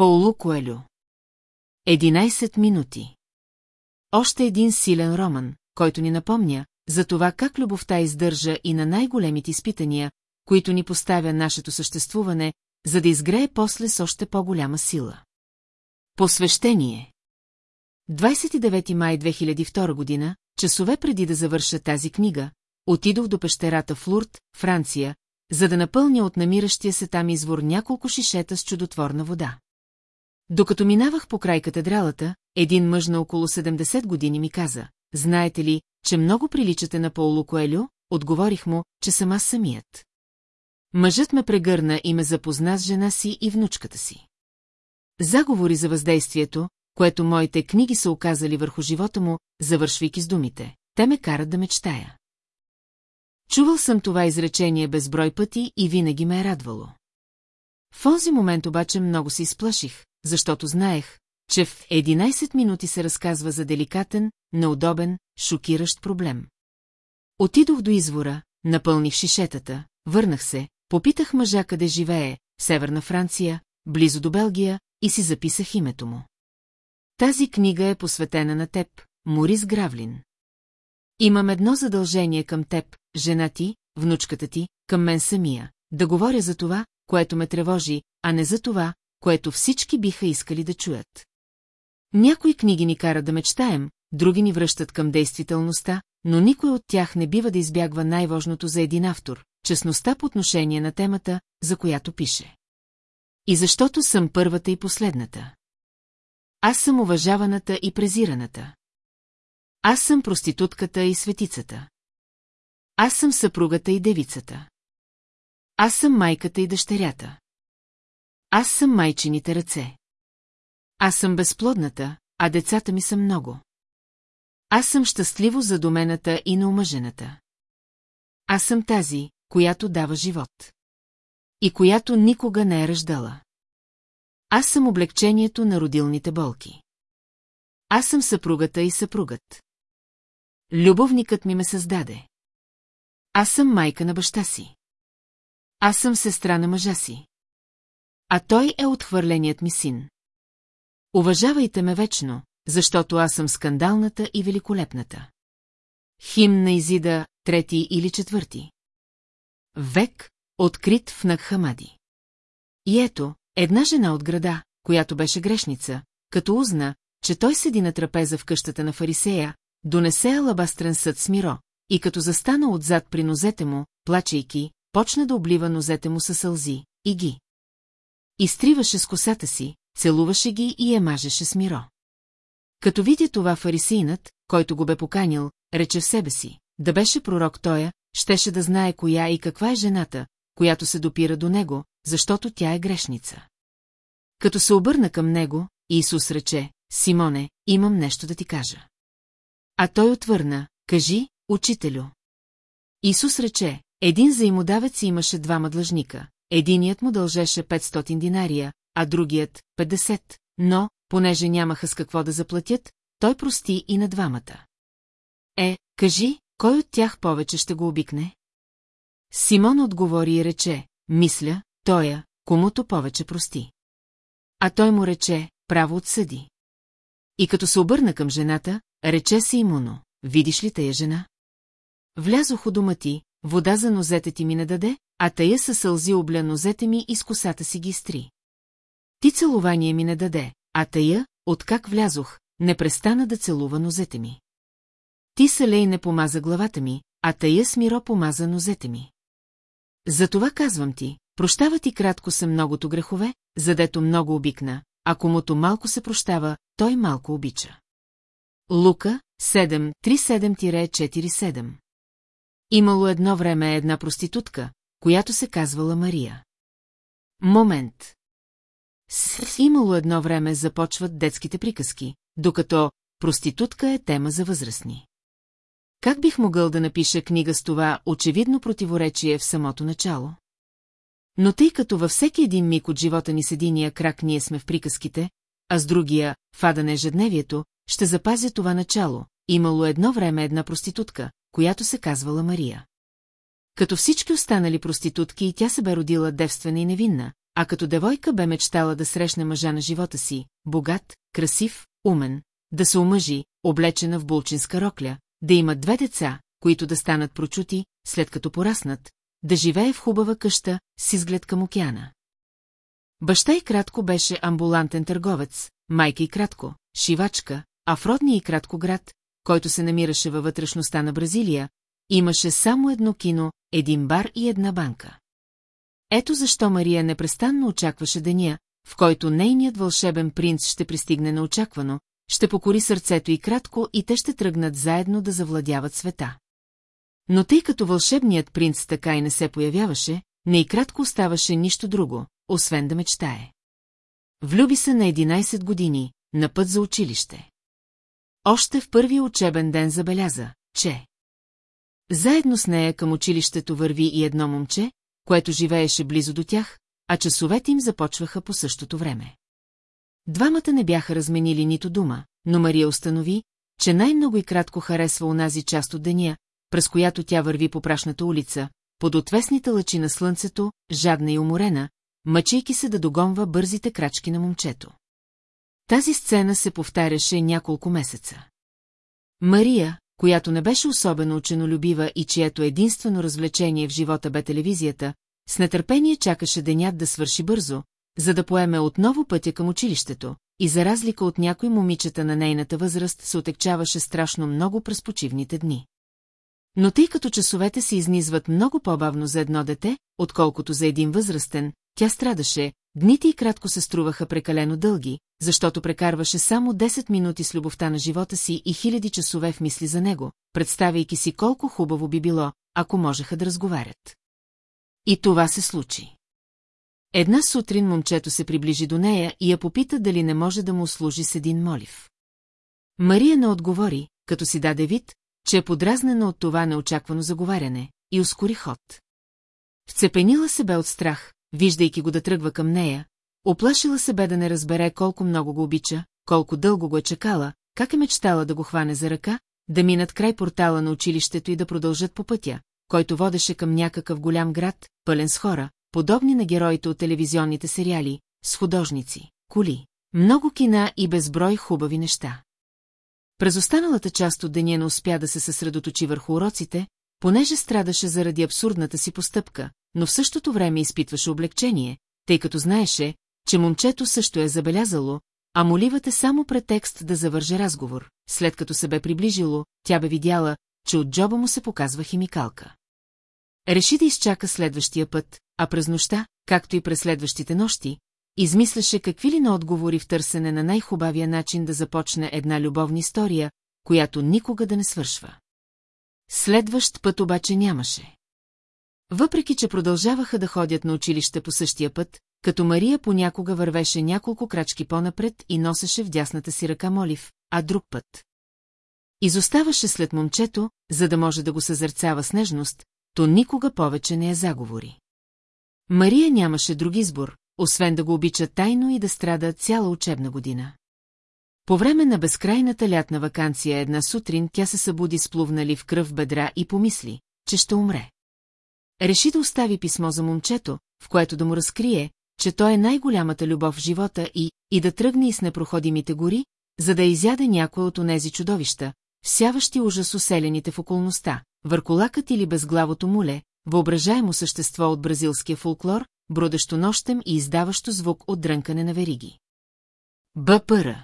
Паулу Коелю 11 минути Още един силен роман, който ни напомня за това как любовта издържа и на най-големите изпитания, които ни поставя нашето съществуване, за да изгрее после с още по-голяма сила. Посвещение 29 май 2002 година, часове преди да завърша тази книга, отидох до пещерата в Лурд, Франция, за да напълня от намиращия се там извор няколко шишета с чудотворна вода. Докато минавах по край катедралата, един мъж на около 70 години ми каза, знаете ли, че много приличате на Пауло Коелю, отговорих му, че съм аз самият. Мъжът ме прегърна и ме запозна с жена си и внучката си. Заговори за въздействието, което моите книги са оказали върху живота му, завършвайки с думите. Те ме карат да мечтая. Чувал съм това изречение безброй пъти и винаги ме е радвало. В този момент обаче много се изплаших, защото знаех, че в 11 минути се разказва за деликатен, неудобен, шокиращ проблем. Отидох до извора, напълних шишетата, върнах се, попитах мъжа къде живее, в Северна Франция, близо до Белгия, и си записах името му. Тази книга е посветена на теб, Морис Гравлин. Имам едно задължение към теб, жена ти, внучката ти, към мен самия, да говоря за това, което ме тревожи, а не за това, което всички биха искали да чуят. Някои книги ни карат да мечтаем, други ни връщат към действителността, но никой от тях не бива да избягва най-важното за един автор – честността по отношение на темата, за която пише. И защото съм първата и последната. Аз съм уважаваната и презираната. Аз съм проститутката и светицата. Аз съм съпругата и девицата. Аз съм майката и дъщерята. Аз съм майчините ръце. Аз съм безплодната, а децата ми са много. Аз съм щастливо задумената и наумъжената. Аз съм тази, която дава живот. И която никога не е ръждала. Аз съм облегчението на родилните болки. Аз съм съпругата и съпругът. Любовникът ми ме създаде. Аз съм майка на баща си. Аз съм сестра на мъжа си. А той е отхвърленият ми син. Уважавайте ме вечно, защото аз съм скандалната и великолепната. Хим на Изида, трети или четвърти. Век, открит в Нагхамади. И ето, една жена от града, която беше грешница, като узна, че той седи на трапеза в къщата на фарисея, донесе алабастрен съд с миро, и като застана отзад при нозете му, плачейки, почна да облива нозете му със сълзи, и ги. Изтриваше с косата си, целуваше ги и я мажеше с миро. Като видя това фарисеинът, който го бе поканил, рече в себе си, да беше пророк тоя, щеше да знае коя и каква е жената, която се допира до него, защото тя е грешница. Като се обърна към него, Исус рече, Симоне, имам нещо да ти кажа. А той отвърна, кажи, учителю. Исус рече, един заимодавец имаше двама длъжника. Единият му дължеше 500 динария, а другият – 50, но, понеже нямаха с какво да заплатят, той прости и на двамата. Е, кажи, кой от тях повече ще го обикне? Симон отговори и рече, мисля, тоя, комуто повече прости. А той му рече, право отсъди. И като се обърна към жената, рече си имуно, видиш ли тая жена? Влязох у дома ти, вода за нозете ти ми не даде, а тая със сълзи обля нозете ми и с косата си ги стри. Ти целувание ми не даде, а тая, откак влязох, не престана да целува нозете ми. Ти салей не помаза главата ми, а тая смиро помаза нозете ми. Затова казвам ти, прощава ти кратко са многото грехове, задето много обикна, а комуто малко се прощава, той малко обича. Лука 7.37-47 Имало едно време една проститутка, която се казвала Мария. Момент. С имало едно време започват детските приказки, докато проститутка е тема за възрастни. Как бих могъл да напиша книга с това очевидно противоречие в самото начало? Но тъй като във всеки един миг от живота ни с единия крак ние сме в приказките, а с другия, фада на ежедневието, ще запазя това начало. Имало едно време една проститутка, която се казвала Мария. Като всички останали проститутки и тя се бе родила девствена и невинна, а като девойка бе мечтала да срещне мъжа на живота си, богат, красив, умен, да се омъжи, облечена в булчинска рокля, да има две деца, които да станат прочути, след като пораснат, да живее в хубава къща с изглед към океана. Баща и кратко беше амбулантен търговец, майка и кратко, шивачка, а в родния и кратко град, който се намираше във вътрешността на Бразилия, имаше само едно кино, един бар и една банка. Ето защо Мария непрестанно очакваше деня, в който нейният вълшебен принц ще пристигне неочаквано, ще покори сърцето и кратко и те ще тръгнат заедно да завладяват света. Но тъй като вълшебният принц така и не се появяваше, не и кратко оставаше нищо друго, освен да мечтае. Влюби се на 11 години, на път за училище. Още в първия учебен ден забеляза, че... Заедно с нея към училището върви и едно момче, което живееше близо до тях, а часовете им започваха по същото време. Двамата не бяха разменили нито дума, но Мария установи, че най-много и кратко харесва онази част от деня, през която тя върви по прашната улица, под отвесните лъчи на слънцето, жадна и уморена, мъчейки се да догонва бързите крачки на момчето. Тази сцена се повтаряше няколко месеца. Мария, която не беше особено ученолюбива и чието единствено развлечение в живота бе телевизията, с нетърпение чакаше денят да свърши бързо, за да поеме отново пътя към училището, и за разлика от някои момичета на нейната възраст се отекчаваше страшно много през почивните дни. Но тъй като часовете се изнизват много по-бавно за едно дете, отколкото за един възрастен, тя страдаше, дните и кратко се струваха прекалено дълги, защото прекарваше само 10 минути с любовта на живота си и хиляди часове в мисли за него, представяйки си колко хубаво би било, ако можеха да разговарят. И това се случи. Една сутрин момчето се приближи до нея и я попита дали не може да му служи с един молив. Мария не отговори, като си даде вид, че е подразнена от това неочаквано заговаряне, и ускори ход. Вцепенила се бе от страх, виждайки го да тръгва към нея, оплашила се бе да не разбере колко много го обича, колко дълго го е чекала, как е мечтала да го хване за ръка, да минат край портала на училището и да продължат по пътя, който водеше към някакъв голям град, пълен с хора, подобни на героите от телевизионните сериали, с художници, коли, много кина и безброй хубави неща. През останалата част от деня не успя да се съсредоточи върху уроците, понеже страдаше заради абсурдната си постъпка, но в същото време изпитваше облегчение, тъй като знаеше, че момчето също е забелязало, а моливът е само претекст да завърже разговор. След като се бе приближило, тя бе видяла, че от джоба му се показва химикалка. Реши да изчака следващия път, а през нощта, както и през следващите нощи, измисляше какви ли на отговори в търсене на най-хубавия начин да започне една любовна история, която никога да не свършва. Следващ път обаче нямаше. Въпреки, че продължаваха да ходят на училище по същия път, като Мария понякога вървеше няколко крачки по-напред и носеше в дясната си ръка молив, а друг път. Изоставаше след момчето, за да може да го съзерцава с нежност, то никога повече не я заговори. Мария нямаше друг избор, освен да го обича тайно и да страда цяла учебна година. По време на безкрайната лятна вакансия една сутрин тя се събуди с плувнали в кръв бедра и помисли, че ще умре. Реши да остави писмо за момчето, в което да му разкрие, че той е най-голямата любов в живота и, и да тръгне из непроходимите гори, за да изяде някой от онези чудовища, всяващи ужас уселените в околността, върколакът или безглавото муле, въображаемо същество от бразилския фолклор, бродещо нощем и издаващо звук от дрънкане на вериги. БПР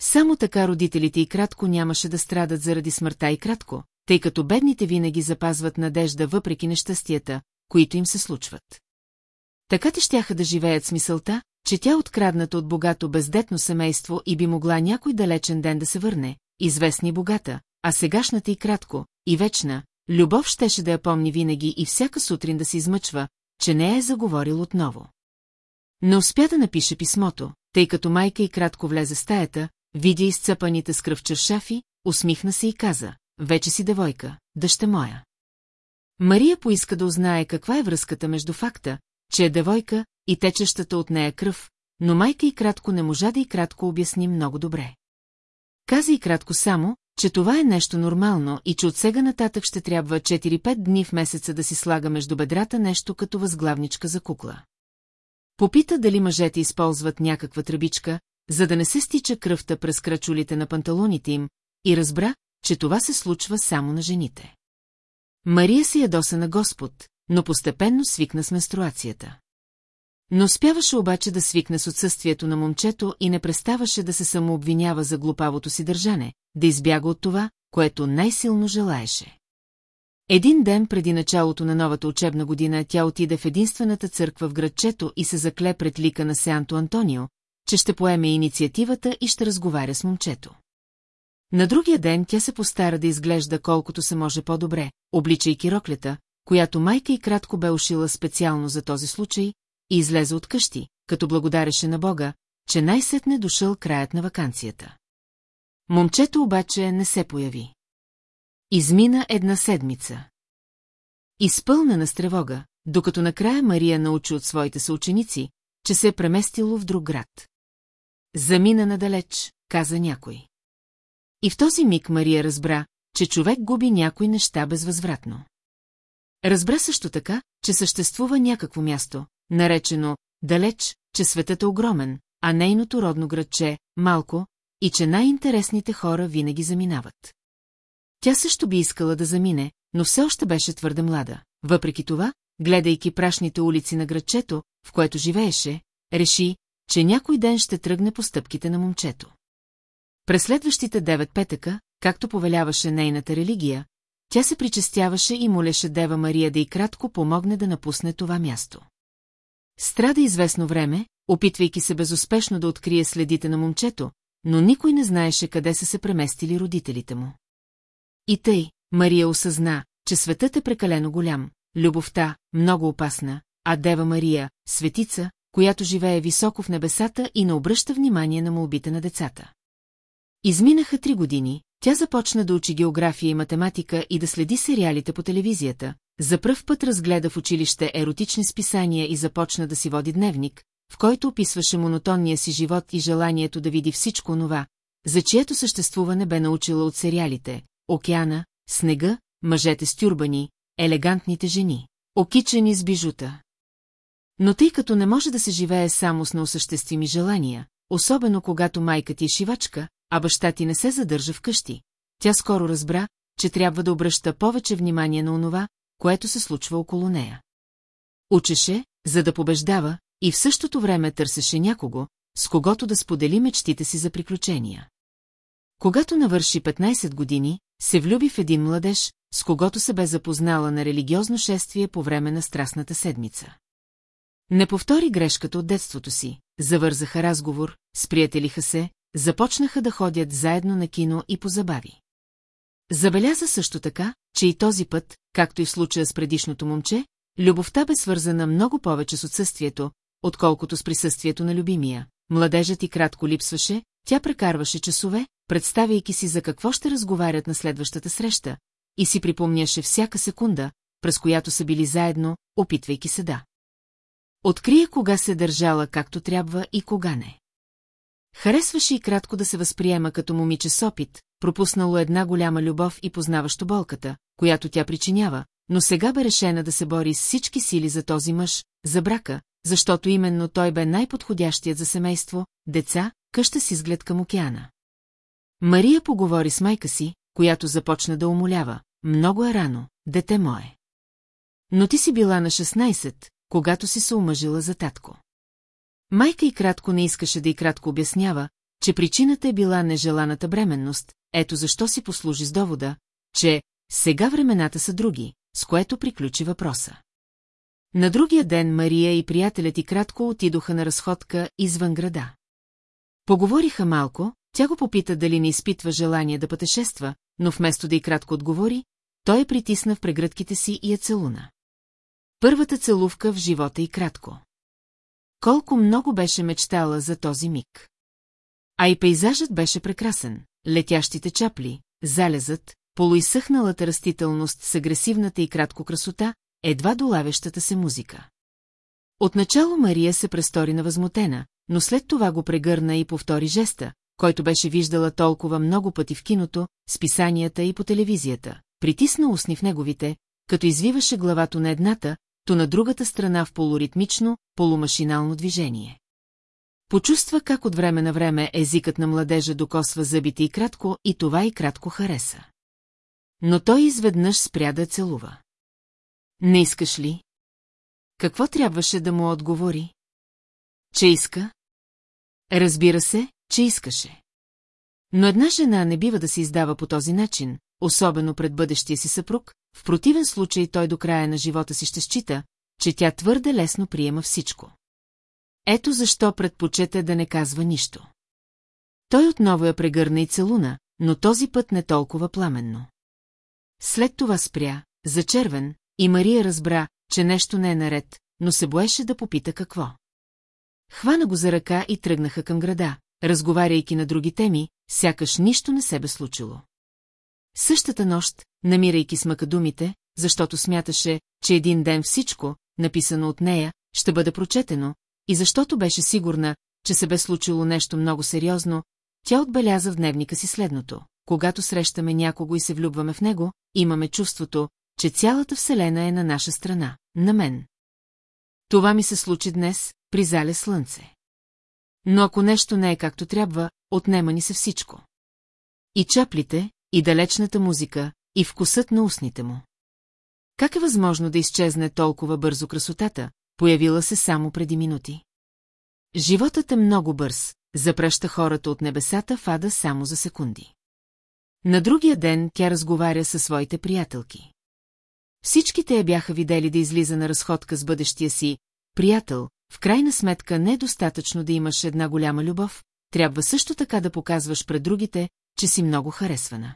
Само така родителите и кратко нямаше да страдат заради смъртта и кратко, тъй като бедните винаги запазват надежда въпреки нещастията, които им се случват. Така те щяха да живеят с мисълта, че тя открадната от богато бездетно семейство и би могла някой далечен ден да се върне, известни богата, а сегашната и кратко, и вечна, любов щеше да я помни винаги и всяка сутрин да се измъчва, че не е заговорил отново. Не успя да напише писмото, тъй като майка и кратко влезе в стаята, видя изцъпаните с кръв чершафи, усмихна се и каза, вече си девойка, дъще моя. Мария поиска да узнае каква е връзката между факта, че е девойка и течещата от нея кръв, но майка и кратко не можа да и кратко обясни много добре. Каза и кратко само, че това е нещо нормално и че от сега нататък ще трябва 4-5 дни в месеца да си слага между бедрата нещо като възглавничка за кукла. Попита дали мъжете използват някаква тръбичка, за да не се стича кръвта през крачулите на панталоните им, и разбра, че това се случва само на жените. Мария се ядоса на Господ, но постепенно свикна с менструацията. Но успяваше обаче да свикне с отсъствието на момчето и не преставаше да се самообвинява за глупавото си държане, да избяга от това, което най-силно желаеше. Един ден преди началото на новата учебна година тя отиде в единствената църква в градчето и се закле пред лика на Сеанто Антонио, че ще поеме инициативата и ще разговаря с момчето. На другия ден тя се постара да изглежда колкото се може по-добре, обличайки роклята, която майка и кратко бе ушила специално за този случай, и излезе от къщи, като благодареше на Бога, че най-сетне дошъл краят на вакансията. Момчето обаче не се появи. Измина една седмица. Изпълнена с тревога, докато накрая Мария научи от своите съученици, че се е преместило в друг град. Замина надалеч, каза някой. И в този миг Мария разбра, че човек губи някои неща безвъзвратно. Разбра също така, че съществува някакво място, наречено далеч, че светът е огромен, а нейното родно градче – малко, и че най-интересните хора винаги заминават. Тя също би искала да замине, но все още беше твърде млада. Въпреки това, гледайки прашните улици на градчето, в което живееше, реши, че някой ден ще тръгне по стъпките на момчето. През следващите девет петъка, както повеляваше нейната религия, тя се причастяваше и молеше Дева Мария да и кратко помогне да напусне това място. Страда известно време, опитвайки се безуспешно да открие следите на момчето, но никой не знаеше къде са се преместили родителите му. И тъй, Мария осъзна, че светът е прекалено голям, любовта – много опасна, а Дева Мария – светица, която живее високо в небесата и не обръща внимание на молбите на децата. Изминаха три години, тя започна да учи география и математика и да следи сериалите по телевизията, за пръв път разгледа в училище еротични списания и започна да си води дневник, в който описваше монотонния си живот и желанието да види всичко онова, за чието съществуване бе научила от сериалите – океана, снега, мъжете с тюрбани, елегантните жени, окичени с бижута. Но тъй като не може да се живее само с неосъществими желания, особено когато майка ти е шивачка, а баща ти не се задържа вкъщи, тя скоро разбра, че трябва да обръща повече внимание на онова, което се случва около нея. Учеше, за да побеждава, и в същото време търсеше някого, с когото да сподели мечтите си за приключения. Когато навърши 15 години, се влюби в един младеж, с когото се бе запознала на религиозно шествие по време на Страстната седмица. Не повтори грешката от детството си, завързаха разговор, сприятелиха се, започнаха да ходят заедно на кино и по забави. Забеляза също така, че и този път, както и в случая с предишното момче, любовта бе свързана много повече с отсъствието, отколкото с присъствието на любимия. Младежът и кратко липсваше, тя прекарваше часове, представяйки си за какво ще разговарят на следващата среща, и си припомняше всяка секунда, през която са били заедно, опитвайки се да. Открие кога се държала както трябва и кога не. Харесваше и кратко да се възприема като момиче с опит, пропуснало една голяма любов и познаващо болката, която тя причинява, но сега бе решена да се бори с всички сили за този мъж, за брака, защото именно той бе най-подходящият за семейство, деца, къща с изглед към океана. Мария поговори с майка си, която започна да умолява. Много е рано, дете мое. Но ти си била на 16, когато си се омъжила за татко. Майка и кратко не искаше да и кратко обяснява, че причината е била нежеланата бременност, ето защо си послужи с довода, че сега времената са други, с което приключи въпроса. На другия ден Мария и приятелят и кратко отидоха на разходка извън града. Поговориха малко, тя го попита дали не изпитва желание да пътешества, но вместо да и кратко отговори, той я притисна в прегръдките си и я целуна. Първата целувка в живота и кратко. Колко много беше мечтала за този миг. А и пейзажът беше прекрасен. Летящите чапли, залезът, полуисъхналата растителност с агресивната и кратко красота, едва долавящата се музика. Отначало Мария се престори на възмутена, но след това го прегърна и повтори жеста, който беше виждала толкова много пъти в киното, списанията и по телевизията. Притисна устни в неговите, като извиваше главато на едната, то на другата страна в полуритмично, полумашинално движение. Почувства как от време на време езикът на младежа докосва зъбите и кратко, и това и кратко хареса. Но той изведнъж спря да целува. Не искаш ли? Какво трябваше да му отговори? Че иска? Разбира се, че искаше. Но една жена не бива да се издава по този начин, особено пред бъдещия си съпруг, в противен случай той до края на живота си ще счита, че тя твърде лесно приема всичко. Ето защо предпочете да не казва нищо. Той отново я прегърна и целуна, но този път не толкова пламенно. След това спря, зачервен, и Мария разбра, че нещо не е наред, но се боеше да попита какво. Хвана го за ръка и тръгнаха към града, разговаряйки на други теми, сякаш нищо не се бе случило. Същата нощ, намирайки смъка думите, защото смяташе, че един ден всичко, написано от нея, ще бъде прочетено, и защото беше сигурна, че се бе случило нещо много сериозно, тя отбеляза в дневника си следното. Когато срещаме някого и се влюбваме в него, имаме чувството, че цялата Вселена е на наша страна, на мен. Това ми се случи днес, при зале слънце. Но ако нещо не е както трябва, отнема ни се всичко. И чаплите, и далечната музика, и вкусът на устните му. Как е възможно да изчезне толкова бързо красотата, появила се само преди минути? Животът е много бърз, запреща хората от небесата в ада само за секунди. На другия ден тя разговаря със своите приятелки. Всичките я бяха видели да излиза на разходка с бъдещия си приятел, в крайна сметка не е достатъчно да имаш една голяма любов, трябва също така да показваш пред другите, че си много харесвана.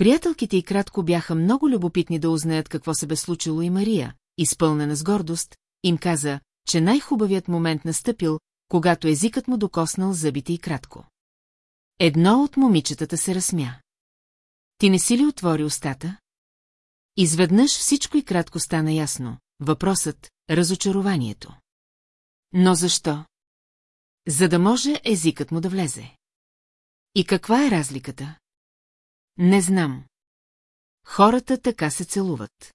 Приятелките и кратко бяха много любопитни да узнаят какво се бе случило и Мария, изпълнена с гордост, им каза, че най-хубавият момент настъпил, когато езикът му докоснал зъбите и кратко. Едно от момичетата се разсмя. Ти не си ли отвори устата? Изведнъж всичко и кратко стана ясно. Въпросът – разочарованието. Но защо? За да може езикът му да влезе. И каква е разликата? Не знам. Хората така се целуват.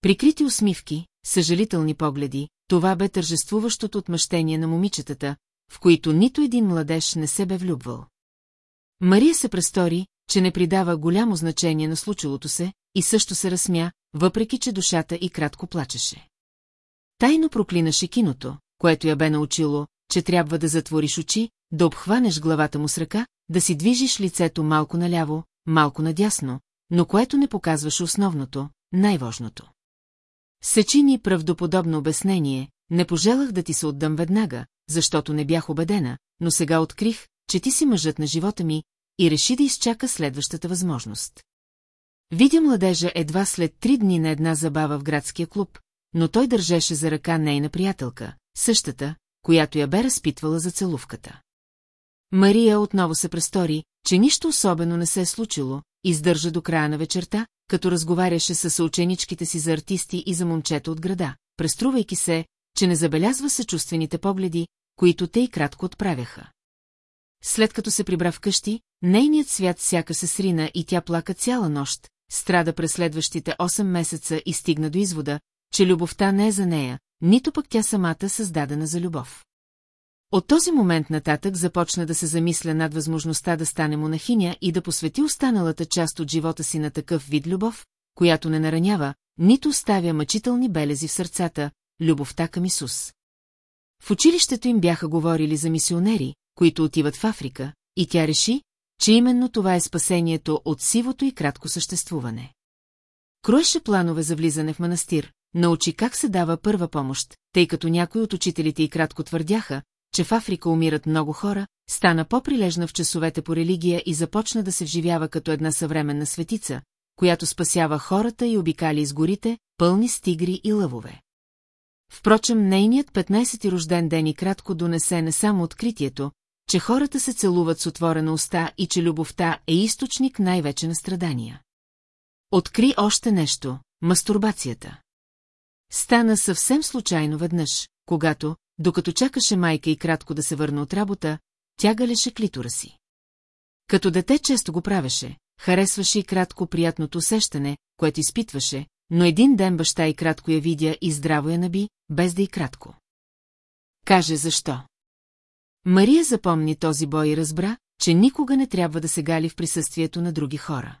Прикрити усмивки, съжалителни погледи, това бе тържествуващото отмъщение на момичетата, в които нито един младеж не се бе влюбвал. Мария се престори, че не придава голямо значение на случилото се, и също се разсмя, въпреки че душата и кратко плачеше. Тайно проклинаше киното, което я бе научило, че трябва да затвориш очи, да обхванеш главата му с ръка, да си движиш лицето малко наляво, малко надясно, но което не показваше основното, най-важното. Сечи ни правдоподобно обяснение, не пожелах да ти се отдам веднага, защото не бях убедена, но сега открих, че ти си мъжът на живота ми и реши да изчака следващата възможност. Видя младежа едва след три дни на една забава в градския клуб, но той държеше за ръка нейна приятелка, същата, която я бе разпитвала за целувката. Мария отново се престори, че нищо особено не се е случило, издържа до края на вечерта, като разговаряше с съученичките си за артисти и за момчета от града, преструвайки се, че не забелязва съчувствените погледи, които те и кратко отправяха. След като се прибра вкъщи, нейният свят сяка се срина и тя плака цяла нощ, страда през следващите 8 месеца и стигна до извода, че любовта не е за нея, нито пък тя самата създадена за любов. От този момент нататък започна да се замисля над възможността да стане монахиня и да посвети останалата част от живота си на такъв вид любов, която не наранява, нито оставя мъчителни белези в сърцата, любовта към Исус. В училището им бяха говорили за мисионери, които отиват в Африка, и тя реши, че именно това е спасението от сивото и кратко съществуване. Кроеше планове за влизане в манастир, научи как се дава първа помощ, тъй като някои от учителите и кратко твърдяха, че в Африка умират много хора, стана по-прилежна в часовете по религия и започна да се вживява като една съвременна светица, която спасява хората и обикали из горите, пълни с тигри и лъвове. Впрочем, нейният 15-ти рожден ден и кратко донесе не само откритието, че хората се целуват с отворена уста и че любовта е източник най-вече на страдания. Откри още нещо – мастурбацията. Стана съвсем случайно веднъж, когато, докато чакаше майка и кратко да се върне от работа, тя галеше клитора си. Като дете често го правеше, харесваше и кратко приятното усещане, което изпитваше, но един ден баща и кратко я видя и здраво я наби, без да и кратко. Каже защо. Мария запомни този бой и разбра, че никога не трябва да се гали в присъствието на други хора.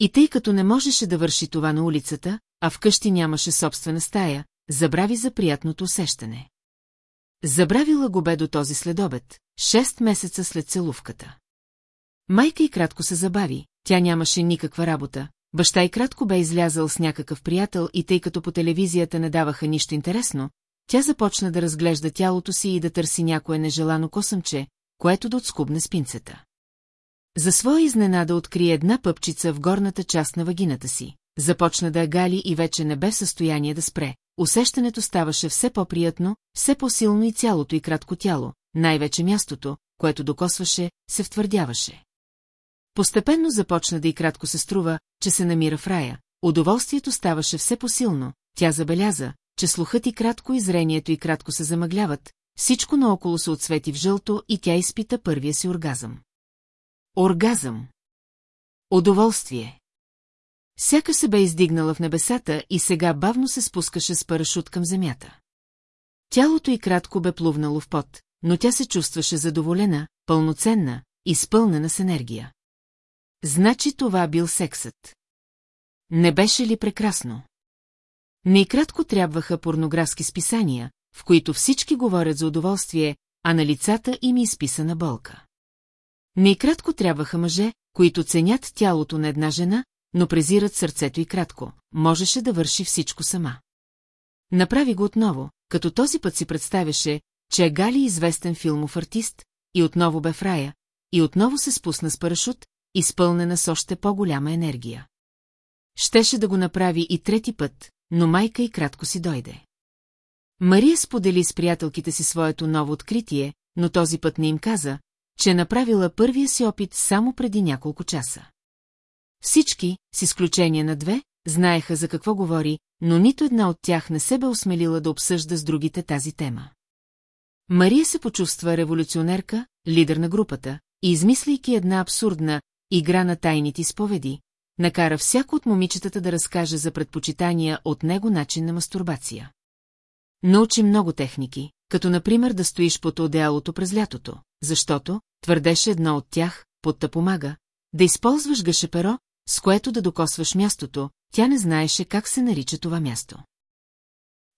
И тъй като не можеше да върши това на улицата, а вкъщи нямаше собствена стая, забрави за приятното усещане. Забравила го бе до този следобед, шест месеца след целувката. Майка и кратко се забави, тя нямаше никаква работа, баща и кратко бе излязъл с някакъв приятел и тъй като по телевизията не даваха нищо интересно, тя започна да разглежда тялото си и да търси някое нежелано косъмче, което да отскубне спинцата. За своя изненада откри една пъпчица в горната част на вагината си. Започна да гали и вече не бе в състояние да спре. Усещането ставаше все по-приятно, все по-силно и цялото и кратко тяло, най-вече мястото, което докосваше, се втвърдяваше. Постепенно започна да и кратко се струва, че се намира в рая. Удоволствието ставаше все по-силно, тя забеляза, че слухът и кратко и зрението и кратко се замъгляват, всичко наоколо се отсвети в жълто и тя изпита първия си оргазъм. Оргазъм. Удоволствие. Сяка се бе издигнала в небесата и сега бавно се спускаше с парашут към земята. Тялото й кратко бе плувнало в пот, но тя се чувстваше задоволена, пълноценна, изпълнена с енергия. Значи това бил сексът. Не беше ли прекрасно? Не кратко трябваха порнографски списания, в които всички говорят за удоволствие, а на лицата им е изписана болка. Не кратко трябваха мъже, които ценят тялото на една жена, но презират сърцето и кратко. Можеше да върши всичко сама. Направи го отново, като този път си представяше, че е Гали известен филмов артист, и отново бе в рая, и отново се спусна с парашут, изпълнена с още по-голяма енергия. Щеше да го направи и трети път, но майка и кратко си дойде. Мария сподели с приятелките си своето ново откритие, но този път не им каза, че е направила първия си опит само преди няколко часа. Всички, с изключение на две, знаеха за какво говори, но нито една от тях не се бе осмелила да обсъжда с другите тази тема. Мария се почувства революционерка, лидер на групата, и измисляйки една абсурдна игра на тайните изповеди, накара всяко от момичетата да разкаже за предпочитания от него начин на мастурбация. Научи много техники, като например да стоиш под одеялото през лятото, защото, твърдеше едно от тях, под помага, да използваш гъшеперо, с което да докосваш мястото, тя не знаеше как се нарича това място.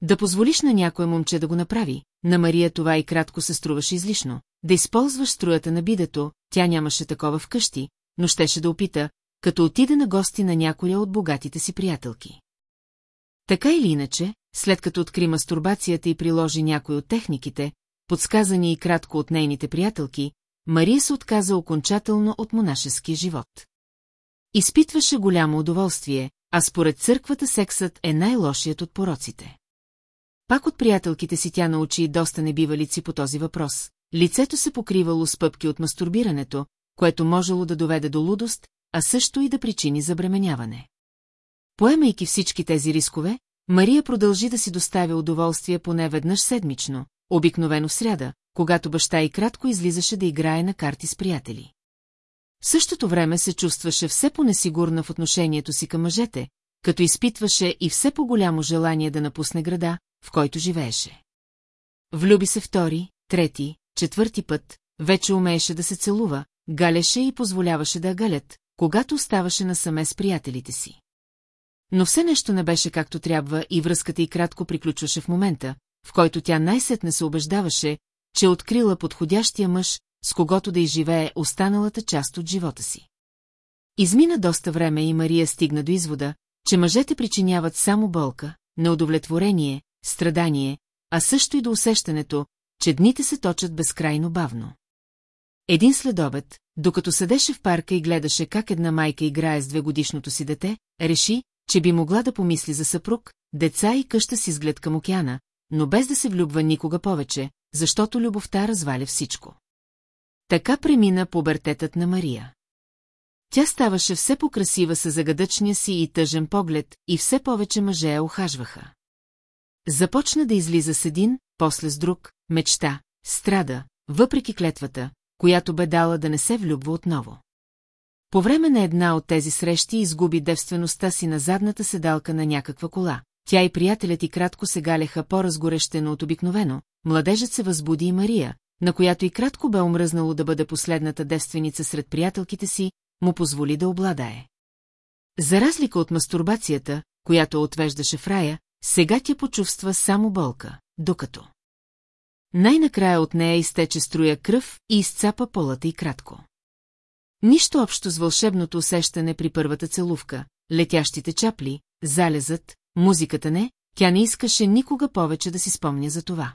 Да позволиш на някое момче да го направи, на Мария това и кратко се струваше излишно, да използваш струята на бидето, тя нямаше такова вкъщи, но щеше да опита, като отида на гости на някоя от богатите си приятелки. Така или иначе, след като откри мастурбацията и приложи някой от техниките, подсказани и кратко от нейните приятелки, Мария се отказа окончателно от монашеския живот. Изпитваше голямо удоволствие, а според църквата сексът е най-лошият от пороците. Пак от приятелките си тя научи доста небивалици по този въпрос. Лицето се покривало с пъпки от мастурбирането, което можело да доведе до лудост, а също и да причини забременяване. Поемайки всички тези рискове, Мария продължи да си доставя удоволствие поне веднъж седмично, обикновено в сряда, когато баща и кратко излизаше да играе на карти с приятели. В същото време се чувстваше все по-несигурна в отношението си към мъжете, като изпитваше и все по-голямо желание да напусне града, в който живееше. Влюби се втори, трети, четвърти път, вече умееше да се целува, галеше и позволяваше да галят, когато оставаше насаме с приятелите си. Но все нещо не беше както трябва и връзката й кратко приключваше в момента, в който тя най-сетне се убеждаваше, че открила подходящия мъж, с когото да изживее останалата част от живота си. Измина доста време и Мария стигна до извода, че мъжете причиняват само болка, неудовлетворение, страдание, а също и до усещането, че дните се точат безкрайно бавно. Един следобед, докато седеше в парка и гледаше как една майка играе с двегодишното си дете, реши, че би могла да помисли за съпруг, деца и къща с изглед към океана, но без да се влюбва никога повече, защото любовта разваля всичко. Така премина пубертетът на Мария. Тя ставаше все по-красива с загадъчния си и тъжен поглед, и все повече мъже я охажваха. Започна да излиза с един, после с друг, мечта, страда, въпреки клетвата, която бе дала да не се влюбва отново. По време на една от тези срещи изгуби девствеността си на задната седалка на някаква кола. Тя и приятелят и кратко се галеха по-разгорещено от обикновено, младежът се възбуди и Мария, на която и кратко бе омръзнало да бъде последната девственица сред приятелките си, му позволи да обладае. За разлика от мастурбацията, която отвеждаше в рая, сега тя почувства само болка, докато. Най-накрая от нея изтече струя кръв и изцапа полата и кратко. Нищо общо с вълшебното усещане при първата целувка, летящите чапли, залезът, музиката не, тя не искаше никога повече да си спомня за това.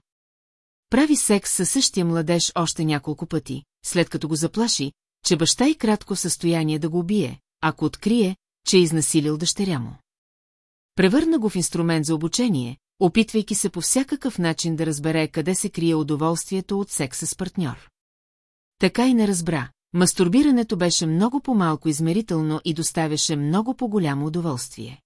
Прави секс със същия младеж още няколко пъти, след като го заплаши, че баща и кратко в състояние да го убие, ако открие, че е изнасилил дъщеря му. Превърна го в инструмент за обучение, опитвайки се по всякакъв начин да разбере къде се крие удоволствието от секса с партньор. Така и не разбра. Мастурбирането беше много по-малко измерително и доставяше много по-голямо удоволствие.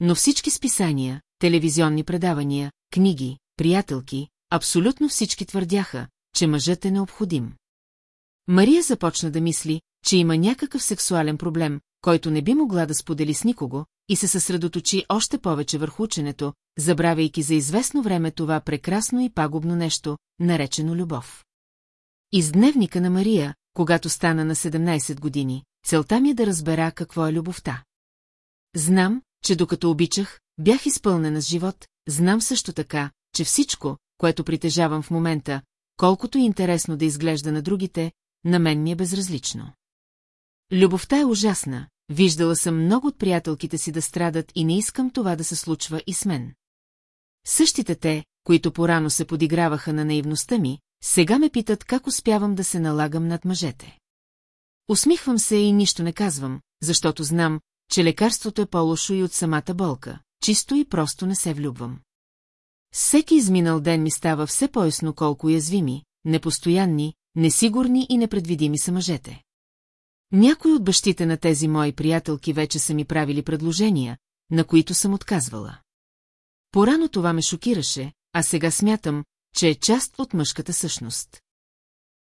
Но всички списания, телевизионни предавания, книги, приятелки, абсолютно всички твърдяха, че мъжът е необходим. Мария започна да мисли, че има някакъв сексуален проблем, който не би могла да сподели с никого, и се съсредоточи още повече върху ученето, забравяйки за известно време това прекрасно и пагубно нещо, наречено любов. Из дневника на Мария, когато стана на 17 години, целта ми е да разбера какво е любовта. Знам, че докато обичах, бях изпълнена с живот, знам също така, че всичко, което притежавам в момента, колкото и интересно да изглежда на другите, на мен ми е безразлично. Любовта е ужасна, виждала съм много от приятелките си да страдат и не искам това да се случва и с мен. Същите те, които порано се подиграваха на наивността ми, сега ме питат как успявам да се налагам над мъжете. Усмихвам се и нищо не казвам, защото знам, че лекарството е по-лошо и от самата болка, чисто и просто не се влюбвам. Всеки изминал ден ми става все по-ясно колко уязвими, непостоянни, несигурни и непредвидими са мъжете. Някои от бащите на тези мои приятелки вече са ми правили предложения, на които съм отказвала. Порано това ме шокираше, а сега смятам, че е част от мъжката същност.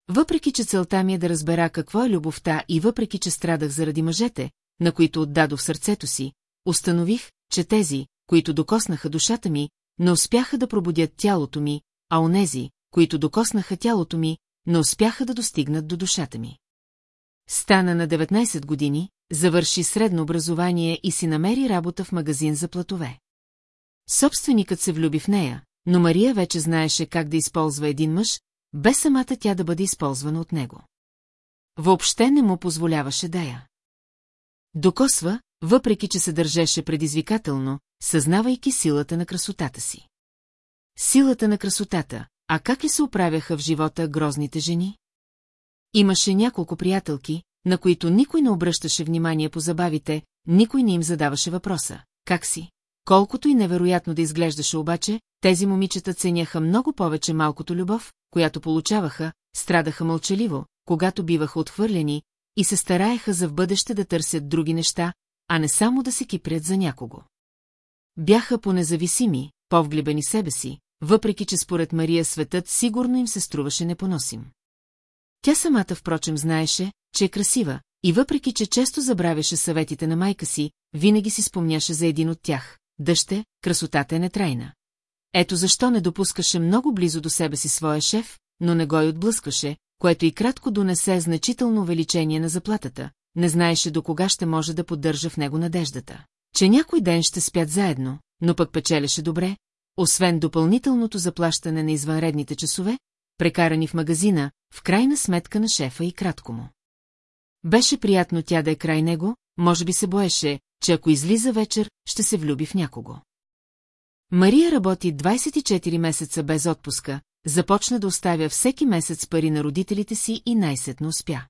Въпреки, че целта ми е да разбера какво е любовта и въпреки, че страдах заради мъжете, на които отдадох сърцето си, установих, че тези, които докоснаха душата ми, не успяха да пробудят тялото ми, а онези, които докоснаха тялото ми, не успяха да достигнат до душата ми. Стана на 19 години, завърши средно образование и си намери работа в магазин за платове. Собственикът се влюби в нея, но Мария вече знаеше как да използва един мъж, без самата тя да бъде използвана от него. Въобще не му позволяваше да я. Докосва, въпреки че се държеше предизвикателно, съзнавайки силата на красотата си. Силата на красотата, а как ли се оправяха в живота грозните жени? Имаше няколко приятелки, на които никой не обръщаше внимание по забавите, никой не им задаваше въпроса. Как си? Колкото и невероятно да изглеждаше обаче, тези момичета ценяха много повече малкото любов, която получаваха, страдаха мълчаливо, когато биваха отхвърлени, и се стараеха за в бъдеще да търсят други неща, а не само да се кипрят за някого. Бяха по-независими, по-вглибени себе си, въпреки че според Мария светът сигурно им се струваше непоносим. Тя самата, впрочем, знаеше, че е красива, и въпреки че често забравяше съветите на майка си, винаги си спомняше за един от тях. Дъще, красотата е нетрайна. Ето защо не допускаше много близо до себе си своя шеф, но не го и отблъскваше, което и кратко донесе значително увеличение на заплатата, не знаеше до кога ще може да поддържа в него надеждата. Че някой ден ще спят заедно, но пък печелеше добре, освен допълнителното заплащане на извънредните часове, прекарани в магазина, в крайна сметка на шефа и кратко му. Беше приятно тя да е край него, може би се боеше, че ако излиза вечер, ще се влюби в някого. Мария работи 24 месеца без отпуска, започна да оставя всеки месец пари на родителите си и най-сетно успя.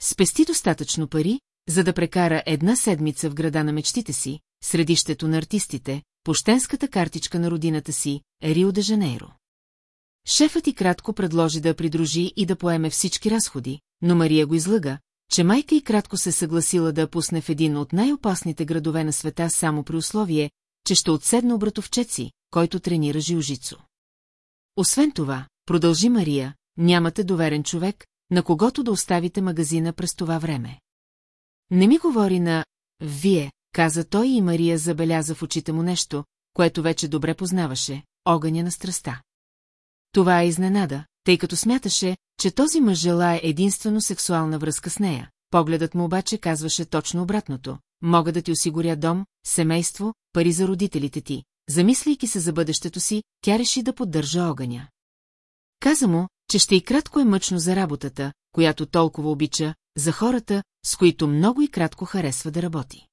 Спести достатъчно пари, за да прекара една седмица в града на мечтите си, средището на артистите, пощенската картичка на родината си, Рио де Жанейро. Шефът и кратко предложи да придружи и да поеме всички разходи, но Мария го излъга, че майка и кратко се съгласила да пусне в един от най-опасните градове на света само при условие, че ще отседна братовчеци, който тренира жилжицо. Освен това, продължи Мария, нямате доверен човек, на когото да оставите магазина през това време. Не ми говори на «Вие», каза той и Мария забеляза в очите му нещо, което вече добре познаваше – огъня на страста. Това е изненада, тъй като смяташе, че този мъж желая единствено сексуална връзка с нея. Погледът му обаче казваше точно обратното. Мога да ти осигуря дом, семейство, пари за родителите ти. Замисляйки се за бъдещето си, тя реши да поддържа огъня. Каза му, че ще и кратко е мъчно за работата, която толкова обича, за хората, с които много и кратко харесва да работи.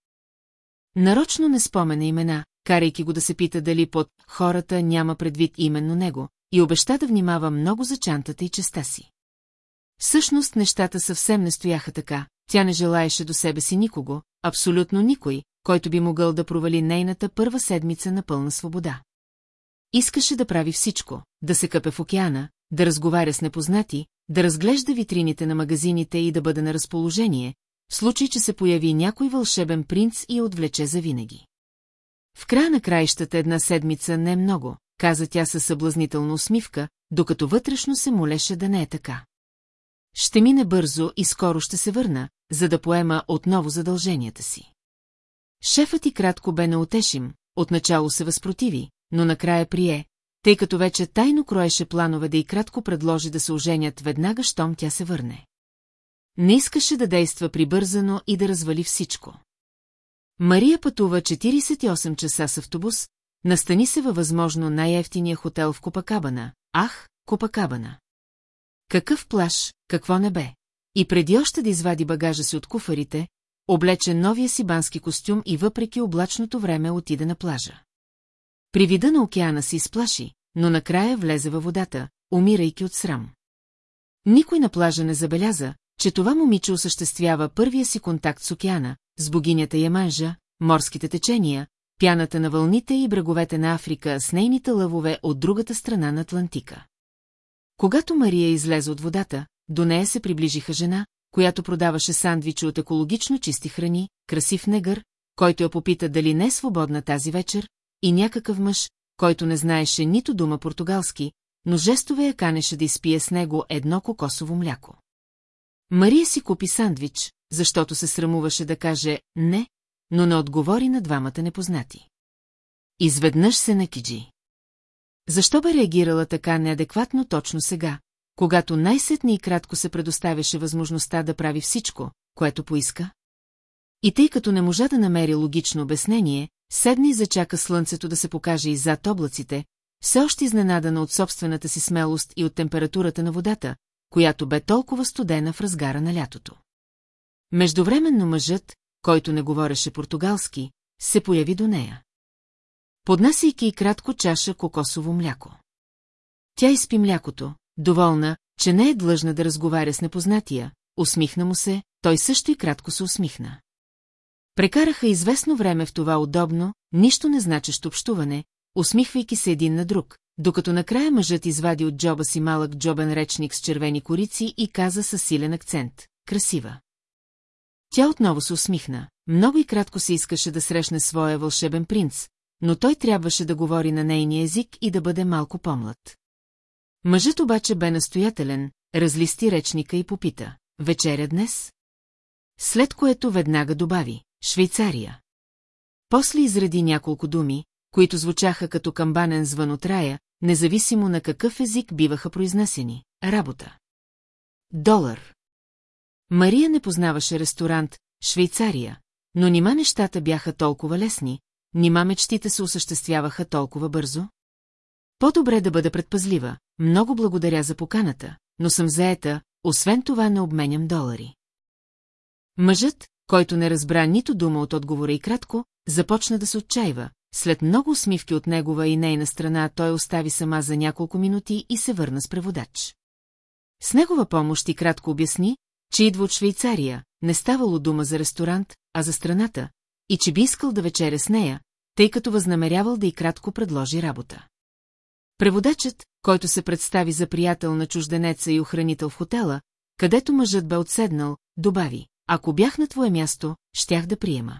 Нарочно не спомена имена, карайки го да се пита дали под хората няма предвид именно него, и обеща да внимава много за чантата и честа си. Всъщност нещата съвсем не стояха така, тя не желаеше до себе си никого, абсолютно никой, който би могъл да провали нейната първа седмица на пълна свобода. Искаше да прави всичко, да се къпе в океана, да разговаря с непознати, да разглежда витрините на магазините и да бъде на разположение, в случай, че се появи някой вълшебен принц и я отвлече завинаги. В края на краищата една седмица не е много, каза тя със съблазнителна усмивка, докато вътрешно се молеше да не е така. Ще мине бързо и скоро ще се върна, за да поема отново задълженията си. Шефът и кратко бе неутешим, отначало се възпротиви, но накрая прие, тъй като вече тайно кроеше планове да и кратко предложи да се оженят веднага, щом тя се върне. Не искаше да действа прибързано и да развали всичко. Мария пътува 48 часа с автобус, настани се във възможно най-ефтиния хотел в Копакабана. Ах, Копакабана! Какъв плаш, какво небе! И преди още да извади багажа си от куфарите, облече новия си бански костюм и въпреки облачното време отиде на плажа. При вида на океана се изплаши, но накрая влезе във водата, умирайки от срам. Никой на плажа не забеляза, че това момиче осъществява първия си контакт с океана, с богинята Яманжа, морските течения, пяната на вълните и бреговете на Африка с нейните лъвове от другата страна на Атлантика. Когато Мария излезе от водата, до нея се приближиха жена, която продаваше сандвичи от екологично чисти храни, красив негър, който я попита дали не е свободна тази вечер, и някакъв мъж, който не знаеше нито дума португалски, но жестове я канеше да изпие с него едно кокосово мляко. Мария си купи сандвич, защото се срамуваше да каже «не», но не отговори на двамата непознати. Изведнъж се накиджи. Защо бе реагирала така неадекватно точно сега, когато най-сетне и кратко се предоставяше възможността да прави всичко, което поиска? И тъй като не можа да намери логично обяснение, седна и зачака слънцето да се покаже и зад облаците, все още изненадана от собствената си смелост и от температурата на водата, която бе толкова студена в разгара на лятото. Междувременно мъжът, който не говореше португалски, се появи до нея. Поднасяйки и кратко чаша кокосово мляко. Тя изпи млякото, доволна, че не е длъжна да разговаря с непознатия, усмихна му се, той също и кратко се усмихна. Прекараха известно време в това удобно, нищо не значещо общуване, усмихвайки се един на друг, докато накрая мъжът извади от джоба си малък джобен речник с червени корици и каза със силен акцент – красива. Тя отново се усмихна. Много и кратко се искаше да срещне своя вълшебен принц, но той трябваше да говори на нейния език и да бъде малко по-млад. Мъжът обаче бе настоятелен, разлисти речника и попита. Вечеря днес? След което веднага добави. Швейцария. После изреди няколко думи, които звучаха като камбанен звън от рая, независимо на какъв език биваха произнесени. Работа. Долар. Мария не познаваше ресторант Швейцария, но нима нещата бяха толкова лесни, нима мечтите се осъществяваха толкова бързо? По-добре да бъда предпазлива, много благодаря за поканата, но съм заета, освен това не обменям долари. Мъжът, който не разбра нито дума от отговора и кратко, започна да се отчаива. След много усмивки от негова и нейна страна той остави сама за няколко минути и се върна с преводач. С негова помощ и кратко обясни, че идва от Швейцария, не ставало дума за ресторант, а за страната, и че би искал да вечеря с нея, тъй като възнамерявал да и кратко предложи работа. Преводачът, който се представи за приятел на чужденеца и охранител в хотела, където мъжът бе отседнал, добави, ако бях на твое място, щях да приема.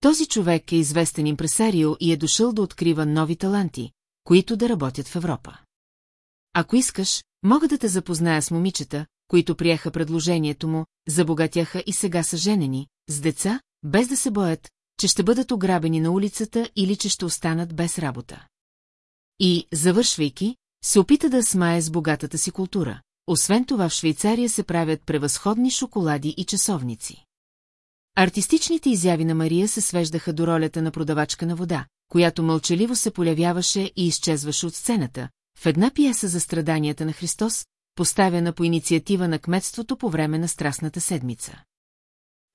Този човек е известен импресарио и е дошъл да открива нови таланти, които да работят в Европа. Ако искаш, мога да те запозная с момичета, които приеха предложението му, забогатяха и сега са женени, с деца, без да се боят, че ще бъдат ограбени на улицата или че ще останат без работа. И, завършвайки, се опита да смае с богатата си култура. Освен това в Швейцария се правят превъзходни шоколади и часовници. Артистичните изяви на Мария се свеждаха до ролята на продавачка на вода, която мълчаливо се полявяваше и изчезваше от сцената, в една пиеса за страданията на Христос, поставена по инициатива на кметството по време на Страстната седмица.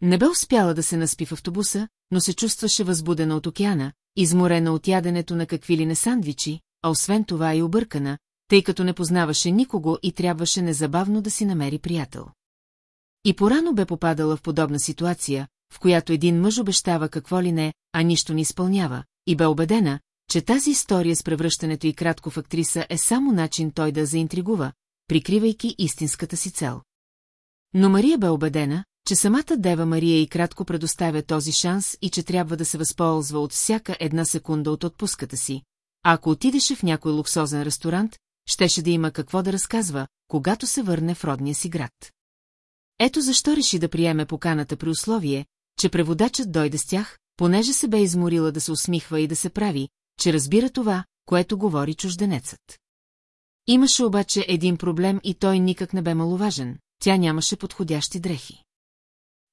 Не бе успяла да се наспи в автобуса, но се чувстваше възбудена от океана, изморена от яденето на какви ли не сандвичи, а освен това и объркана, тъй като не познаваше никого и трябваше незабавно да си намери приятел. И порано бе попадала в подобна ситуация, в която един мъж обещава какво ли не, а нищо не изпълнява, и бе убедена, че тази история с превръщането и кратко в актриса е само начин той да заинтригува, прикривайки истинската си цел. Но Мария бе убедена, че самата Дева Мария и кратко предоставя този шанс и че трябва да се възползва от всяка една секунда от отпуската си. А ако отидеше в някой луксозен ресторант, щеше да има какво да разказва, когато се върне в родния си град. Ето защо реши да приеме поканата при условие, че преводачът дойде с тях, понеже се бе изморила да се усмихва и да се прави, че разбира това, което говори чужденецът. Имаше обаче един проблем и той никак не бе маловажен, тя нямаше подходящи дрехи.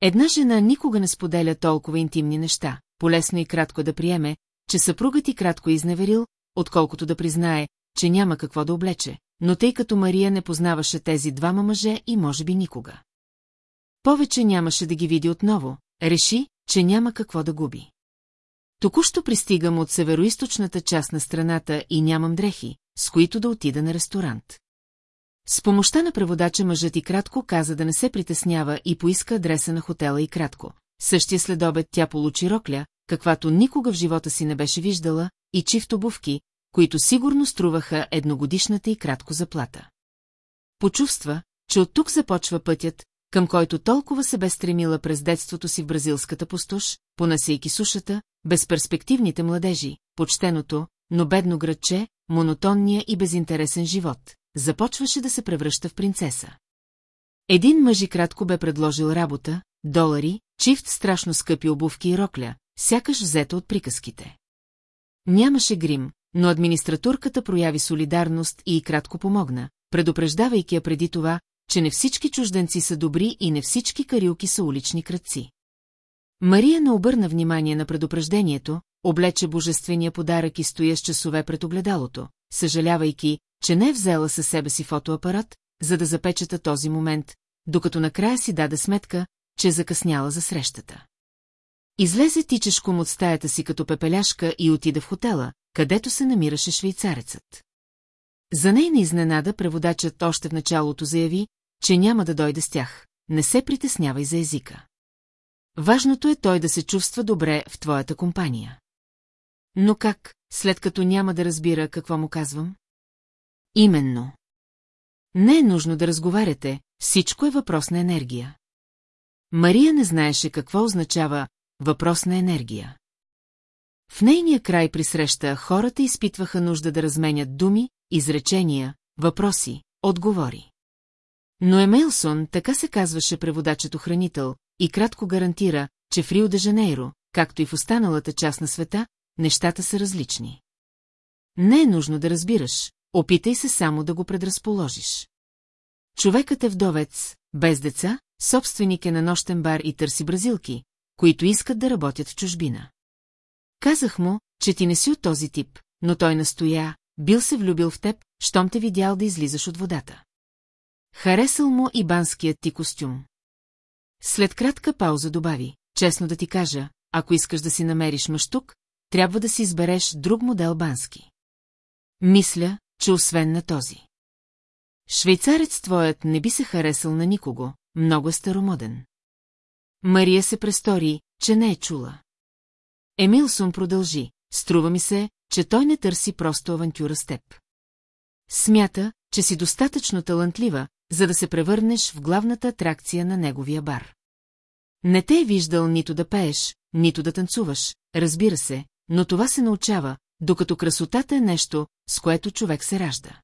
Една жена никога не споделя толкова интимни неща, полесно и кратко да приеме, че съпругът и кратко изневерил, отколкото да признае, че няма какво да облече, но тъй като Мария не познаваше тези двама мъже и може би никога. Повече нямаше да ги види отново, реши, че няма какво да губи. Току-що пристигам от североисточната част на страната и нямам дрехи, с които да отида на ресторант. С помощта на преводача мъжът и кратко каза да не се притеснява и поиска адреса на хотела и кратко. Същия следобед тя получи рокля, каквато никога в живота си не беше виждала, и чифт обувки, които сигурно струваха едногодишната и кратко заплата. Почувства, че от тук започва пътят, към който толкова се бе стремила през детството си в бразилската пустош, понасейки сушата, безперспективните младежи, почтеното, но бедно градче, монотонния и безинтересен живот, започваше да се превръща в принцеса. Един мъж и кратко бе предложил работа, долари, чифт страшно скъпи обувки и рокля, сякаш взета от приказките. Нямаше грим, но администратурката прояви солидарност и кратко помогна, предупреждавайки я преди това, че не всички чужденци са добри и не всички карилки са улични кръци. Мария не обърна внимание на предупреждението, облече божествения подарък и стоя с часове пред огледалото, съжалявайки, че не е взела със себе си фотоапарат, за да запечата този момент, докато накрая си даде сметка, че е закъсняла за срещата. Излезе тичешком от стаята си като пепеляшка и отида в хотела, където се намираше швейцарецът. За нейна изненада преводачът още в началото заяви, че няма да дойде с тях. Не се притеснявай за езика. Важното е той да се чувства добре в твоята компания. Но как, след като няма да разбира какво му казвам? Именно. Не е нужно да разговаряте, всичко е въпрос на енергия. Мария не знаеше какво означава въпрос на енергия. В нейния край при среща хората изпитваха нужда да разменят думи, изречения, въпроси, отговори. Но Емейлсон, така се казваше преводачът-охранител, и кратко гарантира, че в Рио де Жанейро, както и в останалата част на света, нещата са различни. Не е нужно да разбираш, опитай се само да го предразположиш. Човекът е вдовец, без деца, собственик е на нощен бар и търси бразилки, които искат да работят в чужбина. Казах му, че ти не си от този тип, но той настоя, бил се влюбил в теб, щом те видял да излизаш от водата. Харесал му и банският ти костюм. След кратка пауза добави, честно да ти кажа, ако искаш да си намериш мъщук, трябва да си избереш друг модел бански. Мисля, че освен на този. Швейцарец твоят не би се харесал на никого, много е старомоден. Мария се престори, че не е чула. Емилсон продължи, струва ми се, че той не търси просто авантюра с теб. Смята, че си достатъчно талантлива, за да се превърнеш в главната атракция на неговия бар. Не те е виждал нито да пееш, нито да танцуваш, разбира се, но това се научава, докато красотата е нещо, с което човек се ражда.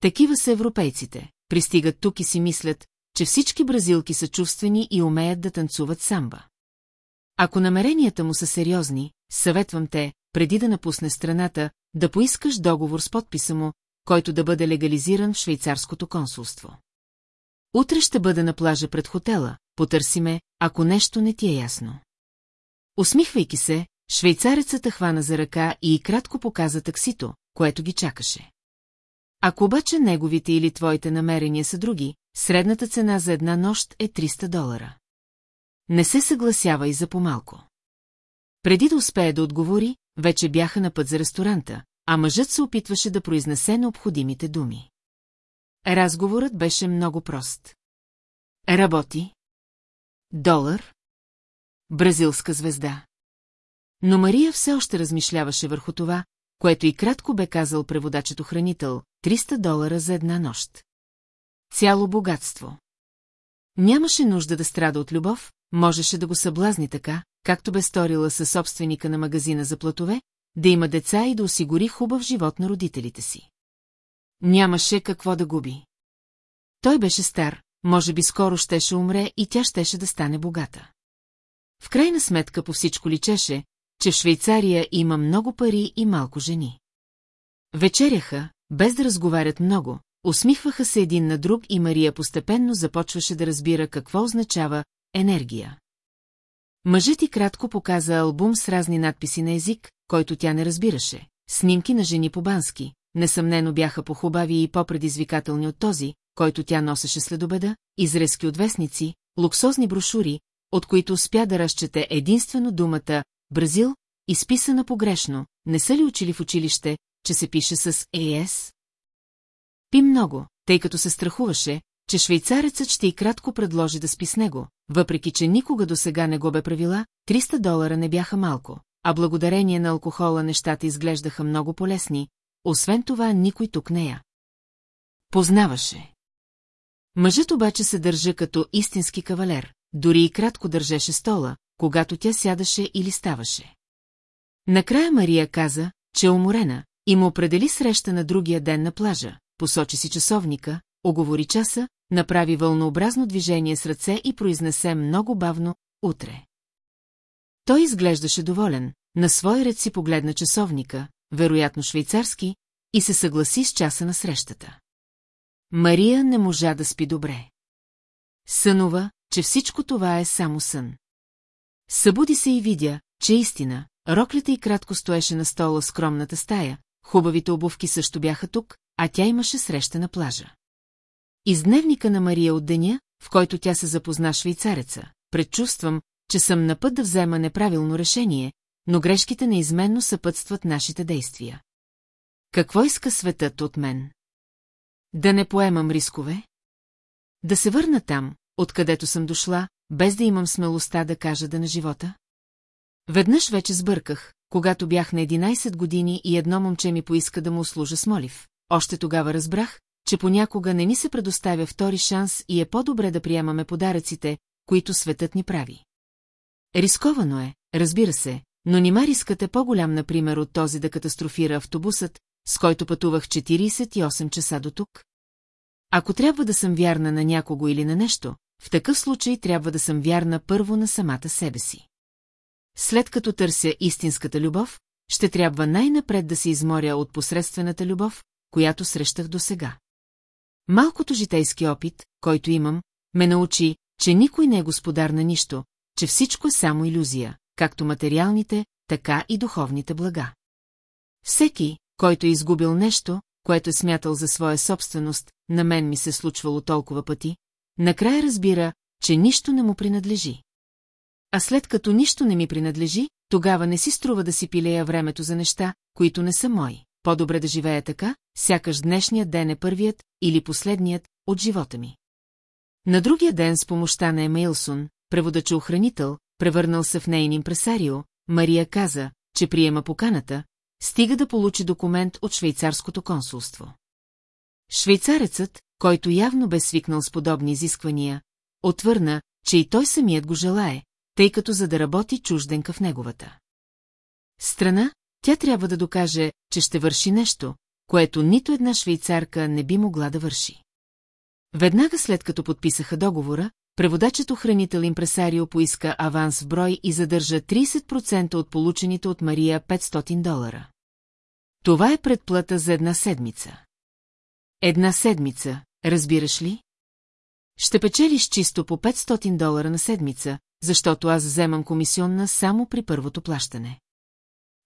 Такива са европейците. пристигат тук и си мислят, че всички бразилки са чувствени и умеят да танцуват самба. Ако намеренията му са сериозни, съветвам те, преди да напусне страната, да поискаш договор с подписа му, който да бъде легализиран в швейцарското консулство. Утре ще бъда на плажа пред хотела, потърси ме, ако нещо не ти е ясно. Усмихвайки се, швейцарецата хвана за ръка и кратко показа таксито, което ги чакаше. Ако обаче неговите или твоите намерения са други, средната цена за една нощ е 300 долара. Не се съгласява и за помалко. Преди да успее да отговори, вече бяха на път за ресторанта, а мъжът се опитваше да произнесе необходимите думи. Разговорът беше много прост. Работи. Долар. Бразилска звезда. Но Мария все още размишляваше върху това, което и кратко бе казал преводачето-хранител, 300 долара за една нощ. Цяло богатство. Нямаше нужда да страда от любов, можеше да го съблазни така, както бе сторила със собственика на магазина за платове, да има деца и да осигури хубав живот на родителите си. Нямаше какво да губи. Той беше стар, може би скоро щеше умре и тя щеше да стане богата. В крайна сметка по всичко личеше, че в Швейцария има много пари и малко жени. Вечеряха, без да разговарят много, усмихваха се един на друг и Мария постепенно започваше да разбира какво означава енергия. Мъжът и кратко показа албум с разни надписи на език, който тя не разбираше. Снимки на жени по-бански, несъмнено бяха по-хубави и по-предизвикателни от този, който тя носеше след обеда, изрезки от вестници, луксозни брошури, от които успя да разчете единствено думата «Бразил», изписана погрешно, не са ли учили в училище, че се пише с «ЕС»? Пи много, тъй като се страхуваше, че швейцарецът ще и кратко предложи да спи с него, въпреки че никога до сега не го бе правила, 300 долара не бяха малко, а благодарение на алкохола нещата изглеждаха много полезни, освен това никой тук не я. Познаваше. Мъжът обаче се държа като истински кавалер, дори и кратко държеше стола, когато тя сядаше или ставаше. Накрая Мария каза, че е уморена, и му определи среща на другия ден на плажа, посочи си часовника, оговори часа, направи вълнообразно движение с ръце и произнесе много бавно «Утре». Той изглеждаше доволен, на свой ред си погледна часовника, вероятно швейцарски, и се съгласи с часа на срещата. Мария не можа да спи добре. Сънува, че всичко това е само сън. Събуди се и видя, че истина, роклята и кратко стоеше на стола скромната стая, хубавите обувки също бяха тук, а тя имаше среща на плажа. Из дневника на Мария от деня, в който тя се запозна швейцареца, предчувствам, че съм на път да взема неправилно решение, но грешките неизменно съпътстват нашите действия. Какво иска светът от мен? Да не поемам рискове? Да се върна там, откъдето съм дошла, без да имам смелостта да кажа да на живота? Веднъж вече сбърках, когато бях на 11 години и едно момче ми поиска да му услужа с молив. Още тогава разбрах, че понякога не ни се предоставя втори шанс и е по-добре да приемаме подаръците, които светът ни прави. Рисковано е, разбира се, но нима рискът е по-голям, например, от този да катастрофира автобусът, с който пътувах 48 часа до тук? Ако трябва да съм вярна на някого или на нещо, в такъв случай трябва да съм вярна първо на самата себе си. След като търся истинската любов, ще трябва най-напред да се изморя от посредствената любов, която срещах досега. Малкото житейски опит, който имам, ме научи, че никой не е господар на нищо, че всичко е само иллюзия, както материалните, така и духовните блага. Всеки, който е изгубил нещо, което е смятал за своя собственост, на мен ми се случвало толкова пъти, накрая разбира, че нищо не му принадлежи. А след като нищо не ми принадлежи, тогава не си струва да си пилея времето за неща, които не са мои. По-добре да живея така, сякаш днешният ден е първият или последният от живота ми. На другия ден с помощта на Емейлсон, преводача-охранител, превърнал се в нейн импресарио, Мария каза, че приема поканата, стига да получи документ от швейцарското консулство. Швейцарецът, който явно бе свикнал с подобни изисквания, отвърна, че и той самият го желае, тъй като за да работи чужденка в неговата. Страна, тя трябва да докаже, че ще върши нещо, което нито една швейцарка не би могла да върши. Веднага след като подписаха договора, преводачът охранител импресарио поиска аванс в брой и задържа 30% от получените от Мария 500 долара. Това е предплата за една седмица. Една седмица, разбираш ли? Ще печелиш чисто по 500 долара на седмица, защото аз вземам комисионна само при първото плащане.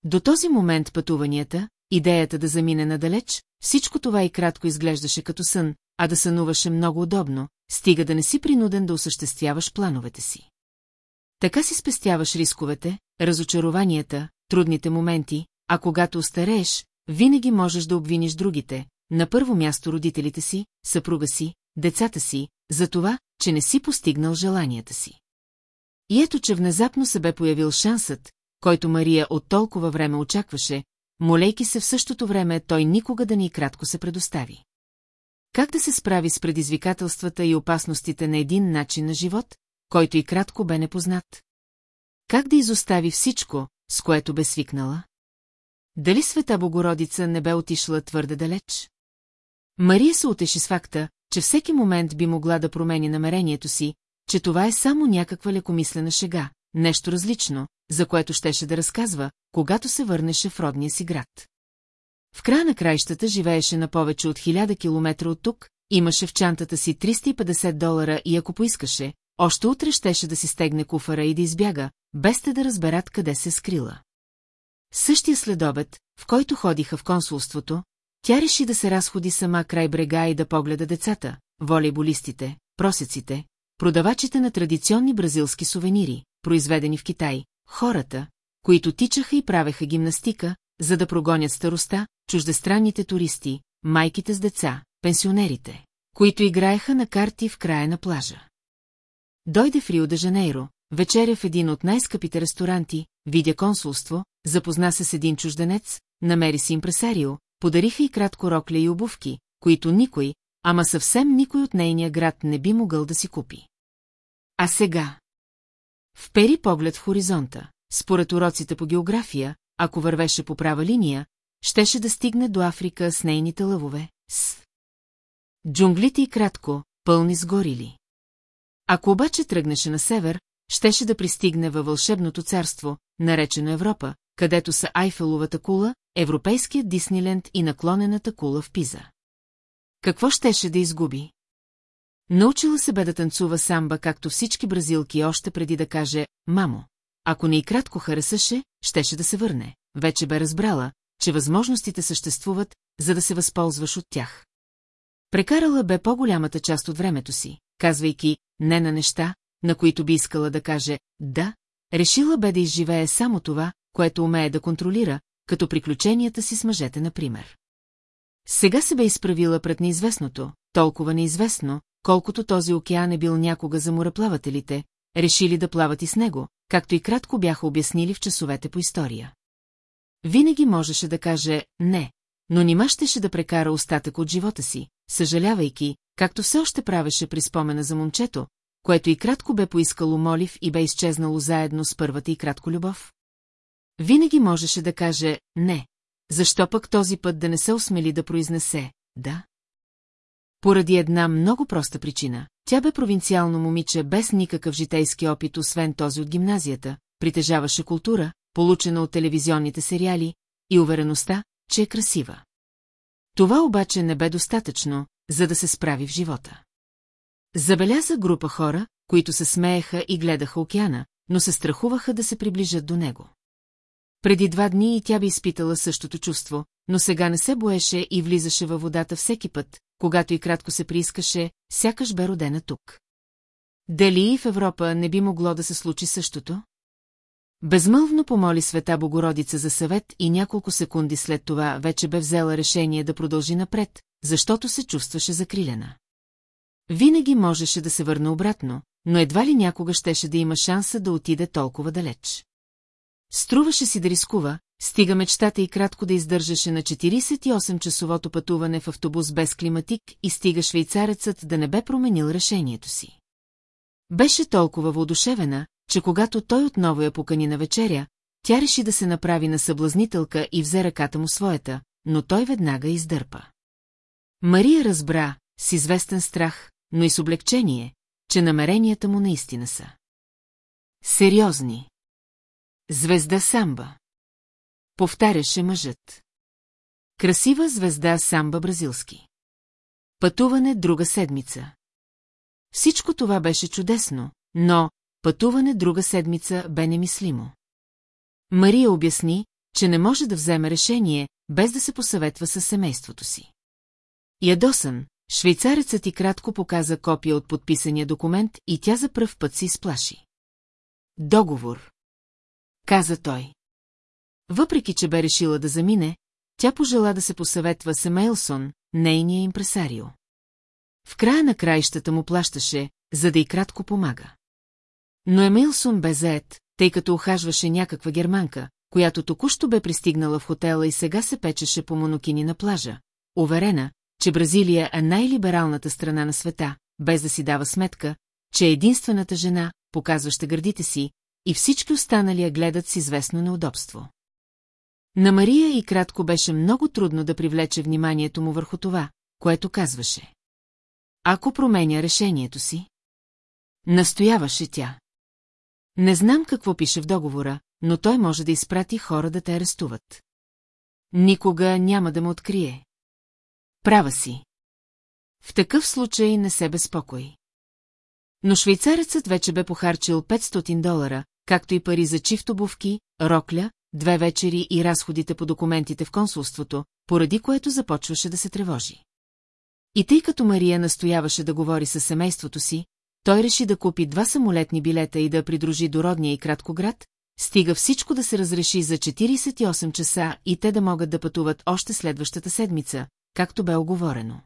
До този момент пътуванията, идеята да замине надалеч, всичко това и кратко изглеждаше като сън, а да сънуваше много удобно, стига да не си принуден да осъществяваш плановете си. Така си спестяваш рисковете, разочарованията, трудните моменти, а когато остарееш, винаги можеш да обвиниш другите, на първо място родителите си, съпруга си, децата си, за това, че не си постигнал желанията си. И ето, че внезапно се бе появил шансът, който Мария от толкова време очакваше, молейки се в същото време той никога да ни кратко се предостави. Как да се справи с предизвикателствата и опасностите на един начин на живот, който и кратко бе непознат? Как да изостави всичко, с което бе свикнала? Дали света Богородица не бе отишла твърде далеч? Мария се утеши с факта, че всеки момент би могла да промени намерението си, че това е само някаква лекомислена шега, нещо различно, за което щеше да разказва, когато се върнеше в родния си град. В края на краищата живееше на повече от хиляда километра от тук, имаше в чантата си 350 долара и ако поискаше, още утре щеше да си стегне куфара и да избяга, без те да разберат къде се скрила. Същия следобед, в който ходиха в консулството, тя реши да се разходи сама край брега и да погледа децата, волейболистите, просеците, продавачите на традиционни бразилски сувенири, произведени в Китай, хората, които тичаха и правеха гимнастика, за да прогонят староста, чуждестранните туристи, майките с деца, пенсионерите, които играеха на карти в края на плажа. Дойде в Рио де Жанейро, вечеря в един от най-скъпите ресторанти, видя консулство, запозна се с един чужденец, намери си импресарио, подариха и кратко рокля и обувки, които никой, ама съвсем никой от нейния град не би могъл да си купи. А сега? Впери поглед в хоризонта. Според уроците по география, ако вървеше по права линия, щеше да стигне до Африка с нейните лъвове, с... Джунглите и кратко, пълни с горили. Ако обаче тръгнеше на север, щеше да пристигне във вълшебното царство, наречено Европа, където са Айфеловата кула, Европейският Дисниленд и наклонената кула в Пиза. Какво щеше да изгуби? Научила се бе да танцува самба, както всички бразилки, още преди да каже «Мамо». Ако не и кратко харесаше, щеше да се върне. Вече бе разбрала, че възможностите съществуват, за да се възползваш от тях. Прекарала бе по-голямата част от времето си, казвайки «не» на неща, на които би искала да каже «да», решила бе да изживее само това, което умее да контролира, като приключенията си с мъжете, например. Сега се бе изправила пред неизвестното, толкова неизвестно, колкото този океан е бил някога за мореплавателите, решили да плават и с него, както и кратко бяха обяснили в часовете по история. Винаги можеше да каже «не», но нима щеше да прекара остатък от живота си, съжалявайки, както все още правеше при спомена за момчето, което и кратко бе поискало молив и бе изчезнало заедно с първата и кратко любов. Винаги можеше да каже «не», защо пък този път да не се осмели да произнесе «да»? Поради една много проста причина. Тя бе провинциално момиче без никакъв житейски опит, освен този от гимназията, притежаваше култура, получена от телевизионните сериали, и увереността, че е красива. Това обаче не бе достатъчно, за да се справи в живота. Забеляза група хора, които се смееха и гледаха океана, но се страхуваха да се приближат до него. Преди два дни и тя би изпитала същото чувство, но сега не се боеше и влизаше във водата всеки път, когато и кратко се приискаше, сякаш бе родена тук. Дали и в Европа не би могло да се случи същото? Безмълвно помоли света Богородица за съвет и няколко секунди след това вече бе взела решение да продължи напред, защото се чувстваше закрилена. Винаги можеше да се върне обратно, но едва ли някога щеше да има шанса да отиде толкова далеч. Струваше си да рискува, стига мечтата и кратко да издържаше на 48-часовото пътуване в автобус без климатик и стига швейцарецът да не бе променил решението си. Беше толкова воодушевена, че когато той отново я покани на вечеря, тя реши да се направи на съблазнителка и взе ръката му своята, но той веднага издърпа. Мария разбра, с известен страх, но и с облегчение, че намеренията му наистина са. Сериозни. Звезда самба. Повтаряше мъжът. Красива звезда самба бразилски. Пътуване друга седмица. Всичко това беше чудесно, но пътуване друга седмица бе немислимо. Мария обясни, че не може да вземе решение, без да се посъветва с семейството си. Ядосан, швейцарецът и кратко показа копия от подписания документ и тя за пръв път се изплаши. Договор. Каза той. Въпреки, че бе решила да замине, тя пожела да се посъветва с Емейлсон, нейния импресарио. В края на краищата му плащаше, за да и кратко помага. Но Емилсон бе заед, тъй като охажваше някаква германка, която току-що бе пристигнала в хотела и сега се печеше по монокини на плажа, уверена, че Бразилия е най-либералната страна на света, без да си дава сметка, че е единствената жена, показваща гърдите си, и всички останали я гледат с известно неудобство. На Мария и кратко беше много трудно да привлече вниманието му върху това, което казваше. Ако променя решението си? Настояваше тя. Не знам какво пише в договора, но той може да изпрати хора да те арестуват. Никога няма да му открие. Права си. В такъв случай не се безпокой. Но швейцарецът вече бе похарчил 500 долара, както и пари за чифт обувки, рокля, две вечери и разходите по документите в консулството, поради което започваше да се тревожи. И тъй като Мария настояваше да говори с семейството си, той реши да купи два самолетни билета и да придружи до родния и краткоград, стига всичко да се разреши за 48 часа и те да могат да пътуват още следващата седмица, както бе оговорено.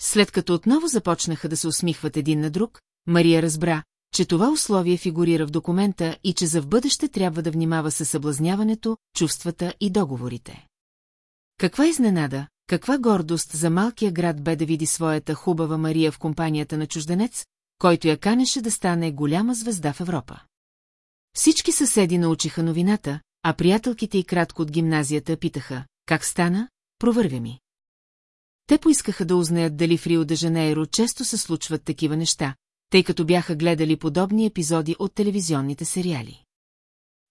След като отново започнаха да се усмихват един на друг, Мария разбра, че това условие фигурира в документа и че за в бъдеще трябва да внимава със съблазняването, чувствата и договорите. Каква изненада, каква гордост за малкия град бе да види своята хубава Мария в компанията на чужденец, който я канеше да стане голяма звезда в Европа. Всички съседи научиха новината, а приятелките и кратко от гимназията питаха, как стана, провървя ми. Те поискаха да узнаят дали в Рио де Жанейро често се случват такива неща, тъй като бяха гледали подобни епизоди от телевизионните сериали.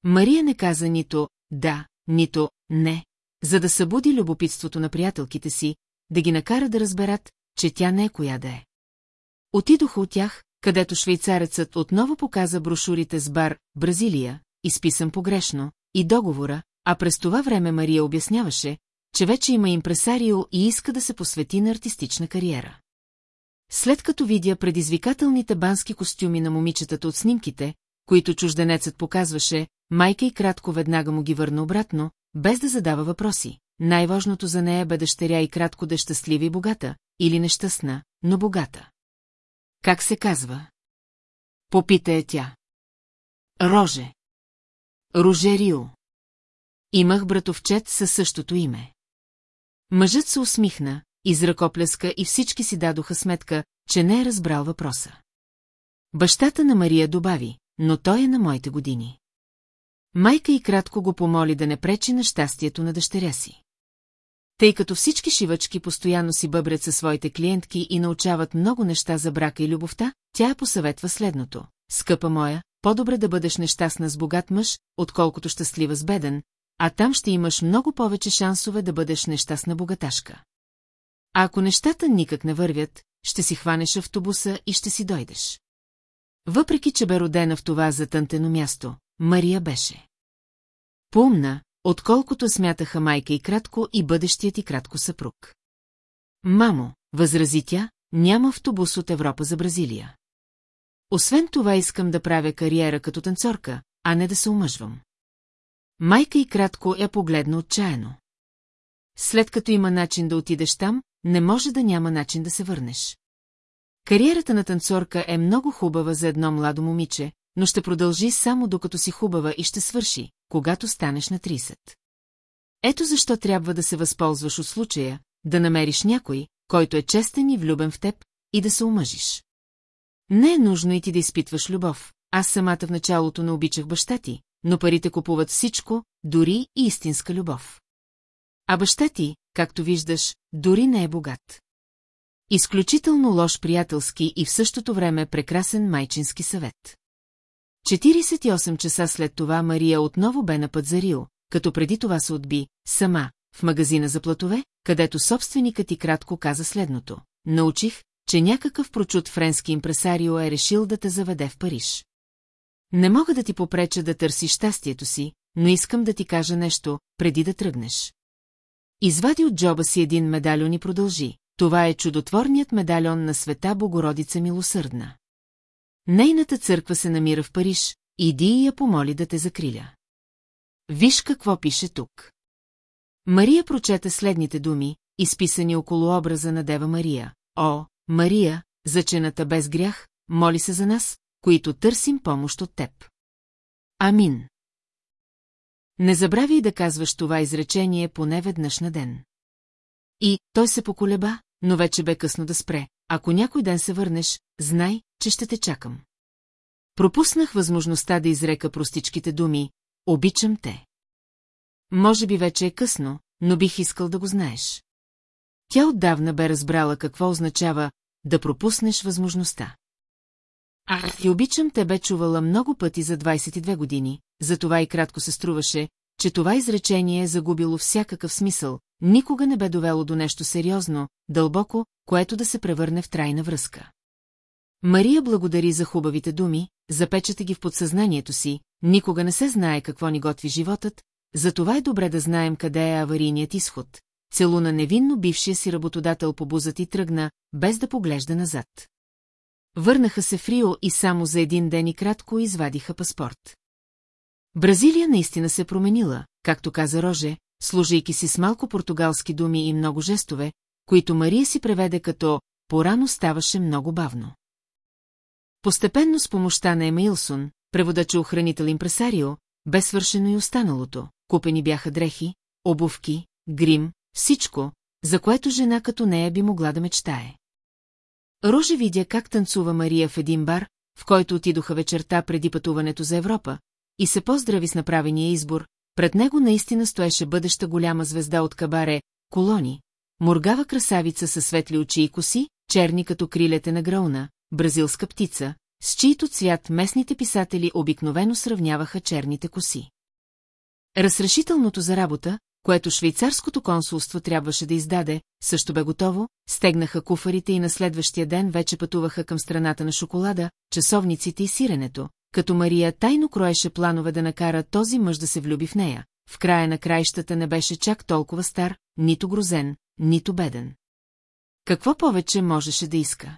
Мария не каза нито «да», нито «не», за да събуди любопитството на приятелките си, да ги накара да разберат, че тя не е коя да е. Отидоха от тях, където швейцарецът отново показа брошурите с бар «Бразилия», изписан погрешно, и договора, а през това време Мария обясняваше, че вече има импресарио и иска да се посвети на артистична кариера. След като видя предизвикателните бански костюми на момичетата от снимките, които чужденецът показваше, майка и кратко веднага му ги върна обратно, без да задава въпроси. Най-важното за нея бе дъщеря и кратко да е щастлива и богата, или нещастна, но богата. Как се казва? Попита е тя. Роже. Рожерио. Имах братовчет със същото име. Мъжът се усмихна, изръкопляска и всички си дадоха сметка, че не е разбрал въпроса. Бащата на Мария добави, но той е на моите години. Майка и кратко го помоли да не пречи на щастието на дъщеря си. Тъй като всички шивачки постоянно си бъбрят със своите клиентки и научават много неща за брака и любовта, тя посъветва следното. Скъпа моя, по-добре да бъдеш нещастна с богат мъж, отколкото щастлива с беден, а там ще имаш много повече шансове да бъдеш нещастна богаташка. А ако нещата никак не вървят, ще си хванеш автобуса и ще си дойдеш. Въпреки, че бе родена в това затънтено място, Мария беше. Помна, отколкото смятаха майка и кратко и бъдещият и кратко съпруг. Мамо, възрази тя, няма автобус от Европа за Бразилия. Освен това искам да правя кариера като танцорка, а не да се омъжвам. Майка и кратко я погледна отчаяно. След като има начин да отидеш там, не може да няма начин да се върнеш. Кариерата на танцорка е много хубава за едно младо момиче, но ще продължи само докато си хубава и ще свърши, когато станеш на 30. Ето защо трябва да се възползваш от случая, да намериш някой, който е честен и влюбен в теб, и да се омъжиш. Не е нужно и ти да изпитваш любов. Аз самата в началото не обичах баща ти, но парите купуват всичко, дори и истинска любов. А баща ти, както виждаш, дори не е богат. Изключително лош приятелски и в същото време прекрасен майчински съвет. 48 часа след това Мария отново бе на път за Рио, като преди това се отби, сама, в магазина за платове, където собственикът и кратко каза следното. Научих, че някакъв прочут френски импресарио е решил да те заведе в Париж. Не мога да ти попреча да търсиш щастието си, но искам да ти кажа нещо, преди да тръгнеш. Извади от джоба си един медальон и продължи. Това е чудотворният медальон на света Богородица Милосърдна. Нейната църква се намира в Париж, иди и я помоли да те закриля. Виж какво пише тук. Мария прочета следните думи, изписани около образа на Дева Мария. О, Мария, зачената без грях, моли се за нас, които търсим помощ от теб. Амин. Не забравяй да казваш това изречение поне веднъж на ден. И той се поколеба, но вече бе късно да спре. Ако някой ден се върнеш, знай, че ще те чакам. Пропуснах възможността да изрека простичките думи «Обичам те». Може би вече е късно, но бих искал да го знаеш. Тя отдавна бе разбрала какво означава да пропуснеш възможността. А, и обичам те бе чувала много пъти за 22 години, затова и кратко се струваше, че това изречение е загубило всякакъв смисъл, никога не бе довело до нещо сериозно, дълбоко, което да се превърне в трайна връзка. Мария благодари за хубавите думи, запечата ги в подсъзнанието си, никога не се знае какво ни готви животът, затова е добре да знаем къде е аварийният изход. Целуна невинно бившия си работодател по бузът и тръгна, без да поглежда назад. Върнаха се в Рио и само за един ден и кратко извадиха паспорт. Бразилия наистина се променила, както каза Роже, служейки си с малко португалски думи и много жестове, които Мария си преведе като «порано ставаше много бавно». Постепенно с помощта на Емеилсон, преводача охранител импресарио, бе свършено и останалото. Купени бяха дрехи, обувки, грим, всичко, за което жена като нея би могла да мечтае. Роже видя как танцува Мария в един бар, в който отидоха вечерта преди пътуването за Европа, и се поздрави с направения избор, пред него наистина стоеше бъдеща голяма звезда от кабаре, колони, моргава красавица със светли очи и коси, черни като крилете на грауна, бразилска птица, с чието цвят местните писатели обикновено сравняваха черните коси. Разрешителното за работа, което швейцарското консулство трябваше да издаде, също бе готово, стегнаха куфарите и на следващия ден вече пътуваха към страната на шоколада, часовниците и сиренето, като Мария тайно кроеше планове да накара този мъж да се влюби в нея. В края на краищата не беше чак толкова стар, нито грозен, нито беден. Какво повече можеше да иска?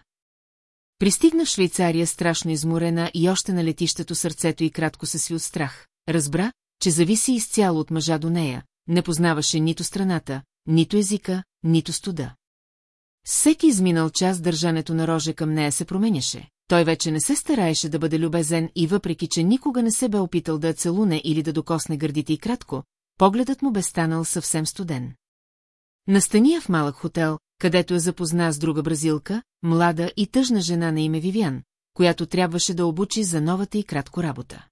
Пристигна в Швейцария страшно изморена и още на летището сърцето и кратко се сви от страх. Разбра, че зависи изцяло от мъжа до нея, не познаваше нито страната, нито езика, нито студа. Всеки изминал час държането на роже към нея се променяше. Той вече не се стараеше да бъде любезен и въпреки, че никога не се бе опитал да я целуне или да докосне гърдите и кратко, погледът му бе станал съвсем студен. Настания в малък хотел, където я запозна с друга бразилка, млада и тъжна жена на име Вивиан, която трябваше да обучи за новата и кратко работа.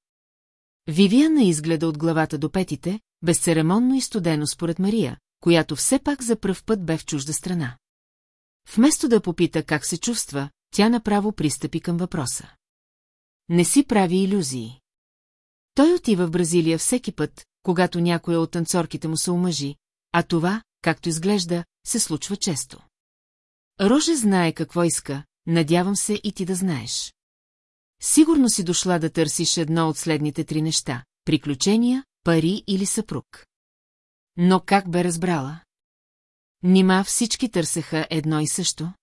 Вивиана изгледа от главата до петите, безцеремонно и студено според Мария, която все пак за пръв път бе в чужда страна. Вместо да попита как се чувства, тя направо пристъпи към въпроса. Не си прави иллюзии. Той отива в Бразилия всеки път, когато някоя от танцорките му се омъжи, а това, както изглежда, се случва често. Роже знае какво иска, надявам се и ти да знаеш. Сигурно си дошла да търсиш едно от следните три неща – приключения, пари или съпруг. Но как бе разбрала? Нима всички търсеха едно и също?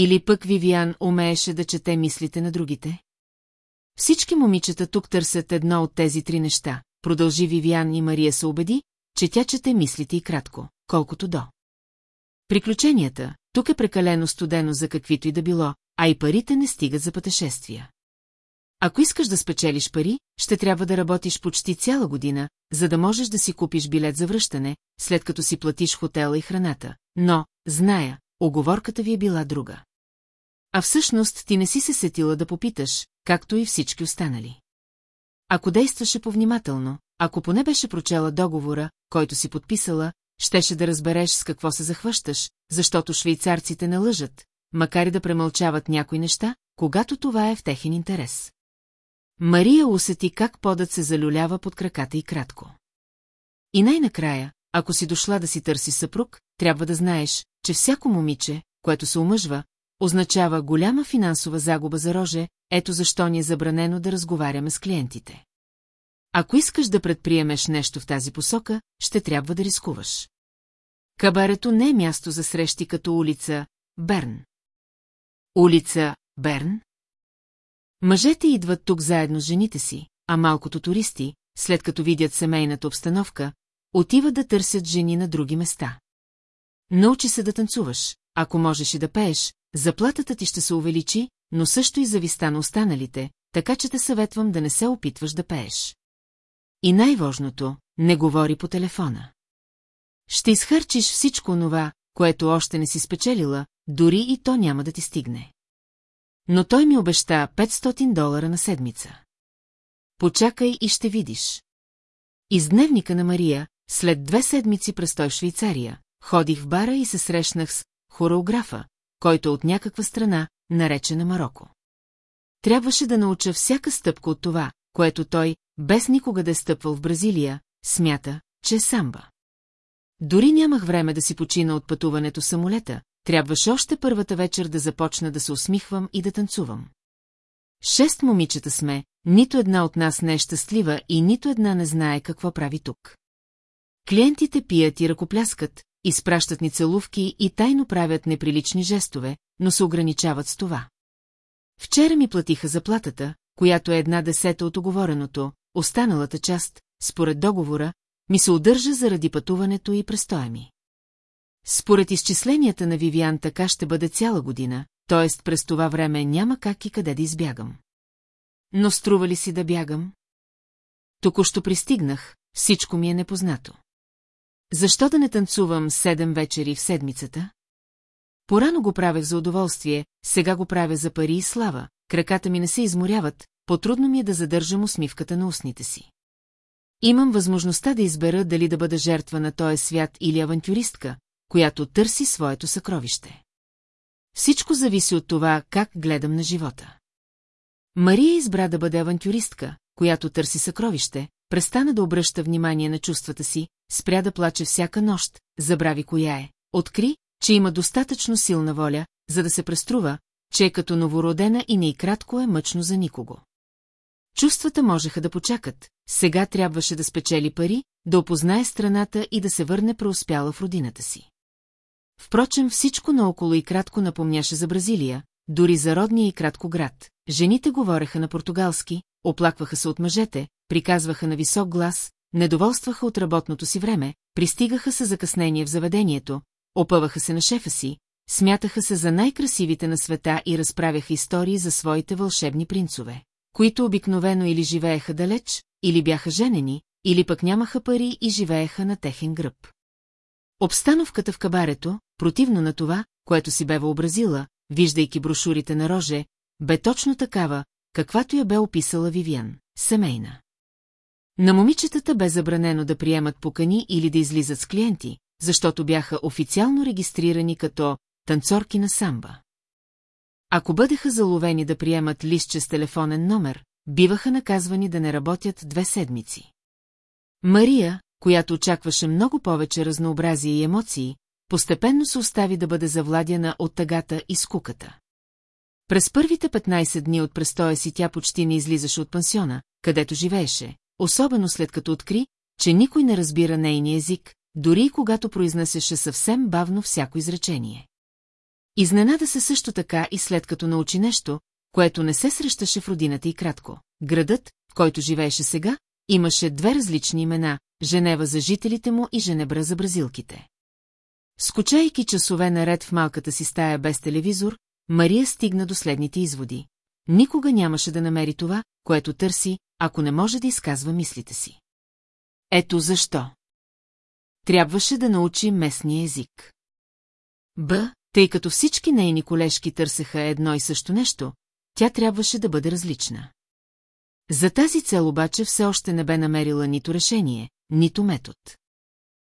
Или пък Вивиан умееше да чете мислите на другите? Всички момичета тук търсят едно от тези три неща, продължи Вивиан и Мария се убеди, че тя чете мислите и кратко, колкото до. Приключенията, тук е прекалено студено за каквито и да било, а и парите не стигат за пътешествия. Ако искаш да спечелиш пари, ще трябва да работиш почти цяла година, за да можеш да си купиш билет за връщане, след като си платиш хотела и храната. Но, зная, оговорката ви е била друга. А всъщност ти не си се сетила да попиташ, както и всички останали. Ако действаше повнимателно, ако поне беше прочела договора, който си подписала, щеше да разбереш с какво се захващаш, защото швейцарците не лъжат, макар и да премълчават някои неща, когато това е в техен интерес. Мария усети как подът се залюлява под краката и кратко. И най-накрая, ако си дошла да си търси съпруг, трябва да знаеш, че всяко момиче, което се омъжва, означава голяма финансова загуба за роже, ето защо ни е забранено да разговаряме с клиентите. Ако искаш да предприемеш нещо в тази посока, ще трябва да рискуваш. Кабарето не е място за срещи като улица Берн. Улица Берн? Мъжете идват тук заедно с жените си, а малкото туристи, след като видят семейната обстановка, отиват да търсят жени на други места. Научи се да танцуваш, ако можеш и да пееш, заплатата ти ще се увеличи, но също и зависта на останалите, така че те съветвам да не се опитваш да пееш. И най-важното, не говори по телефона. Ще изхарчиш всичко това, което още не си спечелила, дори и то няма да ти стигне. Но той ми обеща 500 долара на седмица. Почакай и ще видиш. Из дневника на Мария, след две седмици престой в Швейцария, ходих в бара и се срещнах с хореографа, който от някаква страна, наречена Марокко. Трябваше да науча всяка стъпка от това, което той, без никога да е стъпвал в Бразилия, смята, че е самба. Дори нямах време да си почина от пътуването самолета, трябваше още първата вечер да започна да се усмихвам и да танцувам. Шест момичета сме, нито една от нас не е щастлива и нито една не знае какво прави тук. Клиентите пият и ръкопляскат, изпращат ни целувки и тайно правят неприлични жестове, но се ограничават с това. Вчера ми платиха заплатата, която е една десета от оговореното, останалата част, според договора, ми се удържа заради пътуването и престоя ми. Според изчисленията на Вивиан така ще бъде цяла година, т.е. през това време няма как и къде да избягам. Но струва ли си да бягам? Току-що пристигнах, всичко ми е непознато. Защо да не танцувам седем вечери в седмицата? Порано го правех за удоволствие, сега го правя за пари и слава, краката ми не се изморяват, потрудно ми е да задържам усмивката на устните си. Имам възможността да избера дали да бъда жертва на този свят или авантюристка, която търси своето съкровище. Всичко зависи от това, как гледам на живота. Мария избра да бъде авантюристка, която търси съкровище, престана да обръща внимание на чувствата си, спря да плаче всяка нощ, забрави коя е, откри, че има достатъчно силна воля, за да се преструва, че е като новородена и не и кратко е мъчно за никого. Чувствата можеха да почакат, сега трябваше да спечели пари, да опознае страната и да се върне преуспяла в родината си. Впрочем, всичко наоколо и кратко напомняше за Бразилия, дори за родния и кратко град. Жените говореха на португалски, оплакваха се от мъжете, приказваха на висок глас, недоволстваха от работното си време, пристигаха се закъснение в заведението, опъваха се на шефа си, смятаха се за най-красивите на света и разправяха истории за своите вълшебни принцове, които обикновено или живееха далеч, или бяха женени, или пък нямаха пари и живееха на техен гръб. Обстановката в кабарето, противно на това, което си бе въобразила, виждайки брошурите на Роже, бе точно такава, каквато я бе описала Вивиан, семейна. На момичетата бе забранено да приемат покани или да излизат с клиенти, защото бяха официално регистрирани като танцорки на самба. Ако бъдеха заловени да приемат листче с телефонен номер, биваха наказвани да не работят две седмици. Мария, която очакваше много повече разнообразие и емоции, постепенно се остави да бъде завладяна от тъгата и скуката. През първите 15 дни от престоя си тя почти не излизаше от пансиона, където живееше, особено след като откри, че никой не разбира нейния език, дори и когато произнасяше съвсем бавно всяко изречение. Изненада се също така и след като научи нещо, което не се срещаше в родината и кратко. Градът, в който живееше сега, имаше две различни имена – Женева за жителите му и Женебра за бразилките. Скочайки часове наред в малката си стая без телевизор, Мария стигна до следните изводи. Никога нямаше да намери това, което търси, ако не може да изказва мислите си. Ето защо. Трябваше да научи местния език. Б, тъй като всички нейни колежки търсеха едно и също нещо, тя трябваше да бъде различна. За тази цел обаче все още не бе намерила нито решение, нито метод.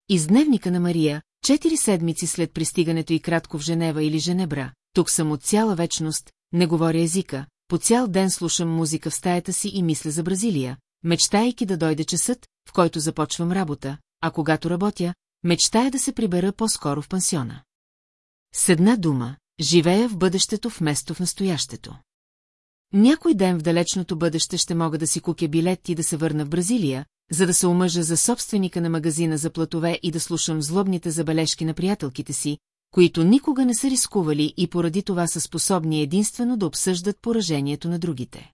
Из дневника на Мария, четири седмици след пристигането и кратко в Женева или Женебра, тук съм от цяла вечност, не говоря езика, по цял ден слушам музика в стаята си и мисля за Бразилия, мечтайки да дойде часът, в който започвам работа, а когато работя, мечтая да се прибера по-скоро в пансиона. С една дума, живея в бъдещето вместо в настоящето. Някой ден в далечното бъдеще ще мога да си купя билет и да се върна в Бразилия, за да се омъжа за собственика на магазина за платове и да слушам злобните забележки на приятелките си, които никога не са рискували и поради това са способни единствено да обсъждат поражението на другите.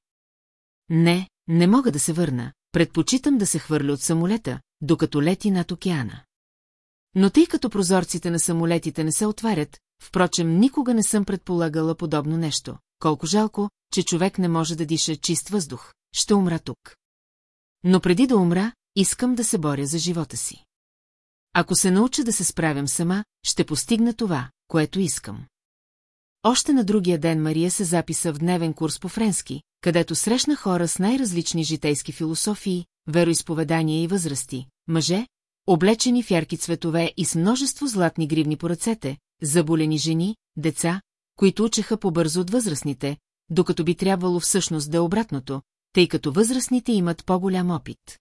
Не, не мога да се върна, предпочитам да се хвърля от самолета, докато лети над океана. Но тъй като прозорците на самолетите не се отварят, впрочем никога не съм предполагала подобно нещо. Колко жалко, че човек не може да диша чист въздух. Ще умра тук. Но преди да умра, искам да се боря за живота си. Ако се науча да се справям сама, ще постигна това, което искам. Още на другия ден Мария се записа в дневен курс по френски, където срещна хора с най-различни житейски философии, вероисповедания и възрасти, мъже, облечени в ярки цветове и с множество златни гривни по ръцете, заболени жени, деца, които учеха по-бързо от възрастните, докато би трябвало всъщност да е обратното, тъй като възрастните имат по-голям опит.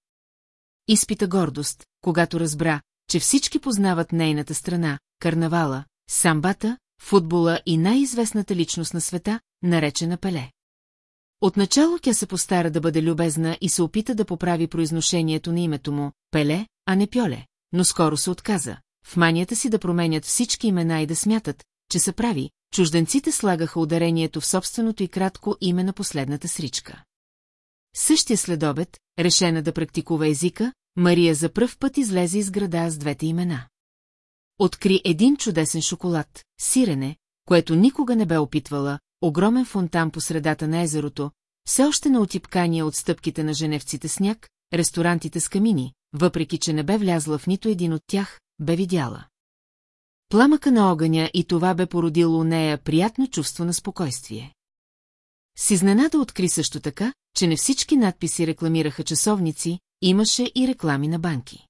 Изпита гордост, когато разбра, че всички познават нейната страна, карнавала, самбата, футбола и най-известната личност на света, наречена Пеле. Отначало тя се постара да бъде любезна и се опита да поправи произношението на името му, Пеле, а не Пьоле, но скоро се отказа. В манията си да променят всички имена и да смятат, че са прави, чужденците слагаха ударението в собственото и кратко име на последната сричка. Същия следобед, решена да практикува езика, Мария за пръв път излезе из града с двете имена. Откри един чудесен шоколад, сирене, което никога не бе опитвала, огромен фонтан по средата на езерото, все още на отипкания от стъпките на женевците сняг, ресторантите с камини, въпреки че не бе влязла в нито един от тях, бе видяла. Пламъка на огъня и това бе породило у нея приятно чувство на спокойствие. С изненада откри също така, че не всички надписи рекламираха часовници, имаше и реклами на банки.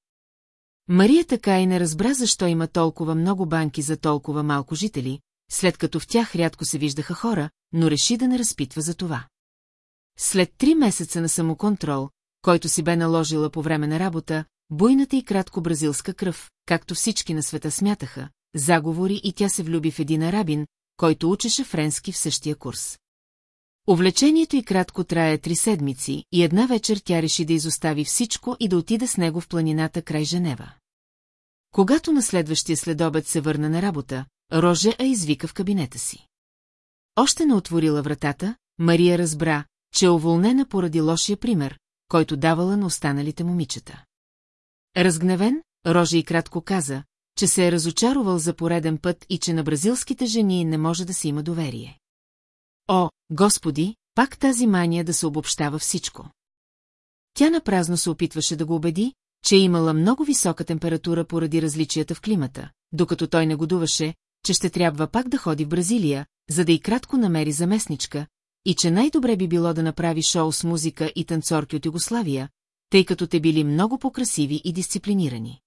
Мария така и не разбра защо има толкова много банки за толкова малко жители, след като в тях рядко се виждаха хора, но реши да не разпитва за това. След три месеца на самоконтрол, който си бе наложила по време на работа, буйната и кратко бразилска кръв, както всички на света смятаха, заговори и тя се влюби в един арабин, който учеше френски в същия курс. Увлечението и кратко трае три седмици и една вечер тя реши да изостави всичко и да отида с него в планината край Женева. Когато на следващия следобед се върна на работа, Роже а извика в кабинета си. Още не отворила вратата, Мария разбра, че е уволнена поради лошия пример, който давала на останалите момичета. Разгневен, Роже и кратко каза, че се е разочаровал за пореден път и че на бразилските жени не може да се има доверие. О, господи, пак тази мания да се обобщава всичко. Тя напразно се опитваше да го убеди, че е имала много висока температура поради различията в климата, докато той не годуваше, че ще трябва пак да ходи в Бразилия, за да и кратко намери заместничка, и че най-добре би било да направи шоу с музика и танцорки от Югославия, тъй като те били много по-красиви и дисциплинирани.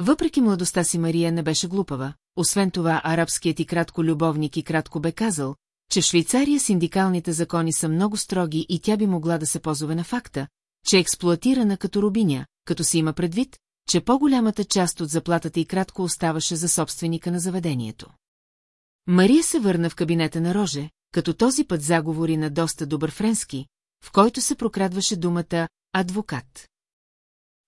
Въпреки младостта си Мария не беше глупава, освен това арабският и кратко любовник и кратко бе казал, че в Швейцария синдикалните закони са много строги и тя би могла да се позове на факта, че е експлуатирана като рубиня, като си има предвид, че по-голямата част от заплатата и кратко оставаше за собственика на заведението. Мария се върна в кабинета на Роже, като този път заговори на доста добър френски, в който се прокрадваше думата «адвокат».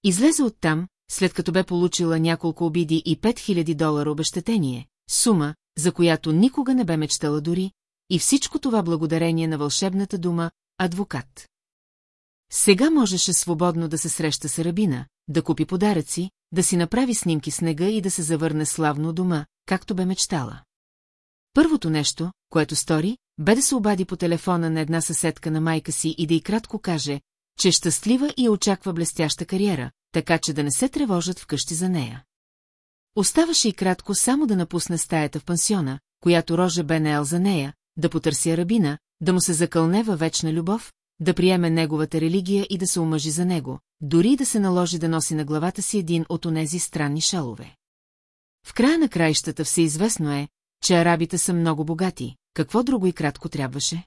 Излезе оттам, след като бе получила няколко обиди и 5000 долара обещетение, сума, за която никога не бе мечтала дори, и всичко това благодарение на вълшебната дума «адвокат». Сега можеше свободно да се среща с Рабина, да купи подаръци, да си направи снимки снега и да се завърне славно дома, както бе мечтала. Първото нещо, което стори, бе да се обади по телефона на една съседка на майка си и да й кратко каже, че е щастлива и очаква блестяща кариера, така че да не се тревожат вкъщи за нея. Оставаше и кратко само да напусне стаята в пансиона, която Роже бе наел за нея, да потърси рабина, да му се закълне във вечна любов, да приеме неговата религия и да се омъжи за него, дори да се наложи да носи на главата си един от онези странни шалове. В края на краищата всеизвестно е, че арабите са много богати, какво друго и кратко трябваше?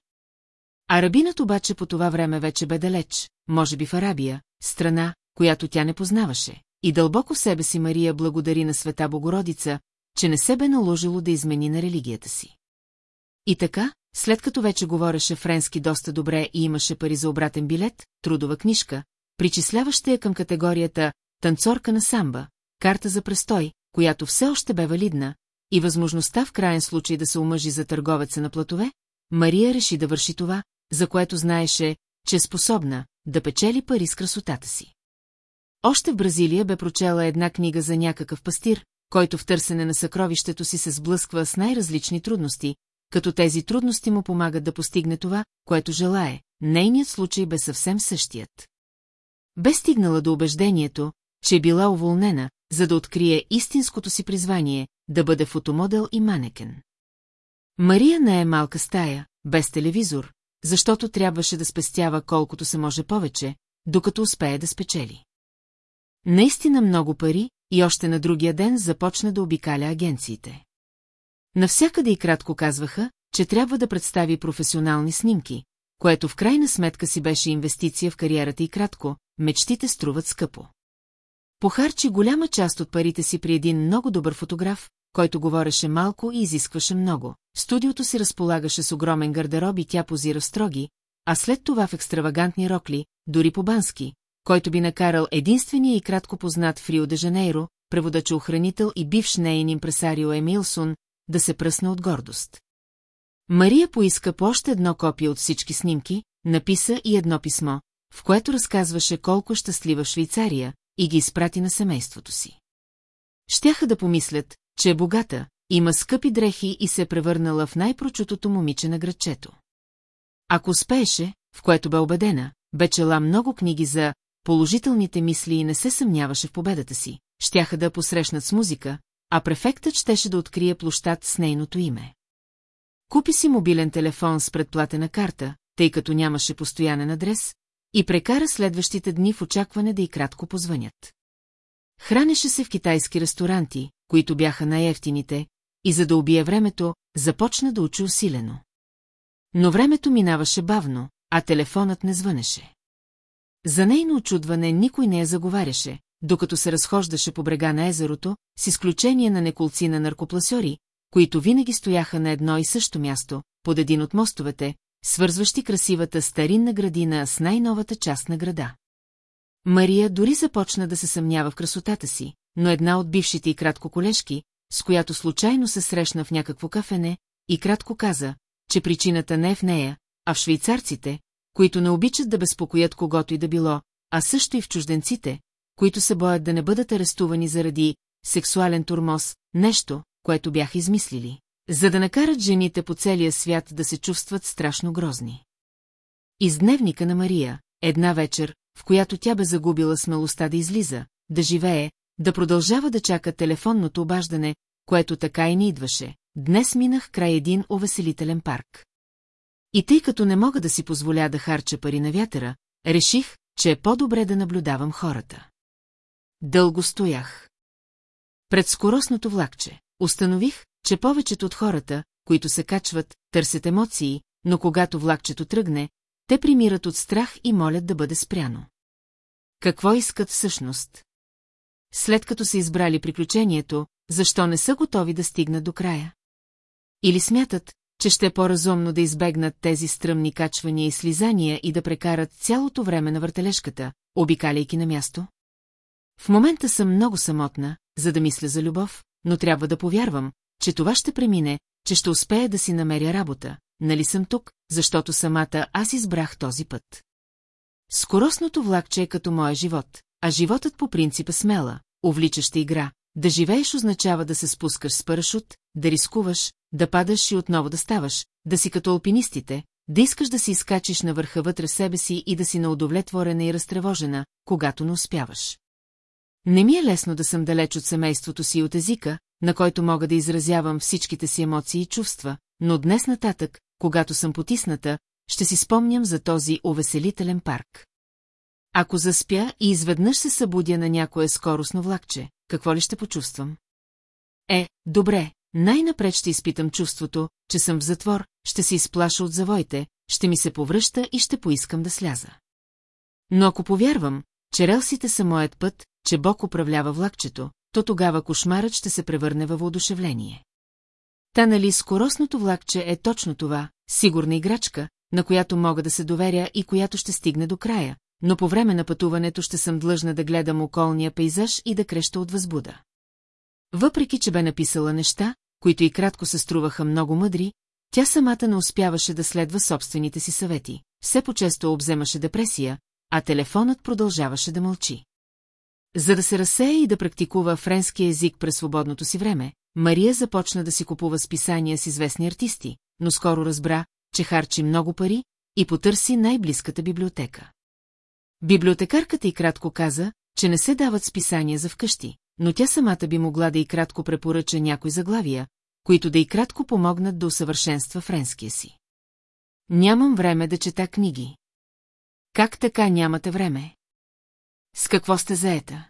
Арабинът обаче по това време вече бе далеч, може би в Арабия, страна, която тя не познаваше, и дълбоко себе си Мария благодари на света Богородица, че не се бе наложило да измени на религията си. И така, след като вече говореше френски доста добре и имаше пари за обратен билет, трудова книжка, причисляваща я към категорията «танцорка на самба», карта за престой, която все още бе валидна, и възможността в крайен случай да се омъжи за търговеца на платове, Мария реши да върши това, за което знаеше, че е способна да печели пари с красотата си. Още в Бразилия бе прочела една книга за някакъв пастир, който в търсене на съкровището си се сблъсква с най-различни трудности, като тези трудности му помагат да постигне това, което желае. Нейният случай бе съвсем същият. Бе стигнала до убеждението, че е била уволнена, за да открие истинското си призвание, да бъде фотомодел и манекен. Мария не е малка стая, без телевизор, защото трябваше да спестява колкото се може повече, докато успее да спечели. Наистина много пари и още на другия ден започна да обикаля агенциите. Навсякъде и кратко казваха, че трябва да представи професионални снимки, което в крайна сметка си беше инвестиция в кариерата и кратко, мечтите струват скъпо. Похарчи голяма част от парите си при един много добър фотограф, който говореше малко и изискваше много. Студиото си разполагаше с огромен гардероб и тя позира строги, а след това в екстравагантни рокли, дори по-бански, който би накарал единствения и кратко познат в Рио де Жанейро, преводачо-охранител и бивш нейн импресарио Емилсон, да се пръсна от гордост. Мария поиска по още едно копие от всички снимки, написа и едно писмо, в което разказваше колко щастлива Швейцария и ги изпрати на семейството си. Щяха да помислят, че е богата, има скъпи дрехи и се е превърнала в най-прочутото момиче на градчето. Ако успееше, в което бе убедена, бе чела много книги за положителните мисли и не се съмняваше в победата си, щяха да посрещнат с музика, а префектът щеше да открие площад с нейното име. Купи си мобилен телефон с предплатена карта, тъй като нямаше постоянен адрес, и прекара следващите дни в очакване да и кратко позвънят. Хранеше се в китайски ресторанти, които бяха най-ефтините, и за да убие времето, започна да учи усилено. Но времето минаваше бавно, а телефонът не звънеше. За нейно очудване никой не я заговаряше, докато се разхождаше по брега на езерото, с изключение на неколци на наркопласьори, които винаги стояха на едно и също място, под един от мостовете, свързващи красивата старинна градина с най-новата част на града. Мария дори започна да се съмнява в красотата си, но една от бившите и кратко колежки, с която случайно се срещна в някакво кафене, и кратко каза, че причината не е в нея, а в швейцарците, които не обичат да безпокоят когото и да било, а също и в чужденците, които се боят да не бъдат арестувани заради сексуален турмоз, нещо, което бяха измислили, за да накарат жените по целия свят да се чувстват страшно грозни. Из дневника на Мария, една вечер, в която тя бе загубила смелостта да излиза, да живее, да продължава да чака телефонното обаждане, което така и не идваше. Днес минах край един увеселителен парк. И тъй като не мога да си позволя да харча пари на вятъра, реших, че е по-добре да наблюдавам хората. Дълго стоях. Пред скоростното влакче. Установих, че повечето от хората, които се качват, търсят емоции, но когато влакчето тръгне, те примират от страх и молят да бъде спряно. Какво искат всъщност? След като са избрали приключението, защо не са готови да стигнат до края? Или смятат, че ще е по-разумно да избегнат тези стръмни качвания и слизания и да прекарат цялото време на въртележката, обикаляйки на място? В момента съм много самотна, за да мисля за любов, но трябва да повярвам, че това ще премине, че ще успея да си намеря работа. Нали съм тук, защото самата аз избрах този път. Скоростното влакче е като моя живот, а животът по принцип е смела, увличаща игра. Да живееш означава да се спускаш с парашут, да рискуваш, да падаш и отново да ставаш, да си като алпинистите, да искаш да си изкачиш на върха вътре себе си и да си неудовлетворена и разтревожена, когато не успяваш. Не ми е лесно да съм далеч от семейството си и от езика, на който мога да изразявам всичките си емоции и чувства, но днес нататък, когато съм потисната, ще си спомням за този увеселителен парк. Ако заспя и изведнъж се събудя на някое скоростно влакче, какво ли ще почувствам? Е, добре, най-напред ще изпитам чувството, че съм в затвор, ще се изплаша от завоите, ще ми се повръща и ще поискам да сляза. Но ако повярвам, че релсите са моят път, че Бог управлява влакчето, то тогава кошмарът ще се превърне във воодушевление. Та нали скоростното влакче е точно това, сигурна играчка, на която мога да се доверя и която ще стигне до края, но по време на пътуването ще съм длъжна да гледам околния пейзаж и да креща от възбуда. Въпреки, че бе написала неща, които и кратко се струваха много мъдри, тя самата не успяваше да следва собствените си съвети. Все по-често обземаше депресия, а телефонът продължаваше да мълчи. За да се разсее и да практикува френски език през свободното си време, Мария започна да си купува списания с известни артисти, но скоро разбра, че харчи много пари и потърси най-близката библиотека. Библиотекарката и кратко каза, че не се дават списания за вкъщи, но тя самата би могла да и кратко препоръча някои заглавия, които да и кратко помогнат да усъвършенства френския си. Нямам време да чета книги. Как така нямате време? С какво сте заета?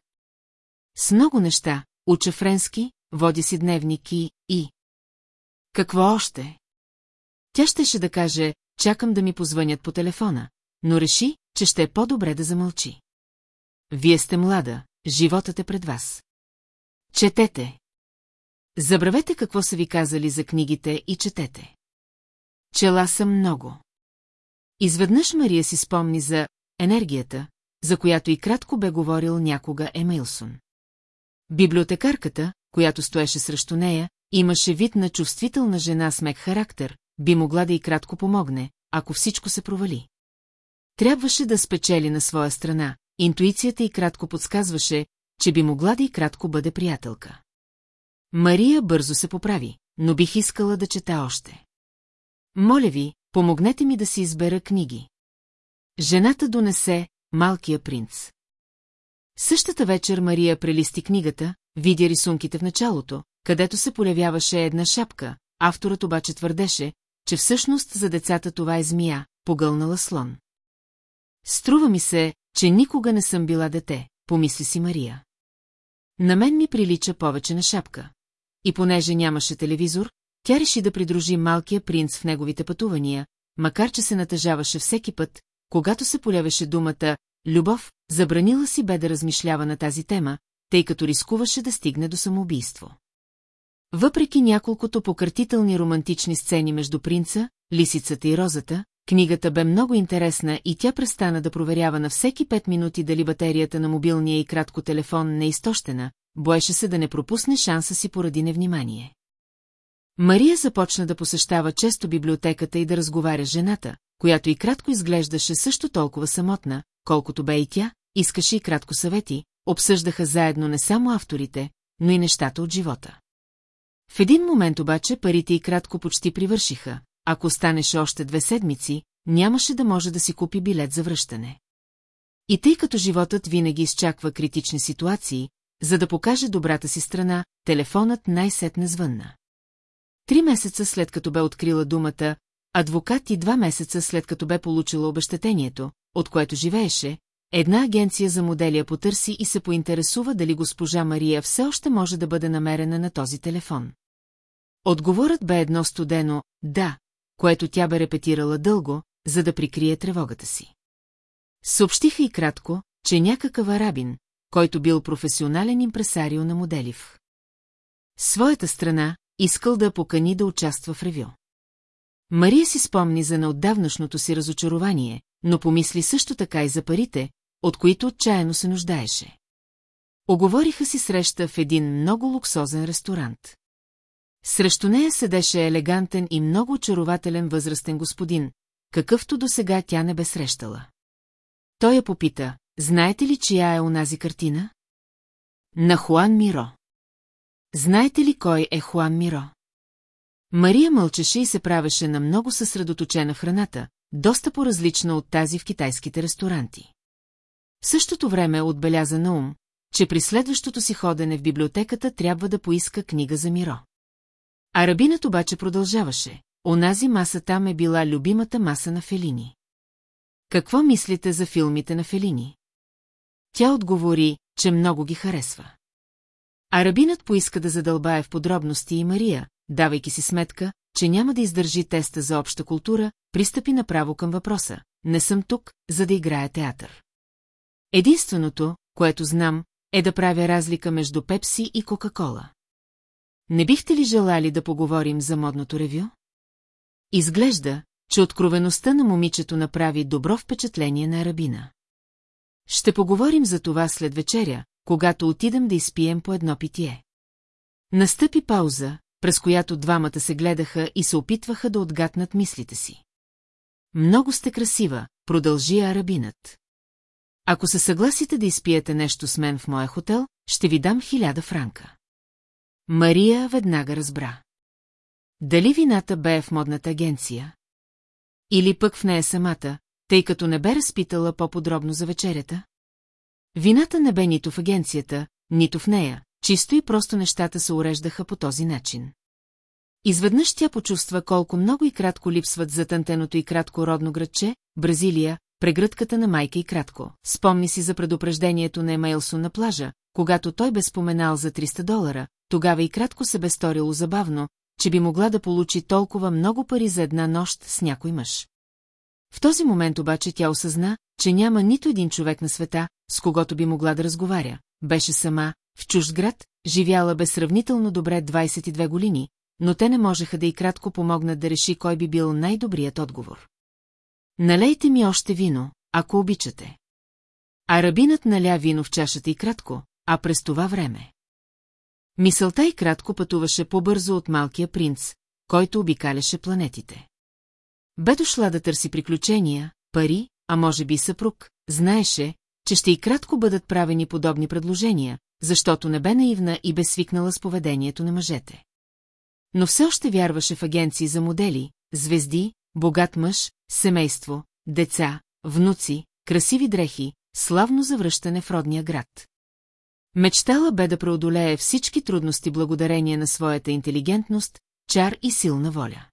С много неща, уча френски, водя си дневники и... Какво още? Тя щеше да каже, чакам да ми позвънят по телефона, но реши, че ще е по-добре да замълчи. Вие сте млада, животът е пред вас. Четете. Забравете какво са ви казали за книгите и четете. Чела съм много. Изведнъж Мария си спомни за енергията, за която и кратко бе говорил някога Емейлсон. Библиотекарката, която стоеше срещу нея, имаше вид на чувствителна жена с мек характер, би могла да и кратко помогне, ако всичко се провали. Трябваше да спечели на своя страна, интуицията и кратко подсказваше, че би могла да и кратко бъде приятелка. Мария бързо се поправи, но бих искала да чета още. Моля ви, помогнете ми да си избера книги. Жената донесе Малкия принц. Същата вечер Мария прелисти книгата, видя рисунките в началото, където се полявяваше една шапка, авторът обаче твърдеше, че всъщност за децата това е змия, погълнала слон. Струва ми се, че никога не съм била дете, помисли си Мария. На мен ми прилича повече на шапка. И понеже нямаше телевизор, тя реши да придружи малкия принц в неговите пътувания, макар че се натъжаваше всеки път, когато се полявеше думата «любов», забранила си бе да размишлява на тази тема, тъй като рискуваше да стигне до самоубийство. Въпреки няколкото пократителни романтични сцени между принца, лисицата и розата, книгата бе много интересна и тя престана да проверява на всеки пет минути дали батерията на мобилния и кратко телефон не е изтощена, боеше се да не пропусне шанса си поради невнимание. Мария започна да посещава често библиотеката и да разговаря с жената, която и кратко изглеждаше също толкова самотна, колкото бе и тя, искаше и кратко съвети, обсъждаха заедно не само авторите, но и нещата от живота. В един момент обаче парите и кратко почти привършиха, ако останеше още две седмици, нямаше да може да си купи билет за връщане. И тъй като животът винаги изчаква критични ситуации, за да покаже добрата си страна, телефонът най-сетне звънна. Три месеца след като бе открила думата адвокат и два месеца след като бе получила обещетението, от което живееше, една агенция за моделия потърси и се поинтересува дали госпожа Мария все още може да бъде намерена на този телефон. Отговорът бе едно студено «да», което тя бе репетирала дълго, за да прикрие тревогата си. Съобщиха и кратко, че някакъв арабин, който бил професионален импресарио на моделив. Своята страна искал да покани да участва в ревю. Мария си спомни за неотдавнашното си разочарование, но помисли също така и за парите, от които отчаяно се нуждаеше. Оговориха си среща в един много луксозен ресторант. Срещу нея седеше елегантен и много очарователен възрастен господин, какъвто до сега тя не бе срещала. Той я попита, знаете ли чия е онази картина? На Хуан Миро. Знаете ли кой е Хуан Миро? Мария мълчеше и се правеше на много съсредоточена храната, доста по-различна от тази в китайските ресторанти. В същото време отбеляза на ум, че при следващото си ходене в библиотеката трябва да поиска книга за Миро. Арабинът обаче продължаваше. Онази маса там е била любимата маса на Фелини. Какво мислите за филмите на Фелини? тя отговори, че много ги харесва. А рабинът поиска да задълбае в подробности и Мария, давайки си сметка, че няма да издържи теста за обща култура, пристъпи направо към въпроса. Не съм тук, за да играя театър. Единственото, което знам, е да правя разлика между Пепси и Кока-Кола. Не бихте ли желали да поговорим за модното ревю? Изглежда, че откровеността на момичето направи добро впечатление на Арабина. Ще поговорим за това след вечеря, когато отидем да изпием по едно питие. Настъпи пауза, през която двамата се гледаха и се опитваха да отгатнат мислите си. Много сте красива, продължи арабинът. Ако се съгласите да изпиете нещо с мен в моя хотел, ще ви дам хиляда франка. Мария веднага разбра. Дали вината бе в модната агенция? Или пък в нея самата, тъй като не бе разпитала по-подробно за вечерята? Вината не бе нито в агенцията, нито в нея, чисто и просто нещата се уреждаха по този начин. Изведнъж тя почувства колко много и кратко липсват за тантеното и кратко родно градче, Бразилия, прегръдката на майка и кратко. Спомни си за предупреждението на Емейлсон на плажа, когато той бе споменал за 300 долара, тогава и кратко се бе сторило забавно, че би могла да получи толкова много пари за една нощ с някой мъж. В този момент обаче тя осъзна, че няма нито един човек на света, с когото би могла да разговаря. Беше сама, в чужд град, живяла бе сравнително добре 22 години, но те не можеха да и кратко помогнат да реши кой би бил най-добрият отговор. Налейте ми още вино, ако обичате. А рабинът наля вино в чашата и кратко, а през това време. Мисълта и кратко пътуваше по-бързо от малкия принц, който обикаляше планетите. Бе дошла да търси приключения, пари, а може би съпруг, знаеше, че ще и кратко бъдат правени подобни предложения, защото не бе наивна и бе свикнала с поведението на мъжете. Но все още вярваше в агенции за модели, звезди, богат мъж, семейство, деца, внуци, красиви дрехи, славно завръщане в родния град. Мечтала бе да преодолее всички трудности благодарение на своята интелигентност, чар и силна воля.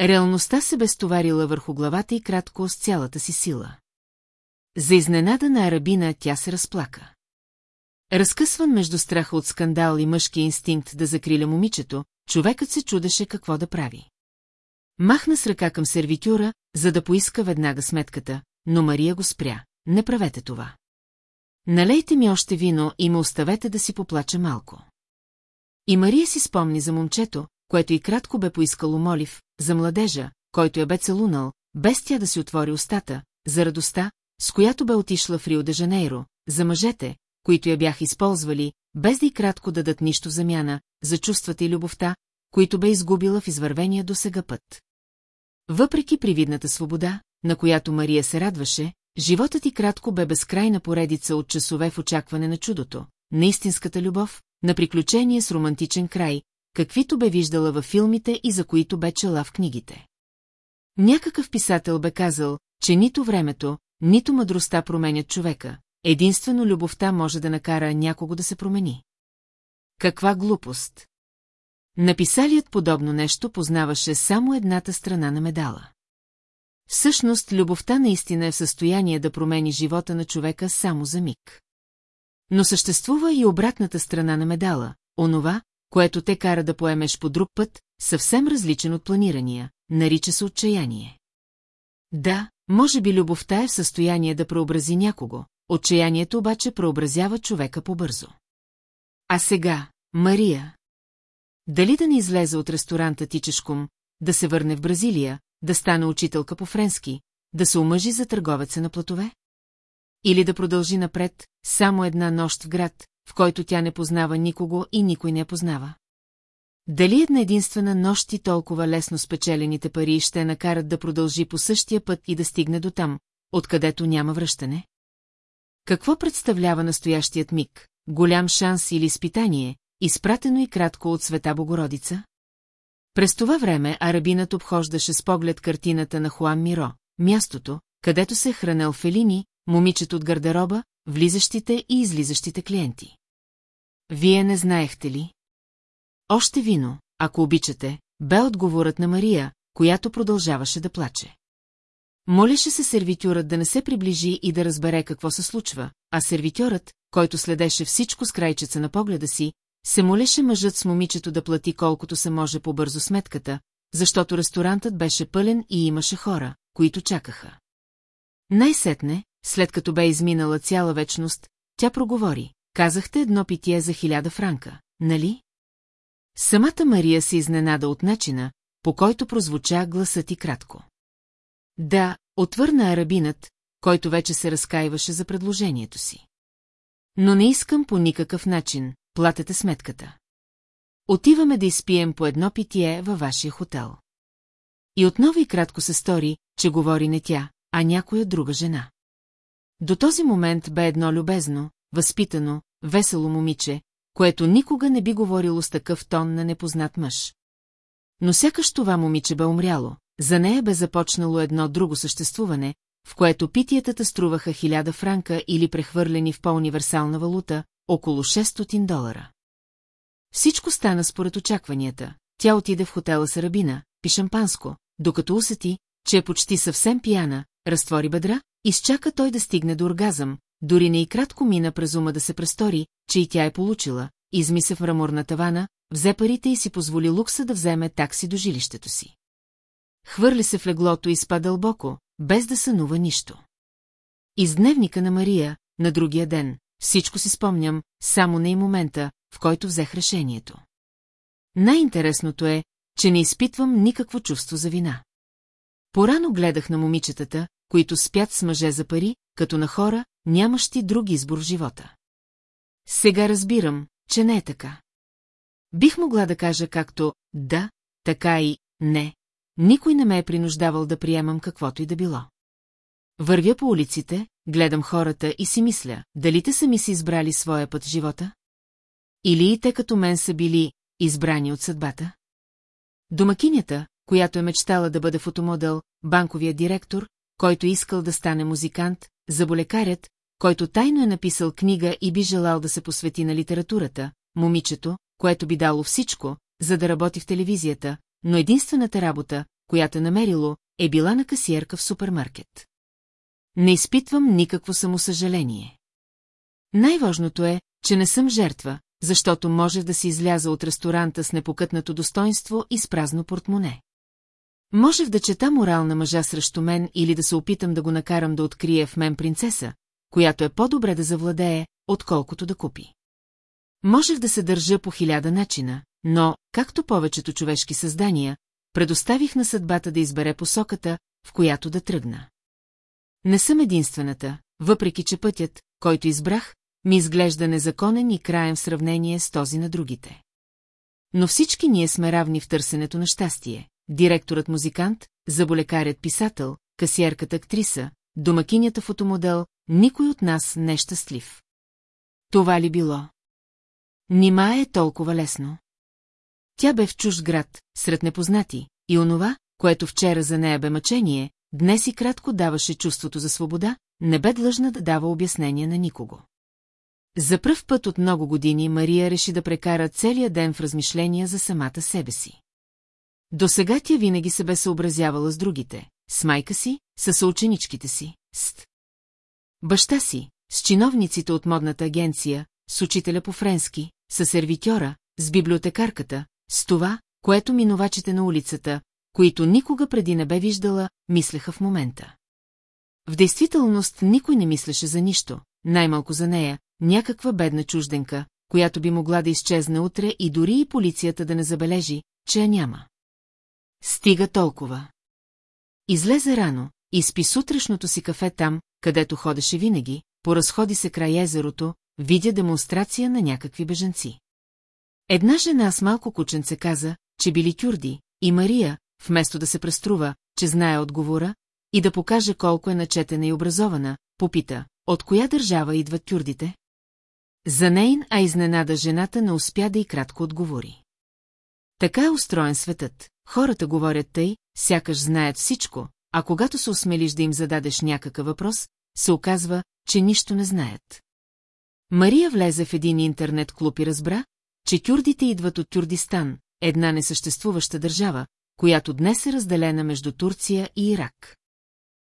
Реалността се бе стоварила върху главата и кратко с цялата си сила. За изненада на арабина тя се разплака. Разкъсван между страха от скандал и мъжки инстинкт да закриля момичето, човекът се чудеше какво да прави. Махна с ръка към сервитюра, за да поиска веднага сметката, но Мария го спря. Не правете това. Налейте ми още вино и ме оставете да си поплача малко. И Мария си спомни за момчето, което и кратко бе поискало молив, за младежа, който я бе целунал, без тя да си отвори устата, за радостта, с която бе отишла в Рио де Жанейро, за мъжете, които я бяха използвали, без да и кратко дадат нищо замяна, за чувствата и любовта, които бе изгубила в извървения до сега път. Въпреки привидната свобода, на която Мария се радваше, животът и кратко бе безкрайна поредица от часове в очакване на чудото, на истинската любов, на приключение с романтичен край, каквито бе виждала във филмите и за които бе чела в книгите. Някакъв писател бе казал, че нито времето, нито мъдростта променят човека, единствено любовта може да накара някого да се промени. Каква глупост! Написалият подобно нещо познаваше само едната страна на медала. Всъщност, любовта наистина е в състояние да промени живота на човека само за миг. Но съществува и обратната страна на медала, онова, което те кара да поемеш по друг път, съвсем различен от планирания, нарича се отчаяние. Да, може би любовта е в състояние да преобрази някого, отчаянието обаче преобразява човека по-бързо. А сега, Мария. Дали да не излезе от ресторанта Тичешком, да се върне в Бразилия, да стане учителка по френски, да се омъжи за търговеца на платове? Или да продължи напред, само една нощ в град, в който тя не познава никого и никой не я познава? Дали една единствена нощ и толкова лесно спечелените пари ще накарат да продължи по същия път и да стигне до там, откъдето няма връщане? Какво представлява настоящият миг? Голям шанс или изпитание, изпратено и кратко от света Богородица? През това време арабинът обхождаше с поглед картината на Хуан Миро, мястото, където се е хранел Фелини, момичето от гардероба, влизащите и излизащите клиенти. Вие не знаехте ли? Още вино, ако обичате, бе отговорът на Мария, която продължаваше да плаче. Молеше се сервитюрът да не се приближи и да разбере какво се случва, а сервитюрът, който следеше всичко с крайчеца на погледа си, се молеше мъжът с момичето да плати колкото се може по-бързо сметката, защото ресторантът беше пълен и имаше хора, които чакаха. Най-сетне, след като бе изминала цяла вечност, тя проговори. Казахте едно питие за хиляда франка, нали? Самата Мария се изненада от начина, по който прозвуча гласът и кратко. Да, отвърна арабинът, който вече се разкаиваше за предложението си. Но не искам по никакъв начин, платете сметката. Отиваме да изпием по едно питие във вашия хотел. И отново и кратко се стори, че говори не тя, а някоя друга жена. До този момент бе едно любезно, възпитано, весело момиче, което никога не би говорило с такъв тон на непознат мъж. Но сякаш това момиче бе умряло, за нея бе започнало едно друго съществуване, в което питиетата струваха хиляда франка или прехвърлени в по-универсална валута, около 600 долара. Всичко стана според очакванията. Тя отиде в хотела Сарабина, пи шампанско, докато усети, че е почти съвсем пияна, разтвори бедра, изчака той да стигне до оргазъм, дори не и кратко мина през ума да се престори, че и тя е получила, изми в мраморна тавана, взе парите и си позволи лукса да вземе такси до жилището си. Хвърли се в леглото и спа дълбоко, без да сънува нищо. Из дневника на Мария, на другия ден, всичко си спомням, само не и момента, в който взех решението. Най-интересното е, че не изпитвам никакво чувство за вина. Порано гледах на момичетата, които спят с мъже за пари, като на хора, нямащи друг избор в живота. Сега разбирам, че не е така. Бих могла да кажа както да, така и не. Никой не ме е принуждавал да приемам каквото и да било. Вървя по улиците, гледам хората и си мисля, дали те сами си избрали своя път в живота? Или и те като мен са били избрани от съдбата? Домакинята, която е мечтала да бъде фотомодел, банковия директор, който искал да стане музикант, заболекарят, който тайно е написал книга и би желал да се посвети на литературата, момичето, което би дало всичко, за да работи в телевизията, но единствената работа, която е намерило, е била на касиерка в супермаркет. Не изпитвам никакво самосъжаление. Най-важното е, че не съм жертва, защото можех да си изляза от ресторанта с непокътнато достоинство и с празно портмоне. Можех да чета морал на мъжа срещу мен или да се опитам да го накарам да открие в мен принцеса, която е по-добре да завладее, отколкото да купи. Можех да се държа по хиляда начина, но, както повечето човешки създания, предоставих на съдбата да избере посоката, в която да тръгна. Не съм единствената, въпреки че пътят, който избрах, ми изглежда незаконен и краен в сравнение с този на другите. Но всички ние сме равни в търсенето на щастие. Директорът музикант, заболекарят писател, касиерката актриса, домакинята фотомодел, никой от нас не е щастлив. Това ли било? Нима е толкова лесно. Тя бе в чужд град, сред непознати, и онова, което вчера за нея бе мъчение, днес и кратко даваше чувството за свобода, не бе длъжна да дава обяснение на никого. За пръв път от много години Мария реши да прекара целия ден в размишления за самата себе си. До сега тя винаги се бе съобразявала с другите, с майка си, с съученичките си, с баща си, с чиновниците от модната агенция, с учителя по френски, с сервитьора, с библиотекарката, с това, което минувачите на улицата, които никога преди не бе виждала, мислеха в момента. В действителност никой не мислеше за нищо, най-малко за нея, някаква бедна чужденка, която би могла да изчезне утре и дори и полицията да не забележи, че я няма. Стига толкова. Излезе рано, изпи сутрешното си кафе там, където ходеше винаги, поразходи се край езерото, видя демонстрация на някакви бежанци. Една жена с малко кученце каза, че били тюрди, и Мария, вместо да се преструва, че знае отговора, и да покаже колко е начетена и образована, попита, от коя държава идват тюрдите? За нейн, а изненада жената не успя да и кратко отговори. Така е устроен светът, хората говорят тъй, сякаш знаят всичко, а когато се осмелиш да им зададеш някакъв въпрос, се оказва, че нищо не знаят. Мария влезе в един интернет клуб и разбра, че тюрдите идват от Тюрдистан, една несъществуваща държава, която днес е разделена между Турция и Ирак.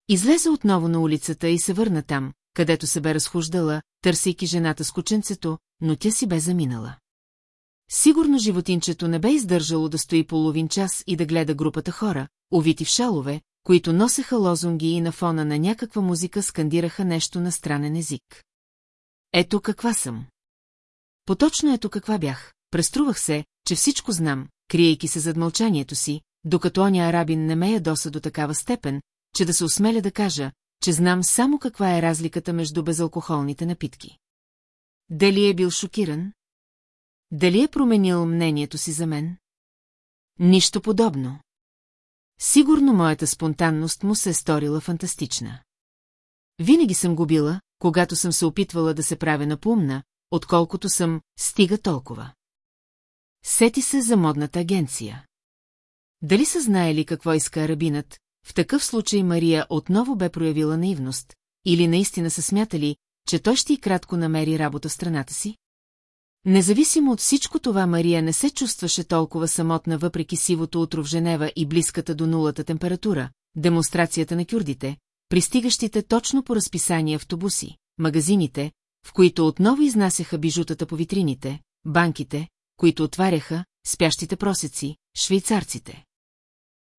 Излезе отново на улицата и се върна там, където се бе разхождала, търсейки жената с кученцето, но тя си бе заминала. Сигурно животинчето не бе издържало да стои половин час и да гледа групата хора, увити в шалове, които носеха лозунги и на фона на някаква музика скандираха нещо на странен език. Ето каква съм. Поточно ето каква бях. Преструвах се, че всичко знам, криейки се зад мълчанието си, докато оня арабин не ме ядоса до такава степен, че да се осмеля да кажа, че знам само каква е разликата между безалкохолните напитки. Дали е бил шокиран? Дали е променил мнението си за мен? Нищо подобно. Сигурно моята спонтанност му се е сторила фантастична. Винаги съм губила, когато съм се опитвала да се правя напумна, отколкото съм «стига толкова». Сети се за модната агенция. Дали са знаели какво иска арабинът, в такъв случай Мария отново бе проявила наивност, или наистина са смятали, че той ще и кратко намери работа в страната си? Независимо от всичко това, Мария не се чувстваше толкова самотна въпреки сивото утро в Женева и близката до нулата температура, демонстрацията на кюрдите, пристигащите точно по разписание автобуси, магазините, в които отново изнасяха бижутата по витрините, банките, които отваряха, спящите просеци, швейцарците,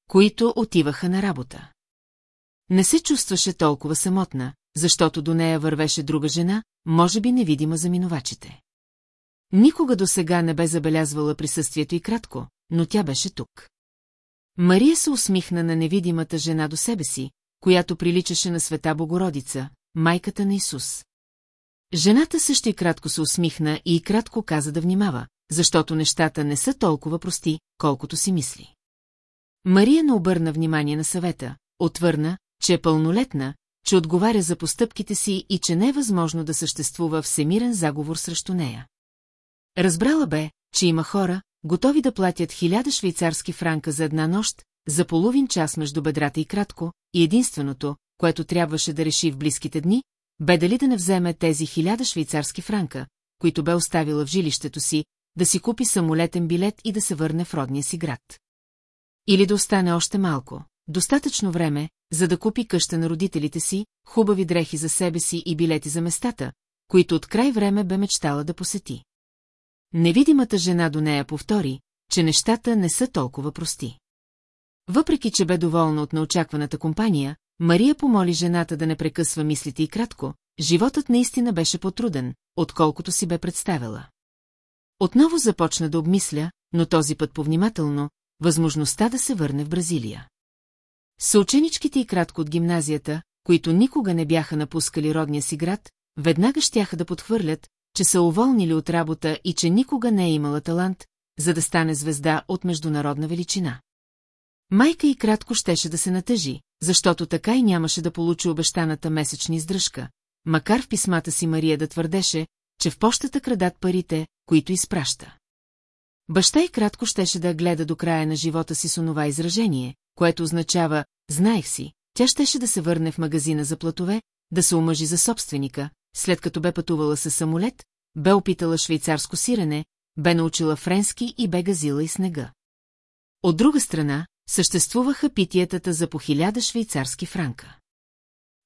които отиваха на работа. Не се чувстваше толкова самотна, защото до нея вървеше друга жена, може би невидима за минувачите. Никога до сега не бе забелязвала присъствието и кратко, но тя беше тук. Мария се усмихна на невидимата жена до себе си, която приличаше на света Богородица, майката на Исус. Жената също и кратко се усмихна и кратко каза да внимава, защото нещата не са толкова прости, колкото си мисли. Мария не обърна внимание на съвета, отвърна, че е пълнолетна, че отговаря за постъпките си и че не е възможно да съществува всемирен заговор срещу нея. Разбрала бе, че има хора, готови да платят хиляда швейцарски франка за една нощ, за половин час между бедрата и кратко, и единственото, което трябваше да реши в близките дни, бе дали да не вземе тези хиляда швейцарски франка, които бе оставила в жилището си, да си купи самолетен билет и да се върне в родния си град. Или да остане още малко, достатъчно време, за да купи къща на родителите си, хубави дрехи за себе си и билети за местата, които от край време бе мечтала да посети. Невидимата жена до нея повтори, че нещата не са толкова прости. Въпреки, че бе доволна от неочакваната компания, Мария помоли жената да не прекъсва мислите и кратко, животът наистина беше потруден, отколкото си бе представила. Отново започна да обмисля, но този път повнимателно, възможността да се върне в Бразилия. Съученичките и кратко от гимназията, които никога не бяха напускали родния си град, веднага щяха да подхвърлят, че са уволнили от работа и че никога не е имала талант, за да стане звезда от международна величина. Майка и кратко щеше да се натъжи, защото така и нямаше да получи обещаната месечна издръжка, макар в писмата си Мария да твърдеше, че в пощата крадат парите, които изпраща. Баща и кратко щеше да гледа до края на живота си с онова изражение, което означава «знаех си», тя щеше да се върне в магазина за платове, да се омъжи за собственика, след като бе пътувала със самолет, бе опитала швейцарско сирене, бе научила френски и бе газила и снега. От друга страна, съществуваха питиетата за по хиляда швейцарски франка.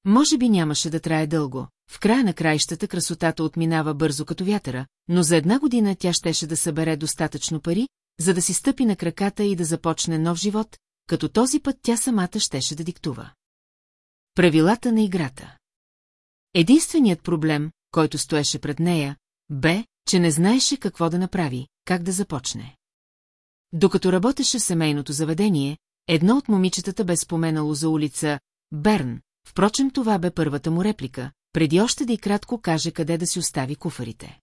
Може би нямаше да трае дълго, в края на краищата красотата отминава бързо като вятъра, но за една година тя щеше да събере достатъчно пари, за да си стъпи на краката и да започне нов живот, като този път тя самата щеше да диктува. Правилата на играта Единственият проблем, който стоеше пред нея, бе, че не знаеше какво да направи, как да започне. Докато работеше в семейното заведение, едно от момичетата бе споменало за улица Берн, впрочем това бе първата му реплика, преди още да и кратко каже къде да си остави куфарите.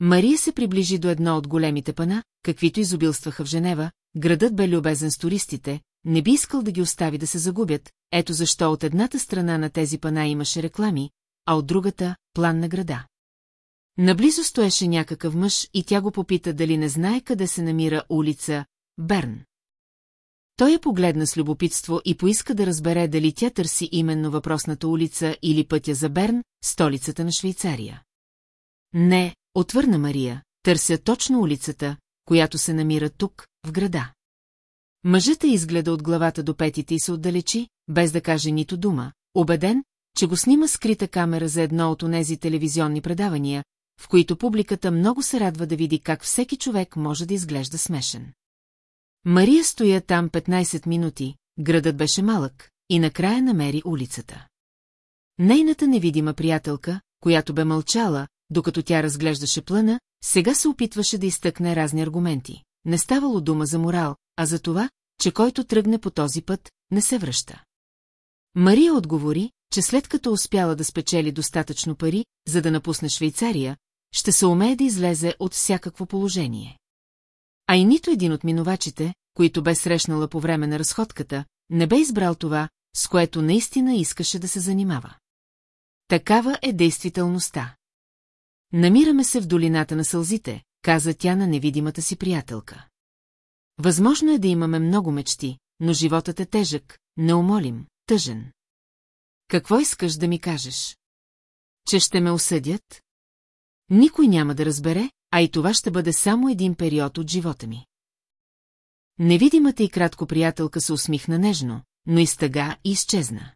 Мария се приближи до едно от големите пана, каквито изобилстваха в Женева, градът бе любезен с туристите, не би искал да ги остави да се загубят, ето защо от едната страна на тези пана имаше реклами, а от другата – план на града. Наблизо стоеше някакъв мъж и тя го попита дали не знае къде се намира улица Берн. Той я погледна с любопитство и поиска да разбере дали тя търси именно въпросната улица или пътя за Берн, столицата на Швейцария. Не, отвърна Мария, търся точно улицата, която се намира тук, в града. Мъжът изгледа от главата до петите и се отдалечи, без да каже нито дума, убеден, че го снима скрита камера за едно от онези телевизионни предавания, в които публиката много се радва да види как всеки човек може да изглежда смешен. Мария стоя там 15 минути, градът беше малък, и накрая намери улицата. Нейната невидима приятелка, която бе мълчала, докато тя разглеждаше плана, сега се опитваше да изтъкне разни аргументи. Не ставало дума за морал, а за това, че който тръгне по този път, не се връща. Мария отговори, че след като успяла да спечели достатъчно пари, за да напусне Швейцария, ще се умее да излезе от всякакво положение. А и нито един от минувачите, които бе срещнала по време на разходката, не бе избрал това, с което наистина искаше да се занимава. Такава е действителността. Намираме се в долината на сълзите, каза тя на невидимата си приятелка. Възможно е да имаме много мечти, но животът е тежък, неумолим, тъжен. Какво искаш да ми кажеш? Че ще ме осъдят? Никой няма да разбере, а и това ще бъде само един период от живота ми. Невидимата и кратко приятелка се усмихна нежно, но изтъга и изчезна.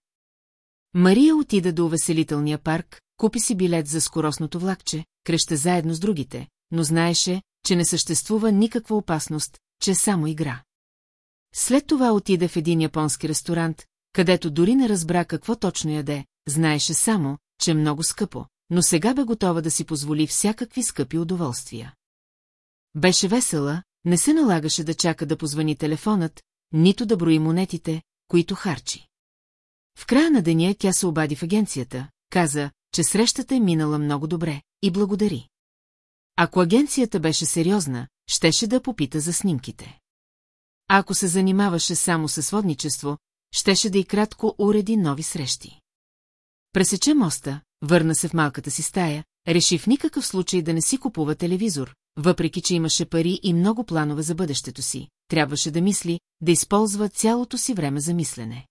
Мария отида до увеселителния парк, купи си билет за скоростното влакче, креща заедно с другите, но знаеше, че не съществува никаква опасност, че само игра. След това отида в един японски ресторант, където дори не разбра какво точно яде, знаеше само, че е много скъпо, но сега бе готова да си позволи всякакви скъпи удоволствия. Беше весела, не се налагаше да чака да позвани телефонът, нито да брои монетите, които харчи. В края на деня тя се обади в агенцията, каза, че срещата е минала много добре и благодари. Ако агенцията беше сериозна, щеше да попита за снимките. А ако се занимаваше само със сводничество, щеше да и кратко уреди нови срещи. Пресече моста, върна се в малката си стая, реши в никакъв случай да не си купува телевизор, въпреки че имаше пари и много планове за бъдещето си, трябваше да мисли, да използва цялото си време за мислене.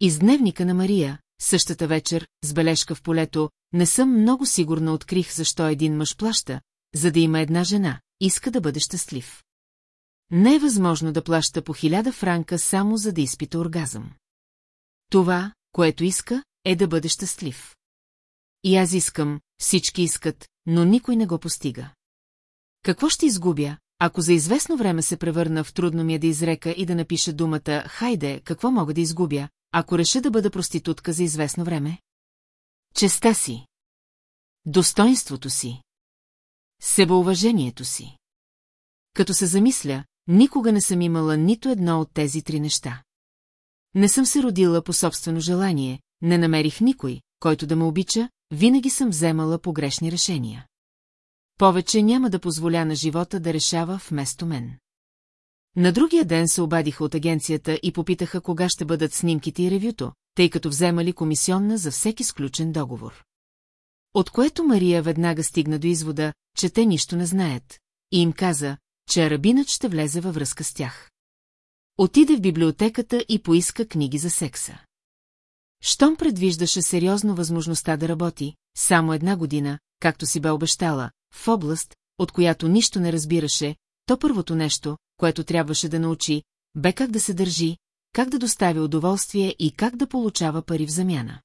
Из дневника на Мария, същата вечер, с бележка в полето, не съм много сигурна открих защо един мъж плаща, за да има една жена, иска да бъде щастлив. Не е възможно да плаща по хиляда франка само за да изпита оргазъм. Това, което иска, е да бъде щастлив. И аз искам, всички искат, но никой не го постига. Какво ще изгубя, ако за известно време се превърна в трудно ми е да изрека и да напиша думата «Хайде, какво мога да изгубя», ако реша да бъда проститутка за известно време? Честа си. Достоинството си. Себеуважението си. Като се замисля, никога не съм имала нито едно от тези три неща. Не съм се родила по собствено желание, не намерих никой, който да ме обича, винаги съм вземала погрешни решения. Повече няма да позволя на живота да решава вместо мен. На другия ден се обадиха от агенцията и попитаха кога ще бъдат снимките и ревюто, тъй като вземали комисионна за всеки сключен договор. От което Мария веднага стигна до извода, че те нищо не знаят, и им каза, че арабинът ще влезе във връзка с тях. Отиде в библиотеката и поиска книги за секса. Щом предвиждаше сериозно възможността да работи, само една година, както си бе обещала, в област, от която нищо не разбираше, то първото нещо, което трябваше да научи, бе как да се държи, как да доставя удоволствие и как да получава пари в замяна.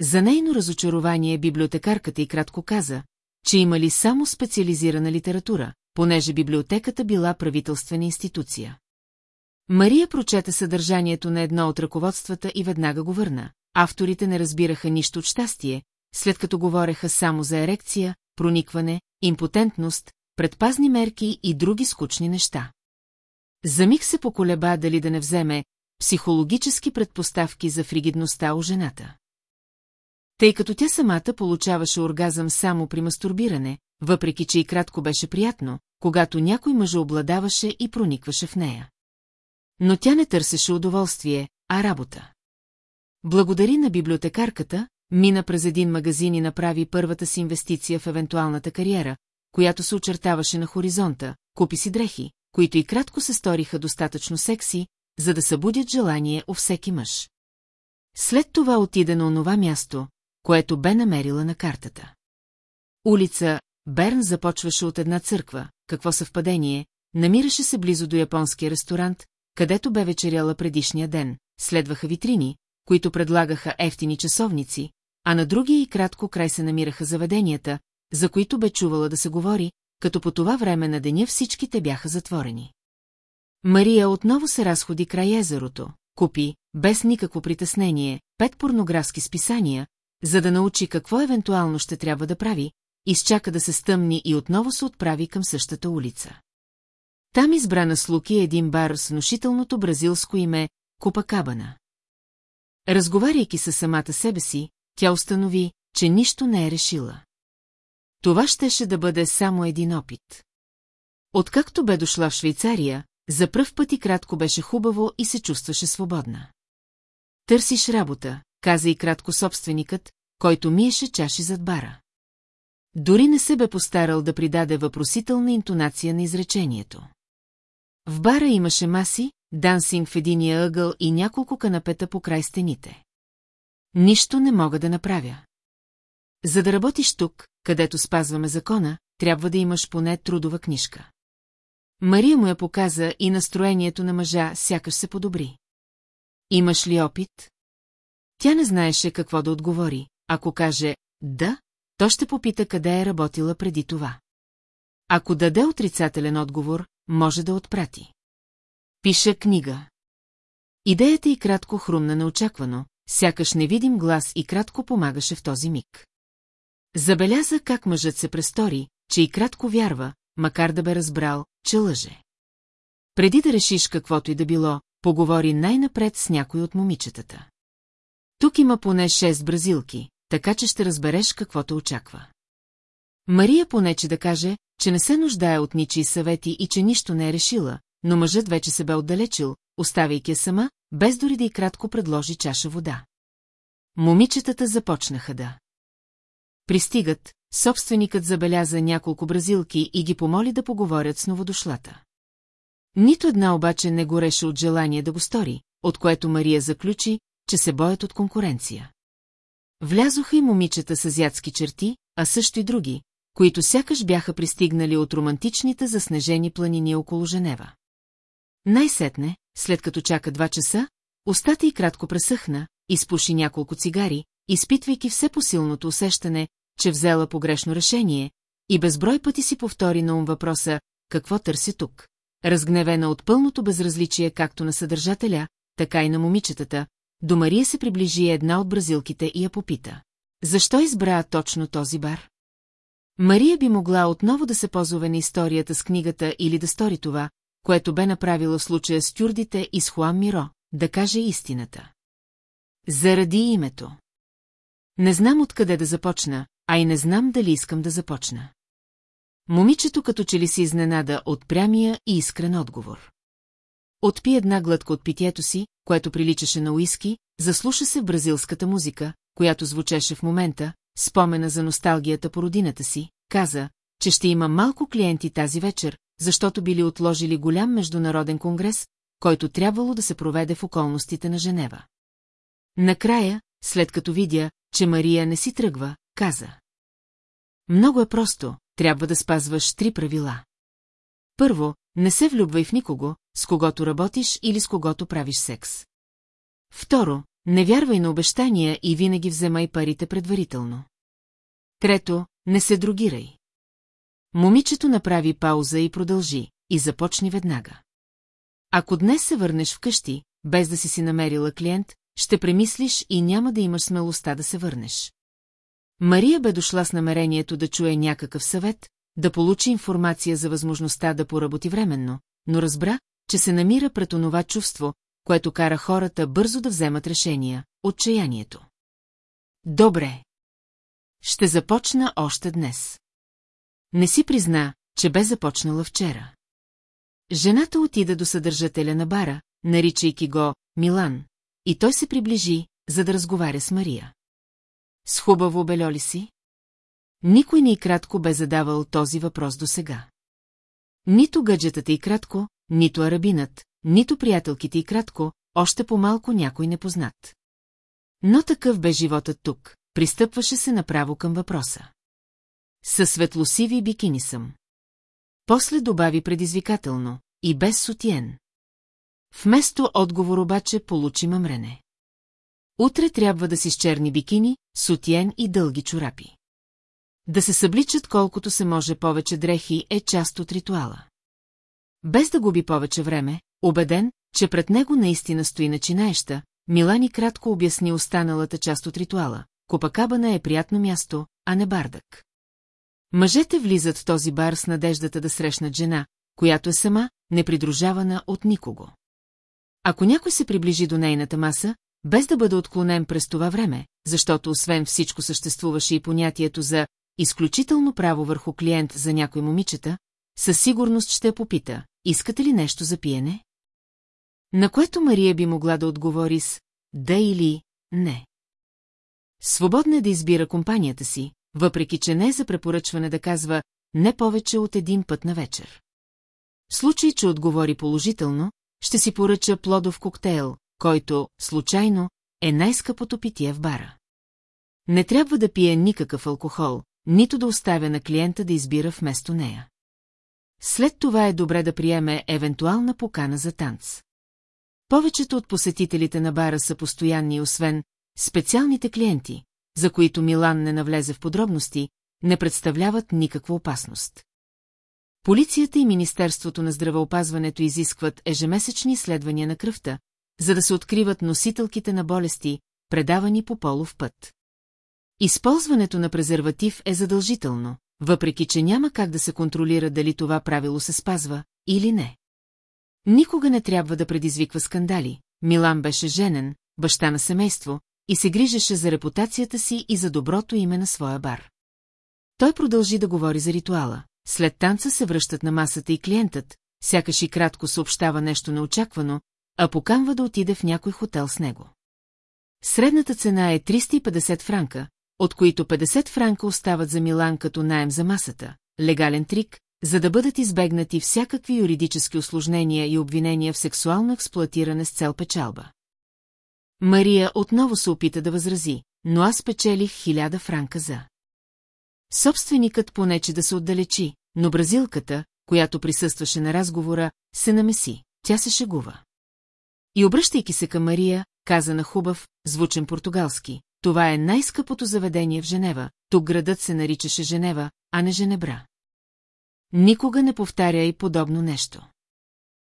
За нейно разочарование библиотекарката и кратко каза, че имали само специализирана литература, понеже библиотеката била правителствена институция. Мария прочета съдържанието на едно от ръководствата и веднага го върна. Авторите не разбираха нищо от щастие, след като говореха само за ерекция, проникване, импотентност, предпазни мерки и други скучни неща. За миг се поколеба дали да не вземе психологически предпоставки за фригидността у жената. Тъй като тя самата получаваше оргазъм само при мастурбиране, въпреки че и кратко беше приятно, когато някой мъж обладаваше и проникваше в нея. Но тя не търсеше удоволствие, а работа. Благодари на библиотекарката, мина през един магазин и направи първата си инвестиция в евентуалната кариера, която се очертаваше на хоризонта, купи си дрехи, които и кратко се сториха достатъчно секси, за да събудят желание у всеки мъж. След това отида на онова място, което бе намерила на картата. Улица Берн започваше от една църква, какво съвпадение, намираше се близо до японския ресторант, където бе вечеряла предишния ден, следваха витрини, които предлагаха ефтини часовници, а на другия и кратко край се намираха заведенията, за които бе чувала да се говори, като по това време на деня всичките бяха затворени. Мария отново се разходи край езерото, купи, без никакво притеснение, пет порнографски списания, за да научи какво евентуално ще трябва да прави, изчака да се стъмни и отново се отправи към същата улица. Там избра на слуки един бар с внушителното бразилско име Купакабана. Разговаряйки със самата себе си, тя установи, че нищо не е решила. Това щеше да бъде само един опит. Откакто бе дошла в Швейцария, за пръв път и кратко беше хубаво и се чувстваше свободна. Търсиш работа, каза и кратко собственикът, който миеше чаши зад бара. Дори не се бе постарал да придаде въпросителна интонация на изречението. В бара имаше маси, дансинг в единия ъгъл и няколко канапета по край стените. Нищо не мога да направя. За да работиш тук, където спазваме закона, трябва да имаш поне трудова книжка. Мария му я показа и настроението на мъжа сякаш се подобри. Имаш ли опит? Тя не знаеше какво да отговори. Ако каже «да», то ще попита къде е работила преди това. Ако даде отрицателен отговор, може да отпрати. Пиша книга. Идеята и кратко хрумна неочаквано, сякаш невидим глас и кратко помагаше в този миг. Забеляза как мъжът се престори, че и кратко вярва, макар да бе разбрал, че лъже. Преди да решиш каквото и да било, поговори най-напред с някой от момичетата. Тук има поне шест бразилки, така че ще разбереш каквото очаква. Мария понече да каже, че не се нуждае от ничии съвети и че нищо не е решила, но мъжът вече се бе отдалечил, оставяйки я сама, без дори да и кратко предложи чаша вода. Момичетата започнаха да. Пристигат, собственикът забеляза няколко бразилки и ги помоли да поговорят с новодошлата. Нито една обаче не гореше от желание да го стори, от което Мария заключи, че се боят от конкуренция. Влязоха и момичета с азиатски черти, а също и други, които сякаш бяха пристигнали от романтичните заснежени планини около Женева. Най-сетне, след като чака два часа, устата й кратко пресъхна, изпуши няколко цигари, изпитвайки все посилното усещане, че взела погрешно решение, и безброй пъти си повтори на ум въпроса «Какво търси тук?» Разгневена от пълното безразличие както на съдържателя, така и на момичетата, до Мария се приближи една от бразилките и я попита. Защо избра точно този бар? Мария би могла отново да се позове на историята с книгата или да стори това, което бе направила в случая с тюрдите и с Хуан Миро, да каже истината. Заради името. Не знам откъде да започна, а и не знам дали искам да започна. Момичето като че ли се изненада от прямия и искрен отговор. Отпи една глътка от питието си, което приличаше на уиски, заслуша се в бразилската музика, която звучеше в момента, спомена за носталгията по родината си, каза, че ще има малко клиенти тази вечер, защото били отложили голям международен конгрес, който трябвало да се проведе в околностите на Женева. Накрая, след като видя, че Мария не си тръгва, каза. Много е просто, трябва да спазваш три правила. Първо, не се влюбвай в никого, с когото работиш или с когото правиш секс. Второ, не вярвай на обещания и винаги вземай парите предварително. Трето, не се другирай. Момичето направи пауза и продължи, и започни веднага. Ако днес се върнеш вкъщи, без да си си намерила клиент, ще премислиш и няма да имаш смелостта да се върнеш. Мария бе дошла с намерението да чуе някакъв съвет, да получи информация за възможността да поработи временно, но разбра, че се намира пред онова чувство, което кара хората бързо да вземат решения – отчаянието. Добре. Ще започна още днес. Не си призна, че бе започнала вчера. Жената отида до съдържателя на бара, наричайки го Милан, и той се приближи, за да разговаря с Мария. С хубаво бело ли си? Никой ни и кратко бе задавал този въпрос до сега. Нито гъджетата и кратко, нито арабинът, нито приятелките и кратко, още по-малко някой непознат. Но такъв бе животът тук, пристъпваше се направо към въпроса. Със светлосиви бикини съм. После добави предизвикателно, и без сутиен. Вместо отговор обаче получи мъмрене. Утре трябва да си с черни бикини, сутиен и дълги чорапи. Да се събличат колкото се може повече дрехи е част от ритуала. Без да губи повече време, убеден, че пред него наистина стои начинаеща, Милани кратко обясни останалата част от ритуала. Копакабана е приятно място, а не бардък. Мъжете влизат в този бар с надеждата да срещнат жена, която е сама, непридружавана от никого. Ако някой се приближи до нейната маса, без да бъде отклонен през това време, защото освен всичко съществуваше и понятието за изключително право върху клиент за някой момичета, със сигурност ще попита, искате ли нещо за пиене? На което Мария би могла да отговори с да или не. Свободна е да избира компанията си, въпреки че не е за препоръчване да казва не повече от един път на вечер. В случай, че отговори положително, ще си поръча плодов коктейл, който, случайно, е най-скъпото питие в бара. Не трябва да пие никакъв алкохол, нито да оставя на клиента да избира вместо нея. След това е добре да приеме евентуална покана за танц. Повечето от посетителите на бара са постоянни, освен специалните клиенти, за които Милан не навлезе в подробности, не представляват никаква опасност. Полицията и Министерството на здравеопазването изискват ежемесечни изследвания на кръвта, за да се откриват носителките на болести, предавани по полов път. Използването на презерватив е задължително, въпреки че няма как да се контролира дали това правило се спазва или не. Никога не трябва да предизвиква скандали. Милан беше женен, баща на семейство, и се грижеше за репутацията си и за доброто име на своя бар. Той продължи да говори за ритуала. След танца се връщат на масата и клиентът, сякаш и кратко съобщава нещо неочаквано, а поканва да отиде в някой хотел с него. Средната цена е 350 франка, от които 50 франка остават за Милан като найем за масата, легален трик, за да бъдат избегнати всякакви юридически осложнения и обвинения в сексуално експлуатиране с цел печалба. Мария отново се опита да възрази, но аз печелих хиляда франка за. Собственикът понече да се отдалечи, но бразилката, която присъстваше на разговора, се намеси, тя се шегува. И обръщайки се към Мария, каза на хубав, звучен португалски, това е най-скъпото заведение в Женева, тук градът се наричаше Женева, а не Женебра. Никога не повтаря и подобно нещо.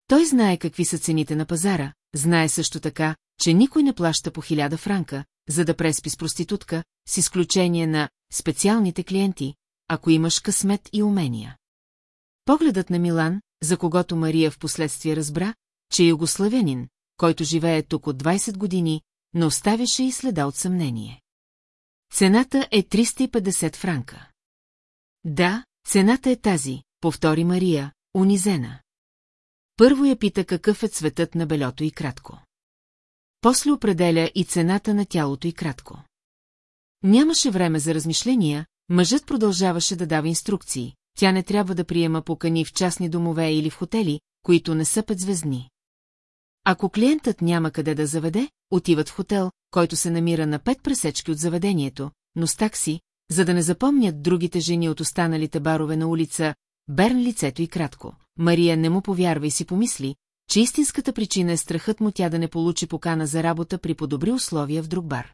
Той знае какви са цените на пазара, знае също така, че никой не плаща по хиляда франка, за да преспи с проститутка, с изключение на специалните клиенти, ако имаш късмет и умения. Погледът на Милан, за когото Мария в последствие разбра, че е югославянин, който живее тук от 20 години, но оставяше и следа от съмнение. Цената е 350 франка. Да, цената е тази, повтори Мария, унизена. Първо я пита какъв е цветът на белето и кратко. После определя и цената на тялото и кратко. Нямаше време за размишления, мъжът продължаваше да дава инструкции. Тя не трябва да приема покани в частни домове или в хотели, които не са петзвездни. Ако клиентът няма къде да заведе, отиват в хотел, който се намира на пет пресечки от заведението, но с такси, за да не запомнят другите жени от останалите барове на улица, Берн лицето и кратко. Мария не му повярва и си помисли, че истинската причина е страхът му тя да не получи покана за работа при подобри условия в друг бар.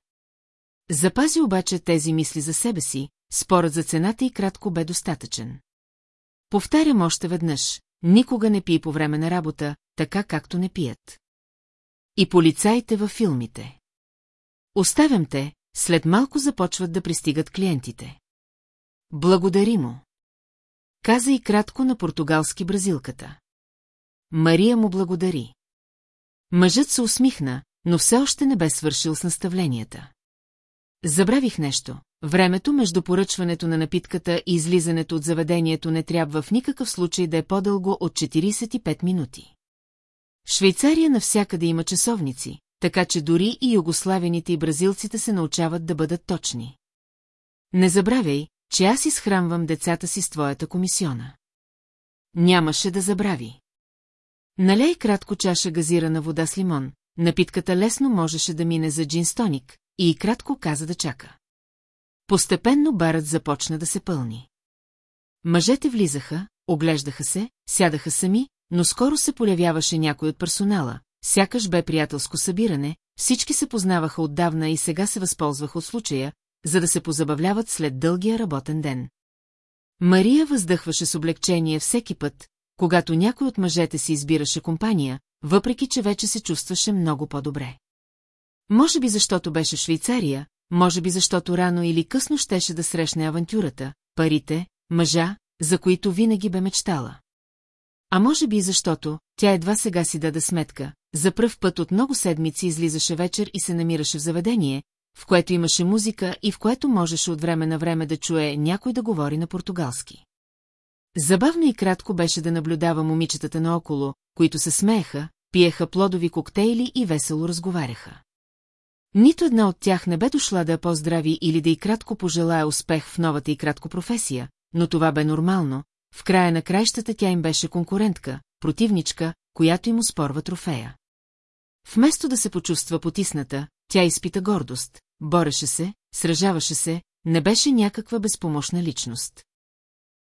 Запази обаче тези мисли за себе си, спорът за цената и кратко бе достатъчен. Повтарям още веднъж, никога не пий по време на работа, така както не пият. И полицаите във филмите. Оставям те, след малко започват да пристигат клиентите. Благодари му. Каза и кратко на португалски бразилката. Мария му благодари. Мъжът се усмихна, но все още не бе свършил с наставленията. Забравих нещо. Времето между поръчването на напитката и излизането от заведението не трябва в никакъв случай да е по-дълго от 45 минути. Швейцария навсякъде има часовници, така че дори и югославяните и бразилците се научават да бъдат точни. Не забравяй, че аз изхранвам децата си с твоята комисиона. Нямаше да забрави. Налей кратко чаша газирана вода с лимон, напитката лесно можеше да мине за джинстоник, и кратко каза да чака. Постепенно барът започна да се пълни. Мъжете влизаха, оглеждаха се, сядаха сами, но скоро се полявяваше някой от персонала, сякаш бе приятелско събиране, всички се познаваха отдавна и сега се възползваха от случая, за да се позабавляват след дългия работен ден. Мария въздъхваше с облегчение всеки път, когато някой от мъжете си избираше компания, въпреки че вече се чувстваше много по-добре. Може би защото беше Швейцария, може би защото рано или късно щеше да срещне авантюрата, парите, мъжа, за които винаги бе мечтала. А може би защото, тя едва сега си даде сметка, за пръв път от много седмици излизаше вечер и се намираше в заведение, в което имаше музика и в което можеше от време на време да чуе някой да говори на португалски. Забавно и кратко беше да наблюдава момичетата наоколо, които се смееха, пиеха плодови коктейли и весело разговаряха. Нито една от тях не бе дошла да я поздрави или да и кратко пожелая успех в новата и кратко професия, но това бе нормално, в края на краищата тя им беше конкурентка, противничка, която им успорва трофея. Вместо да се почувства потисната, тя изпита гордост, бореше се, сражаваше се, не беше някаква безпомощна личност.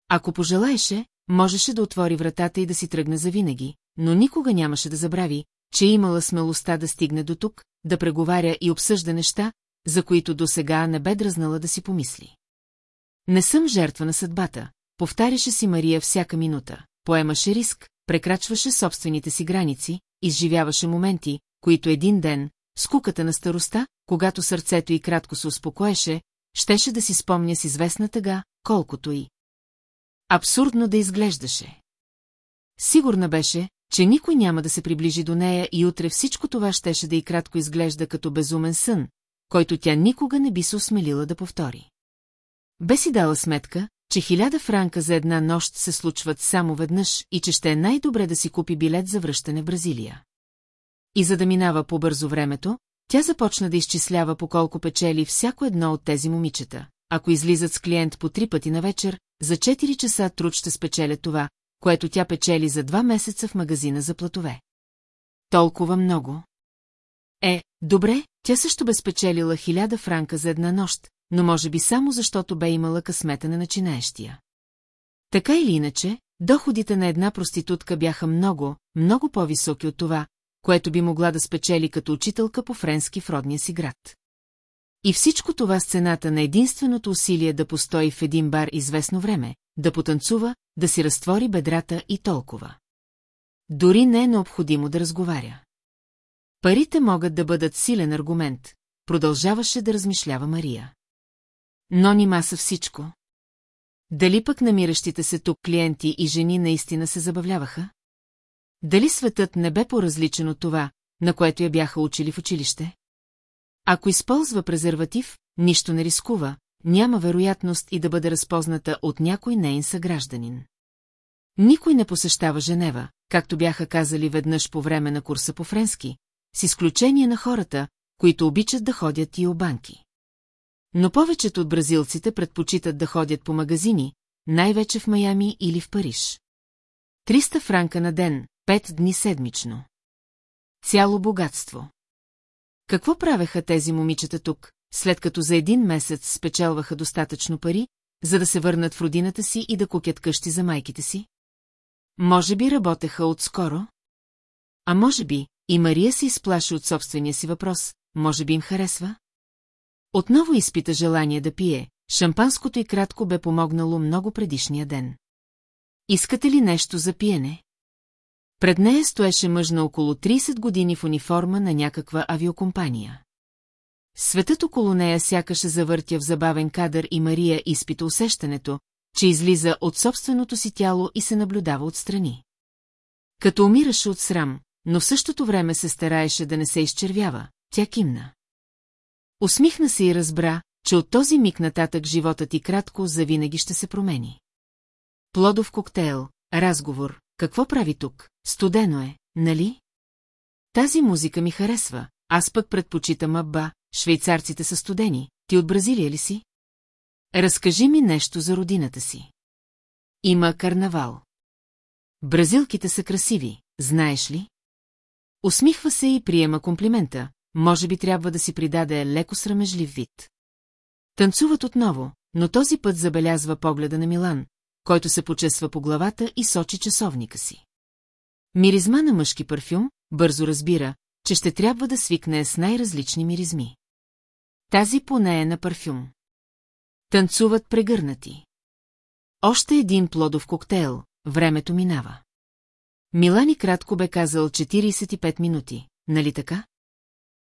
Ако пожелаеше, можеше да отвори вратата и да си тръгне завинаги, но никога нямаше да забрави, че е имала смелостта да стигне до тук, да преговаря и обсъжда неща, за които досега не бе дръзнала да си помисли. Не съм жертва на съдбата, повтаряше си Мария всяка минута, поемаше риск, прекрачваше собствените си граници, изживяваше моменти, които един ден, скуката на староста, когато сърцето й кратко се успокоеше, щеше да си спомня с известна тъга, колкото и. Абсурдно да изглеждаше. Сигурна беше, че никой няма да се приближи до нея и утре всичко това щеше да и кратко изглежда като безумен сън, който тя никога не би се осмелила да повтори. Бе си дала сметка, че хиляда франка за една нощ се случват само веднъж и че ще е най-добре да си купи билет за връщане в Бразилия. И за да минава по-бързо времето, тя започна да изчислява по колко печели всяко едно от тези момичета. Ако излизат с клиент по три пъти на вечер, за 4 часа труд ще спечеля това, което тя печели за два месеца в магазина за платове. Толкова много. Е, добре, тя също бе спечелила хиляда франка за една нощ, но може би само защото бе имала късмета на начинаещия. Така или иначе, доходите на една проститутка бяха много, много по-високи от това, което би могла да спечели като учителка по френски в родния си град. И всичко това с цената на единственото усилие да постои в един бар известно време, да потанцува, да си разтвори бедрата и толкова. Дори не е необходимо да разговаря. Парите могат да бъдат силен аргумент, продължаваше да размишлява Мария. Но нима са всичко. Дали пък намиращите се тук клиенти и жени наистина се забавляваха? Дали светът не бе по-различен от това, на което я бяха учили в училище? Ако използва презерватив, нищо не рискува, няма вероятност и да бъде разпозната от някой нейн съгражданин. Никой не посещава Женева, както бяха казали веднъж по време на курса по френски, с изключение на хората, които обичат да ходят и о банки. Но повечето от бразилците предпочитат да ходят по магазини, най-вече в Майами или в Париж. 300 франка на ден, 5 дни седмично. Цяло богатство. Какво правеха тези момичета тук, след като за един месец спечелваха достатъчно пари, за да се върнат в родината си и да кукят къщи за майките си? Може би работеха отскоро? А може би, и Мария се изплаши от собствения си въпрос, може би им харесва? Отново изпита желание да пие, шампанското и кратко бе помогнало много предишния ден. Искате ли нещо за пиене? Пред нея стоеше мъж на около 30 години в униформа на някаква авиокомпания. Светът около нея сякаше завъртя в забавен кадър и Мария изпита усещането, че излиза от собственото си тяло и се наблюдава отстрани. Като умираше от срам, но в същото време се стараеше да не се изчервява, тя кимна. Усмихна се и разбра, че от този миг нататък животът ти кратко завинаги ще се промени. Плодов коктейл, разговор, какво прави тук? Студено е, нали? Тази музика ми харесва, аз пък предпочитам Абба, швейцарците са студени, ти от Бразилия ли си? Разкажи ми нещо за родината си. Има карнавал. Бразилките са красиви, знаеш ли? Усмихва се и приема комплимента, може би трябва да си придаде леко срамежлив вид. Танцуват отново, но този път забелязва погледа на Милан, който се почесва по главата и сочи часовника си. Миризма на мъжки парфюм, бързо разбира, че ще трябва да свикне с най-различни миризми. Тази поне е на парфюм. Танцуват прегърнати. Още един плодов коктейл, времето минава. Милани кратко бе казал 45 минути, нали така?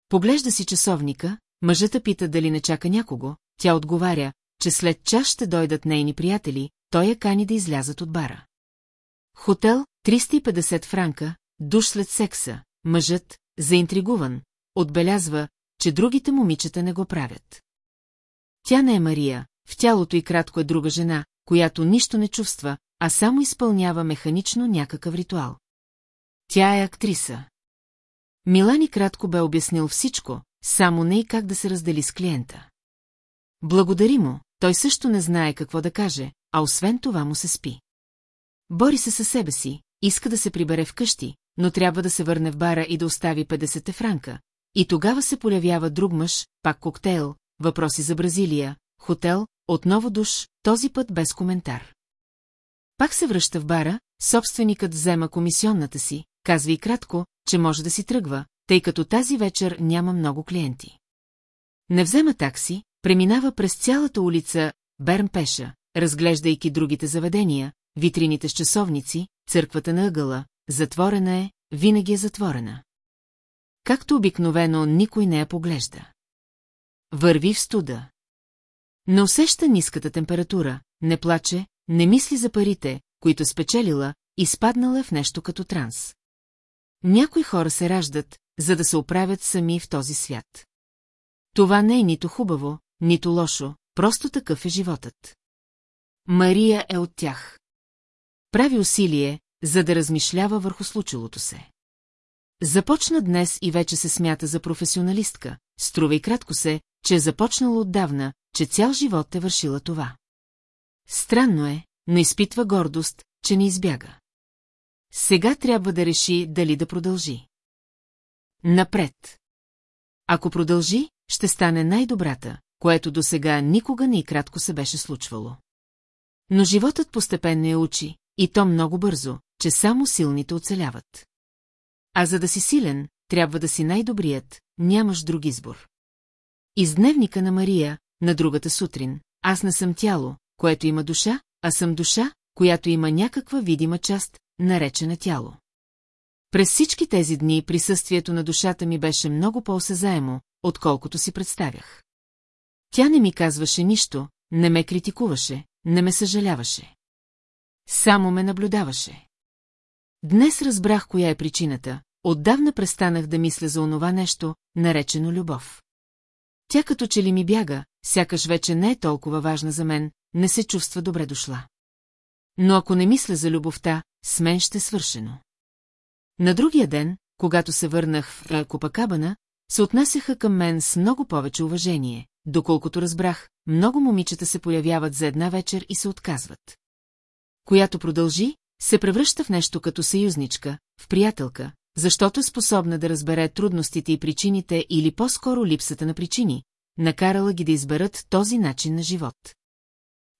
Поглежда си часовника, мъжата пита дали не чака някого, тя отговаря, че след час ще дойдат нейни приятели, той я кани да излязат от бара. Хотел, 350 франка, душ след секса, мъжът, заинтригуван, отбелязва, че другите момичета не го правят. Тя не е Мария, в тялото и кратко е друга жена, която нищо не чувства, а само изпълнява механично някакъв ритуал. Тя е актриса. Милани кратко бе обяснил всичко, само не и как да се раздели с клиента. Благодари му, той също не знае какво да каже, а освен това му се спи. Бори се със себе си, иска да се прибере вкъщи, но трябва да се върне в бара и да остави 50 франка. И тогава се появява друг мъж, пак коктейл, въпроси за Бразилия, хотел, отново душ, този път без коментар. Пак се връща в бара, собственикът взема комисионната си, казва и кратко, че може да си тръгва, тъй като тази вечер няма много клиенти. Не взема такси, преминава през цялата улица Берн Пеша, разглеждайки другите заведения, витрините с часовници, църквата на ъгъла, затворена е, винаги е затворена. Както обикновено никой не я поглежда. Върви в студа. Не усеща ниската температура, не плаче, не мисли за парите, които спечелила, изпаднала в нещо като транс. Някои хора се раждат, за да се оправят сами в този свят. Това не е нито хубаво, нито лошо, просто такъв е животът. Мария е от тях. Прави усилие, за да размишлява върху случилото се. Започна днес и вече се смята за професионалистка, струва и кратко се, че е започнала отдавна, че цял живот е вършила това. Странно е, но изпитва гордост, че не избяга. Сега трябва да реши дали да продължи. Напред. Ако продължи, ще стане най-добрата, което до сега никога не и кратко се беше случвало. Но животът постепенно я учи, и то много бързо, че само силните оцеляват. А за да си силен, трябва да си най-добрият, нямаш друг избор. Из дневника на Мария, на другата сутрин, аз не съм тяло, което има душа, а съм душа, която има някаква видима част, наречена тяло. През всички тези дни присъствието на душата ми беше много по-осезаемо, отколкото си представях. Тя не ми казваше нищо, не ме критикуваше, не ме съжаляваше. Само ме наблюдаваше. Днес разбрах коя е причината, отдавна престанах да мисля за онова нещо, наречено любов. Тя като че ли ми бяга, сякаш вече не е толкова важна за мен, не се чувства добре дошла. Но ако не мисля за любовта, с мен ще свършено. На другия ден, когато се върнах в Копакабана, се отнасяха към мен с много повече уважение, доколкото разбрах, много момичета се появяват за една вечер и се отказват. Която продължи, се превръща в нещо като съюзничка, в приятелка, защото е способна да разбере трудностите и причините или по-скоро липсата на причини, накарала ги да изберат този начин на живот.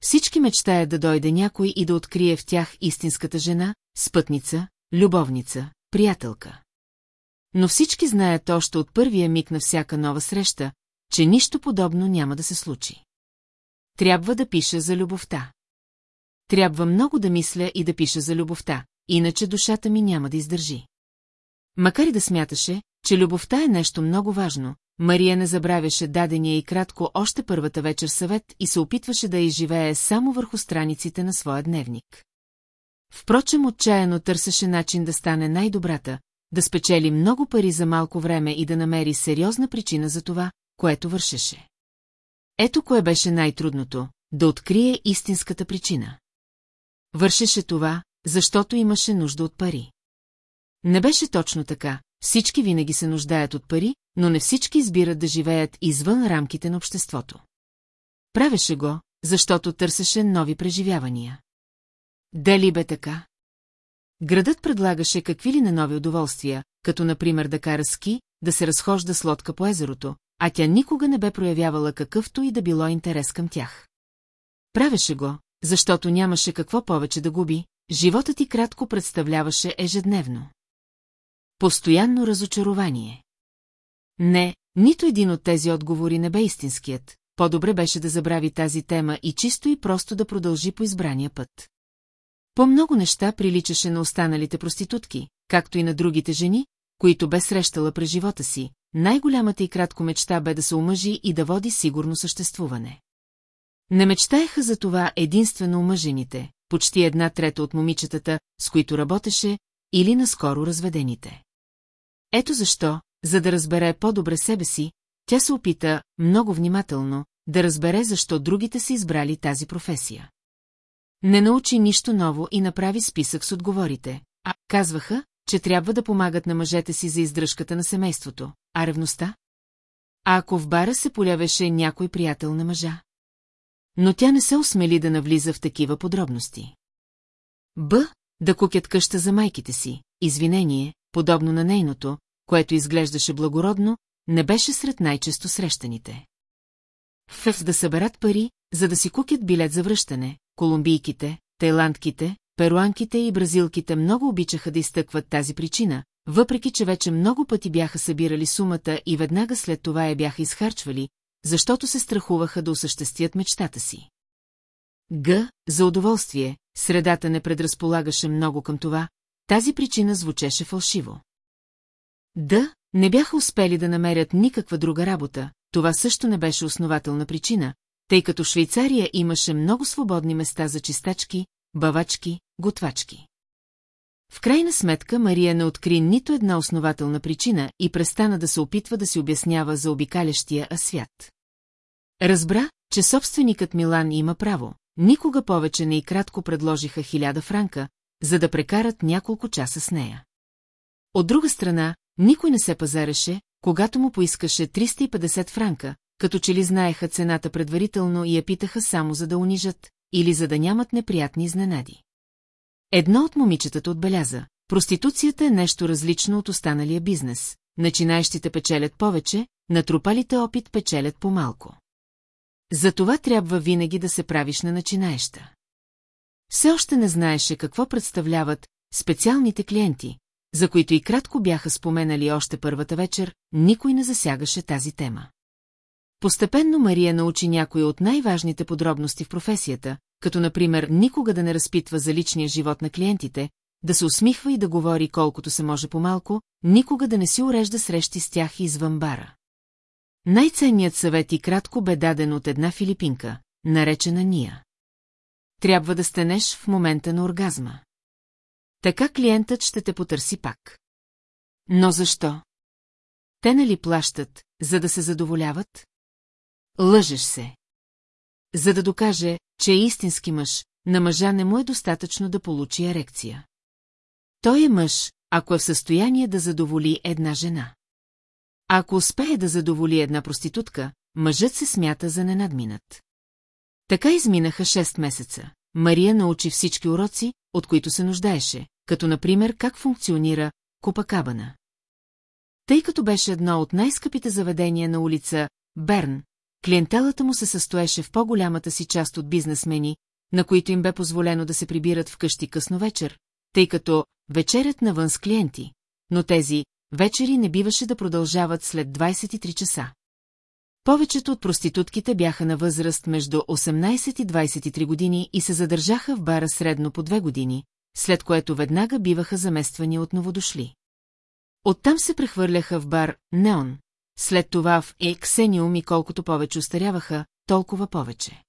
Всички мечтаят да дойде някой и да открие в тях истинската жена, спътница, любовница, приятелка. Но всички знаят още от първия миг на всяка нова среща, че нищо подобно няма да се случи. Трябва да пиша за любовта. Трябва много да мисля и да пиша за любовта, иначе душата ми няма да издържи. Макар и да смяташе, че любовта е нещо много важно, Мария не забравяше дадения и кратко още първата вечер съвет и се опитваше да изживее само върху страниците на своя дневник. Впрочем, отчаяно търсеше начин да стане най-добрата, да спечели много пари за малко време и да намери сериозна причина за това, което вършеше. Ето кое беше най-трудното – да открие истинската причина. Вършеше това, защото имаше нужда от пари. Не беше точно така, всички винаги се нуждаят от пари, но не всички избират да живеят извън рамките на обществото. Правеше го, защото търсеше нови преживявания. Дали бе така? Градът предлагаше какви ли на нови удоволствия, като например да кара ски, да се разхожда с лодка по езерото, а тя никога не бе проявявала какъвто и да било интерес към тях. Правеше го, защото нямаше какво повече да губи, животът ти кратко представляваше ежедневно. Постоянно разочарование. Не, нито един от тези отговори не бе истинският, по-добре беше да забрави тази тема и чисто и просто да продължи по избрания път. По много неща приличаше на останалите проститутки, както и на другите жени, които бе срещала през живота си, най-голямата и кратко мечта бе да се омъжи и да води сигурно съществуване. Не мечтаеха за това единствено омъжените, почти една трета от момичетата, с които работеше, или наскоро разведените. Ето защо, за да разбере по-добре себе си, тя се опита, много внимателно, да разбере защо другите са избрали тази професия. Не научи нищо ново и направи списък с отговорите, а казваха, че трябва да помагат на мъжете си за издръжката на семейството, а ревността? А ако в бара се полявеше някой приятел на мъжа? Но тя не се осмели да навлиза в такива подробности. Б. Да кукят къща за майките си, извинение, подобно на нейното, което изглеждаше благородно, не беше сред най-често срещаните. Фъв да съберат пари, за да си кукят билет за връщане, колумбийките, тайландките, перуанките и бразилките много обичаха да изтъкват тази причина, въпреки че вече много пъти бяха събирали сумата и веднага след това я бяха изхарчвали, защото се страхуваха да осъществят мечтата си. Г. За удоволствие, средата не предразполагаше много към това, тази причина звучеше фалшиво. Д. Не бяха успели да намерят никаква друга работа, това също не беше основателна причина, тъй като Швейцария имаше много свободни места за чистачки, бавачки, готвачки. В крайна сметка Мария не откри нито една основателна причина и престана да се опитва да си обяснява за обикалящия свят. Разбра, че собственикът Милан има право, никога повече не и кратко предложиха хиляда франка, за да прекарат няколко часа с нея. От друга страна, никой не се пазареше, когато му поискаше 350 франка, като че ли знаеха цената предварително и я питаха само за да унижат, или за да нямат неприятни изненади. Едно от момичетата отбеляза, проституцията е нещо различно от останалия бизнес, начинаещите печелят повече, натрупалите опит печелят по-малко. Затова трябва винаги да се правиш на начинаеща. Все още не знаеше какво представляват специалните клиенти, за които и кратко бяха споменали още първата вечер, никой не засягаше тази тема. Постепенно Мария научи някои от най-важните подробности в професията, като например никога да не разпитва за личния живот на клиентите, да се усмихва и да говори колкото се може по-малко, никога да не си урежда срещи с тях извън бара. Най-ценният съвет и кратко бе даден от една филипинка, наречена Ния. Трябва да стенеш в момента на оргазма. Така клиентът ще те потърси пак. Но защо? Те нали плащат, за да се задоволяват? Лъжеш се. За да докаже, че е истински мъж, на мъжа не му е достатъчно да получи ерекция. Той е мъж, ако е в състояние да задоволи една жена. Ако успее да задоволи една проститутка, мъжът се смята за ненадминат. Така изминаха 6 месеца. Мария научи всички уроци, от които се нуждаеше, като например как функционира Копакабана. Тъй като беше едно от най-скъпите заведения на улица Берн, клиентелата му се състоеше в по-голямата си част от бизнесмени, на които им бе позволено да се прибират вкъщи късно вечер, тъй като вечерят навън с клиенти, но тези вечери не биваше да продължават след 23 часа. Повечето от проститутките бяха на възраст между 18 и 23 години и се задържаха в бара средно по две години, след което веднага биваха замествани от новодошли. Оттам се прехвърляха в бар Неон, след това в Ексениум и колкото повече устаряваха, толкова повече.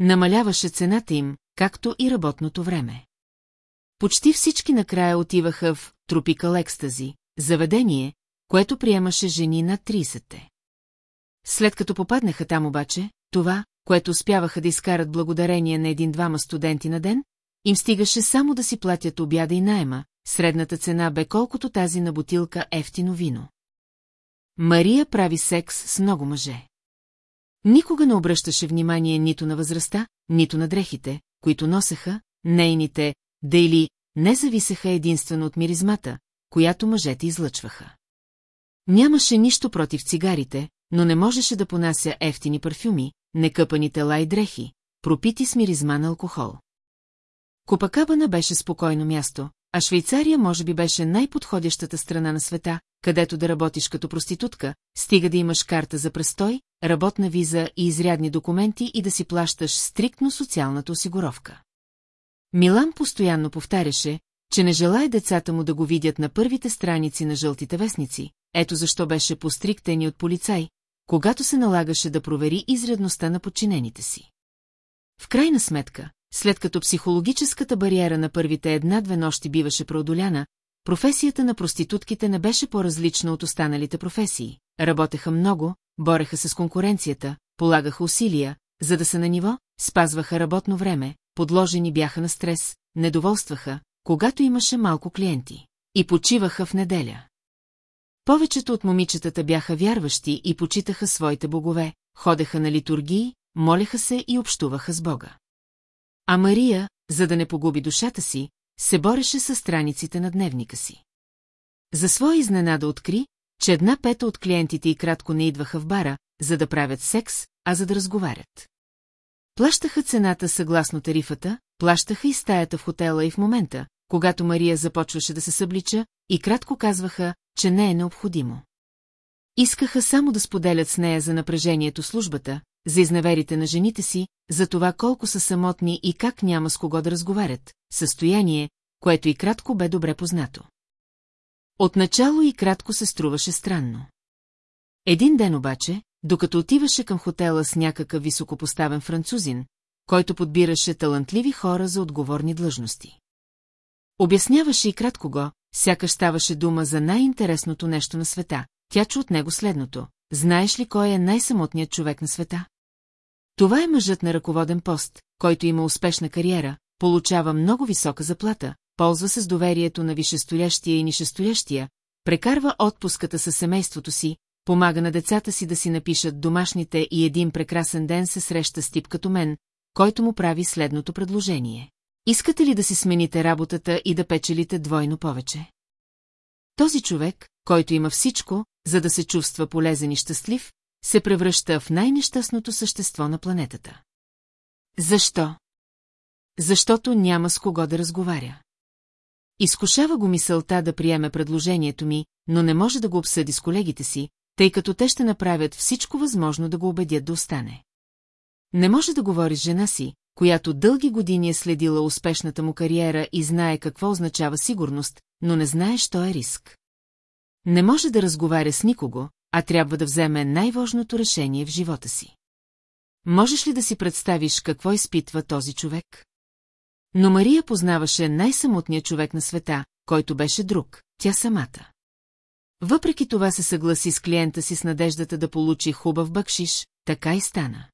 Намаляваше цената им, както и работното време. Почти всички накрая отиваха в Тропикал Екстази, заведение, което приемаше жени над 30-те. След като попаднаха там обаче, това, което успяваха да изкарат благодарение на един-двама студенти на ден, им стигаше само да си платят обяда и найема, средната цена бе колкото тази на бутилка ефтино вино. Мария прави секс с много мъже. Никога не обръщаше внимание нито на възрастта, нито на дрехите, които носеха, нейните, да или не зависеха единствено от миризмата, която мъжете излъчваха. Нямаше нищо против цигарите, но не можеше да понася ефтини парфюми, некъпани тела и дрехи, пропити с миризма на алкохол. Копакабана беше спокойно място, а Швейцария може би беше най-подходящата страна на света, където да работиш като проститутка, стига да имаш карта за престой, работна виза и изрядни документи и да си плащаш стриктно социалната осигуровка. Милан постоянно повтаряше, че не желая децата му да го видят на първите страници на жълтите вестници, ето защо беше постриктен от полицай, когато се налагаше да провери изредността на подчинените си. В крайна сметка, след като психологическата бариера на първите една-две нощи биваше преодоляна, професията на проститутките не беше по-различна от останалите професии. Работеха много, бореха се с конкуренцията, полагаха усилия, за да са на ниво, спазваха работно време, подложени бяха на стрес, недоволстваха, когато имаше малко клиенти. И почиваха в неделя. Повечето от момичетата бяха вярващи и почитаха своите богове, ходеха на литургии, молеха се и общуваха с Бога. А Мария, за да не погуби душата си, се бореше с страниците на дневника си. За своя изненада откри, че една пета от клиентите и кратко не идваха в бара, за да правят секс, а за да разговарят. Плащаха цената съгласно тарифата, плащаха и стаята в хотела и в момента, когато Мария започваше да се съблича, и кратко казваха, че не е необходимо. Искаха само да споделят с нея за напрежението службата, за изневерите на жените си, за това колко са самотни и как няма с кого да разговарят, състояние, което и кратко бе добре познато. Отначало и кратко се струваше странно. Един ден обаче, докато отиваше към хотела с някакъв високопоставен французин, който подбираше талантливи хора за отговорни длъжности. Обясняваше и кратко го, сякаш ставаше дума за най-интересното нещо на света. Тя чу от него следното. Знаеш ли кой е най-самотният човек на света? Това е мъжът на ръководен пост, който има успешна кариера, получава много висока заплата, ползва се с доверието на висшестоящия и нишестоящия, прекарва отпуската със семейството си, помага на децата си да си напишат домашните и един прекрасен ден се среща с тип като мен, който му прави следното предложение. Искате ли да си смените работата и да печелите двойно повече? Този човек, който има всичко, за да се чувства полезен и щастлив, се превръща в най-нещастното същество на планетата. Защо? Защото няма с кого да разговаря. Изкушава го мисълта да приеме предложението ми, но не може да го обсъди с колегите си, тъй като те ще направят всичко възможно да го убедят да остане. Не може да говори с жена си, която дълги години е следила успешната му кариера и знае какво означава сигурност, но не знае, що е риск. Не може да разговаря с никого, а трябва да вземе най-важното решение в живота си. Можеш ли да си представиш какво изпитва този човек? Но Мария познаваше най-самотния човек на света, който беше друг, тя самата. Въпреки това се съгласи с клиента си с надеждата да получи хубав бъкшиш, така и стана.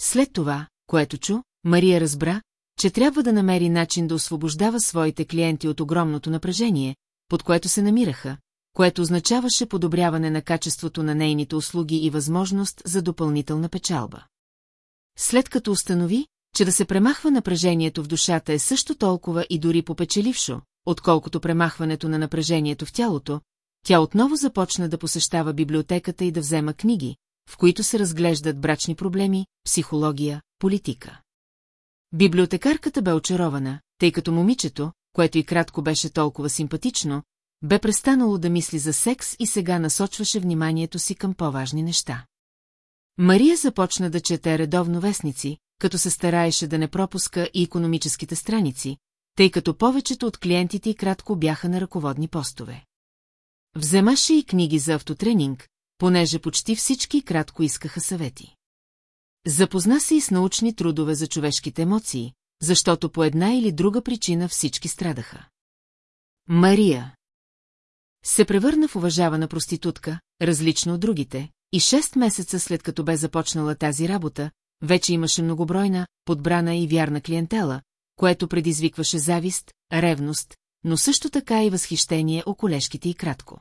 След това, което чу, Мария разбра, че трябва да намери начин да освобождава своите клиенти от огромното напрежение, под което се намираха, което означаваше подобряване на качеството на нейните услуги и възможност за допълнителна печалба. След като установи, че да се премахва напрежението в душата е също толкова и дори попечелившо, отколкото премахването на напрежението в тялото, тя отново започна да посещава библиотеката и да взема книги, в които се разглеждат брачни проблеми, психология, политика. Библиотекарката бе очарована, тъй като момичето, което и кратко беше толкова симпатично, бе престанало да мисли за секс и сега насочваше вниманието си към по-важни неща. Мария започна да чете редовно вестници, като се стараеше да не пропуска и економическите страници, тъй като повечето от клиентите и кратко бяха на ръководни постове. Вземаше и книги за автотренинг, понеже почти всички кратко искаха съвети. Запозна се и с научни трудове за човешките емоции, защото по една или друга причина всички страдаха. Мария се превърна в уважавана проститутка, различна от другите, и шест месеца след като бе започнала тази работа, вече имаше многобройна, подбрана и вярна клиентела, което предизвикваше завист, ревност, но също така и възхищение о колешките и кратко.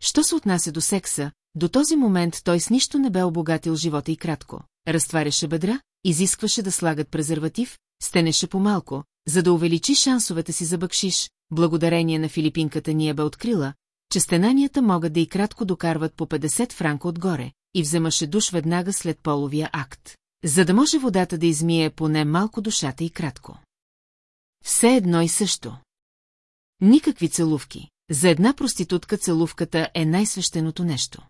Що се отнася до секса, до този момент той с нищо не бе обогатил живота и кратко. Разтваряше бедра, изискваше да слагат презерватив, стенеше по-малко, за да увеличи шансовете си за бъкшиш, благодарение на филипинката ние бе открила, че стенанията могат да и кратко докарват по 50 франка отгоре, и вземаше душ веднага след половия акт, за да може водата да измие поне малко душата и кратко. Все едно и също. Никакви целувки. За една проститутка целувката е най-свещеното нещо.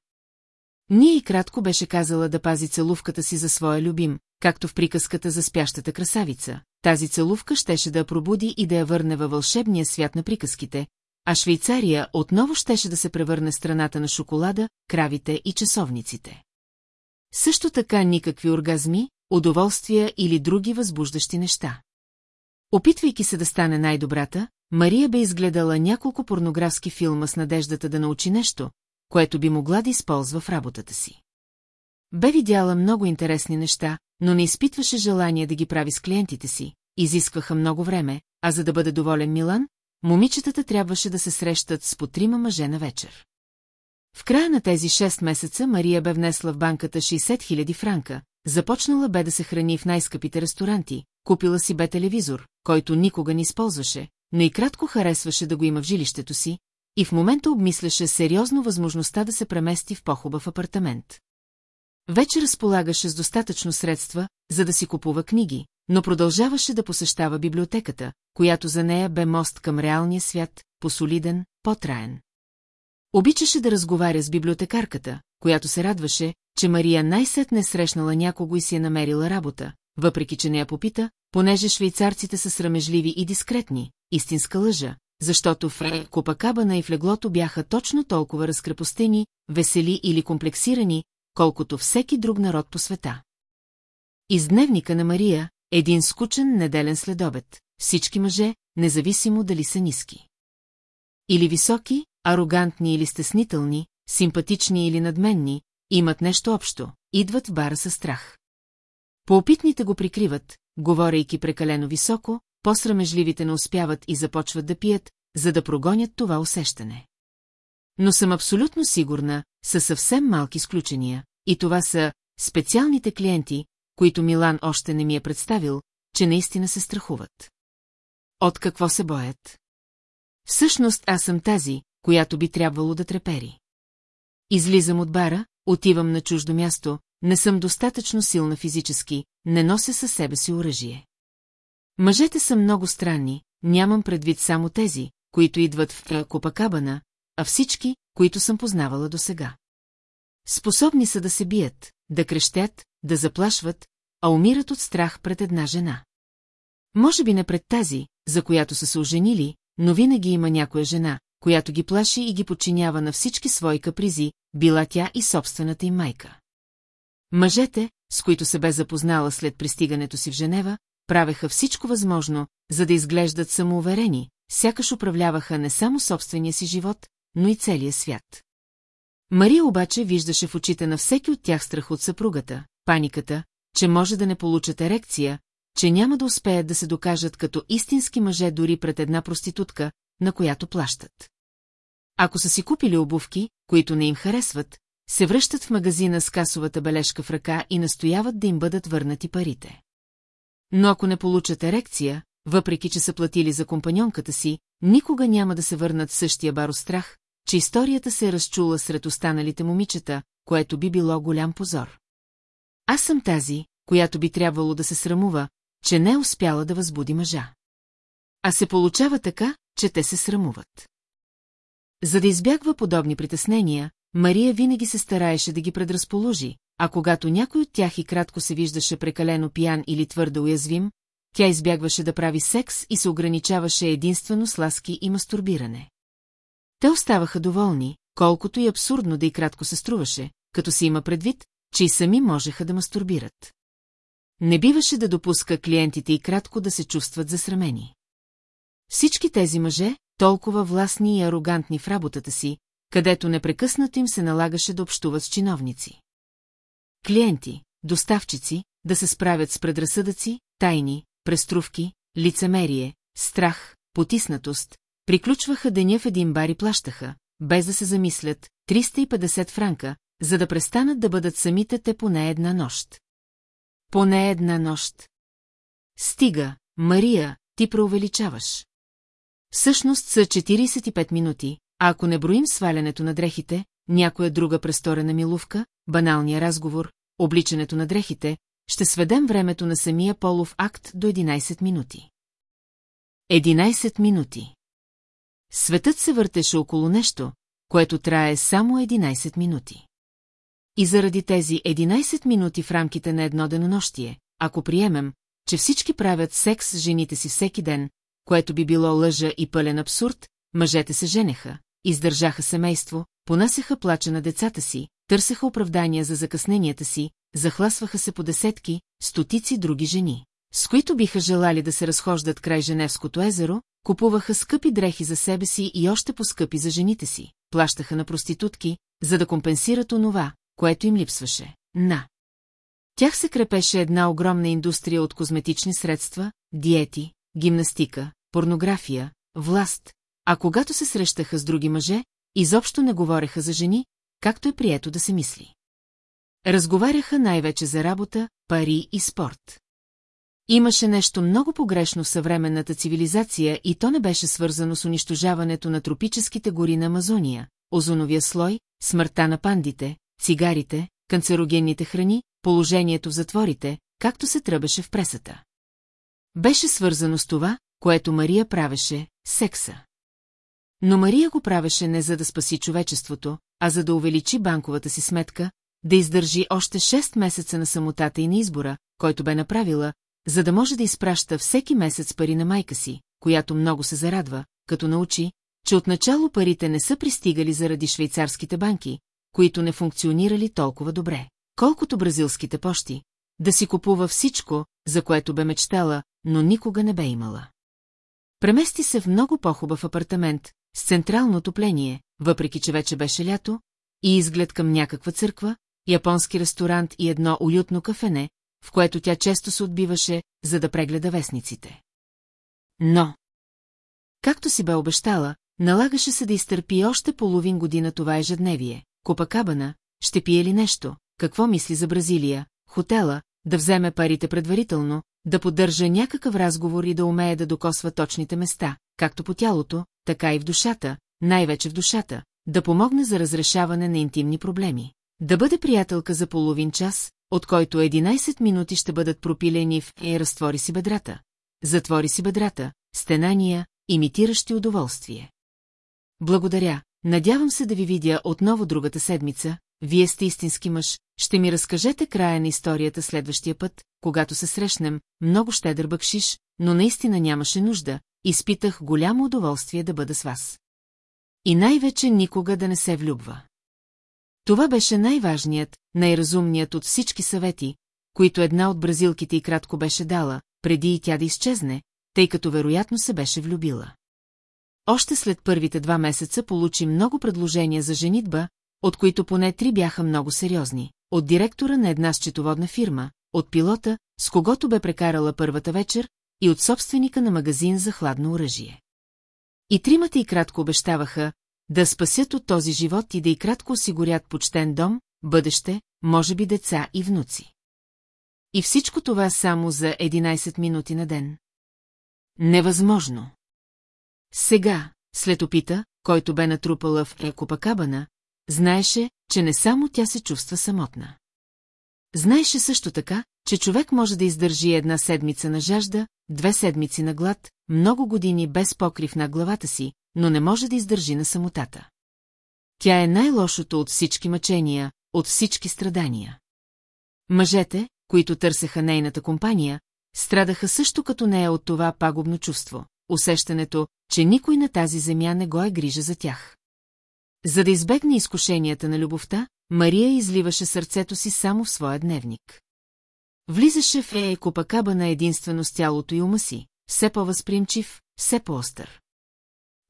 Ние и кратко беше казала да пази целувката си за своя любим, както в приказката за спящата красавица. Тази целувка щеше да я пробуди и да я върне във вълшебния свят на приказките, а Швейцария отново щеше да се превърне страната на шоколада, кравите и часовниците. Също така никакви оргазми, удоволствия или други възбуждащи неща. Опитвайки се да стане най-добрата, Мария бе изгледала няколко порнографски филма с надеждата да научи нещо, което би могла да използва в работата си. Бе видяла много интересни неща, но не изпитваше желание да ги прави с клиентите си, изискваха много време, а за да бъде доволен Милан, момичетата трябваше да се срещат с по трима мъже на вечер. В края на тези 6 месеца Мария бе внесла в банката 60 000 франка, започнала бе да се храни в най-скъпите ресторанти, купила си бе телевизор, който никога не използваше, но и кратко харесваше да го има в жилището си, и в момента обмисляше сериозно възможността да се премести в по-хубав апартамент. Вече разполагаше с достатъчно средства, за да си купува книги, но продължаваше да посещава библиотеката, която за нея бе мост към реалния свят, посолиден, по-траен. Обичаше да разговаря с библиотекарката, която се радваше, че Мария най-сетне срещнала някого и си е намерила работа, въпреки че не я попита, понеже швейцарците са срамежливи и дискретни, истинска лъжа, защото в Копакабана и в леглото бяха точно толкова разкрепостени, весели или комплексирани, колкото всеки друг народ по света. Из дневника на Мария, един скучен неделен следобед, всички мъже, независимо дали са ниски. Или високи, арогантни или стеснителни, симпатични или надменни, имат нещо общо, идват в бара със страх. Поопитните го прикриват, говорейки прекалено високо, по-срамежливите не успяват и започват да пият, за да прогонят това усещане. Но съм абсолютно сигурна, са съвсем малки изключения, и това са специалните клиенти, които Милан още не ми е представил, че наистина се страхуват. От какво се боят? Всъщност аз съм тази, която би трябвало да трепери. Излизам от бара, отивам на чуждо място, не съм достатъчно силна физически, не нося със себе си оръжие. Мъжете са много странни, нямам предвид само тези, които идват в Копакабана, а всички, които съм познавала досега. Способни са да се бият, да крещят, да заплашват, а умират от страх пред една жена. Може би не пред тази, за която са се оженили, но винаги има някоя жена, която ги плаши и ги подчинява на всички свои капризи, била тя и собствената им майка. Мъжете, с които се бе запознала след пристигането си в Женева, правеха всичко възможно, за да изглеждат самоуверени, сякаш управляваха не само собствения си живот, но и целия свят. Мария обаче виждаше в очите на всеки от тях страх от съпругата, паниката, че може да не получат ерекция, че няма да успеят да се докажат като истински мъже дори пред една проститутка, на която плащат. Ако са си купили обувки, които не им харесват, се връщат в магазина с касовата бележка в ръка и настояват да им бъдат върнати парите. Но ако не получат ерекция, въпреки че са платили за компаньонката си, никога няма да се върнат в същия бар страх, че историята се е разчула сред останалите момичета, което би било голям позор. Аз съм тази, която би трябвало да се срамува, че не е успяла да възбуди мъжа. А се получава така, че те се срамуват. За да избягва подобни притеснения, Мария винаги се стараеше да ги предразположи, а когато някой от тях и кратко се виждаше прекалено пиян или твърде уязвим, тя избягваше да прави секс и се ограничаваше единствено с ласки и мастурбиране. Те оставаха доволни, колкото и абсурдно да и кратко се струваше, като се има предвид, че и сами можеха да мастурбират. Не биваше да допуска клиентите и кратко да се чувстват засрамени. Всички тези мъже, толкова властни и арогантни в работата си, където непрекъснато им се налагаше да общуват с чиновници. Клиенти, доставчици, да се справят с предразсъдъци, тайни, преструвки, лицемерие, страх, потиснатост, приключваха деня в един бар и плащаха, без да се замислят, 350 франка, за да престанат да бъдат самите те поне една нощ. Поне една нощ. Стига, Мария, ти преувеличаваш. Всъщност са 45 минути, а ако не броим свалянето на дрехите, някоя друга престорена милувка, баналния разговор, обличането на дрехите, ще сведем времето на самия полов акт до 11 минути. 11 минути. Светът се въртеше около нещо, което трае само 11 минути. И заради тези 11 минути в рамките на едно денонощие, ако приемем, че всички правят секс с жените си всеки ден, което би било лъжа и пълен абсурд, мъжете се женеха, издържаха семейство, понасяха плача на децата си, търсеха оправдания за закъсненията си, захласваха се по десетки, стотици други жени, с които биха желали да се разхождат край Женевското езеро, купуваха скъпи дрехи за себе си и още по-скъпи за жените си, плащаха на проститутки, за да компенсират онова, което им липсваше. На. Тях се крепеше една огромна индустрия от козметични средства, диети, гимнастика, порнография, власт, а когато се срещаха с други мъже, изобщо не говореха за жени, както е прието да се мисли. Разговаряха най-вече за работа, пари и спорт. Имаше нещо много погрешно в съвременната цивилизация и то не беше свързано с унищожаването на тропическите гори на Амазония, озоновия слой, смъртта на пандите, цигарите, канцерогенните храни, положението в затворите, както се тръбеше в пресата. Беше свързано с това, което Мария правеше – секса. Но Мария го правеше не за да спаси човечеството, а за да увеличи банковата си сметка, да издържи още 6 месеца на самотата и на избора, който бе направила, за да може да изпраща всеки месец пари на майка си, която много се зарадва, като научи, че отначало парите не са пристигали заради швейцарските банки, които не функционирали толкова добре, колкото бразилските пощи, да си купува всичко, за което бе мечтала, но никога не бе имала. Премести се в много по-хубав апартамент, с централно отопление, въпреки че вече беше лято, и изглед към някаква църква, японски ресторант и едно уютно кафене, в което тя често се отбиваше, за да прегледа вестниците. Но, както си бе обещала, налагаше се да изтърпи още половин година това ежедневие. Копакабана, ще пие ли нещо, какво мисли за Бразилия, хотела, да вземе парите предварително, да поддържа някакъв разговор и да умее да докосва точните места, както по тялото, така и в душата, най-вече в душата, да помогне за разрешаване на интимни проблеми. Да бъде приятелка за половин час, от който 11 минути ще бъдат пропилени в «Е, разтвори си бедрата». Затвори си бедрата, стенания, имитиращи удоволствие. Благодаря, надявам се да ви видя отново другата седмица, вие сте истински мъж, ще ми разкажете края на историята следващия път, когато се срещнем, много щедър бъкшиш, но наистина нямаше нужда, изпитах голямо удоволствие да бъда с вас. И най-вече никога да не се влюбва. Това беше най-важният, най-разумният от всички съвети, които една от бразилките и кратко беше дала, преди и тя да изчезне, тъй като вероятно се беше влюбила. Още след първите два месеца получи много предложения за женитба, от които поне три бяха много сериозни. От директора на една счетоводна фирма, от пилота, с когото бе прекарала първата вечер, и от собственика на магазин за хладно оръжие. И тримата и кратко обещаваха да спасят от този живот и да и кратко осигурят почтен дом, бъдеще, може би деца и внуци. И всичко това само за 11 минути на ден. Невъзможно. Сега, след опита, който бе натрупала в Екопакабана, знаеше, че не само тя се чувства самотна. Знаеше също така, че човек може да издържи една седмица на жажда, две седмици на глад, много години без покрив на главата си, но не може да издържи на самотата. Тя е най-лошото от всички мъчения, от всички страдания. Мъжете, които търсеха нейната компания, страдаха също като нея от това пагубно чувство, усещането, че никой на тази земя не го е грижа за тях. За да избегне изкушенията на любовта, Мария изливаше сърцето си само в своя дневник. Влизаше в Ея Копакаба на единствено с тялото и ума си, все по-възприемчив, все по-остър.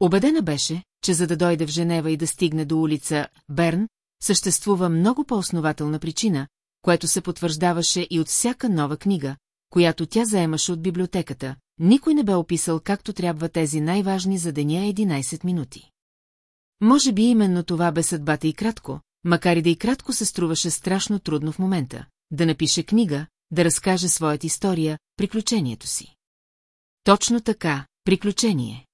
Обедена беше, че за да дойде в Женева и да стигне до улица Берн, съществува много по-основателна причина, което се потвърждаваше и от всяка нова книга, която тя заемаше от библиотеката, никой не бе описал както трябва тези най-важни за деня 11 минути. Може би именно това бе съдбата и кратко, макар и да и кратко се струваше страшно трудно в момента, да напише книга, да разкаже своята история, приключението си. Точно така, приключение.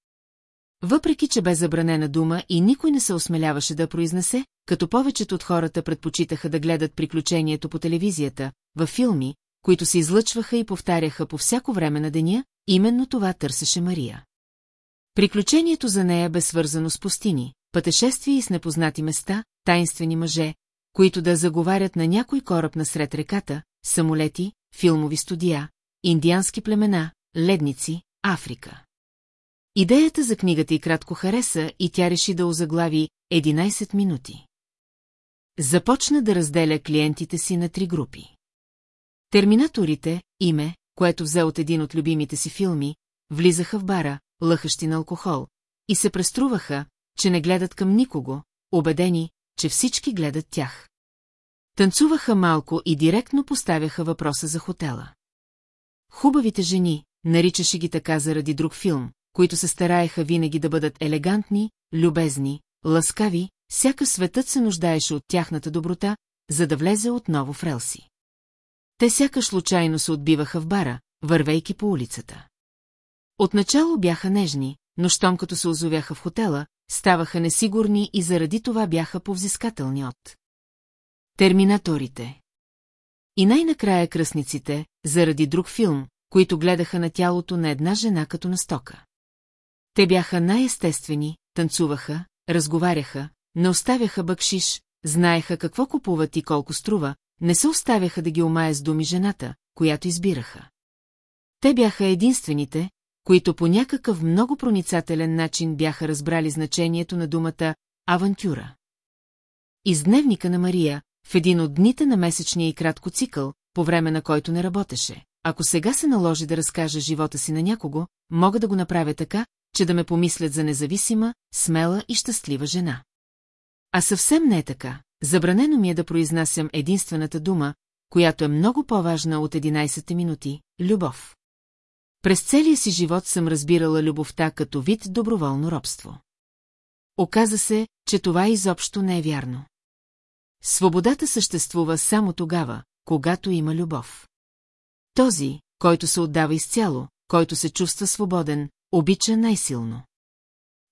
Въпреки, че бе забранена дума и никой не се осмеляваше да произнесе, като повечето от хората предпочитаха да гледат приключението по телевизията, във филми, които се излъчваха и повтаряха по всяко време на деня, именно това търсеше Мария. Приключението за нея бе свързано с пустини, пътешествия и с непознати места, таинствени мъже, които да заговарят на някой кораб насред реката, самолети, филмови студия, индиански племена, ледници, Африка. Идеята за книгата и кратко хареса и тя реши да озаглави 11 минути. Започна да разделя клиентите си на три групи. Терминаторите, име, което взе от един от любимите си филми, влизаха в бара, лъхащи на алкохол, и се преструваха, че не гледат към никого, убедени, че всички гледат тях. Танцуваха малко и директно поставяха въпроса за хотела. Хубавите жени, наричаше ги така заради друг филм, които се стараеха винаги да бъдат елегантни, любезни, ласкави, сяка светът се нуждаеше от тяхната доброта, за да влезе отново в релси. Те сякаш случайно се отбиваха в бара, вървейки по улицата. Отначало бяха нежни, но щом като се озовяха в хотела, ставаха несигурни и заради това бяха повзискателни от. Терминаторите. И най-накрая кръсниците, заради друг филм, които гледаха на тялото на една жена като на стока. Те бяха най-естествени, танцуваха, разговаряха, не оставяха бъкшиш, знаеха какво купуват и колко струва, не се оставяха да ги омая с думи жената, която избираха. Те бяха единствените, които по някакъв много проницателен начин бяха разбрали значението на думата «авантюра». Из дневника на Мария, в един от дните на месечния и кратко цикъл, по време на който не работеше. Ако сега се наложи да разкажа живота си на някого, мога да го направя така, че да ме помислят за независима, смела и щастлива жена. А съвсем не е така. Забранено ми е да произнасям единствената дума, която е много по-важна от 11 минути – любов. През целия си живот съм разбирала любовта като вид доброволно робство. Оказа се, че това изобщо не е вярно. Свободата съществува само тогава, когато има любов. Този, който се отдава изцяло, който се чувства свободен, обича най-силно.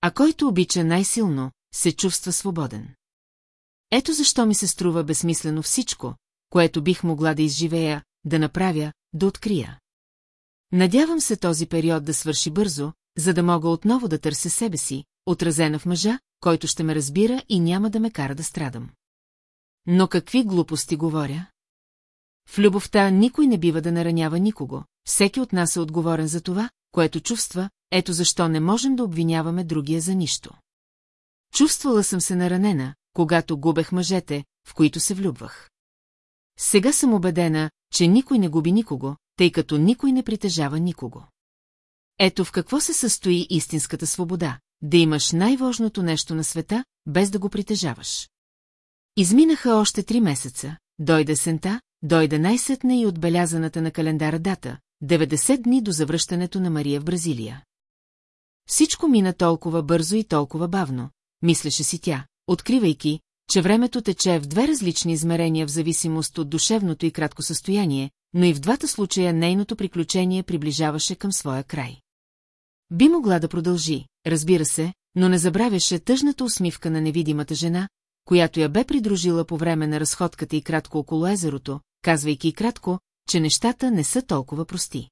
А който обича най-силно, се чувства свободен. Ето защо ми се струва безсмислено всичко, което бих могла да изживея, да направя, да открия. Надявам се този период да свърши бързо, за да мога отново да търся себе си, отразена в мъжа, който ще ме разбира и няма да ме кара да страдам. Но какви глупости говоря? В любовта никой не бива да наранява никого, всеки от нас е отговорен за това, което чувства, ето защо не можем да обвиняваме другия за нищо. Чувствала съм се наранена, когато губех мъжете, в които се влюбвах. Сега съм убедена, че никой не губи никого, тъй като никой не притежава никого. Ето в какво се състои истинската свобода, да имаш най-важното нещо на света, без да го притежаваш. Изминаха още три месеца, дойде сента, дойде най-сетна и отбелязаната на календара дата, 90 дни до завръщането на Мария в Бразилия. Всичко мина толкова бързо и толкова бавно, мислеше си тя, откривайки, че времето тече в две различни измерения в зависимост от душевното и кратко състояние, но и в двата случая нейното приключение приближаваше към своя край. Би могла да продължи, разбира се, но не забравяше тъжната усмивка на невидимата жена, която я бе придружила по време на разходката и кратко около езерото, казвайки и кратко, че нещата не са толкова прости.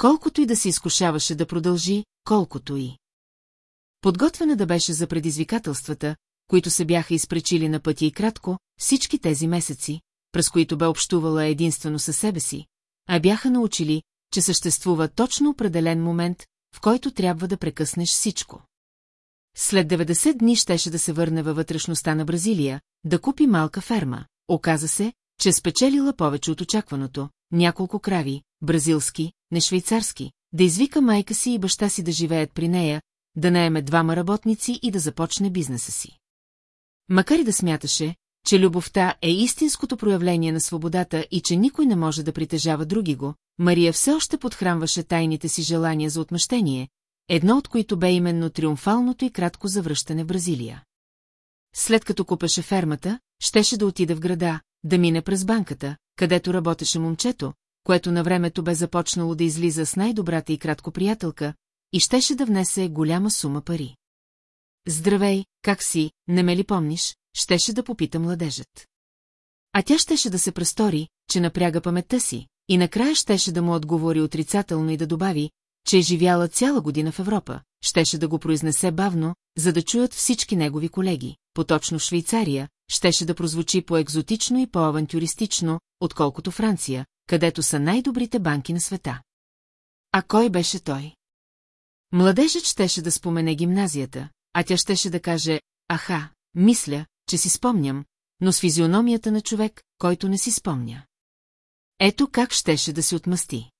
Колкото и да се изкушаваше да продължи, колкото и. Подготвена да беше за предизвикателствата, които се бяха изпречили на пътя и кратко, всички тези месеци, през които бе общувала единствено със себе си, а бяха научили, че съществува точно определен момент, в който трябва да прекъснеш всичко. След 90 дни щеше да се върне във вътрешността на Бразилия, да купи малка ферма. Оказа се, че спечелила повече от очакваното, няколко крави, бразилски, не швейцарски, да извика майка си и баща си да живеят при нея, да наеме двама работници и да започне бизнеса си. Макар и да смяташе, че любовта е истинското проявление на свободата и че никой не може да притежава други го, Мария все още подхранваше тайните си желания за отмъщение, едно от които бе именно триумфалното и кратко завръщане в Бразилия. След като купеше фермата, щеше да отида в града, да мине през банката, където работеше момчето, което на времето бе започнало да излиза с най-добрата и кратко приятелка, и щеше да внесе голяма сума пари. Здравей, как си, не ме ли помниш, щеше да попита младежът. А тя щеше да се престори, че напряга паметта си, и накрая щеше да му отговори отрицателно и да добави, че е живяла цяла година в Европа, щеше да го произнесе бавно, за да чуят всички негови колеги, поточно Швейцария, щеше да прозвучи по-екзотично и по-авантюристично, отколкото Франция, където са най-добрите банки на света. А кой беше той? Младежът щеше да спомене гимназията, а тя щеше да каже, аха, мисля, че си спомням, но с физиономията на човек, който не си спомня. Ето как щеше да се отмъсти.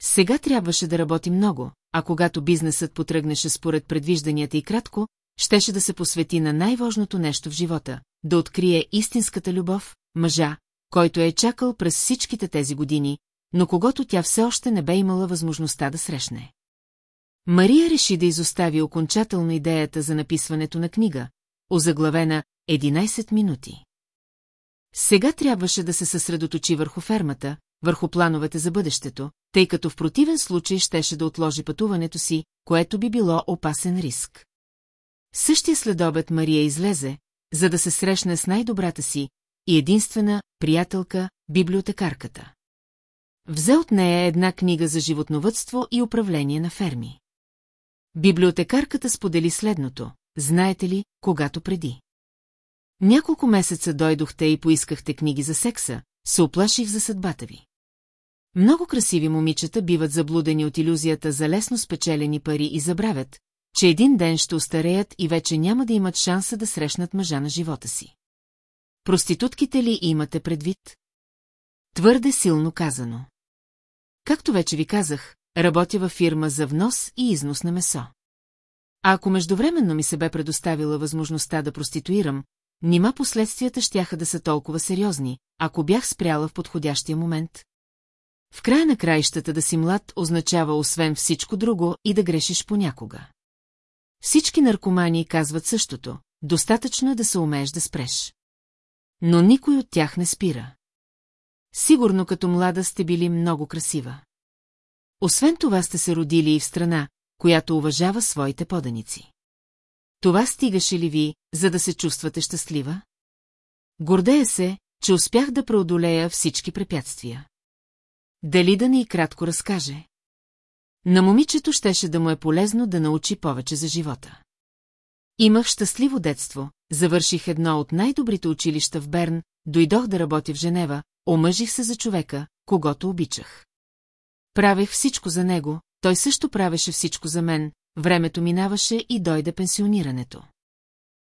Сега трябваше да работи много, а когато бизнесът потръгнеше според предвижданията и кратко, щеше да се посвети на най-важното нещо в живота, да открие истинската любов, мъжа, който е чакал през всичките тези години, но когато тя все още не бе имала възможността да срещне. Мария реши да изостави окончателно идеята за написването на книга, озаглавена 11 минути. Сега трябваше да се съсредоточи върху фермата, върху плановете за бъдещето, тъй като в противен случай щеше да отложи пътуването си, което би било опасен риск. Същия следобед Мария излезе, за да се срещне с най-добрата си и единствена приятелка, библиотекарката. Взе от нея една книга за животновътство и управление на ферми. Библиотекарката сподели следното, знаете ли, когато преди. Няколко месеца дойдохте и поискахте книги за секса, се оплаших за съдбата ви. Много красиви момичета биват заблудени от иллюзията за лесно спечелени пари и забравят, че един ден ще остареят и вече няма да имат шанса да срещнат мъжа на живота си. Проститутките ли имате предвид? Твърде силно казано. Както вече ви казах, работя във фирма за внос и износ на месо. А ако междувременно ми се бе предоставила възможността да проституирам, нима последствията щяха да са толкова сериозни, ако бях спряла в подходящия момент. В края на краищата да си млад означава освен всичко друго и да грешиш понякога. Всички наркомани казват същото, достатъчно е да се умееш да спреш. Но никой от тях не спира. Сигурно като млада сте били много красива. Освен това сте се родили и в страна, която уважава своите поданици. Това стигаше ли ви, за да се чувствате щастлива? Гордея се, че успях да преодолея всички препятствия. Дали да ни и кратко разкаже? На момичето щеше да му е полезно да научи повече за живота. Имах щастливо детство, завърших едно от най-добрите училища в Берн, дойдох да работя в Женева, омъжих се за човека, когато обичах. Правех всичко за него, той също правеше всичко за мен, времето минаваше и дойде пенсионирането.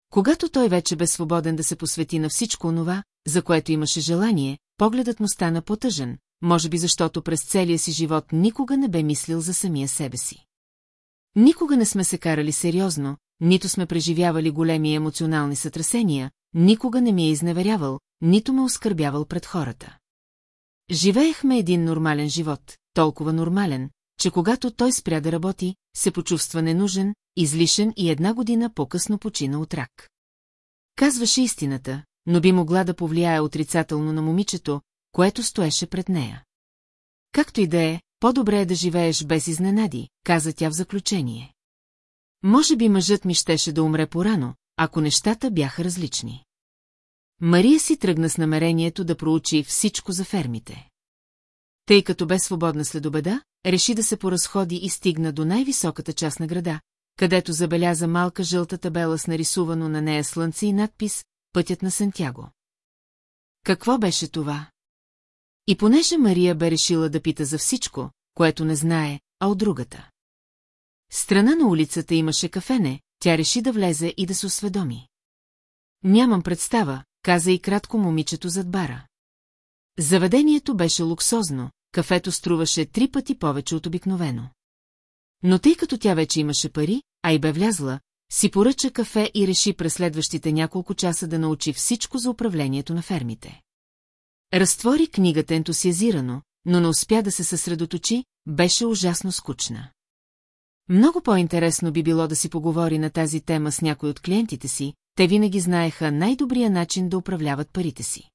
Когато той вече бе свободен да се посвети на всичко онова, за което имаше желание, погледът му стана потъжен, може би защото през целия си живот никога не бе мислил за самия себе си. Никога не сме се карали сериозно, нито сме преживявали големи емоционални сътресения, никога не ми е изневерявал, нито ме оскърбявал пред хората. Живеехме един нормален живот, толкова нормален, че когато той спря да работи, се почувства ненужен, излишен и една година по-късно почина от рак. Казваше истината, но би могла да повлияе отрицателно на момичето, което стоеше пред нея. Както и да е, по-добре е да живееш без изненади, каза тя в заключение. Може би мъжът ми щеше да умре порано, ако нещата бяха различни. Мария си тръгна с намерението да проучи всичко за фермите. Тъй като бе свободна след обеда, реши да се поразходи и стигна до най-високата част на града, където забеляза малка жълта табела с нарисувано на нея слънце и надпис «Пътят на Сантяго». Какво беше това? И понеже Мария бе решила да пита за всичко, което не знае, а от другата. Страна на улицата имаше кафене, тя реши да влезе и да се осведоми. Нямам представа, каза и кратко момичето зад бара. Заведението беше луксозно, кафето струваше три пъти повече от обикновено. Но тъй като тя вече имаше пари, а и бе влязла, си поръча кафе и реши през следващите няколко часа да научи всичко за управлението на фермите. Разтвори книгата ентусиазирано, но не успя да се съсредоточи, беше ужасно скучна. Много по-интересно би било да си поговори на тази тема с някой от клиентите си, те винаги знаеха най-добрия начин да управляват парите си.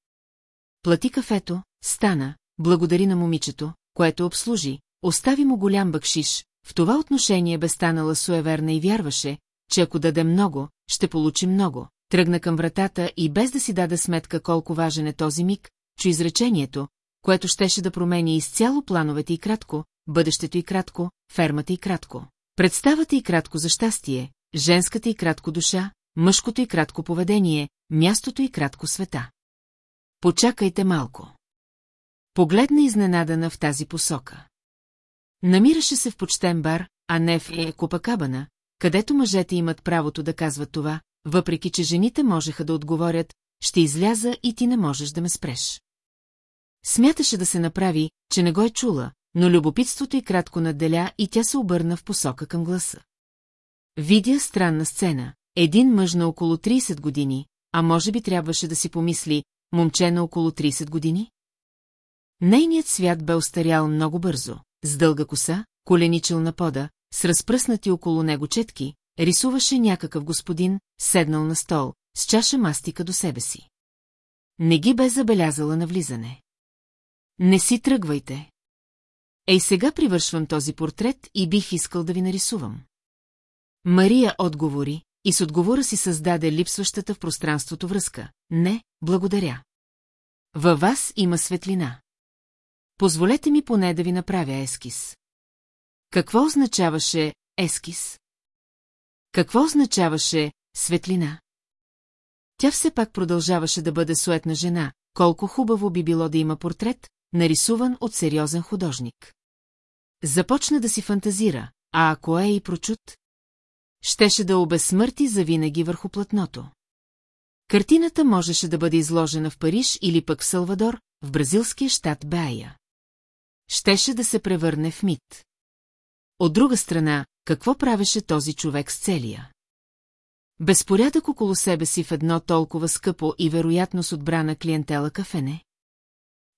Плати кафето, стана, благодари на момичето, което обслужи, остави му голям бъкшиш, в това отношение бе станала суеверна и вярваше, че ако даде много, ще получи много. Тръгна към вратата и без да си даде сметка колко важен е този миг, чу изречението, което щеше да промени изцяло плановете и кратко, бъдещето и кратко, фермата и кратко. Представата и кратко за щастие, женската и кратко душа, мъжкото и кратко поведение, мястото и кратко света. Почакайте малко. Погледна изненадана в тази посока. Намираше се в почтен бар, а не в Екопакабана, където мъжете имат правото да казват това, въпреки че жените можеха да отговорят, ще изляза и ти не можеш да ме спреш. Смяташе да се направи, че не го е чула, но любопитството й кратко надделя и тя се обърна в посока към гласа. Видя странна сцена. Един мъж на около 30 години, а може би трябваше да си помисли, момче на около 30 години? Нейният свят бе остарял много бързо, с дълга коса, коленичил на пода, с разпръснати около него четки, рисуваше някакъв господин, седнал на стол, с чаша мастика до себе си. Не ги бе забелязала на влизане. Не си тръгвайте. Ей сега привършвам този портрет и бих искал да ви нарисувам. Мария отговори и с отговора си създаде липсващата в пространството връзка. Не, благодаря. Във вас има светлина. Позволете ми поне да ви направя ескиз. Какво означаваше ескиз? Какво означаваше светлина? Тя все пак продължаваше да бъде суетна жена, колко хубаво би било да има портрет, нарисуван от сериозен художник. Започна да си фантазира, а ако е и прочут? Щеше да обезсмърти завинаги върху платното. Картината можеше да бъде изложена в Париж или пък в Салвадор, в бразилския щат Бая. Щеше да се превърне в мит. От друга страна, какво правеше този човек с целия? Безпорядък около себе си в едно толкова скъпо и вероятно с отбрана клиентела кафене?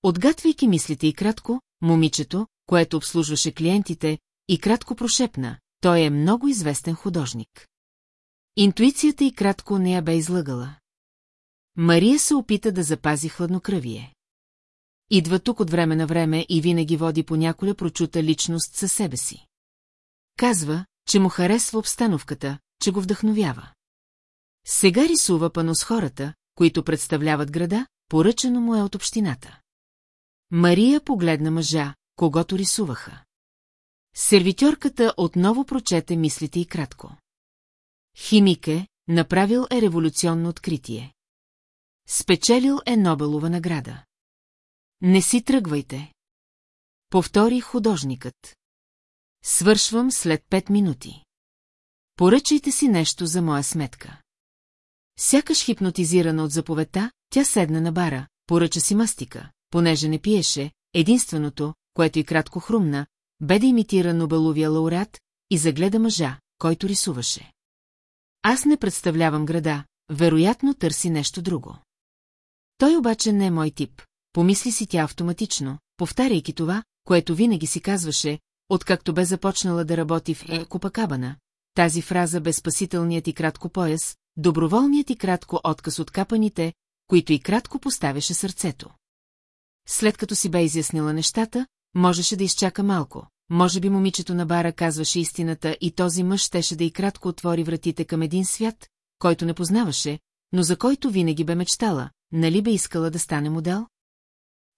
Отгатвайки мислите и кратко, момичето, което обслужваше клиентите, и кратко прошепна, той е много известен художник. Интуицията и кратко не я бе излъгала. Мария се опита да запази хладнокръвие. Идва тук от време на време и винаги води по няколя прочута личност със себе си. Казва, че му харесва обстановката, че го вдъхновява. Сега рисува пано с хората, които представляват града, поръчано му е от общината. Мария погледна мъжа, когато рисуваха. Сервитьорката отново прочете мислите и кратко. Химике, направил е революционно откритие. Спечелил е Нобелова награда. Не си тръгвайте. Повтори художникът. Свършвам след пет минути. Поръчайте си нещо за моя сметка. Сякаш хипнотизирана от заповедта, тя седна на бара, поръча си мастика, понеже не пиеше, единственото, което и кратко хрумна, бе да имитира Нобеловия лауреат и загледа мъжа, който рисуваше. Аз не представлявам града, вероятно търси нещо друго. Той обаче не е мой тип, помисли си тя автоматично, повтаряйки това, което винаги си казваше, откакто бе започнала да работи в Екопакабана. Тази фраза бе спасителният и кратко пояс, доброволният и кратко отказ от капаните, които и кратко поставяше сърцето. След като си бе изяснила нещата, можеше да изчака малко. Може би момичето на бара казваше истината и този мъж щеше да и кратко отвори вратите към един свят, който не познаваше, но за който винаги бе мечтала, нали бе искала да стане модел?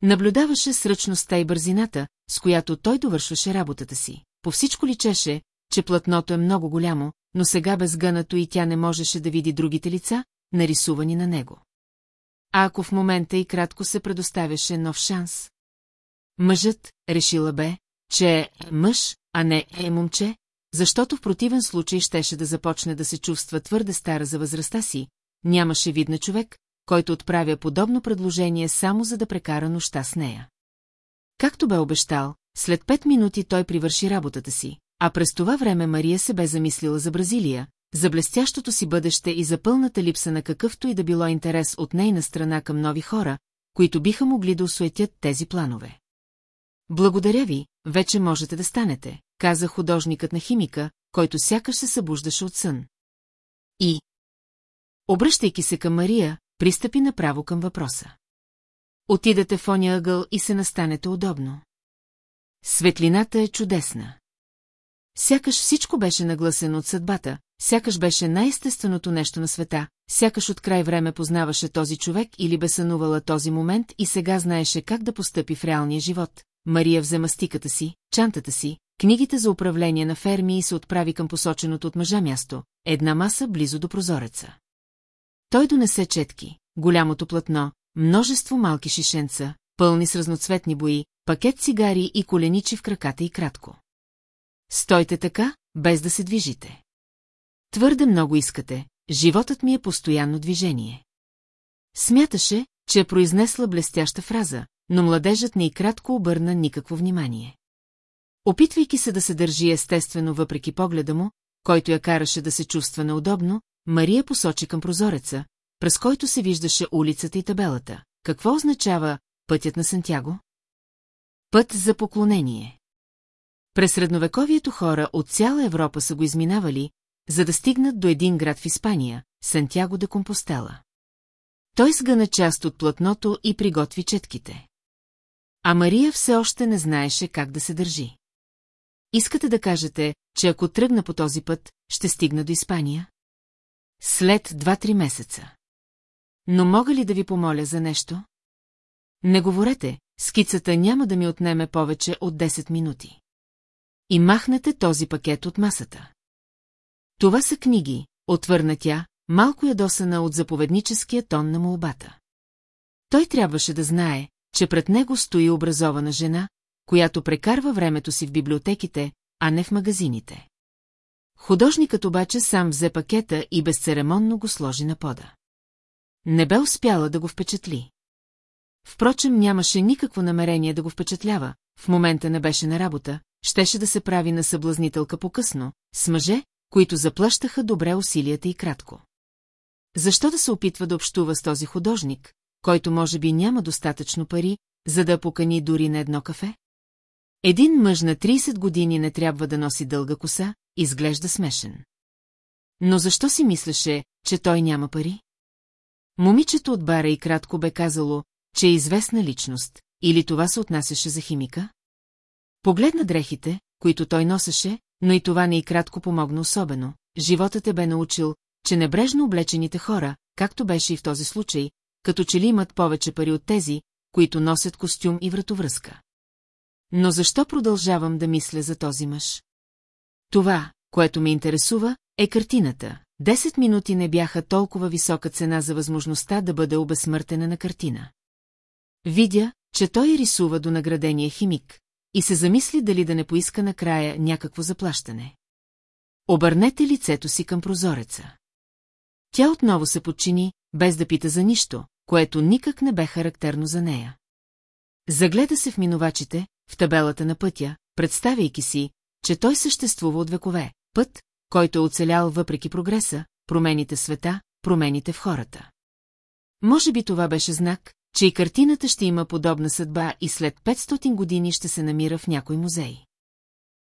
Наблюдаваше сръчността и бързината, с която той довършваше работата си. По всичко личеше, че платното е много голямо, но сега безгънато и тя не можеше да види другите лица, нарисувани на него. А ако в момента и кратко се предоставяше нов шанс? Мъжът, решила бе, че е мъж, а не е момче, защото в противен случай щеше да започне да се чувства твърде стара за възрастта си, нямаше видна човек, който отправя подобно предложение само за да прекара нощта с нея. Както бе обещал, след пет минути той привърши работата си, а през това време Мария се бе замислила за Бразилия, за блестящото си бъдеще и за пълната липса на какъвто и да било интерес от нейна страна към нови хора, които биха могли да осуетят тези планове. Благодаря ви, вече можете да станете, каза художникът на химика, който сякаш се събуждаше от сън. И, обръщайки се към Мария, пристъпи направо към въпроса. Отидете в оня ъгъл и се настанете удобно. Светлината е чудесна. Сякаш всичко беше нагласено от съдбата, сякаш беше най-естественото нещо на света, сякаш от край време познаваше този човек или бе сънувала този момент и сега знаеше как да постъпи в реалния живот. Мария взе мастиката си, чантата си, книгите за управление на ферми и се отправи към посоченото от мъжа място, една маса близо до прозореца. Той донесе четки, голямото платно, множество малки шишенца, пълни с разноцветни бои, пакет цигари и коленичи в краката и кратко. Стойте така, без да се движите. Твърде много искате, животът ми е постоянно движение. Смяташе, че е произнесла блестяща фраза, но младежът не и кратко обърна никакво внимание. Опитвайки се да се държи естествено въпреки погледа му, който я караше да се чувства неудобно, Мария посочи към прозореца, през който се виждаше улицата и табелата. Какво означава пътят на Сантяго? Път за поклонение. През средновековието хора от цяла Европа са го изминавали, за да стигнат до един град в Испания, Сантяго де Компостела. Той сгъна част от платното и приготви четките. А Мария все още не знаеше как да се държи. Искате да кажете, че ако тръгна по този път, ще стигна до Испания? След два-три месеца. Но мога ли да ви помоля за нещо? Не говорете, скицата няма да ми отнеме повече от 10 минути. И махнете този пакет от масата. Това са книги, отвърна тя, малко ядосана от заповедническия тон на молбата. Той трябваше да знае, че пред него стои образована жена, която прекарва времето си в библиотеките, а не в магазините. Художникът обаче сам взе пакета и безцеремонно го сложи на пода. Не бе успяла да го впечатли. Впрочем, нямаше никакво намерение да го впечатлява, в момента не беше на работа, щеше да се прави на съблазнителка по-късно, с мъже, които заплащаха добре усилията и кратко. Защо да се опитва да общува с този художник, който може би няма достатъчно пари, за да покани дори на едно кафе? Един мъж на 30 години не трябва да носи дълга коса, изглежда смешен. Но защо си мислеше, че той няма пари? Момичето от бара и кратко бе казало, че е известна личност, или това се отнасяше за химика? Погледна дрехите, които той носеше, но и това не и кратко помогна особено. Животът е бе научил, че небрежно облечените хора, както беше и в този случай, като че ли имат повече пари от тези, които носят костюм и вратовръзка. Но защо продължавам да мисля за този мъж? Това, което ме интересува, е картината. Десет минути не бяха толкова висока цена за възможността да бъде обезсмъртена на картина. Видя, че той рисува до наградения химик, и се замисли дали да не поиска накрая някакво заплащане. Обърнете лицето си към прозореца. Тя отново се подчини, без да пита за нищо, което никак не бе характерно за нея. Загледа се в минувачите, в табелата на пътя, представяйки си, че той съществува от векове, път, който е оцелял въпреки прогреса, промените света, промените в хората. Може би това беше знак, че и картината ще има подобна съдба и след 500 години ще се намира в някой музей.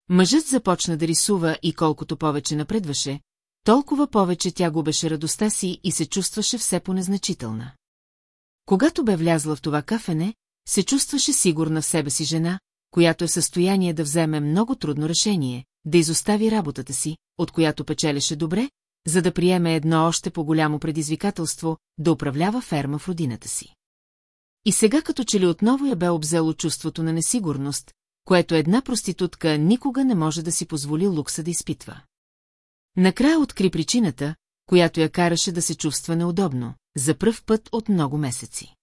Мъжът започна да рисува и колкото повече напредваше, толкова повече тя губеше радостта си и се чувстваше все по-незначителна. Когато бе влязла в това кафене, се чувстваше сигурна в себе си жена, която е в състояние да вземе много трудно решение, да изостави работата си, от която печелеше добре, за да приеме едно още по-голямо предизвикателство, да управлява ферма в родината си. И сега като че ли отново я бе обзело чувството на несигурност, което една проститутка никога не може да си позволи лукса да изпитва. Накрая откри причината, която я караше да се чувства неудобно, за пръв път от много месеци.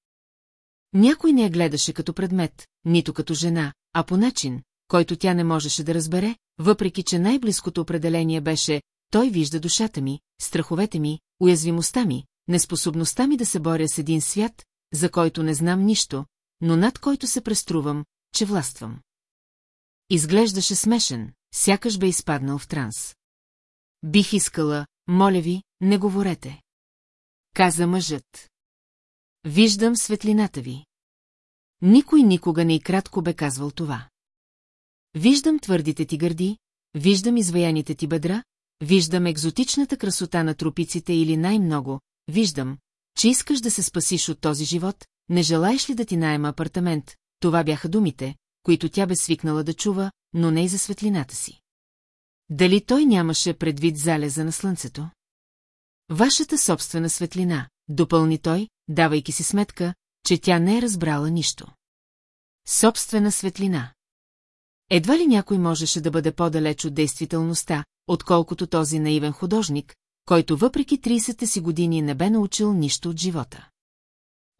Някой не я гледаше като предмет, нито като жена, а по начин, който тя не можеше да разбере, въпреки че най-близкото определение беше «Той вижда душата ми, страховете ми, уязвимостта ми, неспособността ми да се боря с един свят, за който не знам нищо, но над който се преструвам, че властвам». Изглеждаше смешен, сякаш бе изпаднал в транс. Бих искала, моля ви, не говорете. Каза мъжът. Виждам светлината ви. Никой никога не и кратко бе казвал това. Виждам твърдите ти гърди, виждам изваяните ти бедра, виждам екзотичната красота на тропиците или най-много, виждам, че искаш да се спасиш от този живот, не желаеш ли да ти найема апартамент, това бяха думите, които тя бе свикнала да чува, но не и за светлината си. Дали той нямаше предвид залеза на слънцето? Вашата собствена светлина, допълни той, давайки си сметка, че тя не е разбрала нищо. Собствена светлина. Едва ли някой можеше да бъде по-далеч от действителността, отколкото този наивен художник, който въпреки 30-те си години не бе научил нищо от живота.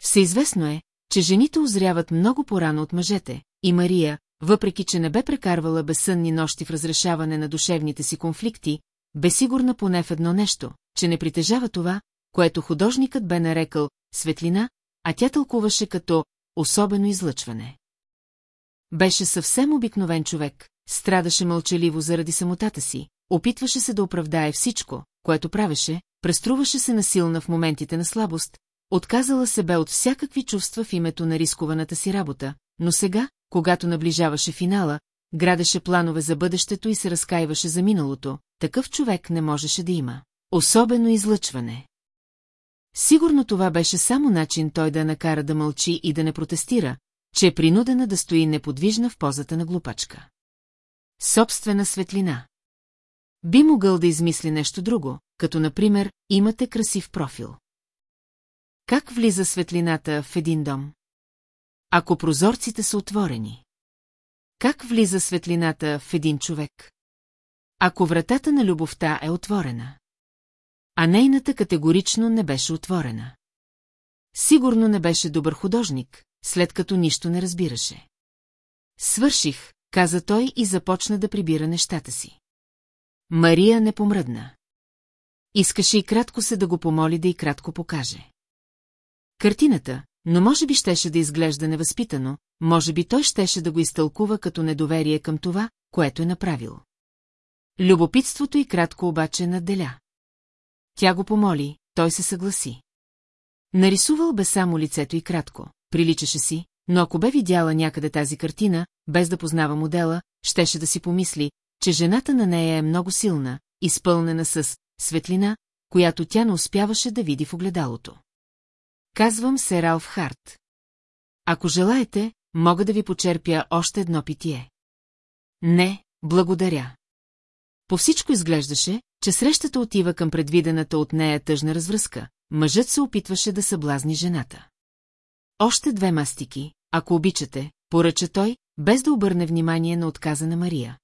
Всеизвестно е, че жените озряват много порано от мъжете, и Мария, въпреки че не бе прекарвала безсънни нощи в разрешаване на душевните си конфликти, бе сигурна поне в едно нещо, че не притежава това, което художникът бе нарекал светлина, а тя тълкуваше като особено излъчване. Беше съвсем обикновен човек, страдаше мълчаливо заради самотата си, опитваше се да оправдае всичко, което правеше, преструваше се насилна в моментите на слабост, отказала се бе от всякакви чувства в името на рискованата си работа, но сега, когато наближаваше финала, градеше планове за бъдещето и се разкаиваше за миналото, такъв човек не можеше да има. Особено излъчване. Сигурно това беше само начин той да накара да мълчи и да не протестира, че е принудена да стои неподвижна в позата на глупачка. Собствена светлина. Би могъл да измисли нещо друго, като например, имате красив профил. Как влиза светлината в един дом? Ако прозорците са отворени. Как влиза светлината в един човек? Ако вратата на любовта е отворена. А нейната категорично не беше отворена. Сигурно не беше добър художник, след като нищо не разбираше. Свърших, каза той и започна да прибира нещата си. Мария не помръдна. Искаше и кратко се да го помоли да и кратко покаже. Картината, но може би щеше да изглежда невъзпитано, може би той щеше да го изтълкува като недоверие към това, което е направил. Любопитството и кратко обаче надделя. Тя го помоли, той се съгласи. Нарисувал бе само лицето и кратко, приличаше си, но ако бе видяла някъде тази картина, без да познава модела, щеше да си помисли, че жената на нея е много силна, изпълнена с светлина, която тя не успяваше да види в огледалото. Казвам се Ралф Харт. Ако желаете, мога да ви почерпя още едно питие. Не, благодаря. По всичко изглеждаше, че срещата отива към предвидената от нея тъжна развръзка. Мъжът се опитваше да съблазни жената. Още две мастики, ако обичате, поръча той, без да обърне внимание на отказа на Мария.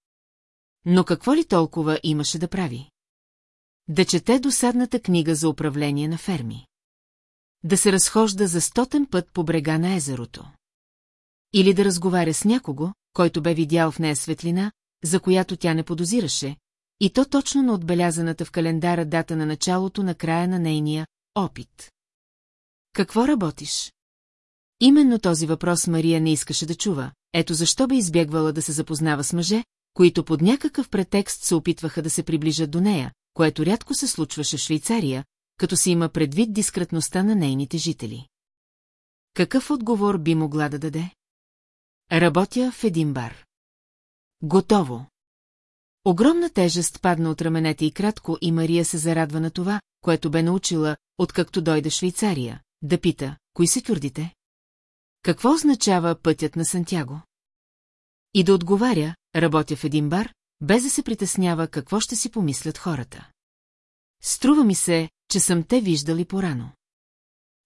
Но какво ли толкова имаше да прави? Да чете досадната книга за управление на ферми. Да се разхожда за стотен път по брега на езерото. Или да разговаря с някого, който бе видял в нея светлина, за която тя не подозираше, и то точно на отбелязаната в календара дата на началото на края на нейния опит. Какво работиш? Именно този въпрос Мария не искаше да чува, ето защо бе избягвала да се запознава с мъже, които под някакъв претекст се опитваха да се приближат до нея, което рядко се случваше в Швейцария, като се има предвид дискретността на нейните жители. Какъв отговор би могла да даде? Работя в един бар. Готово. Огромна тежест падна от раменете и кратко и Мария се зарадва на това, което бе научила, откакто дойде Швейцария, да пита, кои се тюрдите? Какво означава пътят на Сантяго? И да отговаря, работя в един бар, без да се притеснява какво ще си помислят хората. Струва ми се, че съм те виждали порано.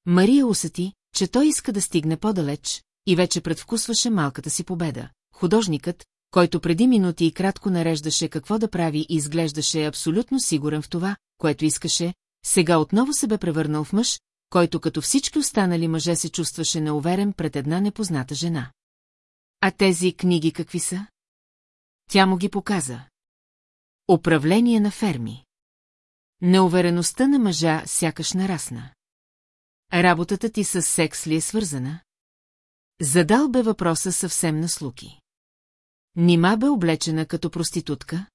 Мария усети, че той иска да стигне по-далеч и вече предвкусваше малката си победа. Художникът, който преди минути и кратко нареждаше какво да прави и изглеждаше абсолютно сигурен в това, което искаше, сега отново се бе превърнал в мъж, който като всички останали мъже се чувстваше неуверен пред една непозната жена. А тези книги какви са? Тя му ги показа. Управление на ферми. Неувереността на мъжа сякаш нарасна. Работата ти с секс ли е свързана? Задал бе въпроса съвсем на слуки. Нима бе облечена като проститутка?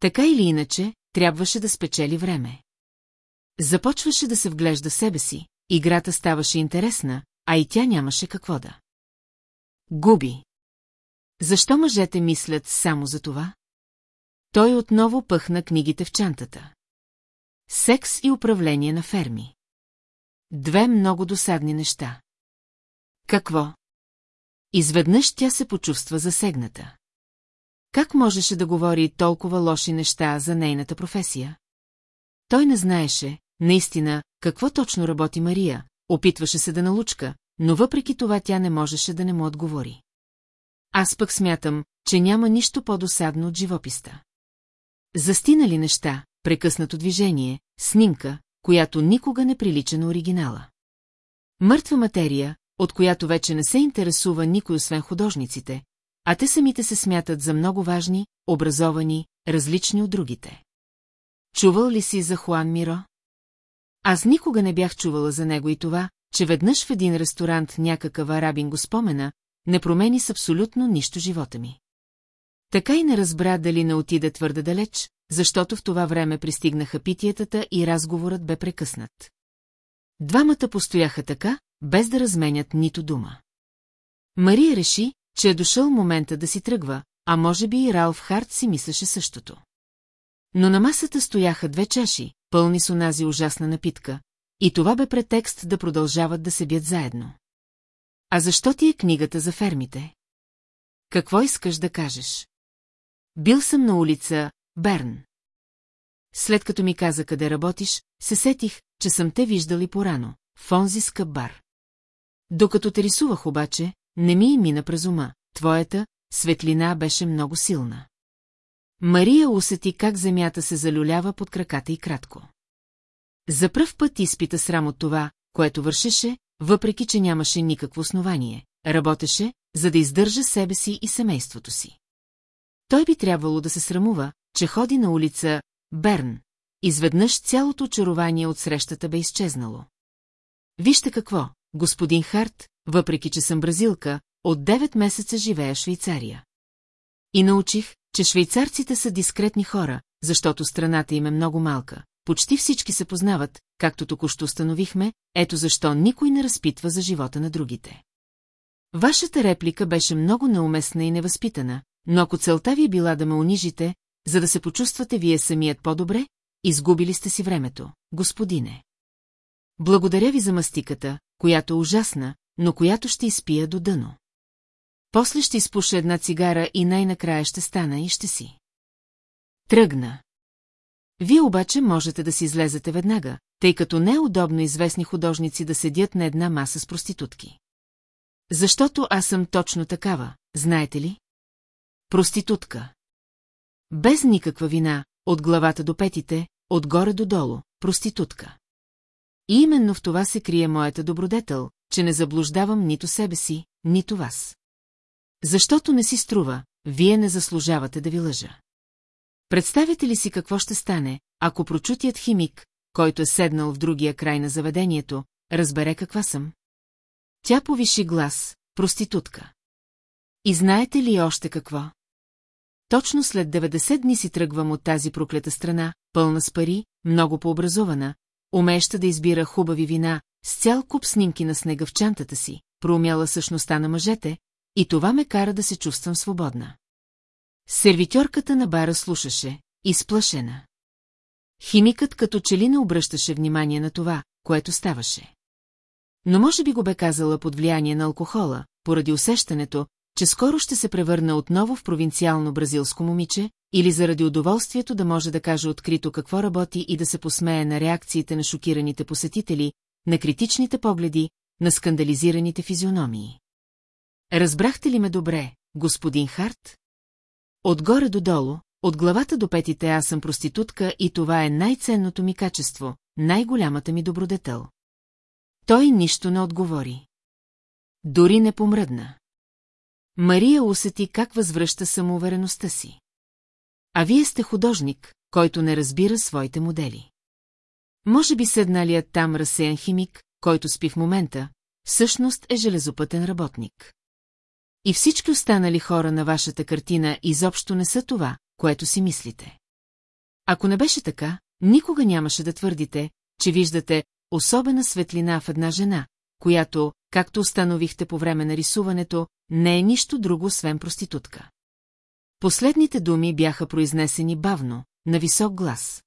Така или иначе, трябваше да спечели време. Започваше да се вглежда себе си, играта ставаше интересна, а и тя нямаше какво да. Губи. Защо мъжете мислят само за това? Той отново пъхна книгите в чантата. Секс и управление на ферми. Две много досадни неща. Какво? Изведнъж тя се почувства засегната. Как можеше да говори толкова лоши неща за нейната професия? Той не знаеше, наистина, какво точно работи Мария, опитваше се да налучка, но въпреки това тя не можеше да не му отговори. Аз пък смятам, че няма нищо по-досадно от живописта. Застинали неща, прекъснато движение, снимка, която никога не прилича на оригинала. Мъртва материя, от която вече не се интересува никой освен художниците, а те самите се смятат за много важни, образовани, различни от другите. Чувал ли си за Хуан Миро? Аз никога не бях чувала за него и това, че веднъж в един ресторант някакъв арабин го спомена, не промени с абсолютно нищо живота ми. Така и не разбра дали не отиде твърде далеч, защото в това време пристигнаха питиетата и разговорът бе прекъснат. Двамата постояха така, без да разменят нито дума. Мария реши, че е дошъл момента да си тръгва, а може би и Ралф Харт си мислеше същото. Но на масата стояха две чаши, пълни с онази ужасна напитка, и това бе претекст да продължават да се бият заедно. А защо ти е книгата за фермите? Какво искаш да кажеш? Бил съм на улица Берн. След като ми каза къде работиш, се сетих, че съм те виждали порано, в онзи скъп бар. Докато те рисувах обаче, не ми и мина през ума, твоята светлина беше много силна. Мария усети как земята се залюлява под краката и кратко. За пръв път изпита срам от това, което вършеше, въпреки че нямаше никакво основание. Работеше, за да издържа себе си и семейството си. Той би трябвало да се срамува, че ходи на улица Берн. Изведнъж цялото очарование от срещата бе изчезнало. Вижте какво, господин Харт, въпреки че съм бразилка, от 9 месеца живея в Швейцария. И научих, че швейцарците са дискретни хора, защото страната им е много малка. Почти всички се познават, както току-що установихме, ето защо никой не разпитва за живота на другите. Вашата реплика беше много неуместна и невъзпитана, но ако целта ви е била да ме унижите, за да се почувствате вие самият по-добре, изгубили сте си времето, господине. Благодаря ви за мастиката, която е ужасна, но която ще изпия до дъно. После ще изпуша една цигара и най-накрая ще стана и ще си. Тръгна. Вие обаче можете да си излезете веднага, тъй като не е удобно известни художници да седят на една маса с проститутки. Защото аз съм точно такава, знаете ли? Проститутка. Без никаква вина, от главата до петите, отгоре до долу, проститутка. И именно в това се крие моята добродетел, че не заблуждавам нито себе си, нито вас. Защото не си струва, вие не заслужавате да ви лъжа. Представете ли си какво ще стане, ако прочутият химик, който е седнал в другия край на заведението, разбере каква съм? Тя повиши глас, проститутка. И знаете ли още какво? Точно след 90 дни си тръгвам от тази проклета страна, пълна с пари, много пообразована, умеща да избира хубави вина, с цял куп снимки на снега в чантата си, проумяла същността на мъжете, и това ме кара да се чувствам свободна. Сервитьорката на бара слушаше, изплашена. Химикът като че ли не обръщаше внимание на това, което ставаше. Но може би го бе казала под влияние на алкохола, поради усещането, че скоро ще се превърна отново в провинциално бразилско момиче, или заради удоволствието да може да каже открито какво работи и да се посмее на реакциите на шокираните посетители, на критичните погледи, на скандализираните физиономии. Разбрахте ли ме добре, господин Харт? Отгоре до долу, от главата до петите аз съм проститутка и това е най-ценното ми качество, най-голямата ми добродетел. Той нищо не отговори. Дори не помръдна. Мария усети как възвръща самоувереността си. А вие сте художник, който не разбира своите модели. Може би седналият там разсеян химик, който спи в момента, всъщност е железопътен работник. И всички останали хора на вашата картина изобщо не са това, което си мислите. Ако не беше така, никога нямаше да твърдите, че виждате особена светлина в една жена, която, както установихте по време на рисуването, не е нищо друго, освен проститутка. Последните думи бяха произнесени бавно, на висок глас.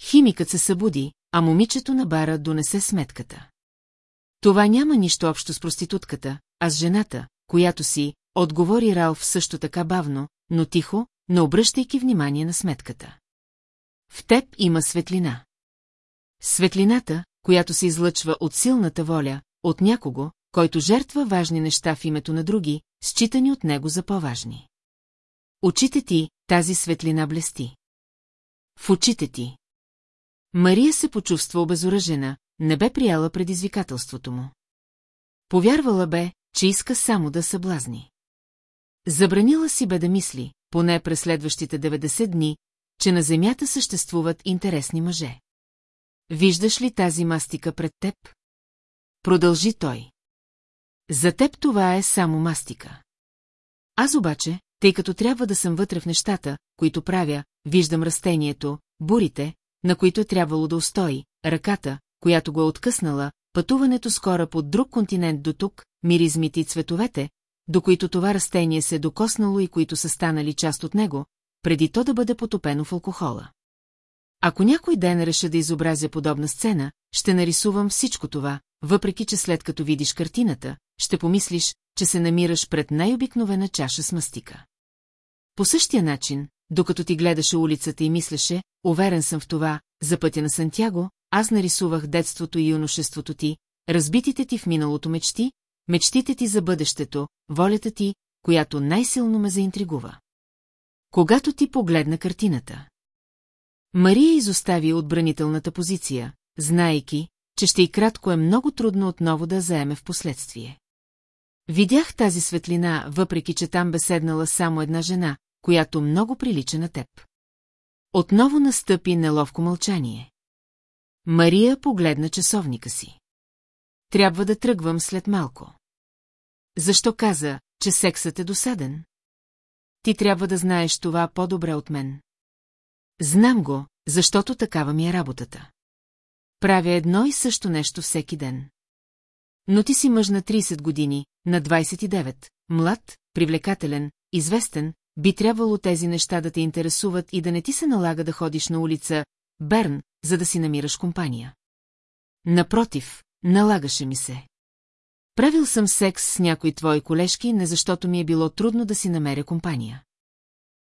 Химикът се събуди, а момичето на бара донесе сметката. Това няма нищо общо с проститутката, а с жената, която си, отговори Ралф също така бавно, но тихо, не обръщайки внимание на сметката. В теб има светлина. Светлината, която се излъчва от силната воля, от някого, който жертва важни неща в името на други, считани от него за по-важни. Очите ти, тази светлина блести. В очите ти. Мария се почувства обезоръжена, не бе прияла предизвикателството му. Повярвала бе, че иска само да съблазни. Забранила си бе да мисли, поне през следващите 90 дни, че на Земята съществуват интересни мъже. Виждаш ли тази мастика пред теб? Продължи той. За теб това е само мастика. Аз обаче, тъй като трябва да съм вътре в нещата, които правя, виждам растението, бурите, на които е трябвало да устои, ръката, която го е откъснала, пътуването с кораб от друг континент до тук, миризмите и цветовете, до които това растение се е докоснало и които са станали част от него, преди то да бъде потопено в алкохола. Ако някой ден реша да изобразя подобна сцена, ще нарисувам всичко това, въпреки че след като видиш картината, ще помислиш, че се намираш пред най-обикновена чаша с мастика. По същия начин, докато ти гледаше улицата и мислеше, уверен съм в това, за пътя на Сантяго, аз нарисувах детството и юношеството ти, разбитите ти в миналото мечти, мечтите ти за бъдещето, волята ти, която най-силно ме заинтригува. Когато ти погледна картината. Мария изостави отбранителната позиция, знаейки, че ще и кратко е много трудно отново да заеме в последствие. Видях тази светлина, въпреки че там бе седнала само една жена, която много прилича на теб. Отново настъпи неловко мълчание. Мария погледна часовника си. Трябва да тръгвам след малко. Защо каза, че сексът е досаден? Ти трябва да знаеш това по-добре от мен. Знам го, защото такава ми е работата. Правя едно и също нещо всеки ден. Но ти си мъж на 30 години, на 29, млад, привлекателен, известен, би трябвало тези неща да те интересуват и да не ти се налага да ходиш на улица Берн, за да си намираш компания. Напротив, налагаше ми се. Правил съм секс с някои твои колежки, не защото ми е било трудно да си намеря компания.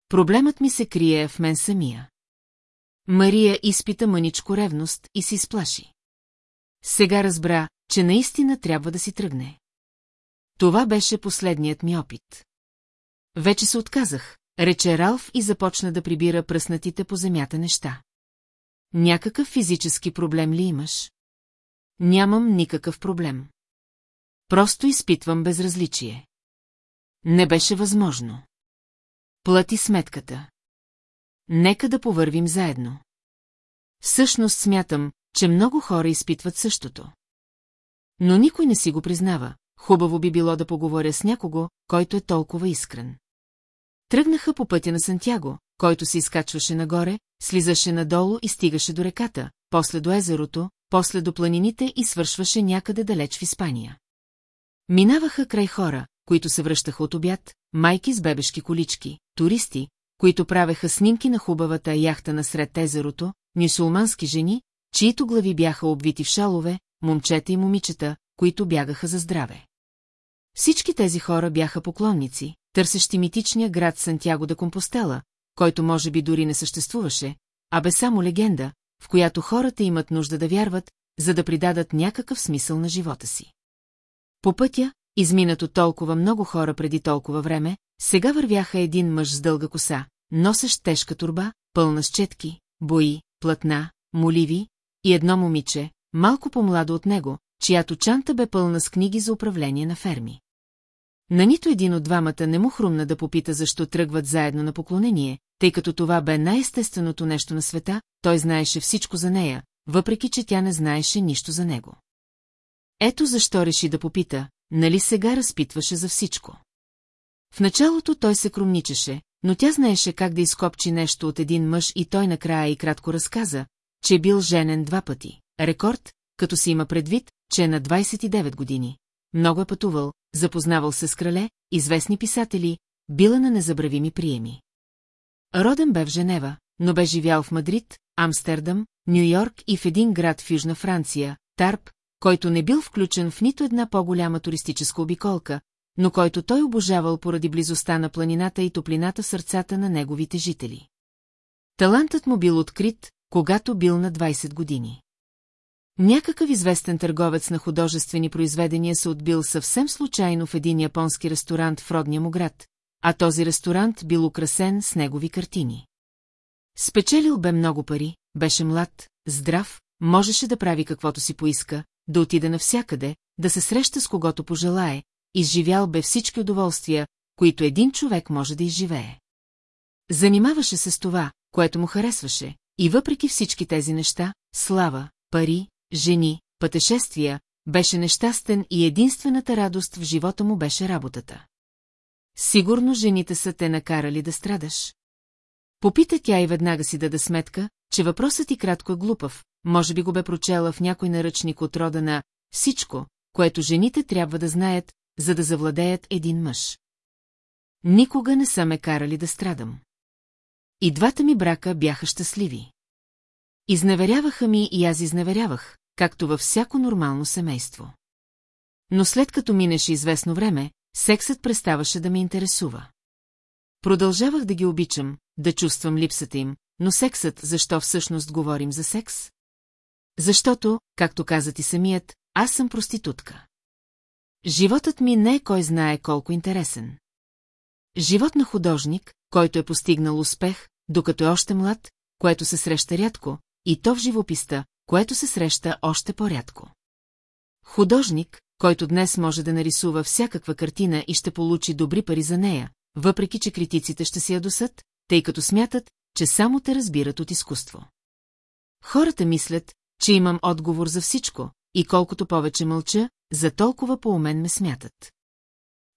Проблемът ми се крие в мен самия. Мария изпита мъничко ревност и си сплаши. Сега разбра, че наистина трябва да си тръгне. Това беше последният ми опит. Вече се отказах, рече Ралф и започна да прибира пръснатите по земята неща. Някакъв физически проблем ли имаш? Нямам никакъв проблем. Просто изпитвам безразличие. Не беше възможно. Плати сметката. Нека да повървим заедно. Всъщност смятам, че много хора изпитват същото. Но никой не си го признава. Хубаво би било да поговоря с някого, който е толкова искрен. Тръгнаха по пътя на Сантяго, който се изкачваше нагоре, слизаше надолу и стигаше до реката, после до езерото, после до планините и свършваше някъде далеч в Испания. Минаваха край хора, които се връщаха от обяд, майки с бебешки колички, туристи, които правеха снимки на хубавата яхта насред езерото, мюсулмански жени, чието глави бяха обвити в шалове, момчета и момичета, които бягаха за здраве. Всички тези хора бяха поклонници, търсещи митичния град Сантяго да Компостела, който може би дори не съществуваше, а бе само легенда, в която хората имат нужда да вярват, за да придадат някакъв смисъл на живота си. По пътя, изминато толкова много хора преди толкова време, сега вървяха един мъж с дълга коса, носещ тежка турба, пълна с четки, бои, платна, моливи и едно момиче, малко по-младо от него, чиято чанта бе пълна с книги за управление на ферми. На нито един от двамата не му хрумна да попита защо тръгват заедно на поклонение, тъй като това бе най-естественото нещо на света, той знаеше всичко за нея, въпреки че тя не знаеше нищо за него. Ето защо реши да попита, нали сега разпитваше за всичко. В началото той се кромничеше, но тя знаеше как да изкопчи нещо от един мъж и той накрая и кратко разказа, че е бил женен два пъти. Рекорд, като си има предвид, че е на 29 години. Много е пътувал, запознавал се с крале, известни писатели, била на незабравими приеми. Роден бе в Женева, но бе живял в Мадрид, Амстердам, Нью-Йорк и в един град в Южна Франция, Тарп, който не бил включен в нито една по-голяма туристическа обиколка, но който той обожавал поради близостта на планината и топлината сърцата на неговите жители. Талантът му бил открит, когато бил на 20 години. Някакъв известен търговец на художествени произведения се отбил съвсем случайно в един японски ресторант в родния му град, а този ресторант бил украсен с негови картини. Спечелил бе много пари, беше млад, здрав, можеше да прави каквото си поиска, да отида навсякъде, да се среща с когото пожелае, изживял бе всички удоволствия, които един човек може да изживее. Занимаваше се с това, което му харесваше, и въпреки всички тези неща, слава, пари, жени, пътешествия, беше нещастен и единствената радост в живота му беше работата. Сигурно жените са те накарали да страдаш. Попита тя и веднага си даде сметка, че въпросът и кратко е глупав, може би го бе прочела в някой наръчник от рода на «Всичко, което жените трябва да знаят, за да завладеят един мъж». Никога не са ме карали да страдам. И двата ми брака бяха щастливи. Изневеряваха ми и аз изневерявах, както във всяко нормално семейство. Но след като минеше известно време, сексът преставаше да ме интересува. Продължавах да ги обичам, да чувствам липсата им, но сексът, защо всъщност говорим за секс? Защото, както каза ти самият, аз съм проститутка. Животът ми не е кой знае колко интересен. Живот на художник, който е постигнал успех, докато е още млад, което се среща рядко, и то в живописта, което се среща още по-рядко. Художник, който днес може да нарисува всякаква картина и ще получи добри пари за нея, въпреки че критиците ще си ядосат, тъй като смятат, че само те разбират от изкуство. Хората мислят, че имам отговор за всичко, и колкото повече мълча, за толкова по умен ме смятат.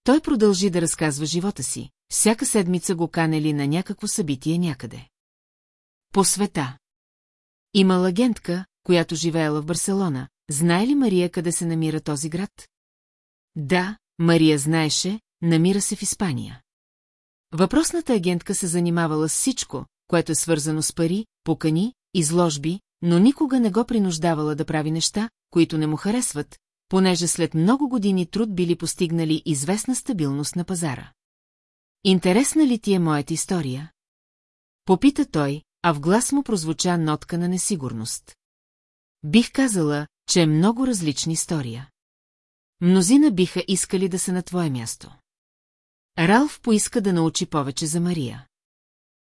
Той продължи да разказва живота си, всяка седмица го канели на някакво събитие някъде. По света. Имал агентка, която живеела в Барселона. Знае ли Мария къде се намира този град? Да, Мария знаеше, намира се в Испания. Въпросната агентка се занимавала с всичко, което е свързано с пари, покани, изложби, но никога не го принуждавала да прави неща, които не му харесват, понеже след много години труд били постигнали известна стабилност на пазара. Интересна ли ти е моята история? Попита той, а в глас му прозвуча нотка на несигурност. Бих казала, че е много различна история. Мнозина биха искали да са на твое място. Ралф поиска да научи повече за Мария.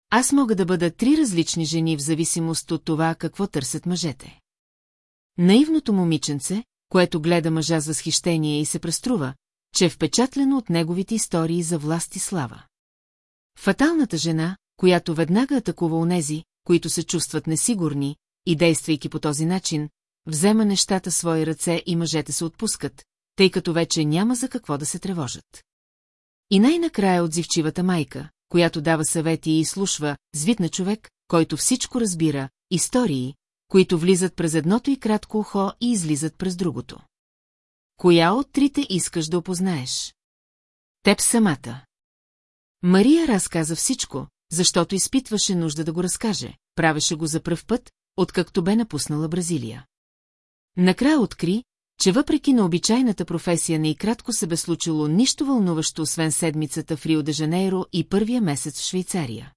Аз мога да бъда три различни жени в зависимост от това, какво търсят мъжете. Наивното момиченце, което гледа мъжа с възхищение и се преструва, че е впечатлено от неговите истории за власт и слава. Фаталната жена, която веднага атакува онези, които се чувстват несигурни, и действайки по този начин, взема нещата свои ръце и мъжете се отпускат, тъй като вече няма за какво да се тревожат. И най-накрая отзивчивата майка, която дава съвети и изслушва, звит на човек, който всичко разбира, истории, които влизат през едното и кратко ухо и излизат през другото. Коя от трите искаш да опознаеш? Теб самата. Мария разказа всичко, защото изпитваше нужда да го разкаже, правеше го за пръв път, откакто бе напуснала Бразилия. Накрая откри, че въпреки на обичайната професия не и кратко се бе случило нищо вълнуващо, освен седмицата в Рио де Жанейро и първия месец в Швейцария.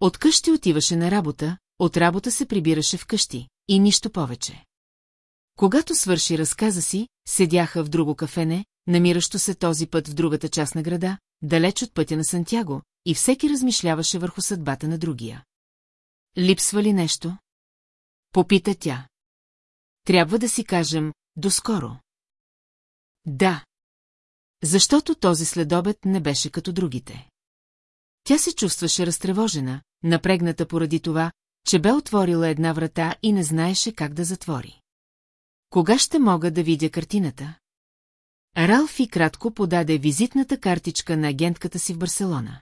От къщи отиваше на работа, от работа се прибираше в къщи, и нищо повече. Когато свърши разказа си, седяха в друго кафене, намиращо се този път в другата част на града, далеч от пътя на Сантяго, и всеки размишляваше върху съдбата на другия. Липсва ли нещо? Попита тя. Трябва да си кажем, доскоро. Да. Защото този следобед не беше като другите. Тя се чувстваше разтревожена, напрегната поради това, че бе отворила една врата и не знаеше как да затвори. Кога ще мога да видя картината? Ралфи кратко подаде визитната картичка на агентката си в Барселона.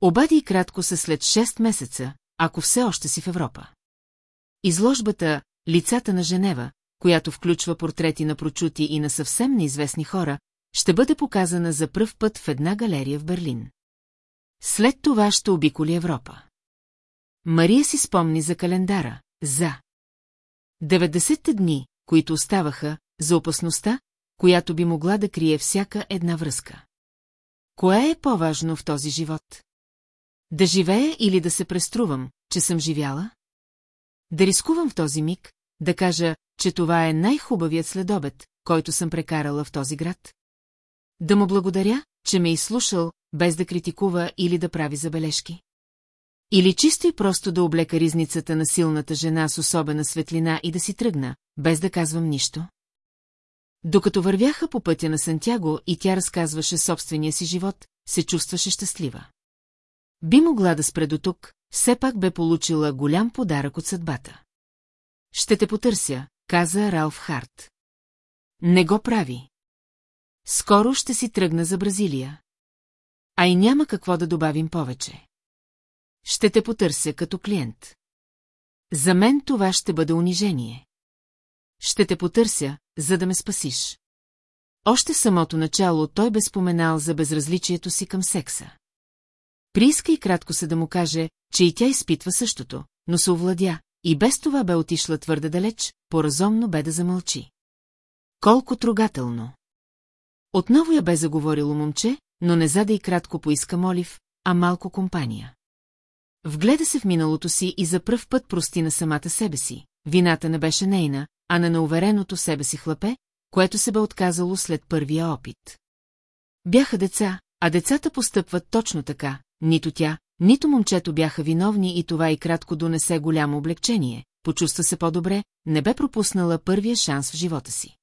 Обади и кратко се след 6 месеца, ако все още си в Европа. Изложбата «Лицата на Женева», която включва портрети на прочути и на съвсем неизвестни хора, ще бъде показана за пръв път в една галерия в Берлин. След това ще обиколи Европа. Мария си спомни за календара, за 90-те дни, които оставаха, за опасността, която би могла да крие всяка една връзка. Кое е по-важно в този живот? Да живея или да се преструвам, че съм живяла? Да рискувам в този миг, да кажа, че това е най-хубавият следобед, който съм прекарала в този град? Да му благодаря, че ме изслушал, без да критикува или да прави забележки? Или чисто и просто да облека ризницата на силната жена с особена светлина и да си тръгна, без да казвам нищо? Докато вървяха по пътя на Сантяго и тя разказваше собствения си живот, се чувстваше щастлива. Би могла да спре до тук, все пак бе получила голям подарък от съдбата. Ще те потърся, каза Ралф Харт. Не го прави. Скоро ще си тръгна за Бразилия. А и няма какво да добавим повече. Ще те потърся като клиент. За мен това ще бъде унижение. Ще те потърся, за да ме спасиш. Още самото начало той бе споменал за безразличието си към секса. Прииска и кратко се да му каже, че и тя изпитва същото, но се овладя, и без това бе отишла твърде далеч, поразумно бе да замълчи. Колко трогателно! Отново я бе заговорило момче, но не заде и кратко поиска молив, а малко компания. Вгледа се в миналото си и за пръв път прости на самата себе си. Вината не беше нейна, а на неувереното себе си хлапе, което се бе отказало след първия опит. Бяха деца, а децата постъпват точно така, нито тя, нито момчето бяха виновни и това и кратко донесе голямо облегчение, почувства се по-добре, не бе пропуснала първия шанс в живота си.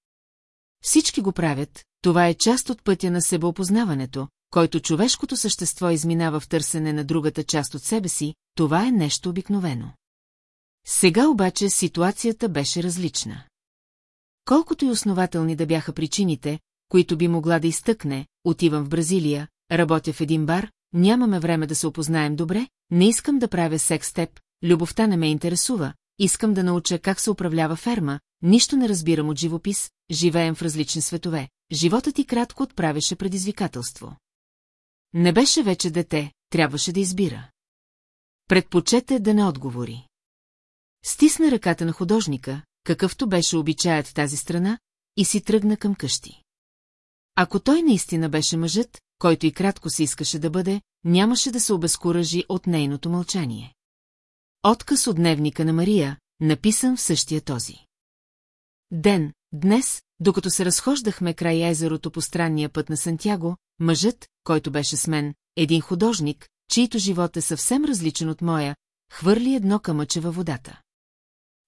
Всички го правят, това е част от пътя на себеопознаването, който човешкото същество изминава в търсене на другата част от себе си, това е нещо обикновено. Сега обаче ситуацията беше различна. Колкото и основателни да бяха причините, които би могла да изтъкне, отивам в Бразилия, работя в един бар, нямаме време да се опознаем добре, не искам да правя секс теб, любовта не ме интересува, искам да науча как се управлява ферма, нищо не разбирам от живопис, живеем в различни светове, животът ти кратко отправяше предизвикателство. Не беше вече дете, трябваше да избира. Предпочете да не отговори. Стисна ръката на художника, какъвто беше обичаят в тази страна, и си тръгна към къщи. Ако той наистина беше мъжът, който и кратко се искаше да бъде, нямаше да се обезкуражи от нейното мълчание. Отказ от дневника на Мария, написан в същия този. Ден, днес, докато се разхождахме край езерото по странния път на Сантяго, мъжът, който беше с мен, един художник, чийто живот е съвсем различен от моя, хвърли едно камъче във водата.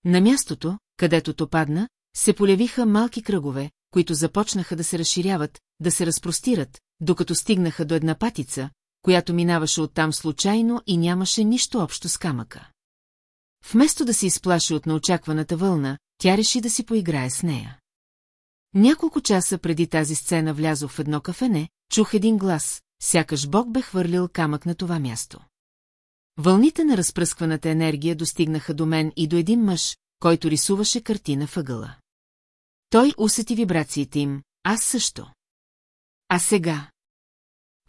На мястото, където то падна, се полявиха малки кръгове, които започнаха да се разширяват, да се разпростират, докато стигнаха до една патица, която минаваше оттам случайно и нямаше нищо общо с камъка. Вместо да се изплаши от неочакваната вълна, тя реши да си поиграе с нея. Няколко часа преди тази сцена влязох в едно кафене, чух един глас, сякаш Бог бе хвърлил камък на това място. Вълните на разпръскваната енергия достигнаха до мен и до един мъж, който рисуваше картина въгъла. Той усети вибрациите им, аз също. А сега?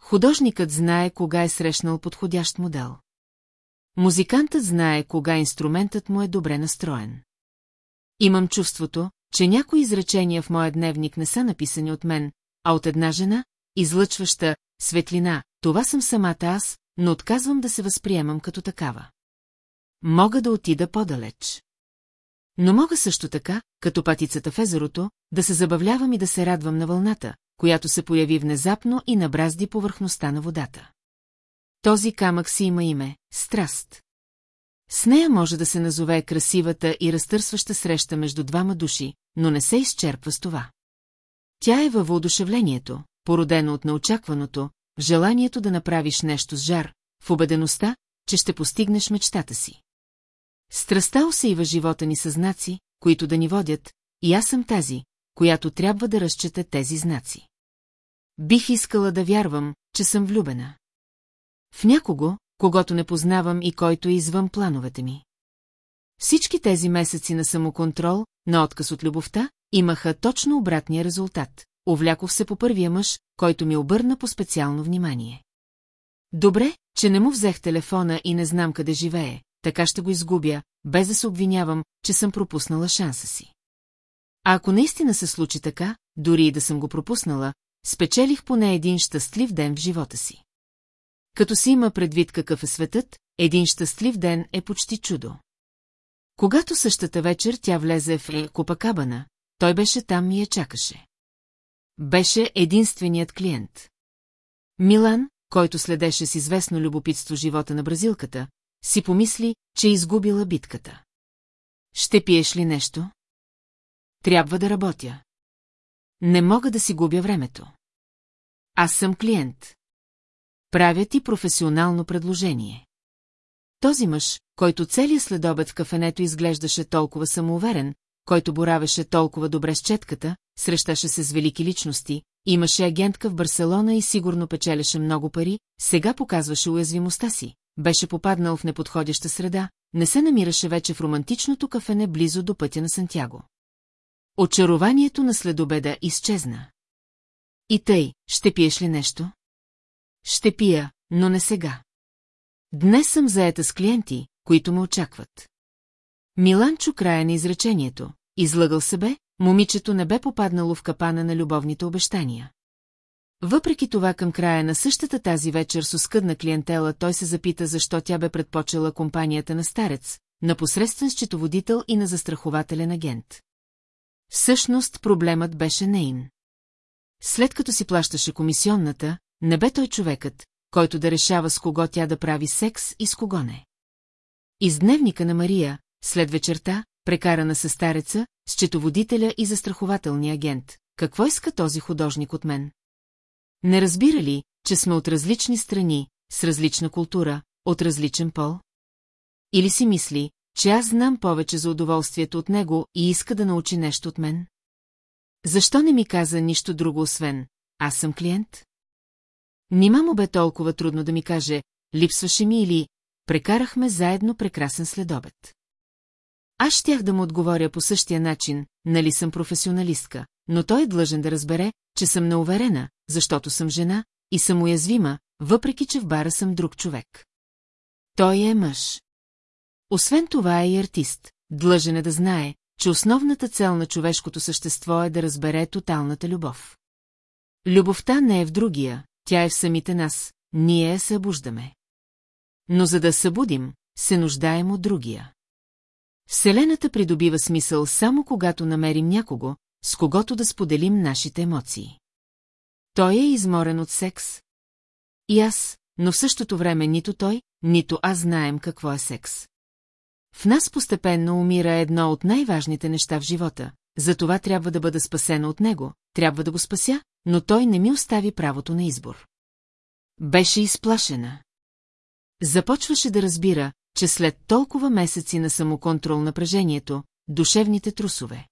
Художникът знае кога е срещнал подходящ модел. Музикантът знае кога инструментът му е добре настроен. Имам чувството, че някои изречения в моя дневник не са написани от мен, а от една жена, излъчваща светлина, това съм самата аз, но отказвам да се възприемам като такава. Мога да отида по-далеч. Но мога също така, като патицата в езерото, да се забавлявам и да се радвам на вълната, която се появи внезапно и набразди повърхността на водата. Този камък си има име – страст. С нея може да се назове красивата и разтърсваща среща между двама души, но не се изчерпва с това. Тя е във въодушевлението, породено от неочакваното, в желанието да направиш нещо с жар, в убедеността, че ще постигнеш мечтата си. Страстта усеива живота ни със знаци, които да ни водят, и аз съм тази, която трябва да разчете тези знаци. Бих искала да вярвам, че съм влюбена. В някого, когато не познавам и който е извън плановете ми. Всички тези месеци на самоконтрол, на отказ от любовта, имаха точно обратния резултат. Овляков се по първия мъж, който ми обърна по специално внимание. Добре, че не му взех телефона и не знам къде живее, така ще го изгубя, без да се обвинявам, че съм пропуснала шанса си. А ако наистина се случи така, дори и да съм го пропуснала, спечелих поне един щастлив ден в живота си. Като си има предвид какъв е светът, един щастлив ден е почти чудо. Когато същата вечер тя влезе в Копакабана, той беше там и я чакаше. Беше единственият клиент. Милан, който следеше с известно любопитство живота на бразилката, си помисли, че е изгубила битката. Ще пиеш ли нещо? Трябва да работя. Не мога да си губя времето. Аз съм клиент. Правя ти професионално предложение. Този мъж, който целият следобед в кафенето изглеждаше толкова самоуверен, който боравеше толкова добре с четката, срещаше се с велики личности, имаше агентка в Барселона и сигурно печелеше много пари, сега показваше уязвимостта си, беше попаднал в неподходяща среда, не се намираше вече в романтичното кафене близо до пътя на Сантяго. Очарованието на следобеда изчезна. И тъй, ще пиеш ли нещо? Ще пия, но не сега. Днес съм заета с клиенти, които ме очакват. Милан чу края на изречението. Излъгал се бе, момичето не бе попаднало в капана на любовните обещания. Въпреки това към края на същата тази вечер с оскъдна клиентела той се запита защо тя бе предпочела компанията на старец, на посредствен счетоводител и на застрахователен агент. Всъщност проблемът беше нейн. След като си плащаше комисионната, не бе той човекът, който да решава с кого тя да прави секс и с кого не. Из дневника на Мария, след вечерта, прекарана със стареца, счетоводителя и застрахователния агент, какво иска този художник от мен? Не разбира ли, че сме от различни страни, с различна култура, от различен пол? Или си мисли, че аз знам повече за удоволствието от него и иска да научи нещо от мен? Защо не ми каза нищо друго, освен «Аз съм клиент»? Нима му бе толкова трудно да ми каже «Липсваше ми» или «Прекарахме заедно прекрасен следобед». Аз щях да му отговоря по същия начин, нали съм професионалистка, но той е длъжен да разбере, че съм неуверена, защото съм жена и съм уязвима, въпреки че в бара съм друг човек. Той е мъж. Освен това е и артист, длъжен е да знае, че основната цел на човешкото същество е да разбере тоталната любов. Любовта не е в другия, тя е в самите нас, ние я събуждаме. Но за да събудим, се нуждаем от другия. Вселената придобива смисъл само когато намерим някого, с когото да споделим нашите емоции. Той е изморен от секс. И аз, но в същото време нито той, нито аз знаем какво е секс. В нас постепенно умира едно от най-важните неща в живота, затова трябва да бъда спасена от него, трябва да го спася, но той не ми остави правото на избор. Беше изплашена. Започваше да разбира, че след толкова месеци на самоконтрол напрежението, душевните трусове.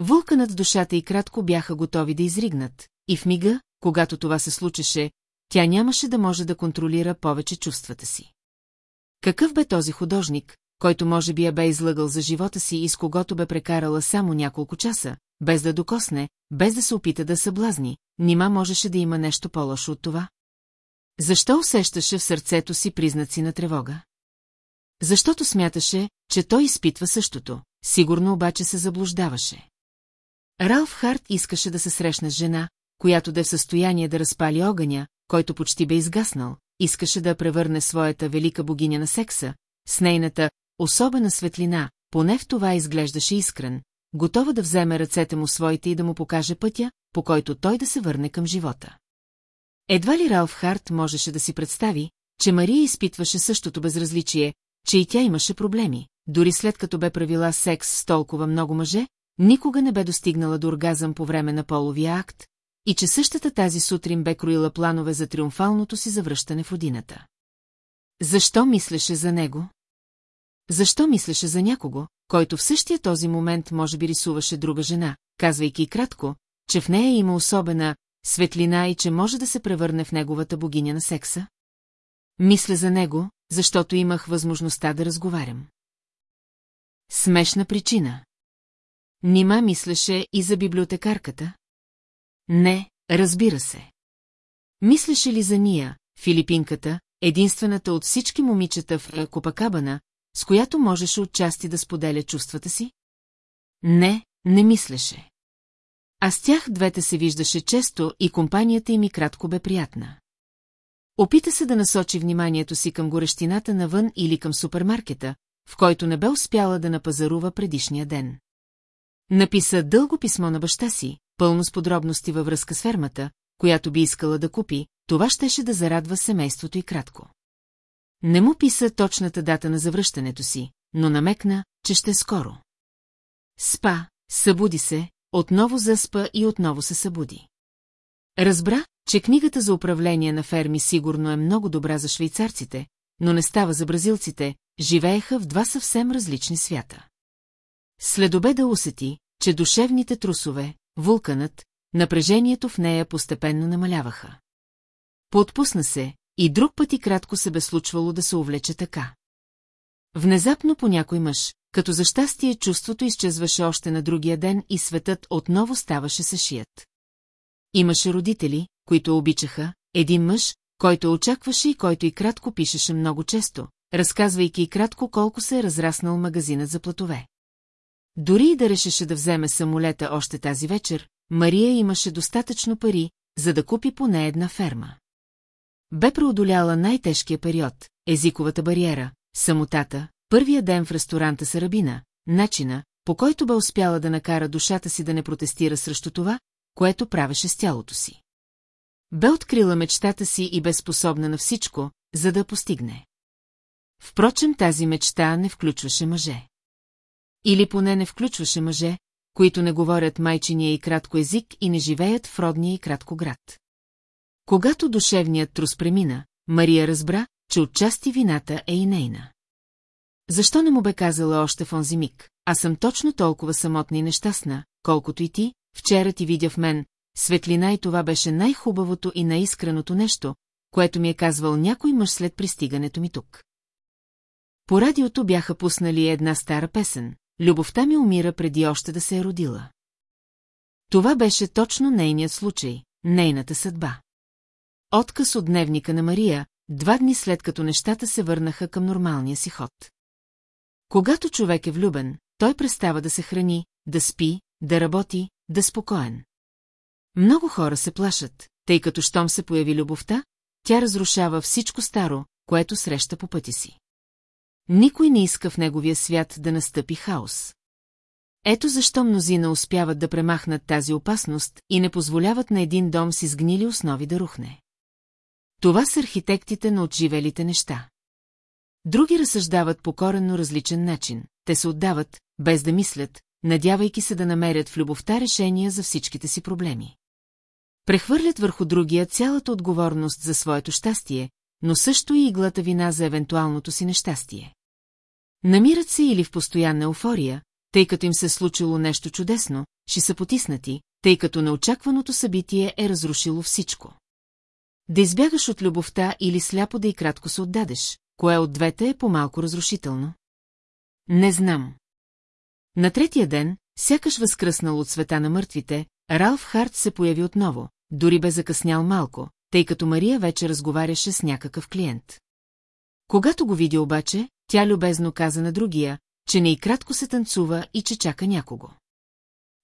Вулканът в душата и кратко бяха готови да изригнат, и в мига, когато това се случеше, тя нямаше да може да контролира повече чувствата си. Какъв бе този художник, който може би я бе излъгал за живота си и с когото бе прекарала само няколко часа, без да докосне, без да се опита да съблазни, нима можеше да има нещо по-лошо от това? Защо усещаше в сърцето си признаци на тревога? Защото смяташе, че той изпитва същото, сигурно обаче се заблуждаваше. Ралф Харт искаше да се срещне с жена, която да е в състояние да разпали огъня, който почти бе изгаснал, искаше да превърне своята велика богиня на секса, с нейната особена светлина, поне в това изглеждаше искрен, готова да вземе ръцете му своите и да му покаже пътя, по който той да се върне към живота. Едва ли Ралф Харт можеше да си представи, че Мария изпитваше същото безразличие, че и тя имаше проблеми, дори след като бе правила секс с толкова много мъже, никога не бе достигнала до оргазъм по време на половия акт, и че същата тази сутрин бе кроила планове за триумфалното си завръщане в родината. Защо мислеше за него? Защо мислеше за някого, който в същия този момент може би рисуваше друга жена, казвайки кратко, че в нея има особена светлина и че може да се превърне в неговата богиня на секса? Мисля за него, защото имах възможността да разговарям. Смешна причина. Нима мислеше и за библиотекарката? Не, разбира се. Мислеше ли за Ния, филипинката, единствената от всички момичета в Копакабана, с която можеше отчасти да споделя чувствата си? Не, не мислеше. А с тях двете се виждаше често и компанията им и кратко бе приятна. Опита се да насочи вниманието си към горещината навън или към супермаркета, в който не бе успяла да напазарува предишния ден. Написа дълго писмо на баща си, пълно с подробности във връзка с фермата, която би искала да купи, това щеше да зарадва семейството и кратко. Не му писа точната дата на завръщането си, но намекна, че ще скоро. Спа, събуди се, отново заспа и отново се събуди. Разбра, че книгата за управление на ферми сигурно е много добра за швейцарците, но не става за бразилците, живееха в два съвсем различни свята. Следобеда усети, че душевните трусове, вулканът, напрежението в нея постепенно намаляваха. Поотпусна се, и друг път и кратко се бе случвало да се увлече така. Внезапно по някой мъж, като за щастие чувството изчезваше още на другия ден и светът отново ставаше съшият. Имаше родители, които обичаха, един мъж, който очакваше и който и кратко пишеше много често, разказвайки и кратко колко се е разраснал магазинът за платове. Дори и да решеше да вземе самолета още тази вечер, Мария имаше достатъчно пари, за да купи поне една ферма. Бе преодоляла най-тежкия период, езиковата бариера, самотата, първия ден в ресторанта Сарабина, начина, по който бе успяла да накара душата си да не протестира срещу това, което правеше с тялото си. Бе открила мечтата си и бе способна на всичко, за да постигне. Впрочем, тази мечта не включваше мъже. Или поне не включваше мъже, които не говорят майчиния и кратко език и не живеят в родния и кратко град. Когато душевният трус премина, Мария разбра, че отчасти вината е и нейна. Защо не му бе казала още в онзи миг? Аз съм точно толкова самотна и нещастна, колкото и ти, вчера ти видя в мен, светлина и това беше най-хубавото и най-искреното нещо, което ми е казвал някой мъж след пристигането ми тук. По радиото бяха пуснали една стара песен, Любовта ми умира преди още да се е родила. Това беше точно нейният случай, нейната съдба. Отказ от дневника на Мария, два дни след като нещата се върнаха към нормалния си ход. Когато човек е влюбен, той престава да се храни, да спи, да работи, да спокоен. Много хора се плашат, тъй като щом се появи любовта, тя разрушава всичко старо, което среща по пъти си. Никой не иска в неговия свят да настъпи хаос. Ето защо мнозина успяват да премахнат тази опасност и не позволяват на един дом с изгнили основи да рухне. Това са архитектите на отживелите неща. Други разсъждават по коренно различен начин. Те се отдават, без да мислят, надявайки се да намерят в любовта решения за всичките си проблеми. Прехвърлят върху другия цялата отговорност за своето щастие, но също и иглата вина за евентуалното си нещастие. Намират се или в постоянна еуфория, тъй като им се е случило нещо чудесно, ще са потиснати, тъй като неочакваното събитие е разрушило всичко. Да избягаш от любовта или сляпо да и кратко се отдадеш, кое от двете е по-малко разрушително? Не знам. На третия ден, сякаш възкръснал от света на мъртвите, Ралф Харт се появи отново, дори бе закъснял малко, тъй като Мария вече разговаряше с някакъв клиент. Когато го видя обаче, тя любезно каза на другия, че не и кратко се танцува и че чака някого.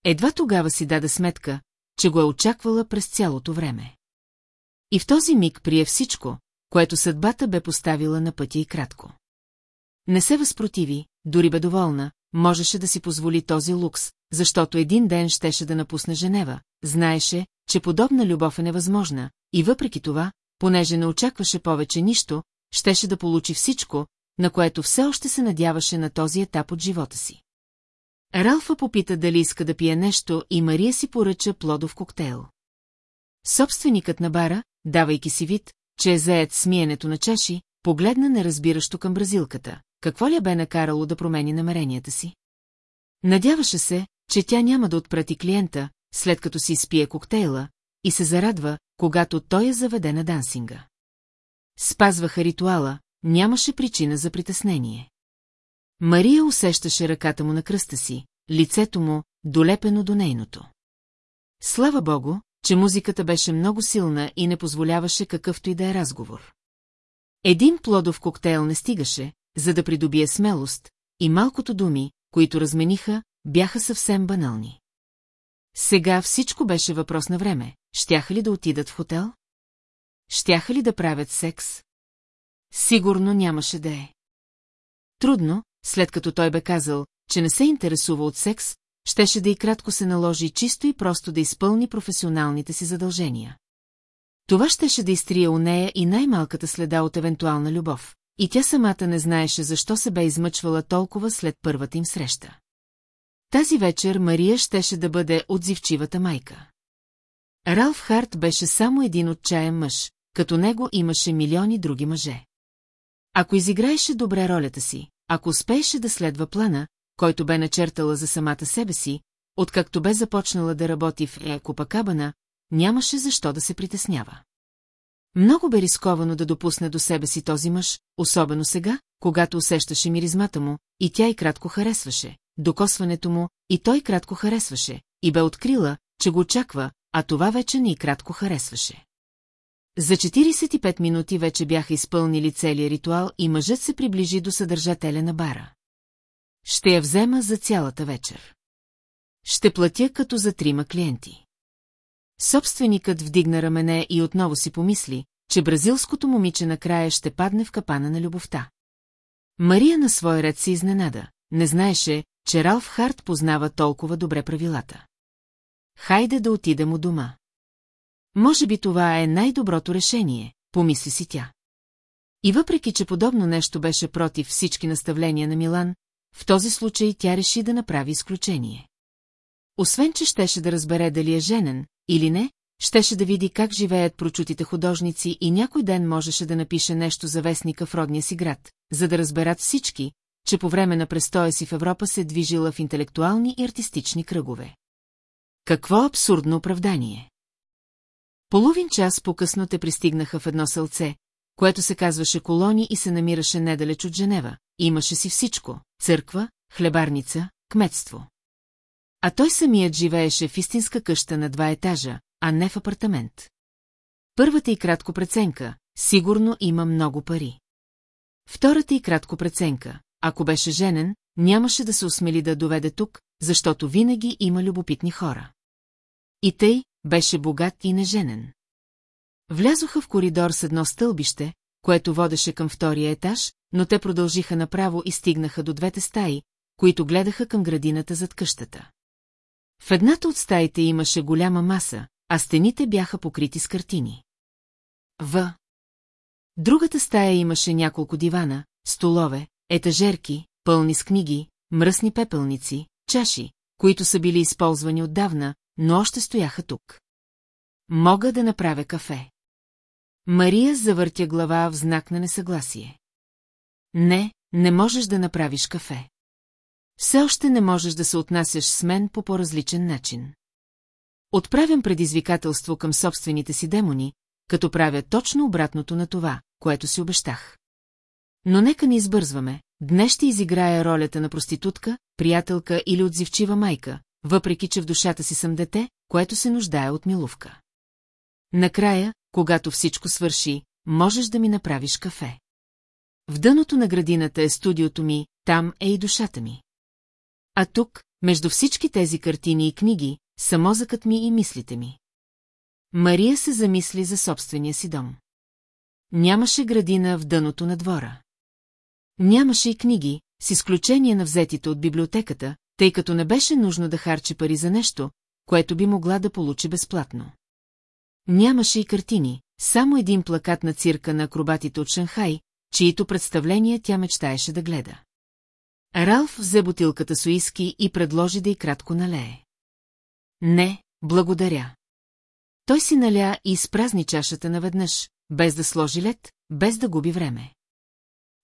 Едва тогава си даде сметка, че го е очаквала през цялото време. И в този миг прие всичко, което съдбата бе поставила на пътя и кратко. Не се възпротиви, дори бе доволна, можеше да си позволи този лукс, защото един ден щеше да напусне Женева, знаеше, че подобна любов е невъзможна, и въпреки това, понеже не очакваше повече нищо, щеше да получи всичко, на което все още се надяваше на този етап от живота си. Ралфа попита дали иска да пие нещо и Мария си поръча плодов коктейл. Собственикът на бара, давайки си вид, че е заед смиенето на чаши, погледна неразбиращо към бразилката. Какво ли бе накарало да промени намеренията си? Надяваше се, че тя няма да отпрати клиента, след като си изпие коктейла, и се зарадва, когато той я заведе на дансинга. Спазваха ритуала, нямаше причина за притеснение. Мария усещаше ръката му на кръста си, лицето му, долепено до нейното. Слава богу, че музиката беше много силна и не позволяваше какъвто и да е разговор. Един плодов коктейл не стигаше, за да придобие смелост, и малкото думи, които размениха, бяха съвсем банални. Сега всичко беше въпрос на време. Щяха ли да отидат в хотел? Щяха ли да правят секс? Сигурно нямаше да е. Трудно, след като той бе казал, че не се интересува от секс, щеше да и кратко се наложи чисто и просто да изпълни професионалните си задължения. Това щеше да изтрие у нея и най-малката следа от евентуална любов, и тя самата не знаеше защо се бе измъчвала толкова след първата им среща. Тази вечер Мария щеше да бъде отзивчивата майка. Ралф Харт беше само един отчаян мъж, като него имаше милиони други мъже. Ако изиграеше добре ролята си, ако успееше да следва плана, който бе начертала за самата себе си, откакто бе започнала да работи в Екопакабана, нямаше защо да се притеснява. Много бе рисковано да допусне до себе си този мъж, особено сега, когато усещаше миризмата му, и тя и кратко харесваше, докосването му, и той кратко харесваше, и бе открила, че го очаква, а това вече не и кратко харесваше. За 45 минути вече бяха изпълнили целият ритуал и мъжът се приближи до съдържателя на бара. Ще я взема за цялата вечер. Ще платя като за трима клиенти. Собственикът вдигна рамене и отново си помисли, че бразилското момиче накрая ще падне в капана на любовта. Мария на свой ред се изненада. Не знаеше, че Ралф Харт познава толкова добре правилата. Хайде да отидем у дома. Може би това е най-доброто решение, помисли си тя. И въпреки, че подобно нещо беше против всички наставления на Милан, в този случай тя реши да направи изключение. Освен, че щеше да разбере дали е женен или не, щеше да види как живеят прочутите художници и някой ден можеше да напише нещо за вестника в родния си град, за да разберат всички, че по време на престоя си в Европа се движила в интелектуални и артистични кръгове. Какво абсурдно оправдание! Половин час по-късно те пристигнаха в едно селце, което се казваше Колони и се намираше недалеч от Женева. Имаше си всичко – църква, хлебарница, кметство. А той самият живееше в истинска къща на два етажа, а не в апартамент. Първата и кратко преценка – сигурно има много пари. Втората и кратко преценка – ако беше женен, нямаше да се осмели да доведе тук, защото винаги има любопитни хора. И тъй, беше богат и неженен. Влязоха в коридор с едно стълбище, което водеше към втория етаж, но те продължиха направо и стигнаха до двете стаи, които гледаха към градината зад къщата. В едната от стаите имаше голяма маса, а стените бяха покрити с картини. В. Другата стая имаше няколко дивана, столове, етажерки, пълни с книги, мръсни пепелници, чаши, които са били използвани отдавна, но още стояха тук. Мога да направя кафе. Мария завъртя глава в знак на несъгласие. Не, не можеш да направиш кафе. Все още не можеш да се отнасяш с мен по по-различен начин. Отправям предизвикателство към собствените си демони, като правя точно обратното на това, което си обещах. Но нека не избързваме, днес ще изиграя ролята на проститутка, приятелка или отзивчива майка, въпреки че в душата си съм дете, което се нуждае от милувка. Накрая, когато всичко свърши, можеш да ми направиш кафе. В дъното на градината е студиото ми, там е и душата ми. А тук, между всички тези картини и книги, са мозъкът ми и мислите ми. Мария се замисли за собствения си дом. Нямаше градина в дъното на двора. Нямаше и книги, с изключение на взетите от библиотеката, тъй като не беше нужно да харчи пари за нещо, което би могла да получи безплатно. Нямаше и картини, само един плакат на цирка на акробатите от Шанхай, чието представления тя мечтаеше да гледа. Ралф взе бутилката с уиски и предложи да й кратко налее. Не, благодаря. Той си наля и изпразни чашата наведнъж, без да сложи лед, без да губи време.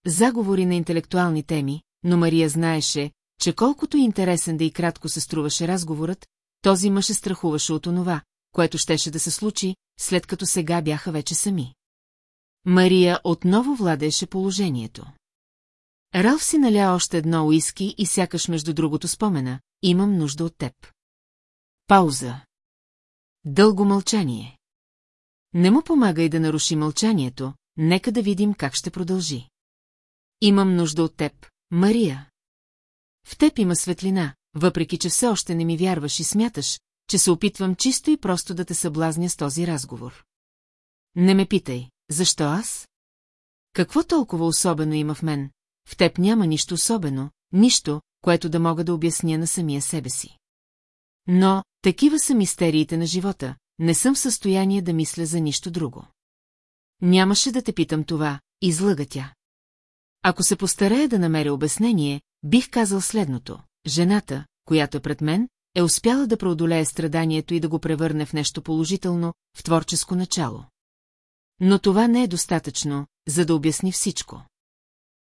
Заговори на интелектуални теми, но Мария знаеше, че колкото интересен да и кратко се струваше разговорът, този мъж се страхуваше от онова, което щеше да се случи, след като сега бяха вече сами. Мария отново владееше положението. Ралф си наля още едно уиски и сякаш между другото спомена, имам нужда от теб. Пауза. Дълго мълчание. Не му помага и да наруши мълчанието, нека да видим как ще продължи. Имам нужда от теб, Мария. В теб има светлина, въпреки че все още не ми вярваш и смяташ, че се опитвам чисто и просто да те съблазня с този разговор. Не ме питай, защо аз? Какво толкова особено има в мен? В теб няма нищо особено, нищо, което да мога да обясня на самия себе си. Но, такива са мистериите на живота, не съм в състояние да мисля за нищо друго. Нямаше да те питам това, излъга тя. Ако се постарая да намеря обяснение, бих казал следното. Жената, която е пред мен, е успяла да преодолее страданието и да го превърне в нещо положително, в творческо начало. Но това не е достатъчно, за да обясни всичко.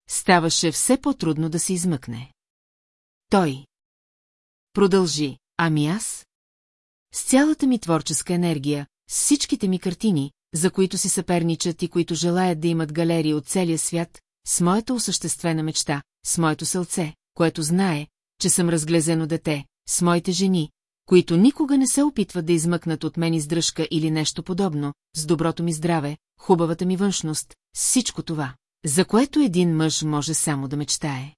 Ставаше все по-трудно да се измъкне. Той. Продължи, ами аз? С цялата ми творческа енергия, с всичките ми картини, за които си съперничат и които желаят да имат галерии от целия свят, с моята осъществена мечта, с моето сълце, което знае, че съм разглезено дете, с моите жени, които никога не се опитват да измъкнат от мен издръжка или нещо подобно, с доброто ми здраве, хубавата ми външност, всичко това, за което един мъж може само да мечтае.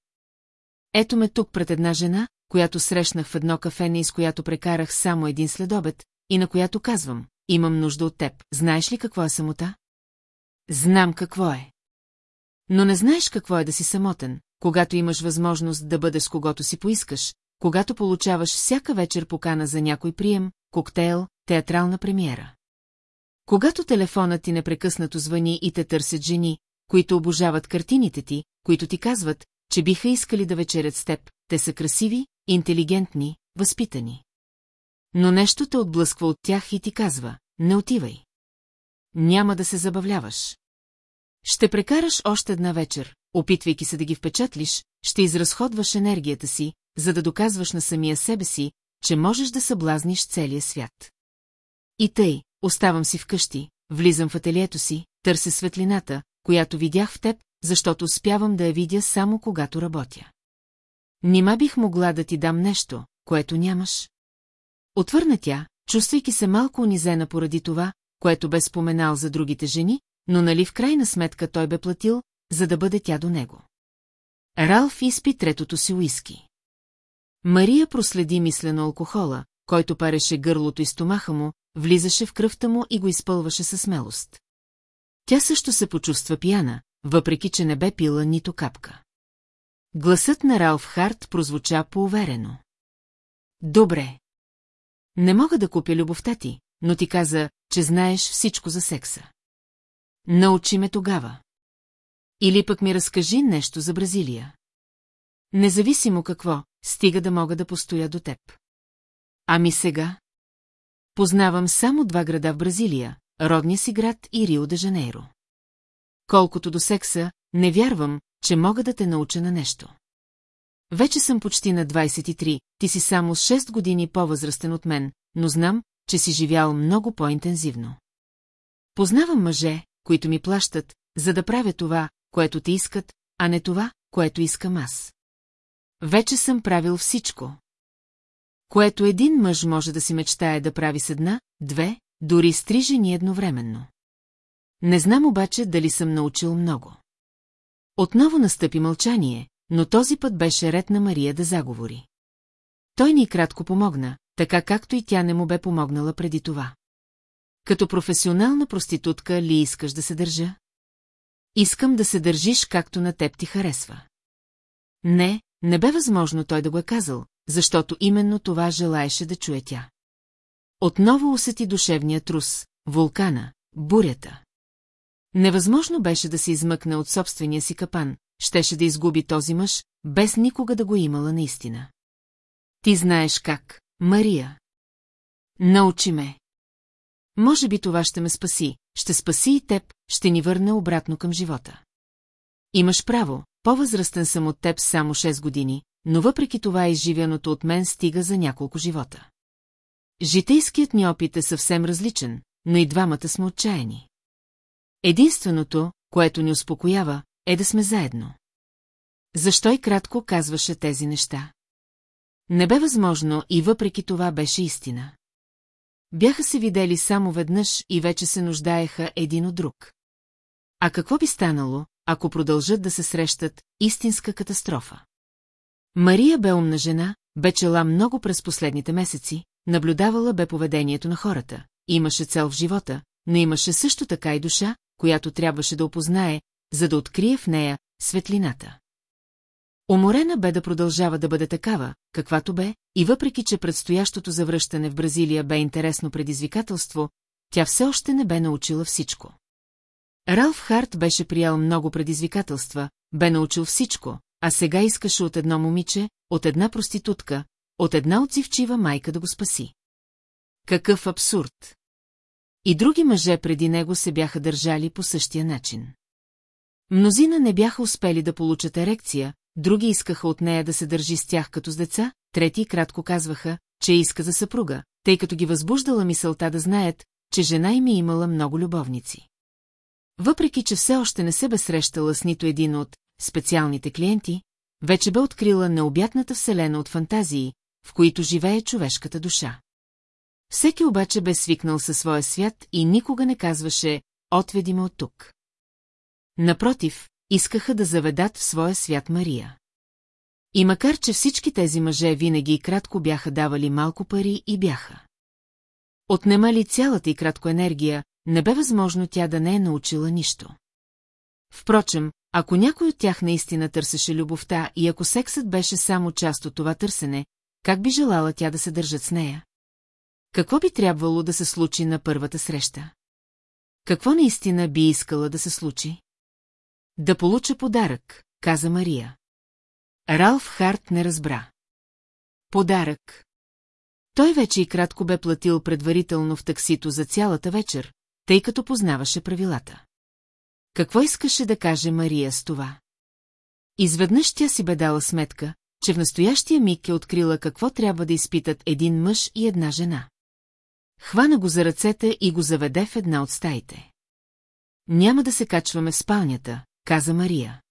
Ето ме тук пред една жена, която срещнах в едно кафене и с която прекарах само един следобед, и на която казвам, имам нужда от теб, знаеш ли какво е самота? Знам какво е. Но не знаеш какво е да си самотен, когато имаш възможност да бъдеш с когото си поискаш, когато получаваш всяка вечер покана за някой прием, коктейл, театрална премиера. Когато телефонът ти непрекъснато звъни и те търсят жени, които обожават картините ти, които ти казват, че биха искали да вечерят с теб, те са красиви, интелигентни, възпитани. Но нещо те отблъсква от тях и ти казва, не отивай. Няма да се забавляваш. Ще прекараш още една вечер, опитвайки се да ги впечатлиш, ще изразходваш енергията си, за да доказваш на самия себе си, че можеш да съблазниш целия свят. И тъй, оставам си вкъщи, влизам в ателието си, търся светлината, която видях в теб, защото успявам да я видя само когато работя. Нима бих могла да ти дам нещо, което нямаш? Отвърна тя, чувствайки се малко унизена поради това, което бе споменал за другите жени, но нали в крайна сметка той бе платил, за да бъде тя до него. Ралф изпи третото си уиски. Мария проследи мислено алкохола, който пареше гърлото и стомаха му, влизаше в кръвта му и го изпълваше със смелост. Тя също се почувства пияна, въпреки че не бе пила нито капка. Гласът на Ралф Харт прозвуча поуверено. Добре. Не мога да купя любовта ти, но ти каза, че знаеш всичко за секса. Научи ме тогава. Или пък ми разкажи нещо за Бразилия. Независимо какво, стига да мога да постоя до теб. Ами сега? Познавам само два града в Бразилия, родния си град и Рио де Жанейро. Колкото до секса, не вярвам, че мога да те науча на нещо. Вече съм почти на 23, ти си само 6 години по-възрастен от мен, но знам, че си живял много по-интензивно. Познавам мъже, които ми плащат, за да правя това, което ти искат, а не това, което искам аз. Вече съм правил всичко. Което един мъж може да си мечтае да прави с една, две, дори с три жени едновременно. Не знам обаче дали съм научил много. Отново настъпи мълчание, но този път беше ред на Мария да заговори. Той ни кратко помогна, така както и тя не му бе помогнала преди това. Като професионална проститутка ли искаш да се държа? Искам да се държиш както на теб ти харесва. Не, не бе възможно той да го е казал, защото именно това желаеше да чуе тя. Отново усети душевния трус, вулкана, бурята. Невъзможно беше да се измъкне от собствения си капан, щеше да изгуби този мъж, без никога да го имала наистина. Ти знаеш как, Мария. Научи ме. Може би това ще ме спаси, ще спаси и теб, ще ни върне обратно към живота. Имаш право, по-възрастен съм от теб само 6 години, но въпреки това изживяното от мен стига за няколко живота. Житейският ни опит е съвсем различен, но и двамата сме отчаяни. Единственото, което ни успокоява, е да сме заедно. Защо и кратко казваше тези неща? Не бе възможно и въпреки това беше истина. Бяха се видели само веднъж и вече се нуждаеха един от друг. А какво би станало, ако продължат да се срещат, истинска катастрофа? Мария бе умна жена, бе чела много през последните месеци, наблюдавала бе поведението на хората. Имаше цел в живота, но имаше също така и душа, която трябваше да опознае, за да открие в нея светлината. Уморена бе да продължава да бъде такава, каквато бе, и въпреки, че предстоящото завръщане в Бразилия бе интересно предизвикателство, тя все още не бе научила всичко. Ралф Харт беше приял много предизвикателства, бе научил всичко, а сега искаше от едно момиче, от една проститутка, от една отзивчива майка да го спаси. Какъв абсурд! И други мъже преди него се бяха държали по същия начин. Мнозина не бяха успели да получат ерекция, други искаха от нея да се държи с тях като с деца, трети кратко казваха, че иска за съпруга, тъй като ги възбуждала мисълта да знаят, че жена им е имала много любовници. Въпреки, че все още не се бе срещала с нито един от специалните клиенти, вече бе открила необятната вселена от фантазии, в които живее човешката душа. Всеки обаче бе свикнал със своя свят и никога не казваше «Отведи ме от тук». Напротив, искаха да заведат в своя свят Мария. И макар, че всички тези мъже винаги и кратко бяха давали малко пари и бяха. Отнемали цялата и кратко енергия, не бе възможно тя да не е научила нищо. Впрочем, ако някой от тях наистина търсеше любовта и ако сексът беше само част от това търсене, как би желала тя да се държат с нея? Какво би трябвало да се случи на първата среща? Какво наистина би искала да се случи? Да получа подарък, каза Мария. Ралф Харт не разбра. Подарък. Той вече и кратко бе платил предварително в таксито за цялата вечер, тъй като познаваше правилата. Какво искаше да каже Мария с това? Изведнъж тя си бе дала сметка, че в настоящия миг е открила какво трябва да изпитат един мъж и една жена. Хвана го за ръцете и го заведе в една от стаите. Няма да се качваме в спалнята, каза Мария.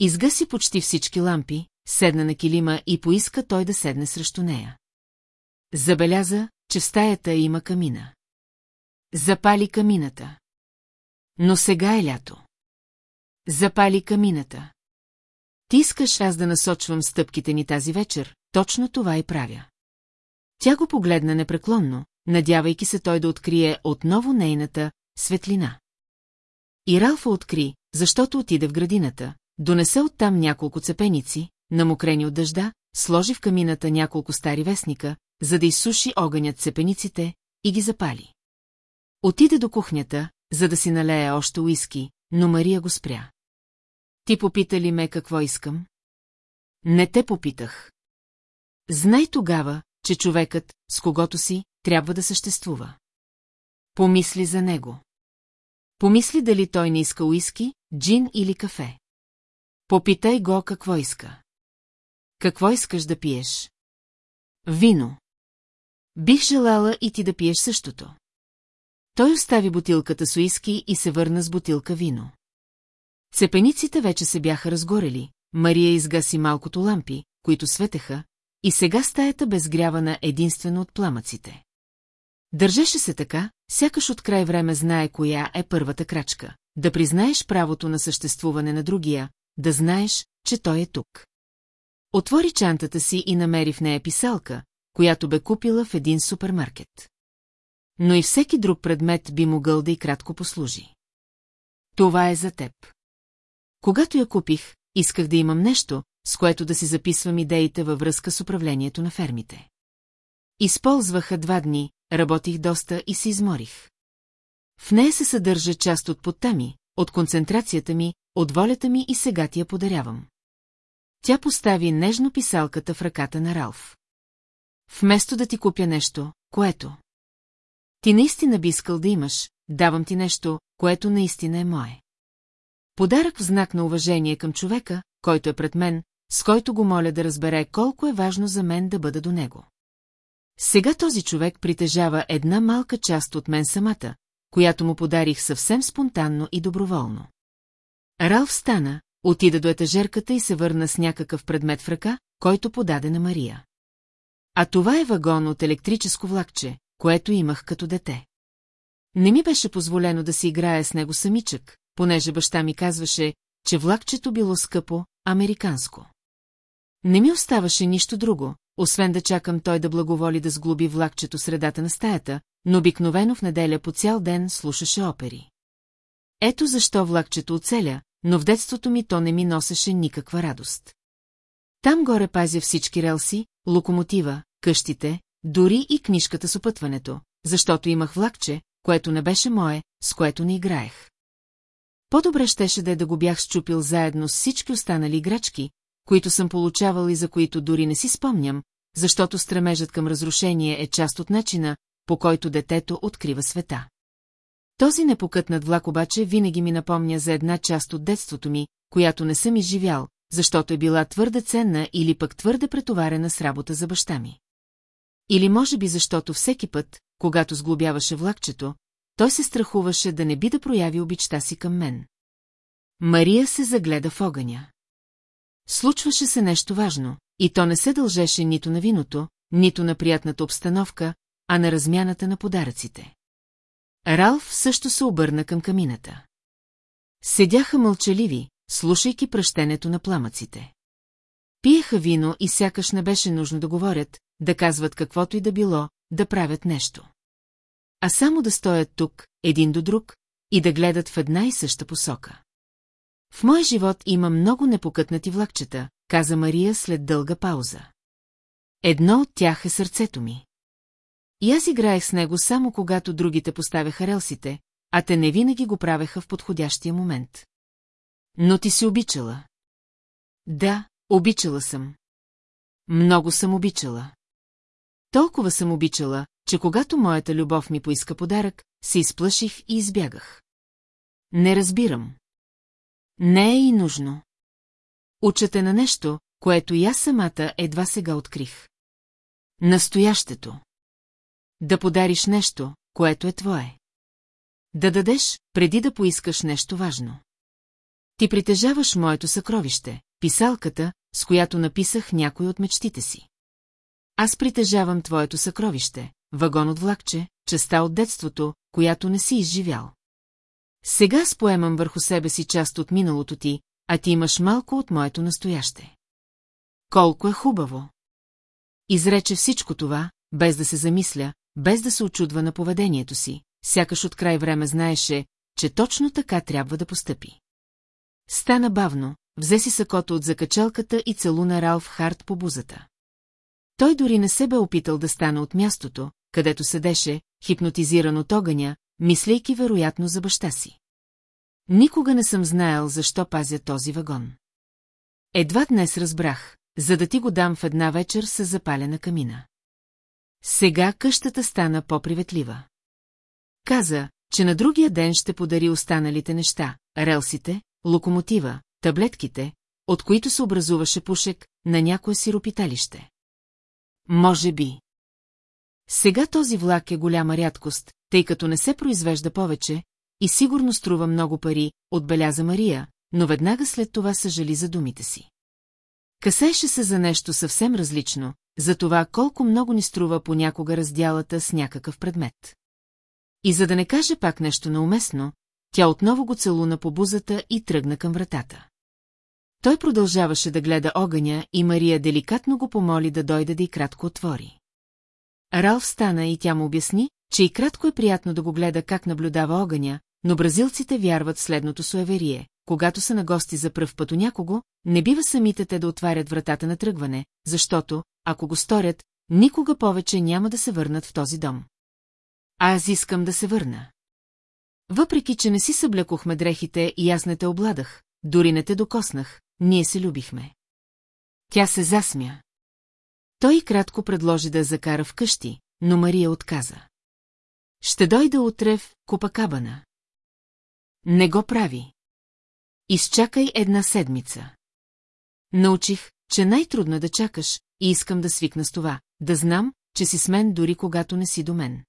Изгаси почти всички лампи, седна на килима и поиска той да седне срещу нея. Забеляза, че в стаята има камина. Запали камината. Но сега е лято. Запали камината. Ти искаш аз да насочвам стъпките ни тази вечер, точно това и правя. Тя го погледна непреклонно, надявайки се той да открие отново нейната светлина. И Ралфа откри, защото отиде в градината, донесе оттам няколко цепеници, намокрени от дъжда, сложи в камината няколко стари вестника, за да изсуши огънят цепениците и ги запали. Отиде до кухнята, за да си налее още уиски, но Мария го спря. Ти попита ли ме какво искам? Не те попитах. Знай тогава, че човекът, с когото си, трябва да съществува. Помисли за него. Помисли дали той не иска уиски, джин или кафе. Попитай го какво иска. Какво искаш да пиеш? Вино. Бих желала и ти да пиеш същото. Той остави бутилката с уиски и се върна с бутилка вино. Цепениците вече се бяха разгорели, Мария изгаси малкото лампи, които светеха, и сега стаята безгрявана единствено от пламъците. Държеше се така, сякаш от край време знае коя е първата крачка. Да признаеш правото на съществуване на другия, да знаеш, че той е тук. Отвори чантата си и намери в нея писалка, която бе купила в един супермаркет. Но и всеки друг предмет би могъл да и кратко послужи. Това е за теб. Когато я купих, исках да имам нещо, с което да си записвам идеите във връзка с управлението на фермите. Използваха два дни, работих доста и се изморих. В нея се съдържа част от подта ми, от концентрацията ми, от волята ми и сега ти я подарявам. Тя постави нежно писалката в ръката на Ралф. Вместо да ти купя нещо, което... Ти наистина би искал да имаш, давам ти нещо, което наистина е мое. Подарък в знак на уважение към човека, който е пред мен, с който го моля да разбере колко е важно за мен да бъда до него. Сега този човек притежава една малка част от мен самата, която му подарих съвсем спонтанно и доброволно. Ралф стана, отида до етажерката и се върна с някакъв предмет в ръка, който подаде на Мария. А това е вагон от електрическо влакче, което имах като дете. Не ми беше позволено да си играя с него самичък, понеже баща ми казваше, че влакчето било скъпо, американско. Не ми оставаше нищо друго, освен да чакам той да благоволи да сглоби влакчето средата на стаята, но обикновено в неделя по цял ден слушаше опери. Ето защо влакчето оцеля, но в детството ми то не ми носеше никаква радост. Там горе пазя всички релси, локомотива, къщите, дори и книжката с опътването, защото имах влакче, което не беше мое, с което не играех. По-добре щеше да е да го бях щупил заедно с всички останали играчки, които съм получавал и за които дори не си спомням, защото стремежът към разрушение е част от начина, по който детето открива света. Този непокътнат влак обаче винаги ми напомня за една част от детството ми, която не съм изживял, защото е била твърде ценна или пък твърде претоварена с работа за баща ми. Или може би защото всеки път, когато сглобяваше влакчето, той се страхуваше да не би да прояви обичта си към мен. Мария се загледа в огъня. Случваше се нещо важно, и то не се дължеше нито на виното, нито на приятната обстановка, а на размяната на подаръците. Ралф също се обърна към камината. Седяха мълчаливи, слушайки пръщенето на пламъците. Пиеха вино и сякаш не беше нужно да говорят, да казват каквото и да било, да правят нещо. А само да стоят тук, един до друг, и да гледат в една и съща посока. В мой живот има много непокътнати влакчета, каза Мария след дълга пауза. Едно от тях е сърцето ми. И аз играех с него само когато другите поставяха релсите, а те не винаги го правеха в подходящия момент. Но ти си обичала. Да, обичала съм. Много съм обичала. Толкова съм обичала, че когато моята любов ми поиска подарък, се изплаших и избягах. Не разбирам. Не е и нужно. Учате на нещо, което и аз самата едва сега открих. Настоящето. Да подариш нещо, което е твое. Да дадеш, преди да поискаш нещо важно. Ти притежаваш моето съкровище, писалката, с която написах някой от мечтите си. Аз притежавам твоето съкровище, вагон от влакче, частта от детството, която не си изживял. Сега споемам върху себе си част от миналото ти, а ти имаш малко от моето настояще. Колко е хубаво! Изрече всичко това, без да се замисля, без да се очудва на поведението си, сякаш от край време знаеше, че точно така трябва да постъпи. Стана бавно, взе си сакото от закачалката и целуна Ралф Харт по бузата. Той дори не се бе опитал да стане от мястото, където седеше, хипнотизиран от огъня, мислейки вероятно за баща си. Никога не съм знаел защо пазя този вагон. Едва днес разбрах, за да ти го дам в една вечер с запалена камина. Сега къщата стана по-приветлива. Каза, че на другия ден ще подари останалите неща, релсите, локомотива, таблетките, от които се образуваше пушек на някое сиропиталище. Може би. Сега този влак е голяма рядкост, тъй като не се произвежда повече и сигурно струва много пари, отбеляза Мария, но веднага след това съжали за думите си. Касеше се за нещо съвсем различно, за това колко много ни струва понякога раздялата с някакъв предмет. И за да не каже пак нещо неуместно, тя отново го целуна по бузата и тръгна към вратата. Той продължаваше да гледа огъня и Мария деликатно го помоли да дойде да и кратко отвори. Ралф стана и тя му обясни, че и кратко е приятно да го гледа как наблюдава огъня, но бразилците вярват в следното суеверие. Когато са на гости за пръв път у някого, не бива самите те да отварят вратата на тръгване, защото, ако го сторят, никога повече няма да се върнат в този дом. Аз искам да се върна. Въпреки, че не си съблекохме дрехите и аз не те обладах, дори не те докоснах, ние се любихме. Тя се засмя. Той кратко предложи да закара в къщи, но Мария отказа. Ще дойда утре в Копакабана. Не го прави. Изчакай една седмица. Научих, че най-трудно е да чакаш и искам да свикна с това, да знам, че си с мен дори когато не си до мен.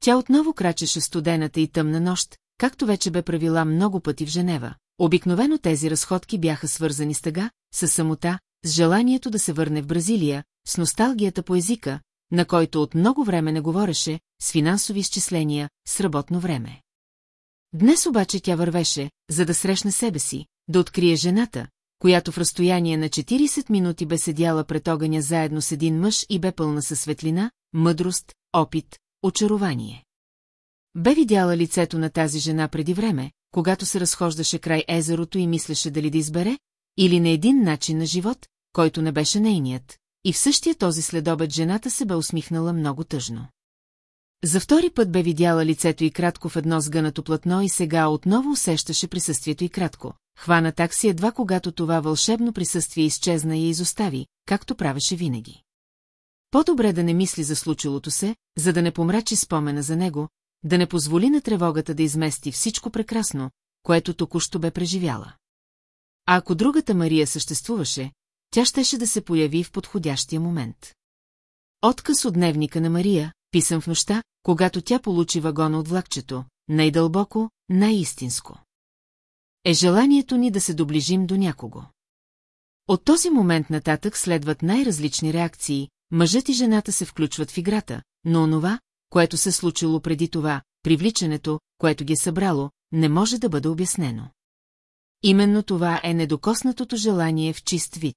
Тя отново крачеше студената и тъмна нощ, както вече бе правила много пъти в Женева. Обикновено тези разходки бяха свързани с тъга, с самота, с желанието да се върне в Бразилия, с носталгията по езика, на който от много време не говореше, с финансови изчисления, с работно време. Днес обаче тя вървеше, за да срещне себе си, да открие жената, която в разстояние на 40 минути бе седяла пред огъня заедно с един мъж и бе пълна със светлина, мъдрост, опит, очарование. Бе видяла лицето на тази жена преди време, когато се разхождаше край езерото и мислеше дали да избере, или на един начин на живот, който не беше нейният, и в същия този следобед жената се бе усмихнала много тъжно. За втори път бе видяла лицето и кратко в едно сгънато платно и сега отново усещаше присъствието и кратко. Хвана такси едва когато това вълшебно присъствие изчезна и я изостави, както правеше винаги. По-добре да не мисли за случилото се, за да не помрачи спомена за него, да не позволи на тревогата да измести всичко прекрасно, което току-що бе преживяла. А ако другата Мария съществуваше, тя щеше да се появи в подходящия момент. Отказ от дневника на Мария, писан в нощта, когато тя получи вагона от влакчето, най-дълбоко, най-истинско. Е желанието ни да се доближим до някого. От този момент нататък следват най-различни реакции, мъжът и жената се включват в играта, но онова, което се случило преди това, привличането, което ги е събрало, не може да бъде обяснено. Именно това е недокоснатото желание в чист вид.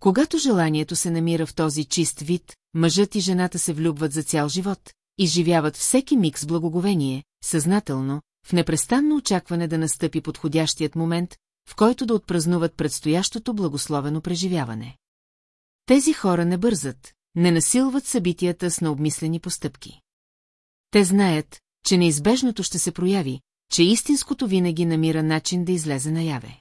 Когато желанието се намира в този чист вид, мъжът и жената се влюбват за цял живот, изживяват всеки миг с благоговение, съзнателно, в непрестанно очакване да настъпи подходящият момент, в който да отпразнуват предстоящото благословено преживяване. Тези хора не бързат, не насилват събитията с необмислени постъпки. Те знаят, че неизбежното ще се прояви, че истинското винаги намира начин да излезе наяве.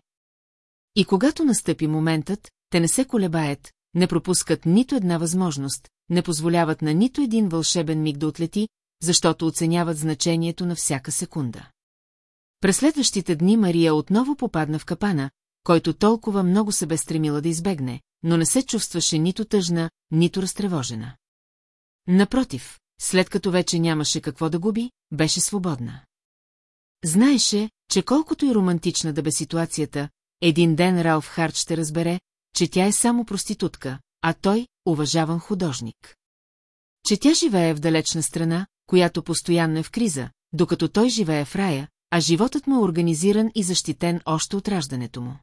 И когато настъпи моментът, те не се колебаят, не пропускат нито една възможност, не позволяват на нито един вълшебен миг да отлети, защото оценяват значението на всяка секунда. През следващите дни Мария отново попадна в капана, който толкова много се бе стремила да избегне, но не се чувстваше нито тъжна, нито разтревожена. Напротив, след като вече нямаше какво да губи, беше свободна. Знаеше, че колкото и романтична да бе ситуацията, един ден Ралф Харт ще разбере, че тя е само проститутка, а той – уважаван художник. Че тя живее в далечна страна, която постоянно е в криза, докато той живее в рая, а животът му е организиран и защитен още от раждането му.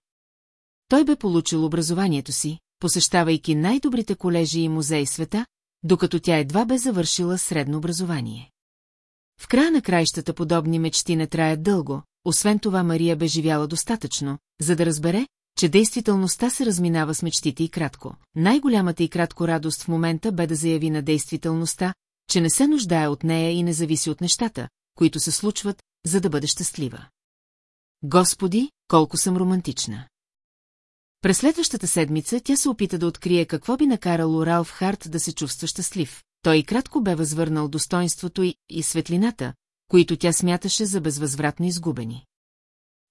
Той бе получил образованието си, посещавайки най-добрите колежи и музеи света, докато тя едва бе завършила средно образование. В края на краищата подобни мечти не траят дълго, освен това Мария бе живяла достатъчно, за да разбере, че действителността се разминава с мечтите и кратко. Най-голямата и кратко радост в момента бе да заяви на действителността, че не се нуждае от нея и не зависи от нещата, които се случват, за да бъде щастлива. Господи, колко съм романтична! През следващата седмица тя се опита да открие какво би накарало Ралф Харт да се чувства щастлив. Той и кратко бе възвърнал достоинството й и светлината, които тя смяташе за безвъзвратно изгубени.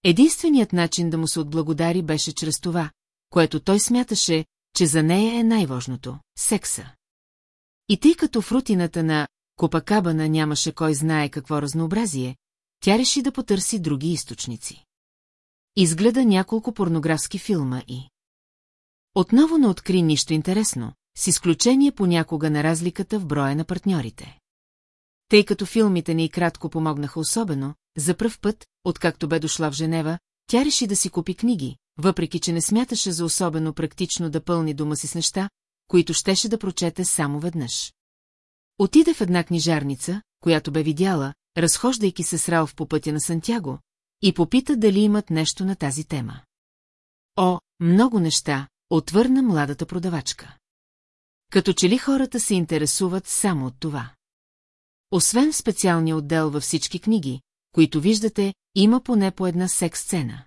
Единственият начин да му се отблагодари беше чрез това, което той смяташе, че за нея е най-важното – секса. И тъй като в рутината на Копакабана нямаше кой знае какво разнообразие, тя реши да потърси други източници. Изгледа няколко порнографски филма и... Отново не откри нищо интересно, с изключение понякога на разликата в броя на партньорите. Тъй като филмите ни кратко помогнаха особено, за пръв път, откакто бе дошла в Женева, тя реши да си купи книги, въпреки че не смяташе за особено практично да пълни дома си с неща, които щеше да прочете само веднъж. Отиде в една книжарница, която бе видяла, разхождайки се с Ралф по пътя на Сантяго, и попита дали имат нещо на тази тема. О, много неща, отвърна младата продавачка. Като че ли хората се интересуват само от това. Освен в специалния отдел във всички книги, които виждате, има поне по една секс-сцена.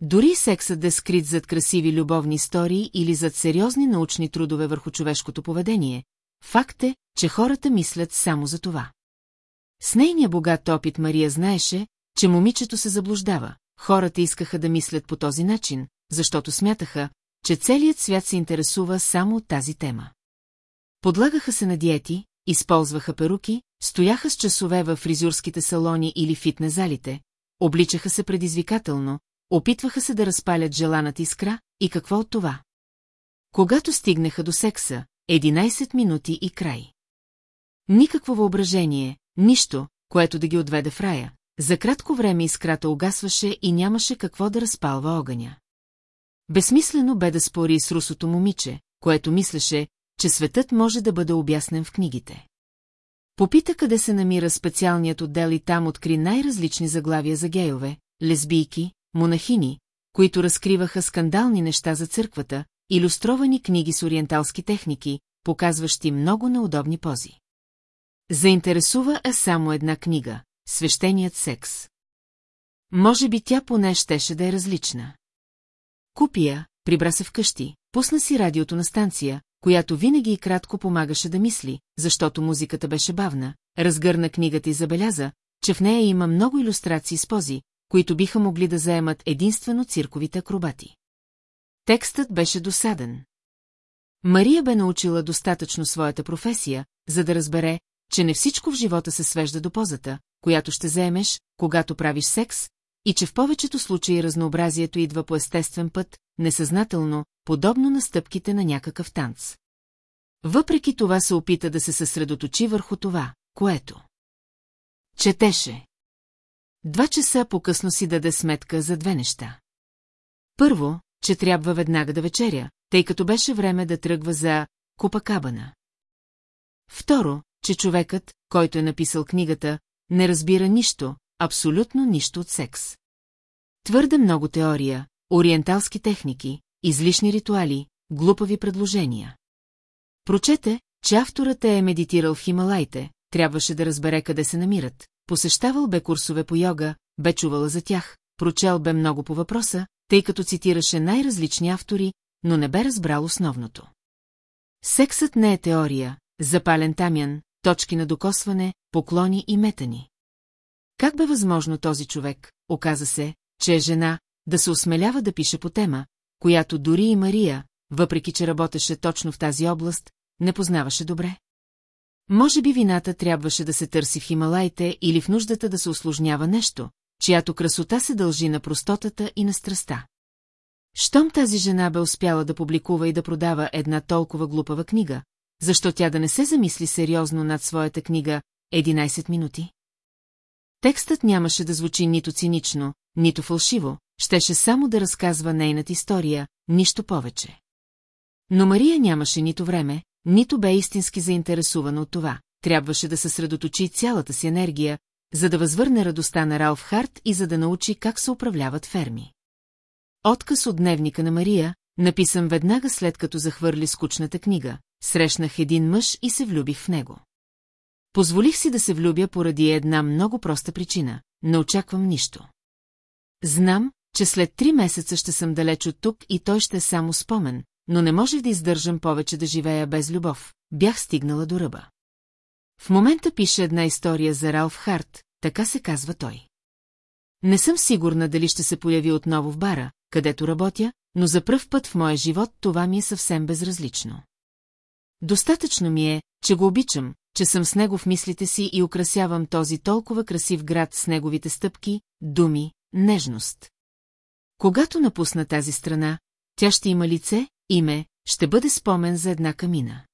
Дори сексът да е скрит зад красиви любовни истории или зад сериозни научни трудове върху човешкото поведение, факт е, че хората мислят само за това. С нейния богат опит Мария знаеше, че момичето се заблуждава. Хората искаха да мислят по този начин, защото смятаха, че целият свят се интересува само от тази тема. Подлагаха се на диети, използваха перуки, стояха с часове в фризюрските салони или фитнес-залите, обличаха се предизвикателно, опитваха се да разпалят желаната искра и какво от това. Когато стигнаха до секса, 11 минути и край. Никакво въображение, нищо, което да ги отведе в рая. За кратко време искрата угасваше и нямаше какво да разпалва огъня. Безсмислено бе да спори с русото момиче, което мислеше, че светът може да бъде обяснен в книгите. Попита къде се намира специалният отдел и там откри най-различни заглавия за гейове, лесбийки, монахини, които разкриваха скандални неща за църквата, иллюстровани книги с ориенталски техники, показващи много неудобни пози. Заинтересува е само една книга – Свещеният секс. Може би тя поне щеше да е различна. Купия, прибра се вкъщи, пусна си радиото на станция, която винаги и кратко помагаше да мисли, защото музиката беше бавна, разгърна книгата и забеляза, че в нея има много иллюстрации с пози, които биха могли да заемат единствено цирковите акробати. Текстът беше досаден. Мария бе научила достатъчно своята професия, за да разбере, че не всичко в живота се свежда до позата, която ще заемеш, когато правиш секс, и че в повечето случаи разнообразието идва по естествен път, несъзнателно, подобно на стъпките на някакъв танц. Въпреки това се опита да се съсредоточи върху това, което четеше. Два часа по-късно си даде сметка за две неща. Първо, че трябва веднага да вечеря, тъй като беше време да тръгва за Копакабана. Второ, че човекът, който е написал книгата, не разбира нищо, абсолютно нищо от секс. Твърде много теория, ориенталски техники, излишни ритуали, глупави предложения. Прочете, че авторът е медитирал в Хималайте, трябваше да разбере къде се намират, посещавал бе курсове по йога, бе чувала за тях, прочел бе много по въпроса, тъй като цитираше най-различни автори, но не бе разбрал основното. Сексът не е теория, запален тамян, точки на докосване, поклони и метани. Как бе възможно този човек, оказа се, че е жена, да се осмелява да пише по тема, която дори и Мария, въпреки че работеше точно в тази област, не познаваше добре? Може би вината трябваше да се търси в Хималайте или в нуждата да се осложнява нещо, чиято красота се дължи на простотата и на страста. Щом тази жена бе успяла да публикува и да продава една толкова глупава книга, защо тя да не се замисли сериозно над своята книга «11 минути»? Текстът нямаше да звучи нито цинично, нито фалшиво, щеше само да разказва нейната история, нищо повече. Но Мария нямаше нито време, нито бе истински заинтересувана от това. Трябваше да съсредоточи цялата си енергия, за да възвърне радостта на Ралф Харт и за да научи как се управляват ферми. Отказ от дневника на Мария, написан веднага след като захвърли скучната книга, срещнах един мъж и се влюбих в него. Позволих си да се влюбя поради една много проста причина – не очаквам нищо. Знам, че след три месеца ще съм далеч от тук и той ще е само спомен, но не можех да издържам повече да живея без любов. Бях стигнала до ръба. В момента пише една история за Ралф Харт, така се казва той. Не съм сигурна дали ще се появи отново в бара, където работя, но за пръв път в моя живот това ми е съвсем безразлично. Достатъчно ми е, че го обичам, че съм с него в мислите си и украсявам този толкова красив град с неговите стъпки, думи, нежност. Когато напусна тази страна, тя ще има лице, име, ще бъде спомен за една камина.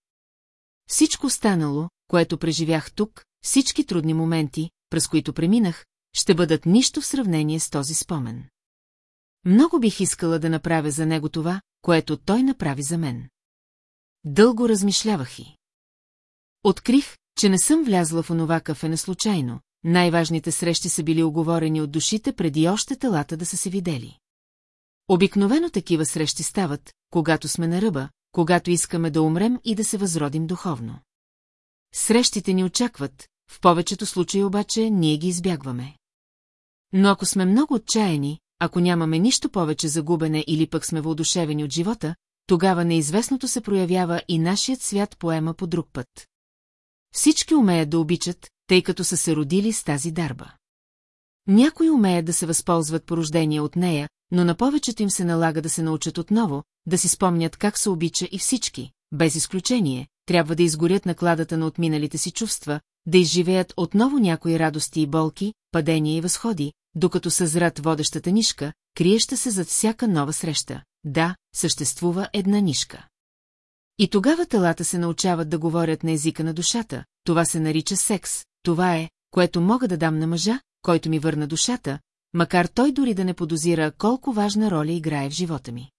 Всичко останало, което преживях тук, всички трудни моменти, през които преминах, ще бъдат нищо в сравнение с този спомен. Много бих искала да направя за него това, което той направи за мен. Дълго размишлявах и. Открих, че не съм влязла в онова кафе неслучайно. Най-важните срещи са били оговорени от душите преди още телата да са се видели. Обикновено такива срещи стават, когато сме на ръба, когато искаме да умрем и да се възродим духовно. Срещите ни очакват, в повечето случаи обаче ние ги избягваме. Но ако сме много отчаяни, ако нямаме нищо повече за губене или пък сме въодушевени от живота, тогава неизвестното се проявява и нашият свят поема по друг път. Всички умеят да обичат, тъй като са се родили с тази дарба. Някои умеят да се възползват по рождение от нея, но на повечето им се налага да се научат отново, да си спомнят как се обича и всички, без изключение, трябва да изгорят накладата на отминалите си чувства, да изживеят отново някои радости и болки, падения и възходи, докато съзрат водещата нишка, криеща се зад всяка нова среща. Да, съществува една нишка. И тогава телата се научават да говорят на езика на душата, това се нарича секс, това е, което мога да дам на мъжа, който ми върна душата, макар той дори да не подозира колко важна роля играе в живота ми.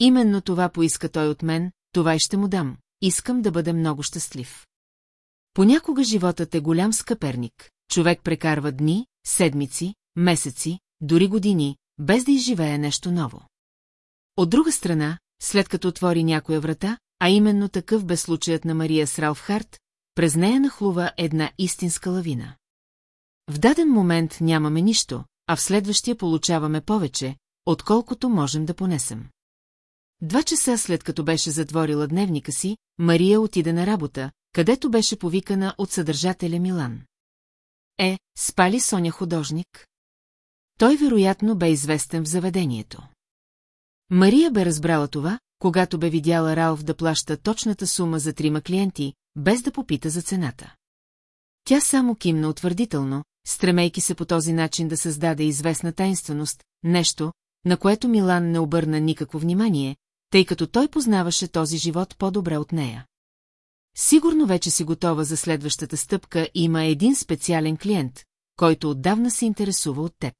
Именно това поиска той от мен, това и ще му дам. Искам да бъда много щастлив. Понякога животът е голям скъперник. Човек прекарва дни, седмици, месеци, дори години, без да изживее нещо ново. От друга страна, след като отвори някоя врата, а именно такъв бе случаят на Мария с Ралф Харт, през нея нахлува една истинска лавина. В даден момент нямаме нищо, а в следващия получаваме повече, отколкото можем да понесем. Два часа след като беше затворила дневника си, Мария отиде на работа, където беше повикана от съдържателя Милан. Е, спали Соня художник? Той вероятно бе известен в заведението. Мария бе разбрала това, когато бе видяла Ралф да плаща точната сума за трима клиенти, без да попита за цената. Тя само кимна утвърдително, стремейки се по този начин да създаде известна тайнственост, нещо, на което Милан не обърна никакво внимание, тъй като той познаваше този живот по-добре от нея. Сигурно вече си готова за следващата стъпка и има един специален клиент, който отдавна се интересува от теб.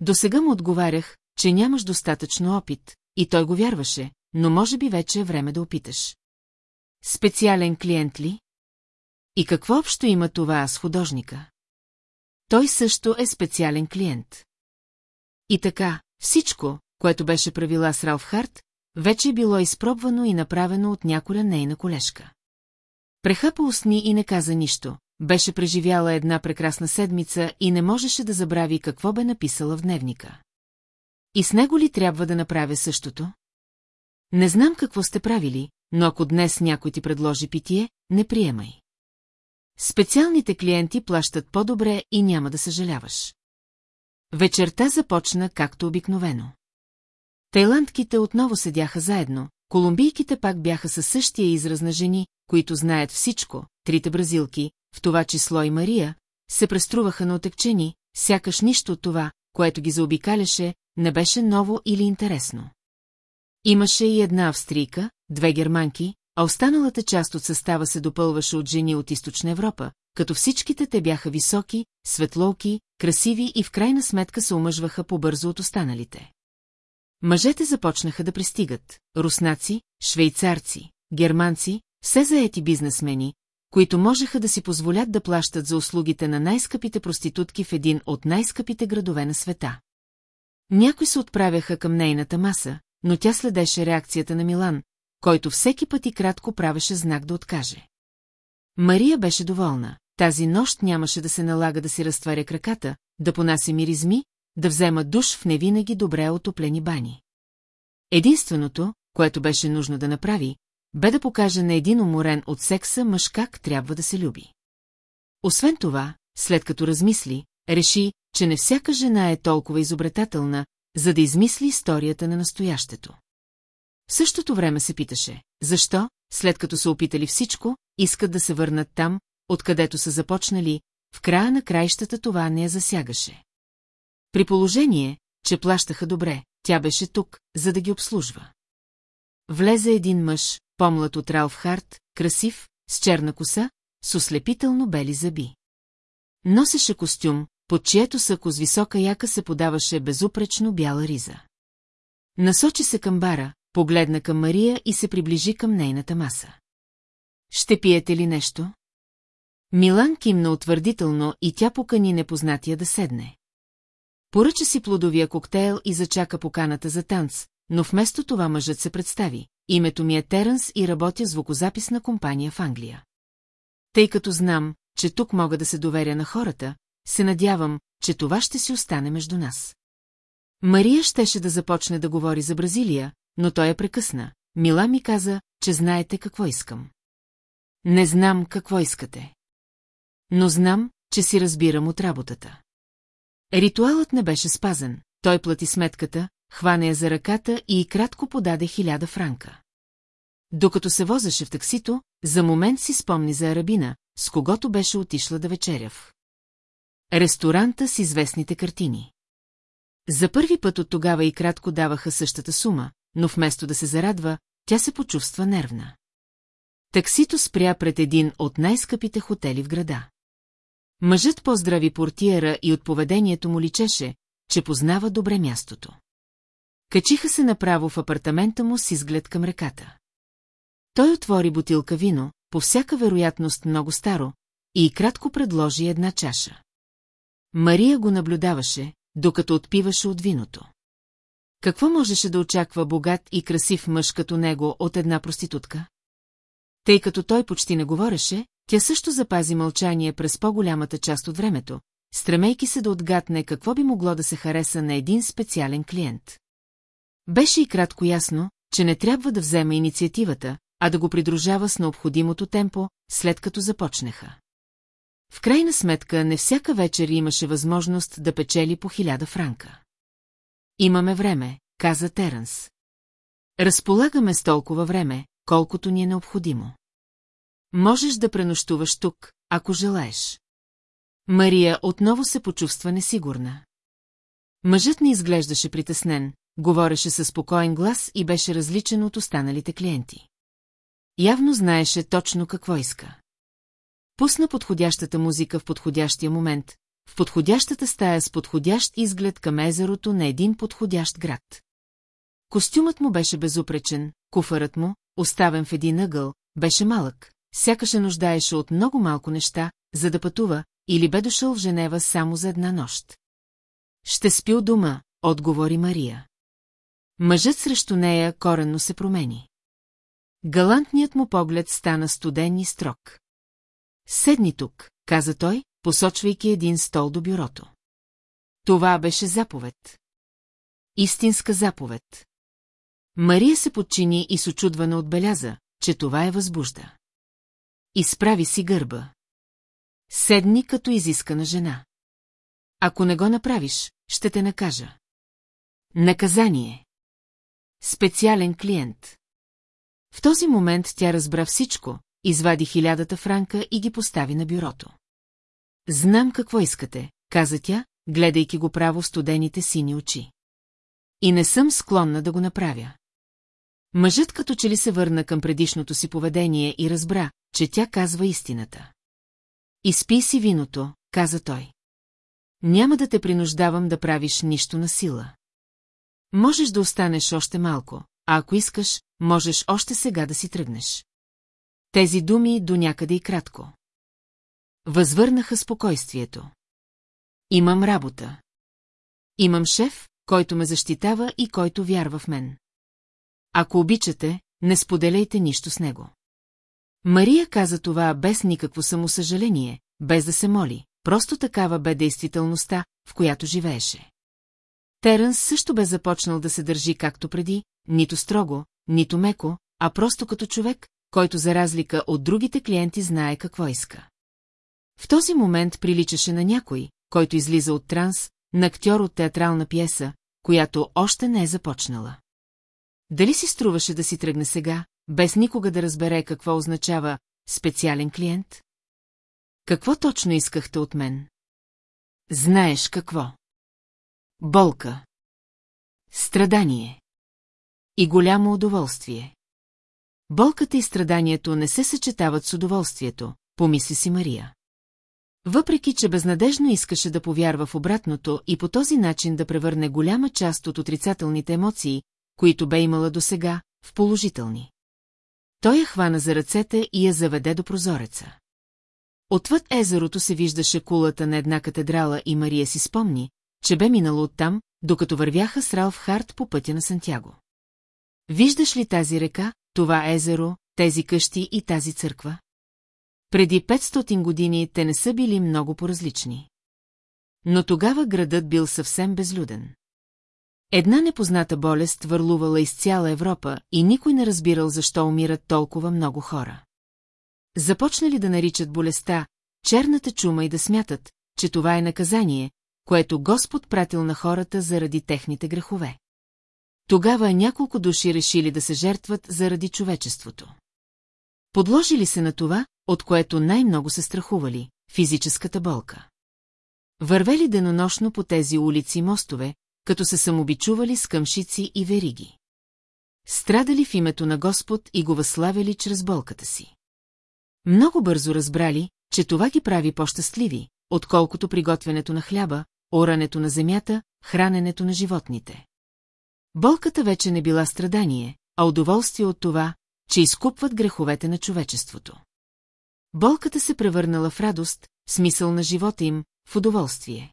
До сега му отговарях, че нямаш достатъчно опит, и той го вярваше, но може би вече е време да опиташ. Специален клиент ли? И какво общо има това с художника? Той също е специален клиент. И така, всичко, което беше правила с Ралф Харт, вече е било изпробвано и направено от няколя нейна колежка. Прехапа устни и не каза нищо. Беше преживяла една прекрасна седмица и не можеше да забрави какво бе написала в дневника. И с него ли трябва да направя същото? Не знам какво сте правили, но ако днес някой ти предложи питие, не приемай. Специалните клиенти плащат по-добре и няма да съжаляваш. Вечерта започна както обикновено. Тайландките отново седяха заедно, колумбийките пак бяха със същия израз на жени, които знаят всичко, трите бразилки, в това число и Мария, се преструваха на отекчени, сякаш нищо от това, което ги заобикаляше, не беше ново или интересно. Имаше и една австрийка, две германки, а останалата част от състава се допълваше от жени от източна Европа, като всичките те бяха високи, светлоки, красиви и в крайна сметка се омъжваха по-бързо от останалите. Мъжете започнаха да пристигат – руснаци, швейцарци, германци, все заети бизнесмени, които можеха да си позволят да плащат за услугите на най-скъпите проститутки в един от най-скъпите градове на света. Някои се отправяха към нейната маса, но тя следеше реакцията на Милан, който всеки път и кратко правеше знак да откаже. Мария беше доволна. Тази нощ нямаше да се налага да си разтваря краката, да понася миризми, да взема душ в невинаги добре отоплени бани. Единственото, което беше нужно да направи, бе да покаже на един уморен от секса мъж как трябва да се люби. Освен това, след като размисли, реши, че не всяка жена е толкова изобретателна, за да измисли историята на настоящето. В същото време се питаше, защо, след като са опитали всичко, искат да се върнат там, откъдето са започнали, в края на краищата това не я засягаше. При положение, че плащаха добре, тя беше тук, за да ги обслужва. Влезе един мъж, помлад от Ралф Харт, красив, с черна коса, с ослепително бели зъби. Носеше костюм, под чието съко с висока яка се подаваше безупречно бяла риза. Насочи се към бара, погледна към Мария и се приближи към нейната маса. Ще пиете ли нещо? Милан кимна утвърдително и тя покани непознатия да седне. Поръча си плодовия коктейл и зачака поканата за танц, но вместо това мъжът се представи. Името ми е Терънс и работя звукозаписна компания в Англия. Тъй като знам, че тук мога да се доверя на хората, се надявам, че това ще си остане между нас. Мария щеше да започне да говори за Бразилия, но той я прекъсна. Мила ми каза, че знаете какво искам. Не знам какво искате. Но знам, че си разбирам от работата. Ритуалът не беше спазен. Той плати сметката, хвана я за ръката и кратко подаде хиляда франка. Докато се возеше в таксито, за момент си спомни за арабина, с когото беше отишла да вечеряв. Ресторанта с известните картини. За първи път от тогава и кратко даваха същата сума, но вместо да се зарадва, тя се почувства нервна. Таксито спря пред един от най-скъпите хотели в града. Мъжът поздрави портиера и от поведението му личеше, че познава добре мястото. Качиха се направо в апартамента му с изглед към реката. Той отвори бутилка вино, по всяка вероятност много старо, и кратко предложи една чаша. Мария го наблюдаваше, докато отпиваше от виното. Какво можеше да очаква богат и красив мъж като него от една проститутка? Тъй като той почти не говореше, тя също запази мълчание през по-голямата част от времето, стремейки се да отгадне какво би могло да се хареса на един специален клиент. Беше и кратко ясно, че не трябва да взема инициативата, а да го придружава с необходимото темпо, след като започнеха. В крайна сметка не всяка вечер имаше възможност да печели по хиляда франка. Имаме време, каза Теренс. Разполагаме с толкова време, колкото ни е необходимо. Можеш да пренощуваш тук, ако желаеш. Мария отново се почувства несигурна. Мъжът не изглеждаше притеснен, говореше със спокоен глас и беше различен от останалите клиенти. Явно знаеше точно какво иска. Пусна подходящата музика в подходящия момент, в подходящата стая с подходящ изглед към езерото на един подходящ град. Костюмът му беше безупречен, куфарът му, оставен в един ъгъл, беше малък, сякаше нуждаеше от много малко неща, за да пътува, или бе дошъл в Женева само за една нощ. Ще спи у дома, отговори Мария. Мъжът срещу нея коренно се промени. Галантният му поглед стана студен и строг. Седни тук, каза той, посочвайки един стол до бюрото. Това беше заповед. Истинска заповед. Мария се подчини и с очудване отбеляза, че това е възбужда. Изправи си гърба. Седни като изискана жена. Ако не го направиш, ще те накажа. Наказание. Специален клиент. В този момент тя разбра всичко, извади хилядата франка и ги постави на бюрото. Знам какво искате, каза тя, гледайки го право в студените сини очи. И не съм склонна да го направя. Мъжът като че ли се върна към предишното си поведение и разбра, че тя казва истината. Изпи си виното, каза той. Няма да те принуждавам да правиш нищо на сила. Можеш да останеш още малко, а ако искаш, можеш още сега да си тръгнеш. Тези думи до някъде и кратко. Възвърнаха спокойствието. Имам работа. Имам шеф, който ме защитава и който вярва в мен. Ако обичате, не споделяйте нищо с него. Мария каза това без никакво самосъжаление, без да се моли, просто такава бе действителността, в която живееше. Терънс също бе започнал да се държи както преди, нито строго, нито меко, а просто като човек, който за разлика от другите клиенти знае какво иска. В този момент приличаше на някой, който излиза от транс, на актьор от театрална пиеса, която още не е започнала. Дали си струваше да си тръгне сега, без никога да разбере какво означава специален клиент? Какво точно искахте от мен? Знаеш какво? Болка. Страдание. И голямо удоволствие. Болката и страданието не се съчетават с удоволствието, помисли си Мария. Въпреки, че безнадежно искаше да повярва в обратното и по този начин да превърне голяма част от отрицателните емоции, които бе имала досега, в положителни. Той я хвана за ръцете и я заведе до прозореца. Отвъд езерото се виждаше кулата на една катедрала и Мария си спомни, че бе минало оттам, докато вървяха с Ралф Харт по пътя на Сантяго. Виждаш ли тази река, това езеро, тези къщи и тази църква? Преди 500 години те не са били много поразлични. Но тогава градът бил съвсем безлюден. Една непозната болест върлувала из цяла Европа и никой не разбирал защо умират толкова много хора. Започнали да наричат болестта черната чума и да смятат, че това е наказание, което Господ пратил на хората заради техните грехове. Тогава няколко души решили да се жертват заради човечеството. Подложили се на това, от което най-много се страхували – физическата болка. Вървели денонощно по тези улици и мостове, като се самобичували с къмшици и вериги. Страдали в името на Господ и го възславяли чрез болката си. Много бързо разбрали, че това ги прави по-щастливи, отколкото приготвянето на хляба, орането на земята, храненето на животните. Болката вече не била страдание, а удоволствие от това, че изкупват греховете на човечеството. Болката се превърнала в радост, смисъл на живота им, в удоволствие.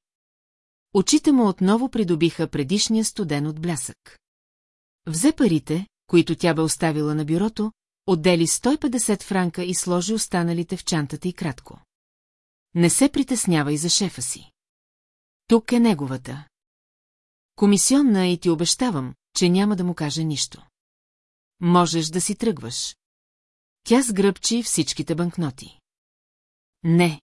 Очите му отново придобиха предишния студен от блясък. Взе парите, които тя бе оставила на бюрото, отдели 150 франка и сложи останалите в чантата и кратко. Не се притеснява и за шефа си. Тук е неговата. Комисионна и ти обещавам, че няма да му каже нищо. Можеш да си тръгваш. Тя сгръбчи всичките банкноти. Не.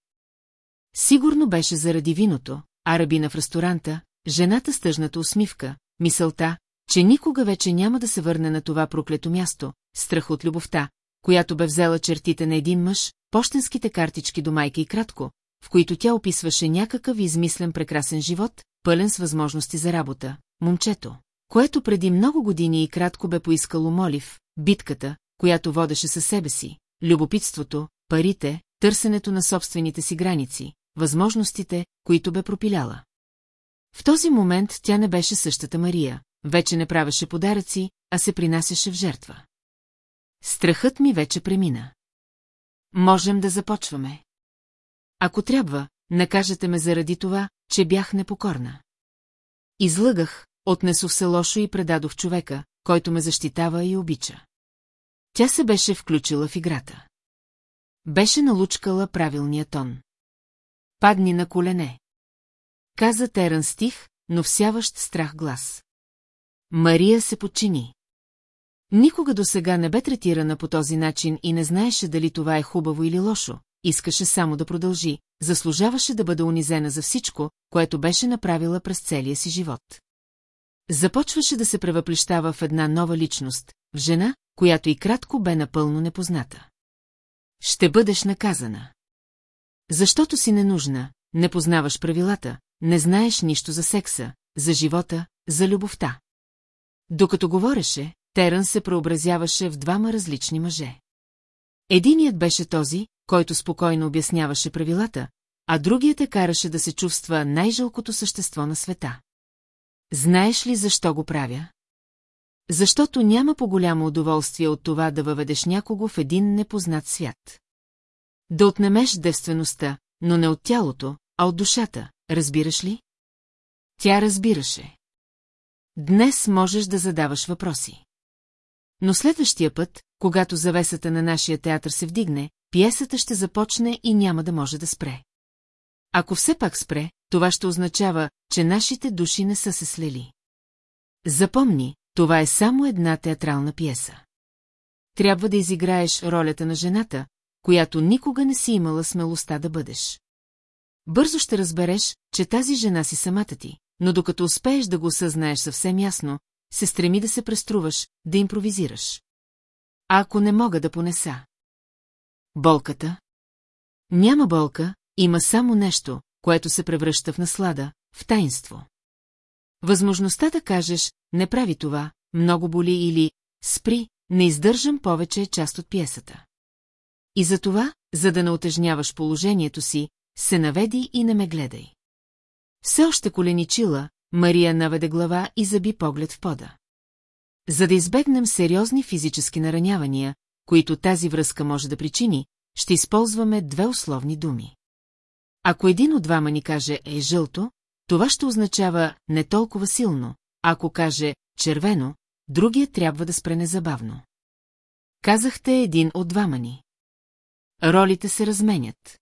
Сигурно беше заради виното, а рабина в ресторанта, жената с тъжната усмивка, мисълта, че никога вече няма да се върне на това проклето място, страх от любовта, която бе взела чертите на един мъж, почтенските картички до майка и кратко, в които тя описваше някакъв измислен прекрасен живот, пълен с възможности за работа, момчето, което преди много години и кратко бе поискало молив, битката, която водеше със себе си, любопитството, парите, търсенето на собствените си граници, възможностите, които бе пропиляла. В този момент тя не беше същата Мария, вече не правеше подаръци, а се принасяше в жертва. Страхът ми вече премина. Можем да започваме. Ако трябва, накажете ме заради това, че бях непокорна. Излъгах, отнесох се лошо и предадох човека, който ме защитава и обича. Тя се беше включила в играта. Беше налучкала правилния тон. Падни на колене. Каза Терън стих, но всяващ страх глас. Мария се подчини. Никога до сега не бе третирана по този начин и не знаеше дали това е хубаво или лошо, искаше само да продължи, заслужаваше да бъде унизена за всичко, което беше направила през целия си живот. Започваше да се превъплещава в една нова личност, в жена, която и кратко бе напълно непозната. Ще бъдеш наказана. Защото си ненужна, не познаваш правилата, не знаеш нищо за секса, за живота, за любовта. Докато говореше, Терън се преобразяваше в двама различни мъже. Единият беше този, който спокойно обясняваше правилата, а другият е караше да се чувства най-жалкото същество на света. Знаеш ли защо го правя? Защото няма по-голямо удоволствие от това да въведеш някого в един непознат свят. Да отнемеш девствеността, но не от тялото, а от душата, разбираш ли? Тя разбираше. Днес можеш да задаваш въпроси. Но следващия път, когато завесата на нашия театър се вдигне, пиесата ще започне и няма да може да спре. Ако все пак спре, това ще означава, че нашите души не са се слели. Запомни, това е само една театрална пиеса. Трябва да изиграеш ролята на жената, която никога не си имала смелостта да бъдеш. Бързо ще разбереш, че тази жена си самата ти, но докато успееш да го осъзнаеш съвсем ясно, се стреми да се преструваш, да импровизираш. А ако не мога да понеса? Болката? Няма болка, има само нещо, което се превръща в наслада, в таинство. Възможността да кажеш, не прави това, много боли или спри, не издържам повече част от пиесата. И за това, за да не отежняваш положението си, се наведи и не ме гледай. Все още коленичила, Мария наведе глава и заби поглед в пода. За да избегнем сериозни физически наранявания, които тази връзка може да причини, ще използваме две условни думи. Ако един от двама ни каже е жълто, това ще означава не толкова силно, ако каже червено, другия трябва да спре незабавно. Казахте един от двама ни. Ролите се разменят.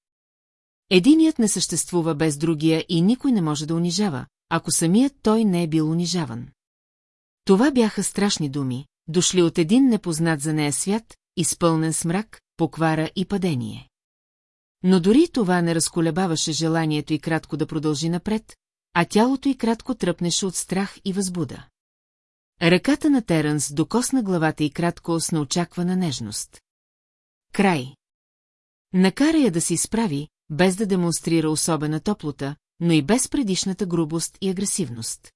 Единият не съществува без другия и никой не може да унижава, ако самият той не е бил унижаван. Това бяха страшни думи, дошли от един непознат за нея свят, изпълнен с мрак, поквара и падение. Но дори това не разколебаваше желанието и кратко да продължи напред, а тялото й кратко тръпнеше от страх и възбуда. Ръката на Терънс докосна главата и кратко с неочаквана нежност. Край. Накара я да се изправи, без да демонстрира особена топлота, но и без предишната грубост и агресивност.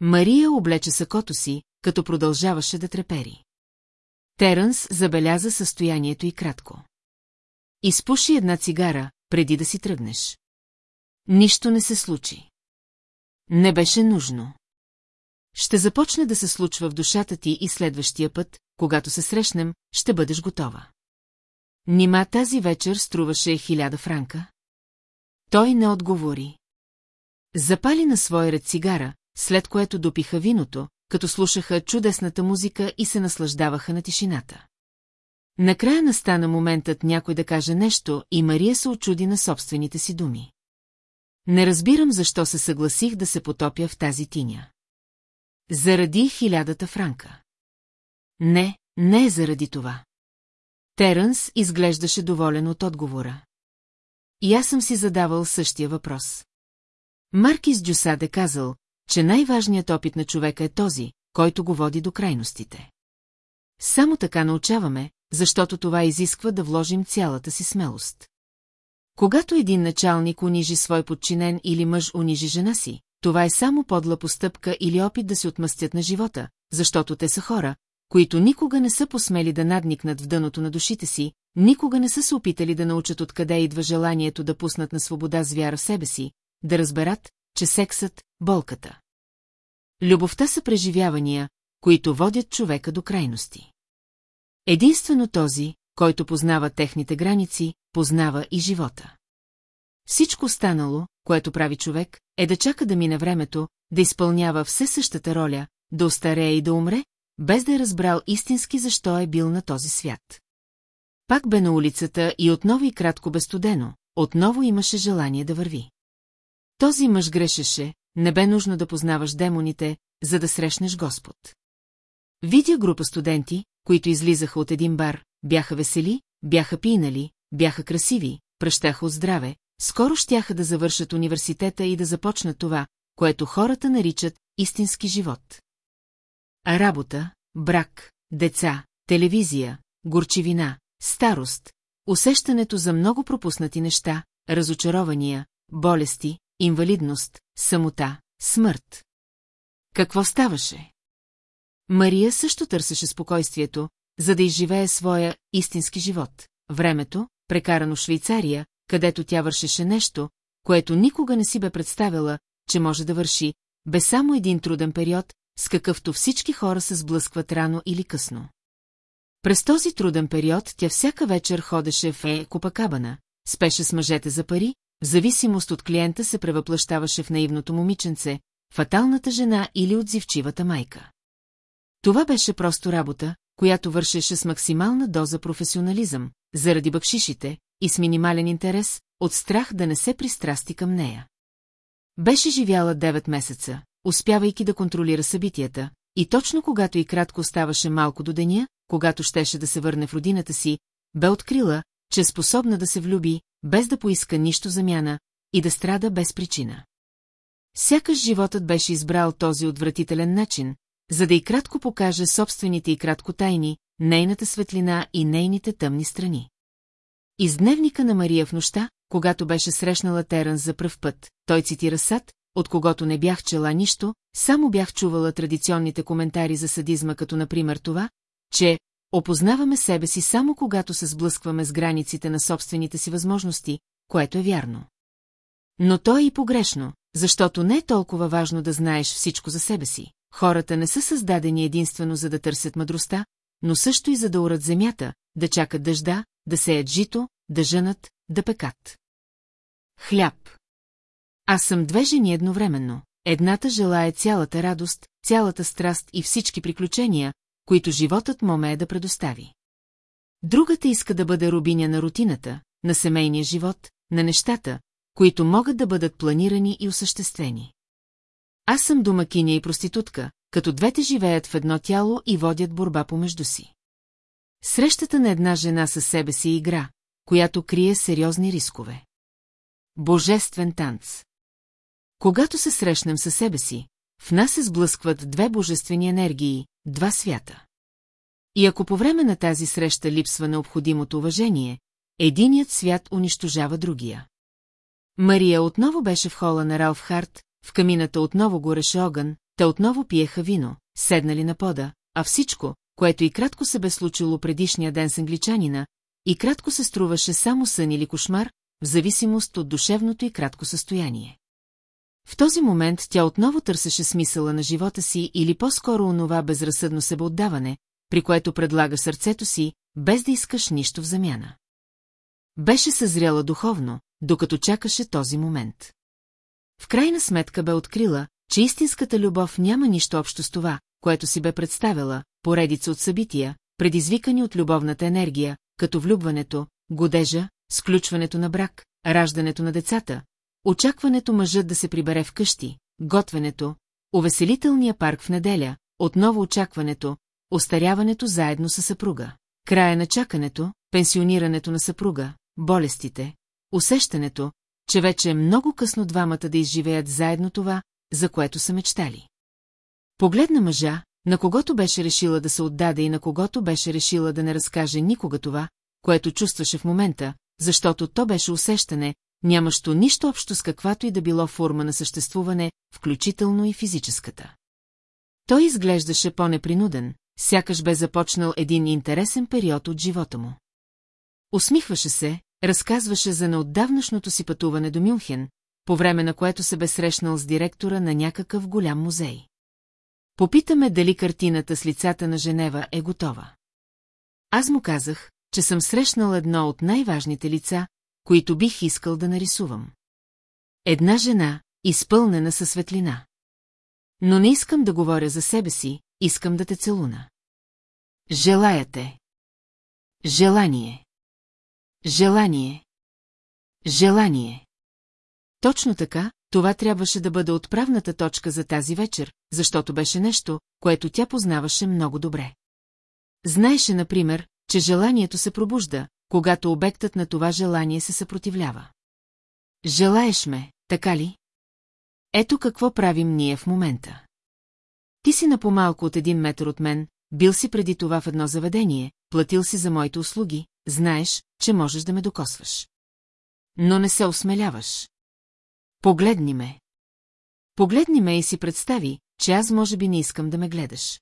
Мария облече сакото си, като продължаваше да трепери. Терънс забеляза състоянието и кратко. Изпуши една цигара, преди да си тръгнеш. Нищо не се случи. Не беше нужно. ще започне да се случва в душата ти и следващия път, когато се срещнем, ще бъдеш готова. Нима тази вечер струваше хиляда франка? Той не отговори. Запали на своя ред цигара, след което допиха виното, като слушаха чудесната музика и се наслаждаваха на тишината. Накрая настана моментът някой да каже нещо и Мария се очуди на собствените си думи. Не разбирам защо се съгласих да се потопя в тази тиня. Заради хилядата франка. Не, не е заради това. Терънс изглеждаше доволен от отговора. И аз съм си задавал същия въпрос. Маркис Дюсаде казал, че най-важният опит на човека е този, който го води до крайностите. Само така научаваме, защото това изисква да вложим цялата си смелост. Когато един началник унижи свой подчинен или мъж унижи жена си, това е само подла постъпка или опит да се отмъстят на живота, защото те са хора, които никога не са посмели да надникнат в дъното на душите си, никога не са се опитали да научат откъде идва желанието да пуснат на свобода звяра в себе си, да разберат, че сексът, болката. Любовта са преживявания, които водят човека до крайности. Единствено този, който познава техните граници, познава и живота. Всичко останало, което прави човек, е да чака да мине времето, да изпълнява все същата роля, да остарее и да умре, без да е разбрал истински защо е бил на този свят. Пак бе на улицата и отново и кратко безстудено, отново имаше желание да върви. Този мъж грешеше, не бе нужно да познаваш демоните, за да срещнеш Господ. Видя група студенти, които излизаха от един бар, бяха весели, бяха пинали, бяха красиви, пръщаха от здраве, скоро щяха да завършат университета и да започнат това, което хората наричат истински живот. Работа, брак, деца, телевизия, горчивина, старост, усещането за много пропуснати неща, разочарования, болести, инвалидност, самота, смърт. Какво ставаше? Мария също търсеше спокойствието, за да изживее своя истински живот. Времето, прекарано в Швейцария, където тя вършеше нещо, което никога не си бе представила, че може да върши, бе само един труден период, с какъвто всички хора се сблъскват рано или късно. През този труден период тя всяка вечер ходеше в Е Копакабана, спеше с мъжете за пари, зависимост от клиента се превъплащаваше в наивното момиченце, фаталната жена или отзивчивата майка. Това беше просто работа, която вършеше с максимална доза професионализъм, заради бъкшишите и с минимален интерес, от страх да не се пристрасти към нея. Беше живяла 9 месеца, успявайки да контролира събитията, и точно когато и кратко оставаше малко до деня, когато щеше да се върне в родината си, бе открила, че способна да се влюби, без да поиска нищо замяна, и да страда без причина. Сякаш животът беше избрал този отвратителен начин, за да и кратко покаже собствените и кратко тайни, нейната светлина и нейните тъмни страни. Из дневника на Мария в нощта, когато беше срещнала Теран за пръв път, той цитира Сад, от когото не бях чела нищо, само бях чувала традиционните коментари за садизма, като например това, че опознаваме себе си само когато се сблъскваме с границите на собствените си възможности, което е вярно. Но то е и погрешно, защото не е толкова важно да знаеш всичко за себе си. Хората не са създадени единствено за да търсят мъдростта, но също и за да урат земята, да чакат дъжда, да сеят жито, да жънат, да пекат. Хляб. Аз съм две жени едновременно. Едната желая цялата радост, цялата страст и всички приключения, които животът му е да предостави. Другата иска да бъде рубиня на рутината, на семейния живот, на нещата, които могат да бъдат планирани и осъществени. Аз съм домакиня и проститутка, като двете живеят в едно тяло и водят борба помежду си. Срещата на една жена със себе си игра, която крие сериозни рискове. Божествен танц Когато се срещнем със себе си, в нас се сблъскват две божествени енергии, два свята. И ако по време на тази среща липсва необходимото уважение, единият свят унищожава другия. Мария отново беше в хола на Ралф Харт, в камината отново гореше огън, те отново пиеха вино, седнали на пода, а всичко, което и кратко се бе случило предишния ден с англичанина, и кратко се струваше само сън или кошмар, в зависимост от душевното и кратко състояние. В този момент тя отново търсеше смисъла на живота си или по-скоро онова безразсъдно себеотдаване, при което предлага сърцето си, без да искаш нищо в замяна. Беше съзряла духовно, докато чакаше този момент. В крайна сметка бе открила, че истинската любов няма нищо общо с това, което си бе представила, поредица от събития, предизвикани от любовната енергия, като влюбването, годежа, сключването на брак, раждането на децата, очакването мъжът да се прибере в къщи, готвенето, увеселителния парк в неделя, отново очакването, остаряването заедно с съпруга, края на чакането, пенсионирането на съпруга, болестите, усещането, че вече е много късно двамата да изживеят заедно това, за което са мечтали. Погледна мъжа, на когото беше решила да се отдаде и на когото беше решила да не разкаже никога това, което чувстваше в момента, защото то беше усещане, нямащо нищо общо с каквато и да било форма на съществуване, включително и физическата. Той изглеждаше по-непринуден, сякаш бе започнал един интересен период от живота му. Усмихваше се, разказваше за неотдавнашното си пътуване до Мюнхен, по време на което се бе срещнал с директора на някакъв голям музей. Попитаме дали картината с лицата на Женева е готова. Аз му казах, че съм срещнал едно от най-важните лица, които бих искал да нарисувам. Една жена, изпълнена със светлина. Но не искам да говоря за себе си, искам да те целуна. Желаяте. Желание. Желание. Желание. Точно така, това трябваше да бъде отправната точка за тази вечер, защото беше нещо, което тя познаваше много добре. Знаеше, например, че желанието се пробужда, когато обектът на това желание се съпротивлява. Желаеш ме, така ли? Ето какво правим ние в момента. Ти си на по-малко от един метър от мен, бил си преди това в едно заведение, платил си за моите услуги, знаеш, че можеш да ме докосваш. Но не се осмеляваш. Погледни ме. Погледни ме и си представи, че аз може би не искам да ме гледаш.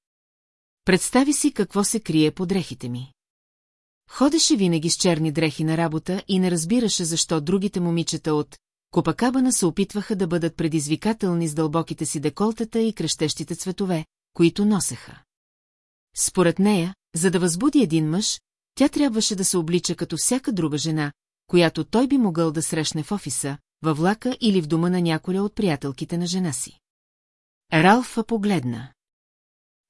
Представи си какво се крие под дрехите ми. Ходеше винаги с черни дрехи на работа и не разбираше защо другите момичета от Копакабана се опитваха да бъдат предизвикателни с дълбоките си деколтата и крещещите цветове, които носеха. Според нея, за да възбуди един мъж, тя трябваше да се облича като всяка друга жена, която той би могъл да срещне в офиса, във влака или в дома на няколя от приятелките на жена си. Ралфа погледна.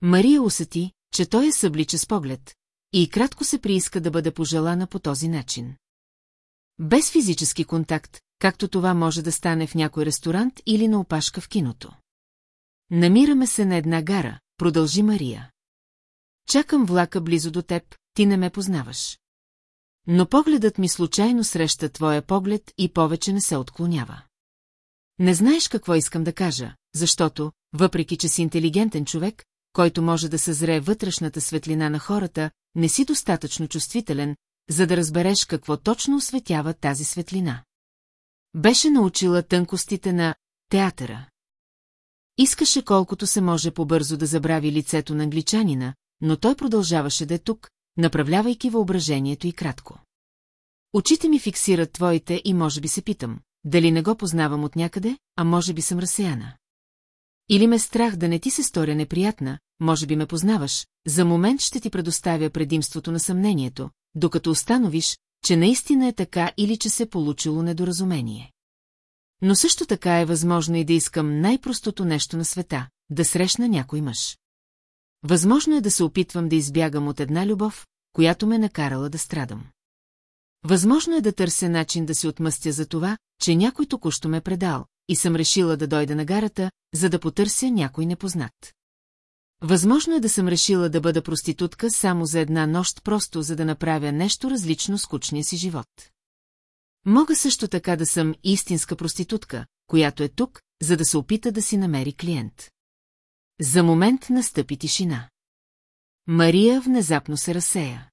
Мария усети, че той е съблича с поглед, и кратко се прииска да бъде пожелана по този начин. Без физически контакт, както това може да стане в някой ресторант или на опашка в киното. Намираме се на една гара, продължи Мария. Чакам влака близо до теб, ти не ме познаваш. Но погледът ми случайно среща твоя поглед и повече не се отклонява. Не знаеш какво искам да кажа, защото, въпреки че си интелигентен човек, който може да съзре вътрешната светлина на хората, не си достатъчно чувствителен, за да разбереш какво точно осветява тази светлина. Беше научила тънкостите на театъра. Искаше колкото се може по-бързо да забрави лицето на англичанина, но той продължаваше да е тук, направлявайки въображението и кратко. Очите ми фиксират твоите и може би се питам, дали не го познавам от някъде, а може би съм разсеяна. Или ме страх да не ти се сторя неприятна, може би ме познаваш, за момент ще ти предоставя предимството на съмнението, докато установиш, че наистина е така или че се получило недоразумение. Но също така е възможно и да искам най-простото нещо на света – да срещна някой мъж. Възможно е да се опитвам да избягам от една любов, която ме накарала да страдам. Възможно е да търся начин да се отмъстя за това, че някой току-що ме предал, и съм решила да дойда на гарата, за да потърся някой непознат. Възможно е да съм решила да бъда проститутка само за една нощ, просто за да направя нещо различно с кучния си живот. Мога също така да съм истинска проститутка, която е тук, за да се опита да си намери клиент. За момент настъпи тишина. Мария внезапно се разсея.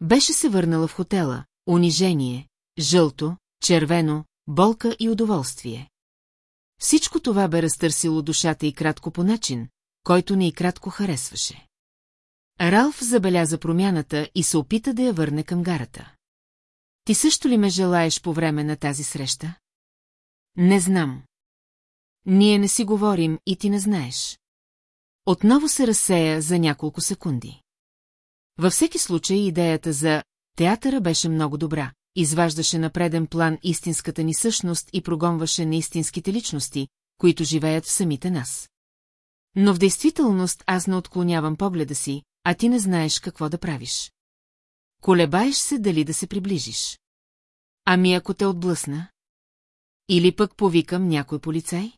Беше се върнала в хотела, унижение, жълто, червено, болка и удоволствие. Всичко това бе разтърсило душата и кратко по начин, който не и кратко харесваше. Ралф забеляза промяната и се опита да я върне към гарата. Ти също ли ме желаеш по време на тази среща? Не знам. Ние не си говорим и ти не знаеш. Отново се разсея за няколко секунди. Във всеки случай идеята за театъра беше много добра, изваждаше на преден план истинската ни същност и прогонваше на истинските личности, които живеят в самите нас. Но в действителност аз не отклонявам погледа си, а ти не знаеш какво да правиш. Колебаеш се дали да се приближиш. Ами ако те отблъсна? Или пък повикам някой полицай?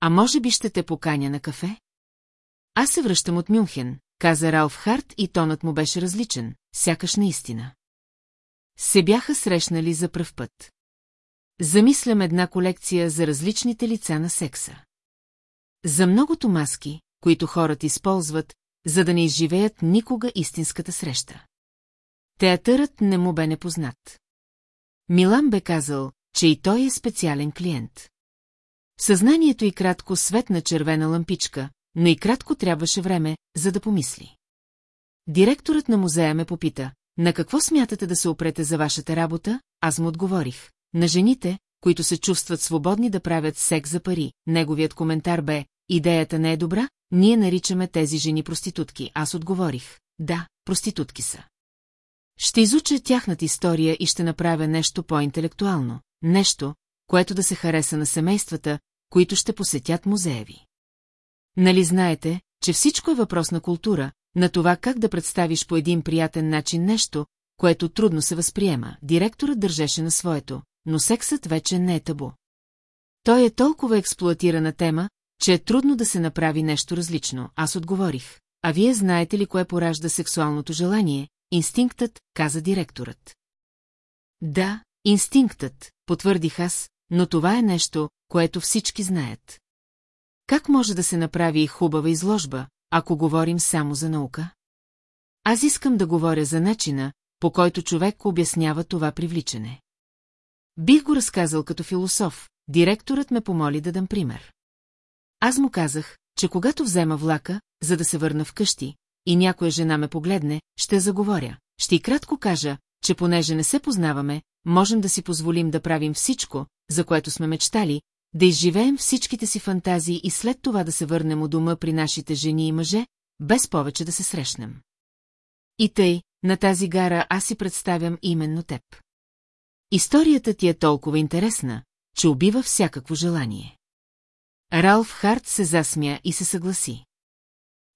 А може би ще те поканя на кафе? Аз се връщам от Мюнхен, каза Ралф Харт и тонът му беше различен, сякаш наистина. Се бяха срещнали за пръв път. Замислям една колекция за различните лица на секса. За многото маски, които хората използват, за да не изживеят никога истинската среща. Театърът не му бе непознат. Милан бе казал, че и той е специален клиент. В съзнанието и кратко светна червена лампичка, но и кратко трябваше време, за да помисли. Директорът на музея ме попита, на какво смятате да се опрете за вашата работа? Аз му отговорих. На жените, които се чувстват свободни да правят секс за пари. Неговият коментар бе, идеята не е добра, ние наричаме тези жени проститутки. Аз отговорих, да, проститутки са. Ще изуча тяхната история и ще направя нещо по-интелектуално, нещо, което да се хареса на семействата, които ще посетят музея ви. Нали знаете, че всичко е въпрос на култура, на това как да представиш по един приятен начин нещо, което трудно се възприема. Директорът държеше на своето, но сексът вече не е табу. Той е толкова експлуатирана тема, че е трудно да се направи нещо различно. Аз отговорих. А вие знаете ли кое поражда сексуалното желание? Инстинктът, каза директорът. Да, инстинктът, потвърдих аз, но това е нещо, което всички знаят. Как може да се направи хубава изложба, ако говорим само за наука? Аз искам да говоря за начина, по който човек обяснява това привличане. Бих го разказал като философ, директорът ме помоли да дам пример. Аз му казах, че когато взема влака, за да се върна вкъщи, и някоя жена ме погледне, ще заговоря. Ще и кратко кажа, че понеже не се познаваме, можем да си позволим да правим всичко, за което сме мечтали, да изживеем всичките си фантазии и след това да се върнем у дома при нашите жени и мъже, без повече да се срещнем. И тъй, на тази гара аз си представям именно теб. Историята ти е толкова интересна, че убива всякакво желание. Ралф Харт се засмя и се съгласи.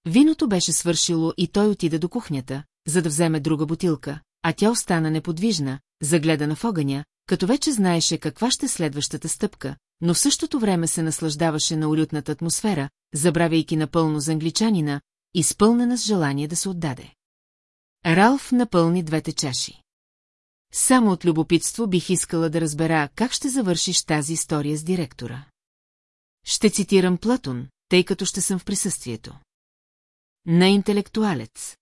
Виното беше свършило и той отида до кухнята, за да вземе друга бутилка, а тя остана неподвижна, загледана в огъня, като вече знаеше каква ще следващата стъпка, но в същото време се наслаждаваше на улютната атмосфера, забравяйки напълно за англичанина, изпълнена с желание да се отдаде. Ралф напълни двете чаши. Само от любопитство бих искала да разбера как ще завършиш тази история с директора. Ще цитирам Платон, тъй като ще съм в присъствието. На интелектуалец.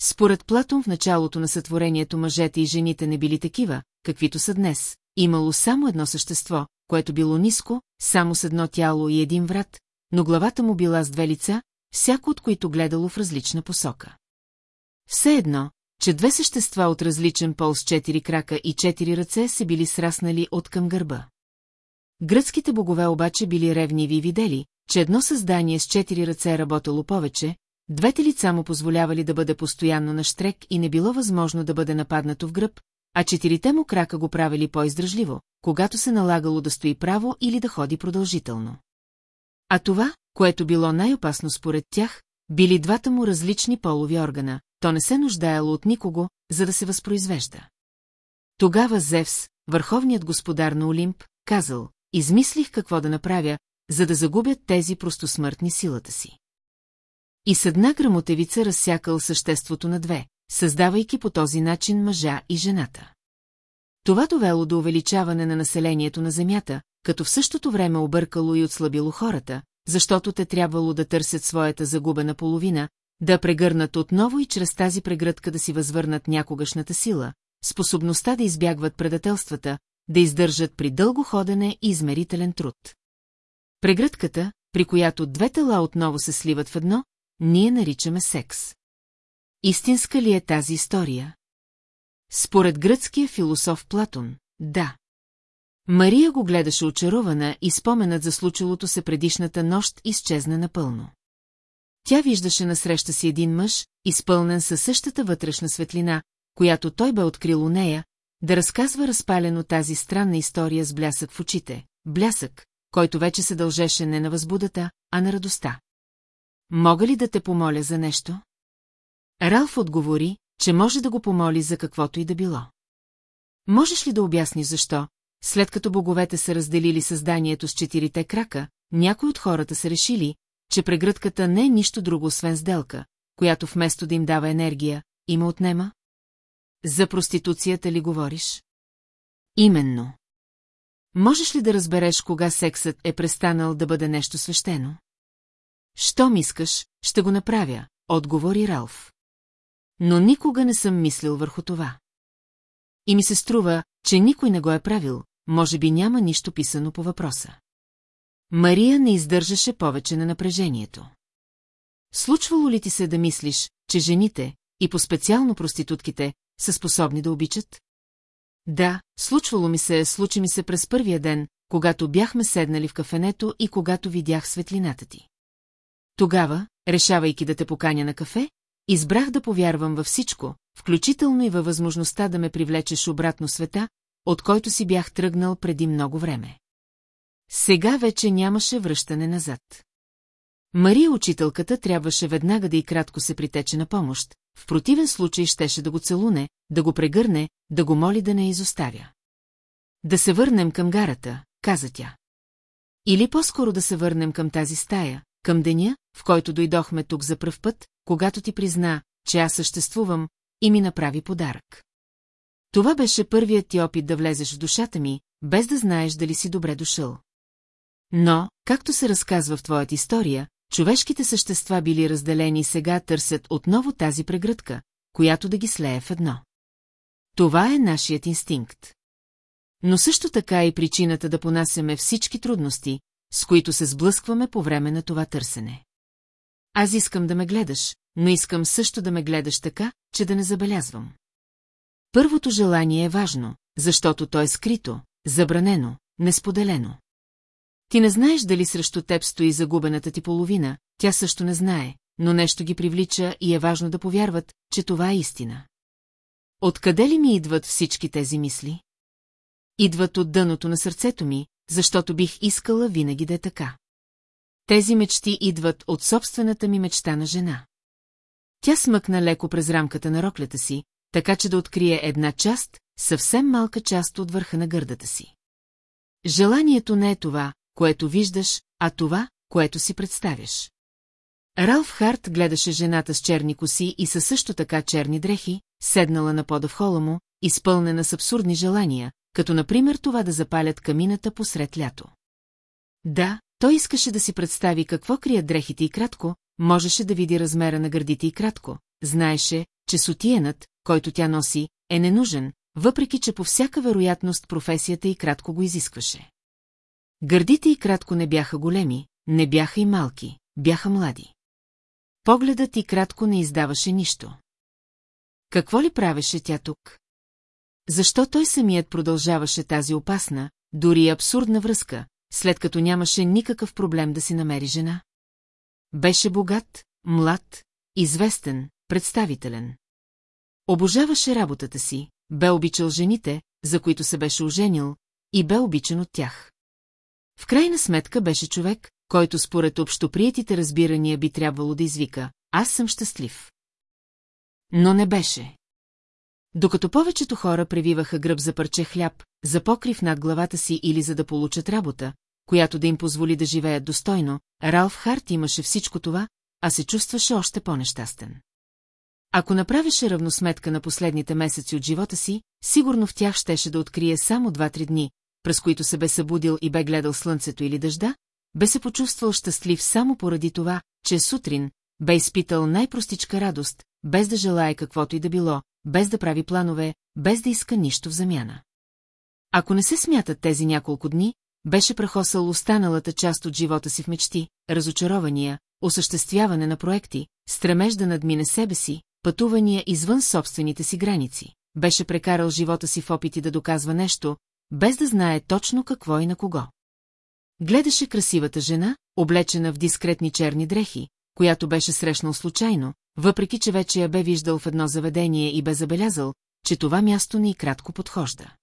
Според Платон в началото на сътворението мъжете и жените не били такива, каквито са днес. Имало само едно същество, което било ниско, само с едно тяло и един врат, но главата му била с две лица, всяко от които гледало в различна посока. Все едно, че две същества от различен пол с четири крака и четири ръце се били сраснали от към гърба. Гръцките богове обаче били ревниви и видели, че едно създание с четири ръце работело повече, двете лица му позволявали да бъде постоянно на штрек и не било възможно да бъде нападнато в гръб, а четирите му крака го правили по-издръжливо, когато се налагало да стои право или да ходи продължително. А това, което било най-опасно според тях, били двата му различни полови органа, то не се нуждаело от никого, за да се възпроизвежда. Тогава Зевс, върховният господар на Олимп, казал, измислих какво да направя, за да загубят тези простосмъртни силата си. И с една грамотевица разсякал съществото на две, създавайки по този начин мъжа и жената. Това довело до увеличаване на населението на Земята, като в същото време объркало и отслабило хората, защото те трябвало да търсят своята загубена половина, да прегърнат отново и чрез тази прегръдка да си възвърнат някогашната сила, способността да избягват предателствата, да издържат при дълго ходене и измерителен труд. Прегръдката, при която две тела отново се сливат в едно, ние наричаме секс. Истинска ли е тази история? Според гръцкия философ Платон, да. Мария го гледаше очарована и споменът за случилото се предишната нощ изчезна напълно. Тя виждаше насреща си един мъж, изпълнен със същата вътрешна светлина, която той бе открил у нея, да разказва разпалено тази странна история с блясък в очите, блясък, който вече се дължеше не на възбудата, а на радостта. Мога ли да те помоля за нещо? Ралф отговори, че може да го помоли за каквото и да било. Можеш ли да обясниш защо, след като боговете са разделили създанието с четирите крака, някои от хората са решили, че прегръдката не е нищо друго освен сделка, която вместо да им дава енергия, има отнема? За проституцията ли говориш? Именно. Можеш ли да разбереш кога сексът е престанал да бъде нещо свещено? Щом искаш, ще го направя, отговори Ралф. Но никога не съм мислил върху това. И ми се струва, че никой не го е правил, може би няма нищо писано по въпроса. Мария не издържаше повече на напрежението. Случвало ли ти се да мислиш, че жените, и по-специално проститутките, са способни да обичат? Да, случвало ми се, случи ми се през първия ден, когато бяхме седнали в кафенето и когато видях светлината ти. Тогава, решавайки да те поканя на кафе, избрах да повярвам във всичко, включително и във възможността да ме привлечеш обратно света, от който си бях тръгнал преди много време. Сега вече нямаше връщане назад. Мария учителката трябваше веднага да и кратко се притече на помощ, в противен случай щеше да го целуне, да го прегърне, да го моли да не изоставя. Да се върнем към гарата, каза тя. Или по-скоро да се върнем към тази стая, към деня, в който дойдохме тук за пръв път, когато ти призна, че аз съществувам, и ми направи подарък. Това беше първият ти опит да влезеш в душата ми, без да знаеш дали си добре дошъл. Но, както се разказва в твоята история, човешките същества били разделени и сега търсят отново тази прегръдка, която да ги слее в едно. Това е нашият инстинкт. Но също така и причината да понасяме всички трудности, с които се сблъскваме по време на това търсене. Аз искам да ме гледаш, но искам също да ме гледаш така, че да не забелязвам. Първото желание е важно, защото то е скрито, забранено, несподелено. Ти не знаеш дали срещу теб стои загубената ти половина, тя също не знае, но нещо ги привлича и е важно да повярват, че това е истина. Откъде ли ми идват всички тези мисли? Идват от дъното на сърцето ми, защото бих искала винаги да е така. Тези мечти идват от собствената ми мечта на жена. Тя смъкна леко през рамката на роклята си, така че да открие една част, съвсем малка част от върха на гърдата си. Желанието не е това, което виждаш, а това, което си представяш. Ралф Харт гледаше жената с черни коси и със също така черни дрехи, седнала на пода в хола му, изпълнена с абсурдни желания, като например това да запалят камината посред лято. Да, той искаше да си представи какво крият дрехите и кратко, можеше да види размера на гърдите и кратко, знаеше, че сутиенът, който тя носи, е ненужен, въпреки че по всяка вероятност професията и кратко го изискваше. Гърдите и кратко не бяха големи, не бяха и малки, бяха млади. Погледът и кратко не издаваше нищо. Какво ли правеше тя тук? Защо той самият продължаваше тази опасна, дори абсурдна връзка, след като нямаше никакъв проблем да си намери жена? Беше богат, млад, известен, представителен. Обожаваше работата си, бе обичал жените, за които се беше оженил, и бе обичан от тях. В крайна сметка беше човек, който според общоприетите разбирания би трябвало да извика «Аз съм щастлив». Но не беше. Докато повечето хора превиваха гръб за парче хляб, за покрив над главата си или за да получат работа, която да им позволи да живеят достойно, Ралф Харт имаше всичко това, а се чувстваше още по-нещастен. Ако направеше равносметка на последните месеци от живота си, сигурно в тях щеше да открие само два-три дни, през които се бе събудил и бе гледал слънцето или дъжда, бе се почувствал щастлив само поради това, че сутрин бе изпитал най-простичка радост, без да желая каквото и да било, без да прави планове, без да иска нищо в замяна. Ако не се смятат тези няколко дни, беше прехосал останалата част от живота си в мечти, разочарования, осъществяване на проекти, стремеж да надмине себе си, пътувания извън собствените си граници. Беше прекарал живота си в опити да доказва нещо, без да знае точно какво и на кого. Гледаше красивата жена, облечена в дискретни черни дрехи, която беше срещнал случайно, въпреки че вече я бе виждал в едно заведение и бе забелязал, че това място не и кратко подхожда.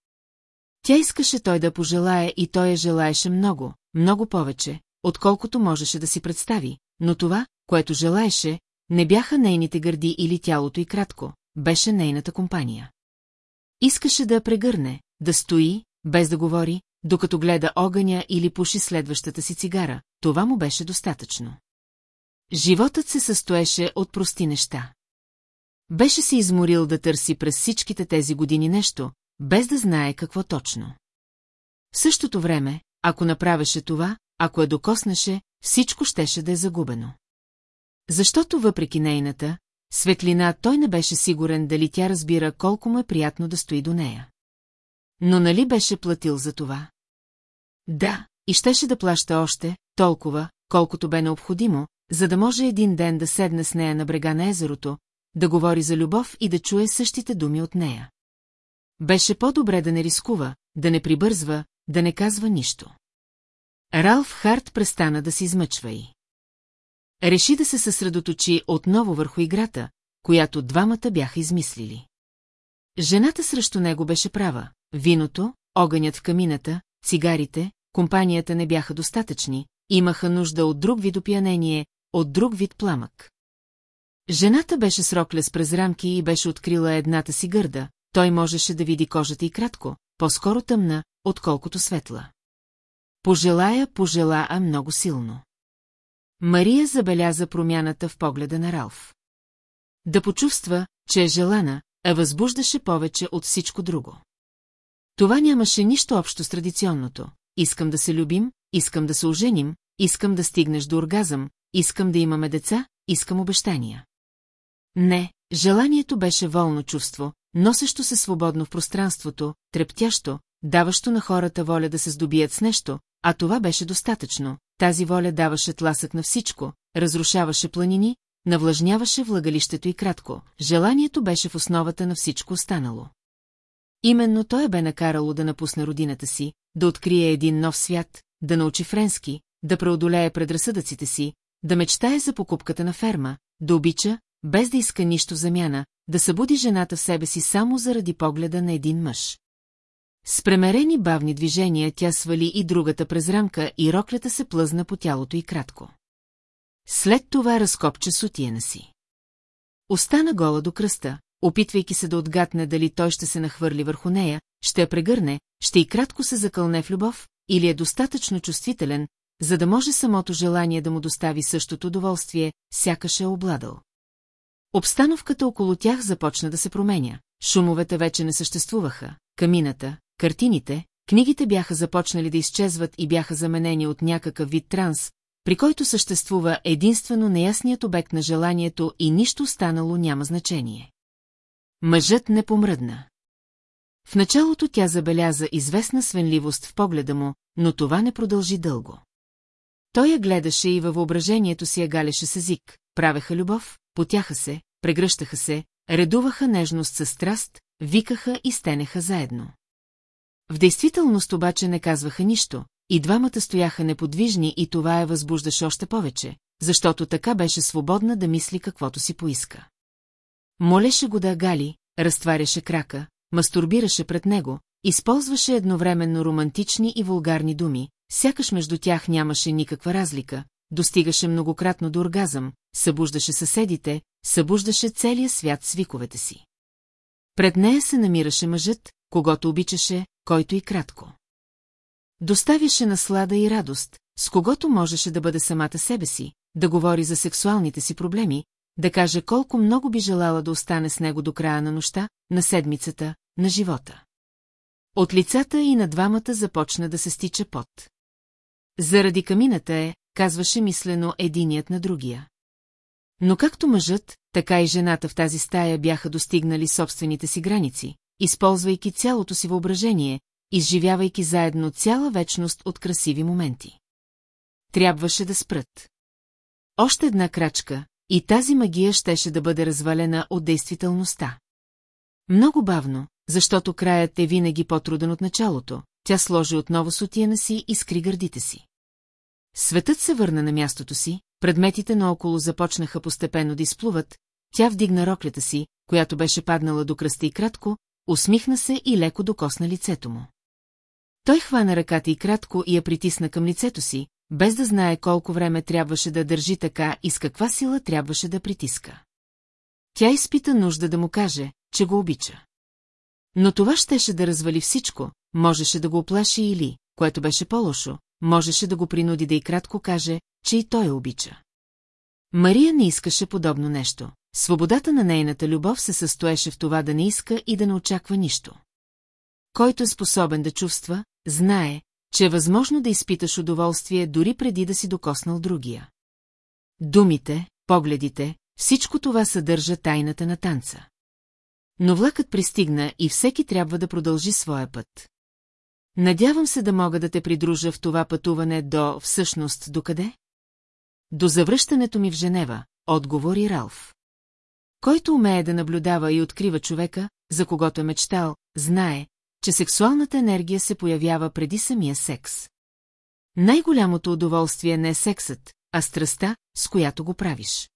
Тя искаше той да пожелае и той я желаеше много, много повече, отколкото можеше да си представи, но това, което желаеше, не бяха нейните гърди или тялото и кратко, беше нейната компания. Искаше да я прегърне, да стои, без да говори, докато гледа огъня или пуши следващата си цигара, това му беше достатъчно. Животът се състоеше от прости неща. Беше се изморил да търси през всичките тези години нещо, без да знае какво точно. В същото време, ако направеше това, ако я докоснеше, всичко щеше да е загубено. Защото въпреки нейната светлина той не беше сигурен дали тя разбира колко му е приятно да стои до нея. Но нали беше платил за това? Да, и щеше да плаща още, толкова, колкото бе необходимо, за да може един ден да седне с нея на брега на езерото, да говори за любов и да чуе същите думи от нея. Беше по-добре да не рискува, да не прибързва, да не казва нищо. Ралф Харт престана да се измъчва и. Реши да се съсредоточи отново върху играта, която двамата бяха измислили. Жената срещу него беше права. Виното, огънят в камината, цигарите, компанията не бяха достатъчни, имаха нужда от друг вид опиянение, от друг вид пламък. Жената беше с роклес през рамки и беше открила едната си гърда, той можеше да види кожата и кратко, по-скоро тъмна, отколкото светла. Пожелая, пожелая много силно. Мария забеляза промяната в погледа на Ралф. Да почувства, че е желана, а възбуждаше повече от всичко друго. Това нямаше нищо общо с традиционното. Искам да се любим, искам да се оженим, искам да стигнеш до оргазъм, искам да имаме деца, искам обещания. Не, желанието беше волно чувство, носещо се свободно в пространството, трептящо, даващо на хората воля да се здобият с нещо, а това беше достатъчно. Тази воля даваше тласък на всичко, разрушаваше планини, навлажняваше влагалището и кратко. Желанието беше в основата на всичко останало. Именно той бе накарало да напусне родината си, да открие един нов свят, да научи френски, да преодолее предразсъдъците си, да мечтае за покупката на ферма, да обича, без да иска нищо в замяна, да събуди жената в себе си само заради погледа на един мъж. С премерени бавни движения тя свали и другата през рамка и роклята се плъзна по тялото и кратко. След това разкопча сутиена си. Остана гола до кръста, опитвайки се да отгатне дали той ще се нахвърли върху нея, ще я прегърне, ще и кратко се закълне в любов, или е достатъчно чувствителен, за да може самото желание да му достави същото удоволствие, сякаш е обладал. Обстановката около тях започна да се променя. Шумовете вече не съществуваха. Камината, картините, книгите бяха започнали да изчезват и бяха заменени от някакъв вид транс, при който съществува единствено неясният обект на желанието и нищо останало няма значение. Мъжът не помръдна. В началото тя забеляза известна свенливост в погледа му, но това не продължи дълго. Той я гледаше и във въображението си я галеше с език, правеха любов, потяха се, прегръщаха се, редуваха нежност със страст, викаха и стенеха заедно. В действителност обаче не казваха нищо, и двамата стояха неподвижни и това я възбуждаше още повече, защото така беше свободна да мисли каквото си поиска. Молеше го да гали, разтваряше крака, мастурбираше пред него, използваше едновременно романтични и вулгарни думи, сякаш между тях нямаше никаква разлика, достигаше многократно до оргазъм, събуждаше съседите, събуждаше целия свят с виковете си. Пред нея се намираше мъжът, когато обичаше, който и кратко. Доставяше наслада и радост, с когото можеше да бъде самата себе си, да говори за сексуалните си проблеми, да каже колко много би желала да остане с него до края на нощта, на седмицата, на живота. От лицата и на двамата започна да се стича пот. Заради камината е, казваше мислено единият на другия. Но както мъжът, така и жената в тази стая бяха достигнали собствените си граници, използвайки цялото си въображение, изживявайки заедно цяла вечност от красиви моменти. Трябваше да спрат. Още една крачка, и тази магия щеше да бъде развалена от действителността. Много бавно, защото краят е винаги по-труден от началото, тя сложи отново сутиена си и скри гърдите си. Светът се върна на мястото си, предметите наоколо започнаха постепенно да изплуват, тя вдигна роклята си, която беше паднала до кръста и кратко, усмихна се и леко докосна лицето му. Той хвана ръката и кратко и я притисна към лицето си, без да знае колко време трябваше да държи така и с каква сила трябваше да притиска. Тя изпита нужда да му каже, че го обича. Но това щеше да развали всичко, можеше да го оплаши или, което беше по-лошо, можеше да го принуди да и кратко каже, че и той я обича. Мария не искаше подобно нещо. Свободата на нейната любов се състоеше в това да не иска и да не очаква нищо. Който е способен да чувства, знае, че е възможно да изпиташ удоволствие дори преди да си докоснал другия. Думите, погледите, всичко това съдържа тайната на танца. Но влакът пристигна и всеки трябва да продължи своя път. Надявам се да мога да те придружа в това пътуване до, всъщност, докъде? До завръщането ми в Женева, отговори Ралф. Който умее да наблюдава и открива човека, за когото е мечтал, знае, че сексуалната енергия се появява преди самия секс. Най-голямото удоволствие не е сексът, а страста, с която го правиш.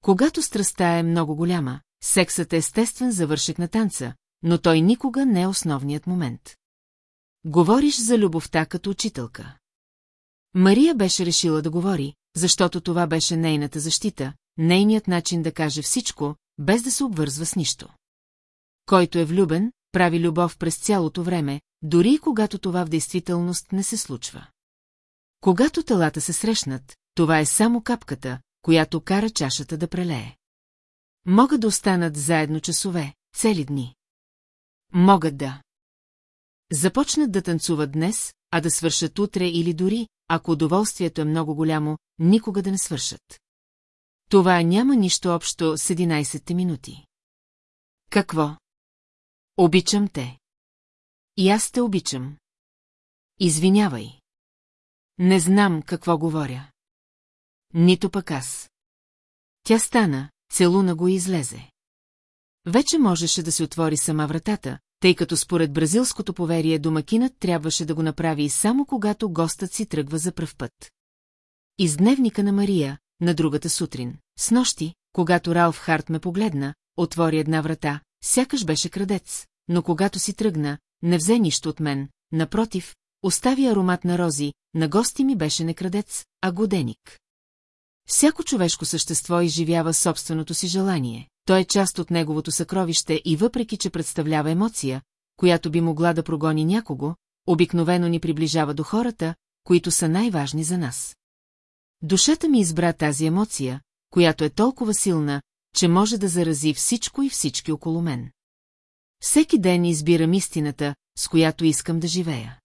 Когато страста е много голяма, сексът е естествен завършек на танца, но той никога не е основният момент. Говориш за любовта като учителка. Мария беше решила да говори, защото това беше нейната защита, нейният начин да каже всичко, без да се обвързва с нищо. Който е влюбен, прави любов през цялото време, дори и когато това в действителност не се случва. Когато телата се срещнат, това е само капката, която кара чашата да прелее. Могат да останат заедно часове, цели дни. Могат да. Започнат да танцуват днес, а да свършат утре или дори, ако удоволствието е много голямо, никога да не свършат. Това няма нищо общо с 11 минути. Какво? Обичам те. И аз те обичам. Извинявай. Не знам какво говоря. Нито пък аз. Тя стана, целуна го и излезе. Вече можеше да се отвори сама вратата, тъй като според бразилското поверие домакинът трябваше да го направи само когато гостът си тръгва за пръв път. Из дневника на Мария, на другата сутрин, с нощи, когато Ралф Харт ме погледна, отвори една врата, сякаш беше крадец, но когато си тръгна, не взе нищо от мен, напротив, остави аромат на рози, на гости ми беше не крадец, а годеник. Всяко човешко същество изживява собственото си желание, той е част от неговото съкровище и въпреки, че представлява емоция, която би могла да прогони някого, обикновено ни приближава до хората, които са най-важни за нас. Душата ми избра тази емоция, която е толкова силна, че може да зарази всичко и всички около мен. Всеки ден избирам истината, с която искам да живея.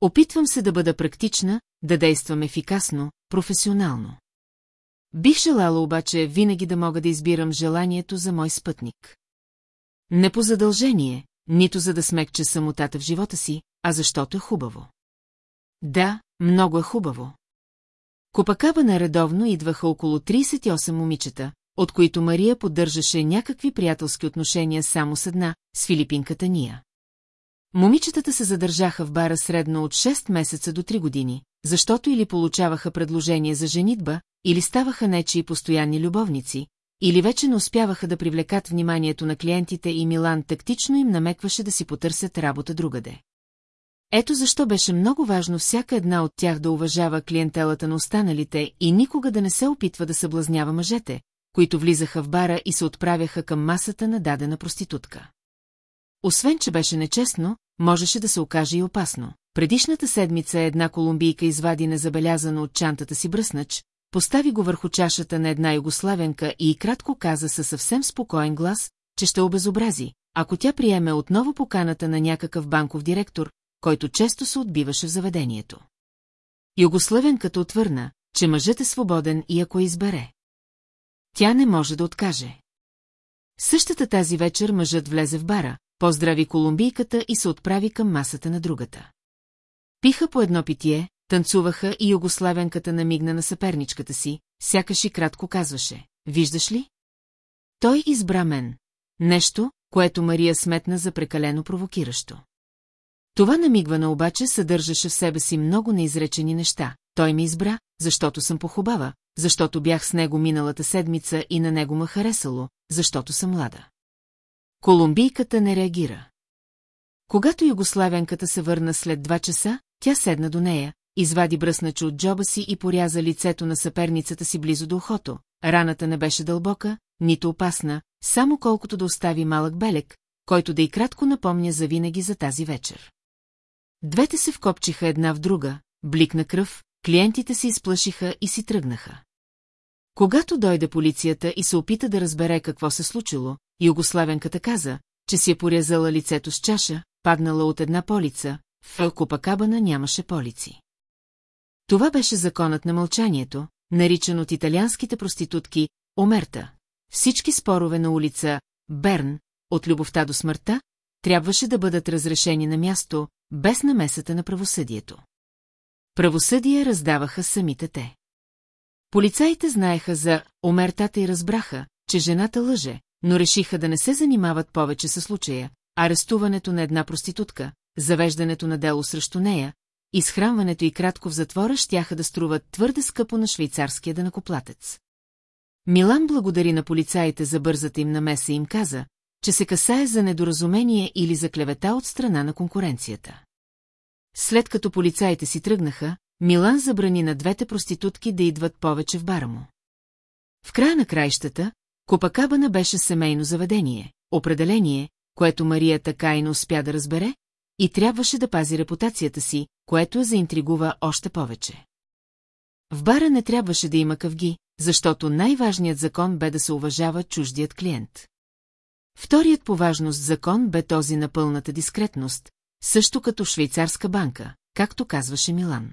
Опитвам се да бъда практична, да действам ефикасно, професионално. Бих желала обаче винаги да мога да избирам желанието за мой спътник. Не по задължение, нито за да смекча самотата в живота си, а защото е хубаво. Да, много е хубаво. Копакабана редовно идваха около 38 момичета, от които Мария поддържаше някакви приятелски отношения само с една, с филипинката Ния. Момичетата се задържаха в бара средно от 6 месеца до 3 години, защото или получаваха предложение за женитба, или ставаха нечи постоянни любовници, или вече не успяваха да привлекат вниманието на клиентите и Милан тактично им намекваше да си потърсят работа другаде. Ето защо беше много важно всяка една от тях да уважава клиентелата на останалите и никога да не се опитва да съблазнява мъжете, които влизаха в бара и се отправяха към масата на дадена проститутка. Освен, че беше нечестно, можеше да се окаже и опасно. Предишната седмица една колумбийка извади незабелязано от чантата си бръснач, постави го върху чашата на една югославенка и кратко каза със съвсем спокоен глас, че ще обезобрази, ако тя приеме отново поканата на някакъв банков директор, който често се отбиваше в заведението. Югославенката отвърна, че мъжът е свободен и ако избере. Тя не може да откаже. Същата тази вечер мъжът влезе в бара, поздрави колумбийката и се отправи към масата на другата. Пиха по едно питие, танцуваха и югославянката намигна на съперничката си, сякаш и кратко казваше. Виждаш ли? Той избра мен. Нещо, което Мария сметна за прекалено провокиращо. Това намигване обаче съдържаше в себе си много неизречени неща. Той ми избра, защото съм похубава, защото бях с него миналата седмица и на него ме харесало, защото съм млада. Колумбийката не реагира. Когато югославянката се върна след два часа, тя седна до нея, извади бръсначе от джоба си и поряза лицето на съперницата си близо до ухото. Раната не беше дълбока, нито опасна, само колкото да остави малък белек, който да и кратко напомня завинаги за тази вечер. Двете се вкопчиха една в друга, бликна кръв, клиентите се изплашиха и си тръгнаха. Когато дойде полицията и се опита да разбере какво се случило, югославенката каза, че си е порязала лицето с чаша, паднала от една полица, в Копакабана нямаше полици. Това беше законът на мълчанието, наричан от италианските проститутки Омерта. Всички спорове на улица Берн, от любовта до смъртта, трябваше да бъдат разрешени на място, без намесата на правосъдието. Правосъдие раздаваха самите те. Полицаите знаеха за омертата и разбраха, че жената лъже, но решиха да не се занимават повече със случая, арестуването на една проститутка, завеждането на дело срещу нея, изхранването и кратко в затвора щяха да струват твърде скъпо на швейцарския данакоплатец. Милан благодари на полицаите за бързата им намеса и им каза, че се касае за недоразумение или за клевета от страна на конкуренцията. След като полицаите си тръгнаха, Милан забрани на двете проститутки да идват повече в бара му. В края на краищата, Копакабана беше семейно заведение, определение, което Мария така и не успя да разбере, и трябваше да пази репутацията си, което я заинтригува още повече. В бара не трябваше да има къвги, защото най-важният закон бе да се уважава чуждият клиент. Вторият по важност закон бе този на пълната дискретност, също като швейцарска банка, както казваше Милан.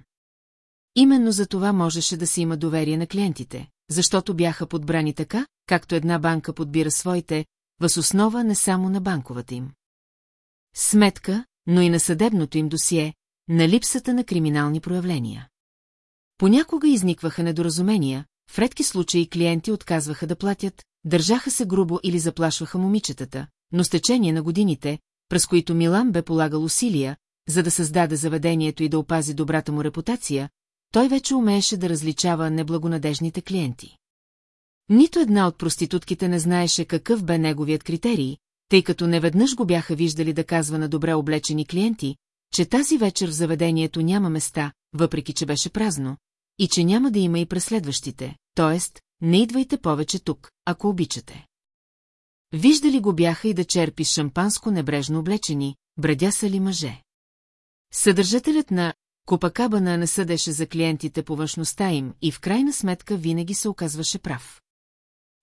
Именно за това можеше да се има доверие на клиентите, защото бяха подбрани така, както една банка подбира своите, въз основа не само на банковата им. Сметка, но и на съдебното им досие, на липсата на криминални проявления. Понякога изникваха недоразумения, в редки случаи клиенти отказваха да платят, държаха се грубо или заплашваха момичетата, но с течение на годините, през които Милан бе полагал усилия, за да създаде заведението и да опази добрата му репутация, той вече умееше да различава неблагонадежните клиенти. Нито една от проститутките не знаеше какъв бе неговият критерий, тъй като неведнъж го бяха виждали да казва на добре облечени клиенти, че тази вечер в заведението няма места, въпреки че беше празно, и че няма да има и преследващите, т.е. не идвайте повече тук, ако обичате. Виждали го бяха и да черпи шампанско небрежно облечени, бредяса ли мъже. Съдържателят на Копакабана не съдеше за клиентите по външността им и в крайна сметка винаги се оказваше прав.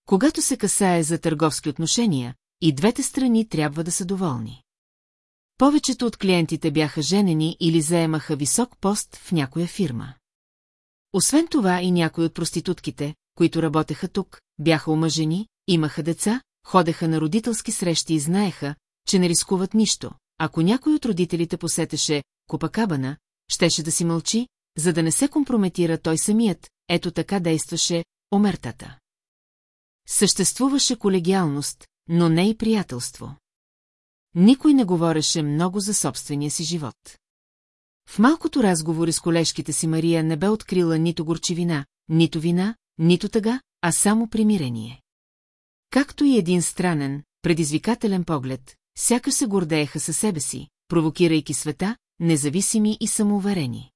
Когато се касае за търговски отношения, и двете страни трябва да са доволни. Повечето от клиентите бяха женени или заемаха висок пост в някоя фирма. Освен това и някои от проститутките, които работеха тук, бяха омъжени, имаха деца, ходеха на родителски срещи и знаеха, че не рискуват нищо. Ако някой от родителите посетеше Копакабана, щеше да си мълчи, за да не се компрометира той самият, ето така действаше омертата. Съществуваше колегиалност, но не и приятелство. Никой не говореше много за собствения си живот. В малкото разговори с колежките си Мария не бе открила нито горчивина, нито вина, нито тъга, а само примирение. Както и един странен, предизвикателен поглед, сякаш се гордееха със себе си, провокирайки света, независими и самоуверени.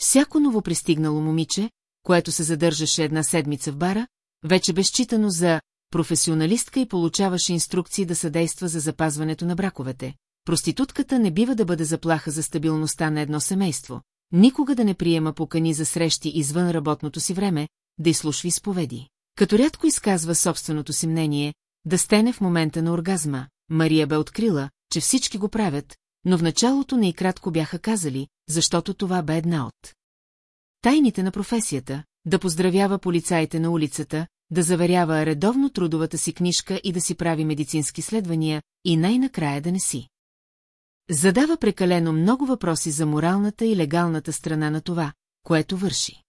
Всяко новопристигнало момиче, което се задържаше една седмица в бара, вече бе считано за професионалистка и получаваше инструкции да съдейства за запазването на браковете. Проститутката не бива да бъде заплаха за стабилността на едно семейство, никога да не приема покани за срещи извън работното си време, да изслушва изповеди. Като рядко изказва собственото си мнение, да стене в момента на оргазма, Мария бе открила, че всички го правят, но в началото не и кратко бяха казали, защото това бе една от. Тайните на професията, да поздравява полицаите на улицата, да заверява редовно трудовата си книжка и да си прави медицински следвания, и най-накрая да не си. Задава прекалено много въпроси за моралната и легалната страна на това, което върши.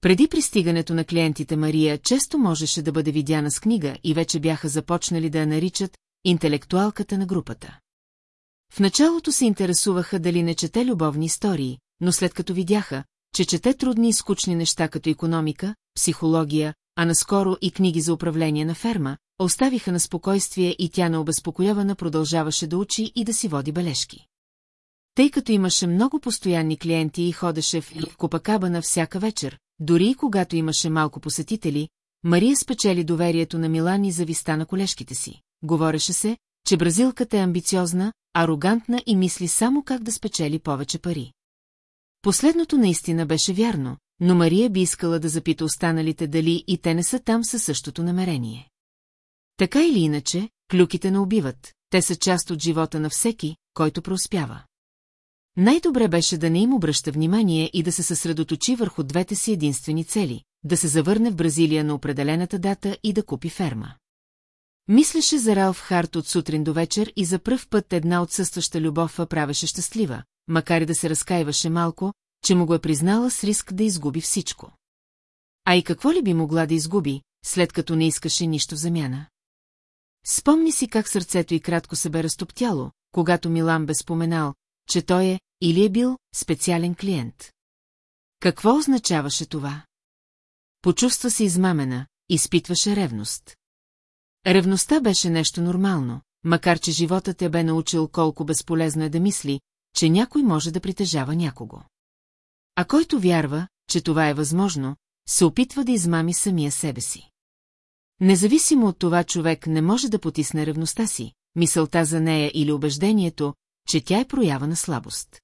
Преди пристигането на клиентите Мария често можеше да бъде видяна с книга и вече бяха започнали да я наричат интелектуалката на групата. В началото се интересуваха дали не чете любовни истории, но след като видяха, че чете трудни и скучни неща като економика, психология, а наскоро и книги за управление на ферма, оставиха на спокойствие и тя необезпокоявана продължаваше да учи и да си води бележки. Тъй като имаше много постоянни клиенти и ходеше в Копакабана всяка вечер, дори и когато имаше малко посетители, Мария спечели доверието на Милан и зависта на колешките си. Говореше се, че бразилката е амбициозна, арогантна и мисли само как да спечели повече пари. Последното наистина беше вярно, но Мария би искала да запита останалите дали и те не са там със същото намерение. Така или иначе, клюките не убиват, те са част от живота на всеки, който преуспява. Най-добре беше да не им обръща внимание и да се съсредоточи върху двете си единствени цели, да се завърне в Бразилия на определената дата и да купи ферма. Мислеше за Ралф Харт от сутрин до вечер и за пръв път една отсъстваща любов правеше щастлива, макар и да се разкаиваше малко, че му го е признала с риск да изгуби всичко. А и какво ли би могла да изгуби, след като не искаше нищо в замяна? Спомни си как сърцето й кратко се бе разтоптяло, когато Милан бе споменал, че той е или е бил специален клиент. Какво означаваше това? Почувства се измамена, изпитваше ревност. Ревността беше нещо нормално, макар че животът я бе научил колко безполезно е да мисли, че някой може да притежава някого. А който вярва, че това е възможно, се опитва да измами самия себе си. Независимо от това човек не може да потисне ревността си, мисълта за нея или убеждението, че тя е проява на слабост.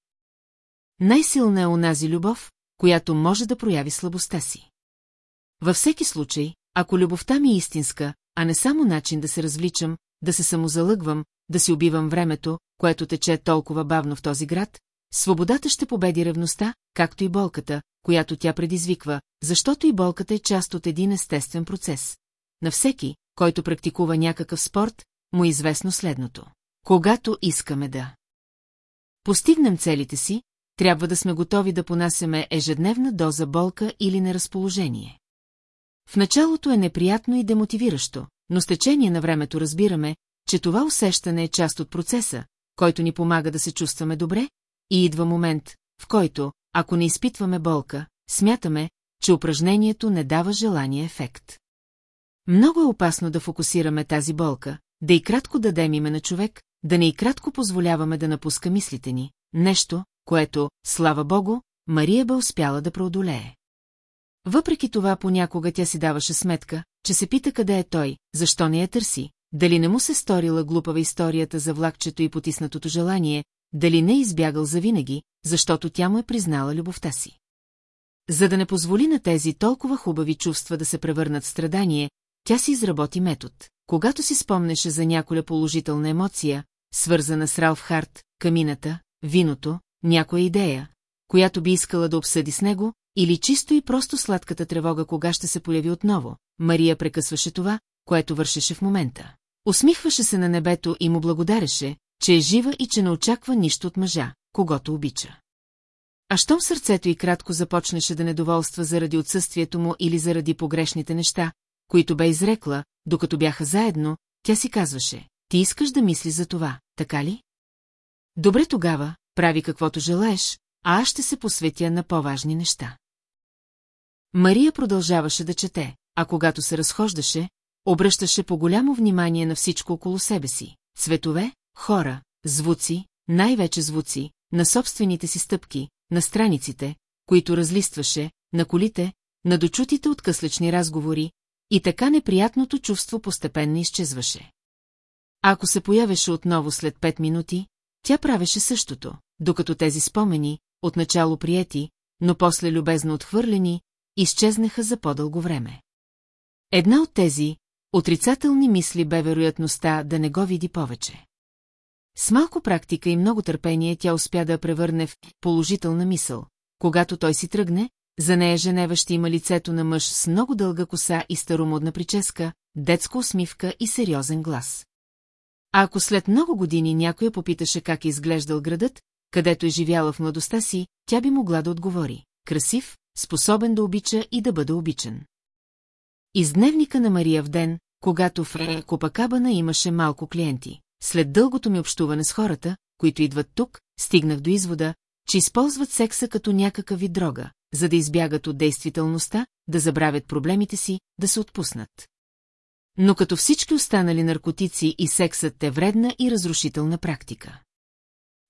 Най-силна е онази любов, която може да прояви слабостта си. Във всеки случай, ако любовта ми е истинска, а не само начин да се развличам, да се самозалъгвам, да си убивам времето, което тече толкова бавно в този град, свободата ще победи ревността, както и болката, която тя предизвиква, защото и болката е част от един естествен процес. На всеки, който практикува някакъв спорт, му е известно следното. Когато искаме да постигнем целите си, трябва да сме готови да понасяме ежедневна доза болка или неразположение. В началото е неприятно и демотивиращо, но с течение на времето разбираме, че това усещане е част от процеса, който ни помага да се чувстваме добре, и идва момент, в който, ако не изпитваме болка, смятаме, че упражнението не дава желания ефект. Много е опасно да фокусираме тази болка, да и кратко дадем име на човек, да не и кратко позволяваме да напуска мислите ни, нещо, което, слава богу, Мария бе успяла да преодолее. Въпреки това понякога тя си даваше сметка, че се пита къде е той, защо не я търси, дали не му се сторила глупава историята за влакчето и потиснатото желание, дали не е избягал завинаги, защото тя му е признала любовта си. За да не позволи на тези толкова хубави чувства да се превърнат в страдание, тя си изработи метод. Когато си спомнеше за няколя положителна емоция, свързана с Ралф Харт, камината, виното, някоя идея, която би искала да обсъди с него, или чисто и просто сладката тревога кога ще се появи отново, Мария прекъсваше това, което вършеше в момента. Усмихваше се на небето и му благодареше, че е жива и че не очаква нищо от мъжа, когато обича. А щом сърцето й кратко започнеше да недоволства заради отсъствието му или заради погрешните неща, които бе изрекла, докато бяха заедно, тя си казваше, ти искаш да мисли за това, така ли? Добре тогава, прави каквото желаеш, а аз ще се посветя на по-важни неща. Мария продължаваше да чете, а когато се разхождаше, обръщаше по голямо внимание на всичко около себе си. Цветове, хора, звуци, най-вече звуци, на собствените си стъпки, на страниците, които разлистваше, на колите, на дочутите от къслечни разговори, и така неприятното чувство постепенно изчезваше. Ако се появеше отново след пет минути, тя правеше същото, докато тези спомени, отначало приети, но после любезно отхвърлени, изчезнаха за по-дълго време. Една от тези отрицателни мисли бе вероятността да не го види повече. С малко практика и много търпение тя успя да превърне в положителна мисъл. Когато той си тръгне, за нея Женева ще има лицето на мъж с много дълга коса и старомодна прическа, детска усмивка и сериозен глас. А ако след много години някой попиташе как е изглеждал градът, където е живяла в младостта си, тя би могла да отговори. Красив, способен да обича и да бъде обичан. Из дневника на Мария в ден, когато в Копакабана имаше малко клиенти. След дългото ми общуване с хората, които идват тук, стигнах до извода, че използват секса като някакъв вид дрога, за да избягат от действителността, да забравят проблемите си, да се отпуснат. Но като всички останали наркотици и сексът е вредна и разрушителна практика.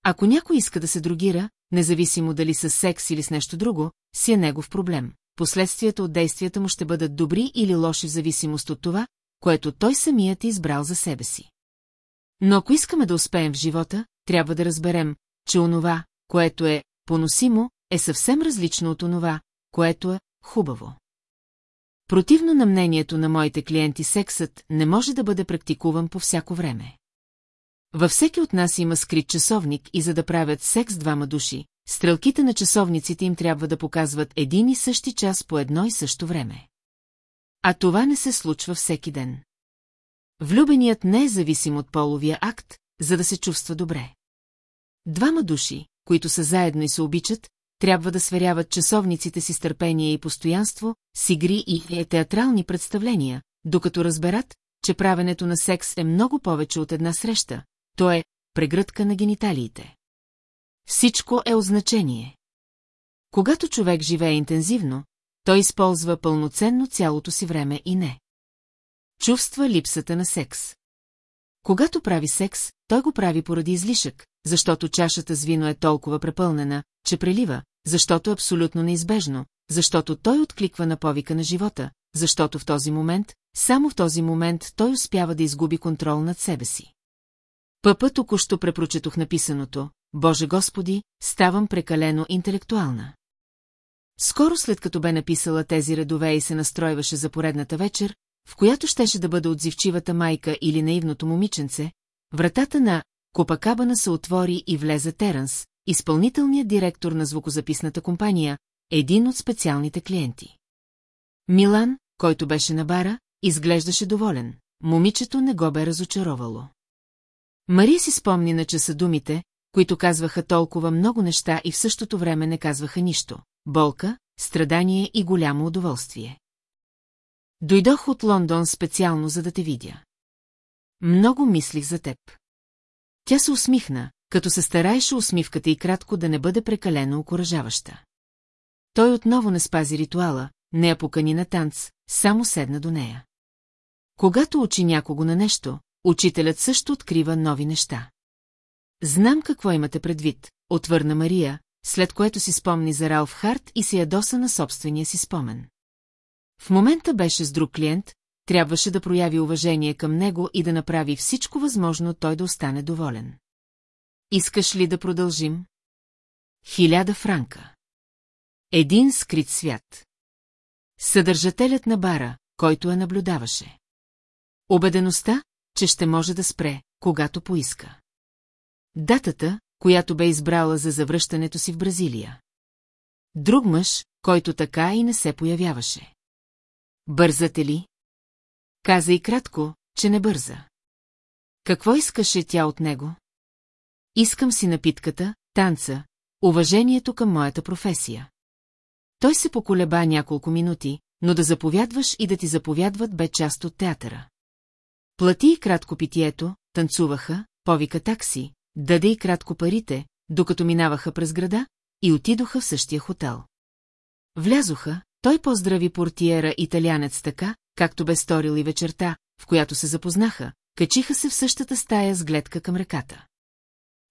Ако някой иска да се другира, независимо дали с секс или с нещо друго, си е негов проблем. Последствията от действията му ще бъдат добри или лоши в зависимост от това, което той самият е избрал за себе си. Но ако искаме да успеем в живота, трябва да разберем, че онова, което е поносимо, е съвсем различно от онова, което е хубаво. Противно на мнението на моите клиенти сексът не може да бъде практикуван по всяко време. Във всеки от нас има скрит часовник и за да правят секс двама души, стрелките на часовниците им трябва да показват един и същи час по едно и също време. А това не се случва всеки ден. Влюбеният не е зависим от половия акт, за да се чувства добре. Двама души, които са заедно и се обичат, трябва да сверяват часовниците си с търпение и постоянство, с игри и е театрални представления, докато разберат, че правенето на секс е много повече от една среща, то е прегръдка на гениталиите. Всичко е означение. Когато човек живее интензивно, той използва пълноценно цялото си време и не. Чувства липсата на секс. Когато прави секс, той го прави поради излишък, защото чашата с вино е толкова препълнена, че прелива, защото е абсолютно неизбежно, защото той откликва на повика на живота, защото в този момент, само в този момент той успява да изгуби контрол над себе си. Пъпа току-що препрочетох написаното, Боже Господи, ставам прекалено интелектуална. Скоро след като бе написала тези редове и се настройваше за поредната вечер, в която щеше да бъде отзивчивата майка или наивното момиченце, вратата на Копакабана се отвори и влезе Теранс, изпълнителният директор на звукозаписната компания, един от специалните клиенти. Милан, който беше на бара, изглеждаше доволен. Момичето не го бе разочаровало. Мария си спомни на часа думите, които казваха толкова много неща и в същото време не казваха нищо. Болка, страдание и голямо удоволствие. Дойдох от Лондон специално, за да те видя. Много мислих за теб. Тя се усмихна, като се стараеше усмивката и кратко да не бъде прекалено окоръжаваща. Той отново не спази ритуала, не я покани на танц, само седна до нея. Когато учи някого на нещо, учителят също открива нови неща. Знам какво имате предвид, отвърна Мария, след което си спомни за Ралф Харт и се ядоса на собствения си спомен. В момента беше с друг клиент, трябваше да прояви уважение към него и да направи всичко възможно той да остане доволен. Искаш ли да продължим? Хиляда франка. Един скрит свят. Съдържателят на бара, който я наблюдаваше. Обедеността, че ще може да спре, когато поиска. Датата, която бе избрала за завръщането си в Бразилия. Друг мъж, който така и не се появяваше. Бързате ли? Каза и кратко, че не бърза. Какво искаше тя от него? Искам си напитката, танца, уважението към моята професия. Той се поколеба няколко минути, но да заповядваш и да ти заповядват бе част от театъра. Плати и кратко питието, танцуваха, повика такси, даде и кратко парите, докато минаваха през града, и отидоха в същия хотел. Влязоха, той поздрави портиера италянец така, както бе сторил и вечерта, в която се запознаха, качиха се в същата стая с гледка към реката.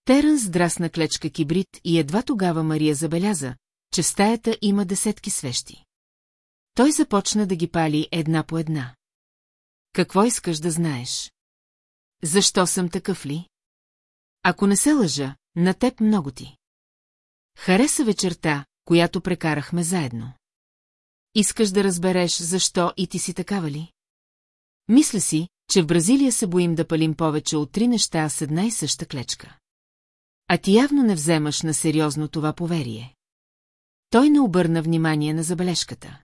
Теренс драсна клечка кибрид и едва тогава Мария забеляза, че в стаята има десетки свещи. Той започна да ги пали една по една. Какво искаш да знаеш? Защо съм такъв ли? Ако не се лъжа, на теб много ти. Хареса вечерта, която прекарахме заедно. Искаш да разбереш защо и ти си такава ли? Мисля си, че в Бразилия се боим да палим повече от три неща с една и съща клечка. А ти явно не вземаш на сериозно това поверие. Той не обърна внимание на забележката.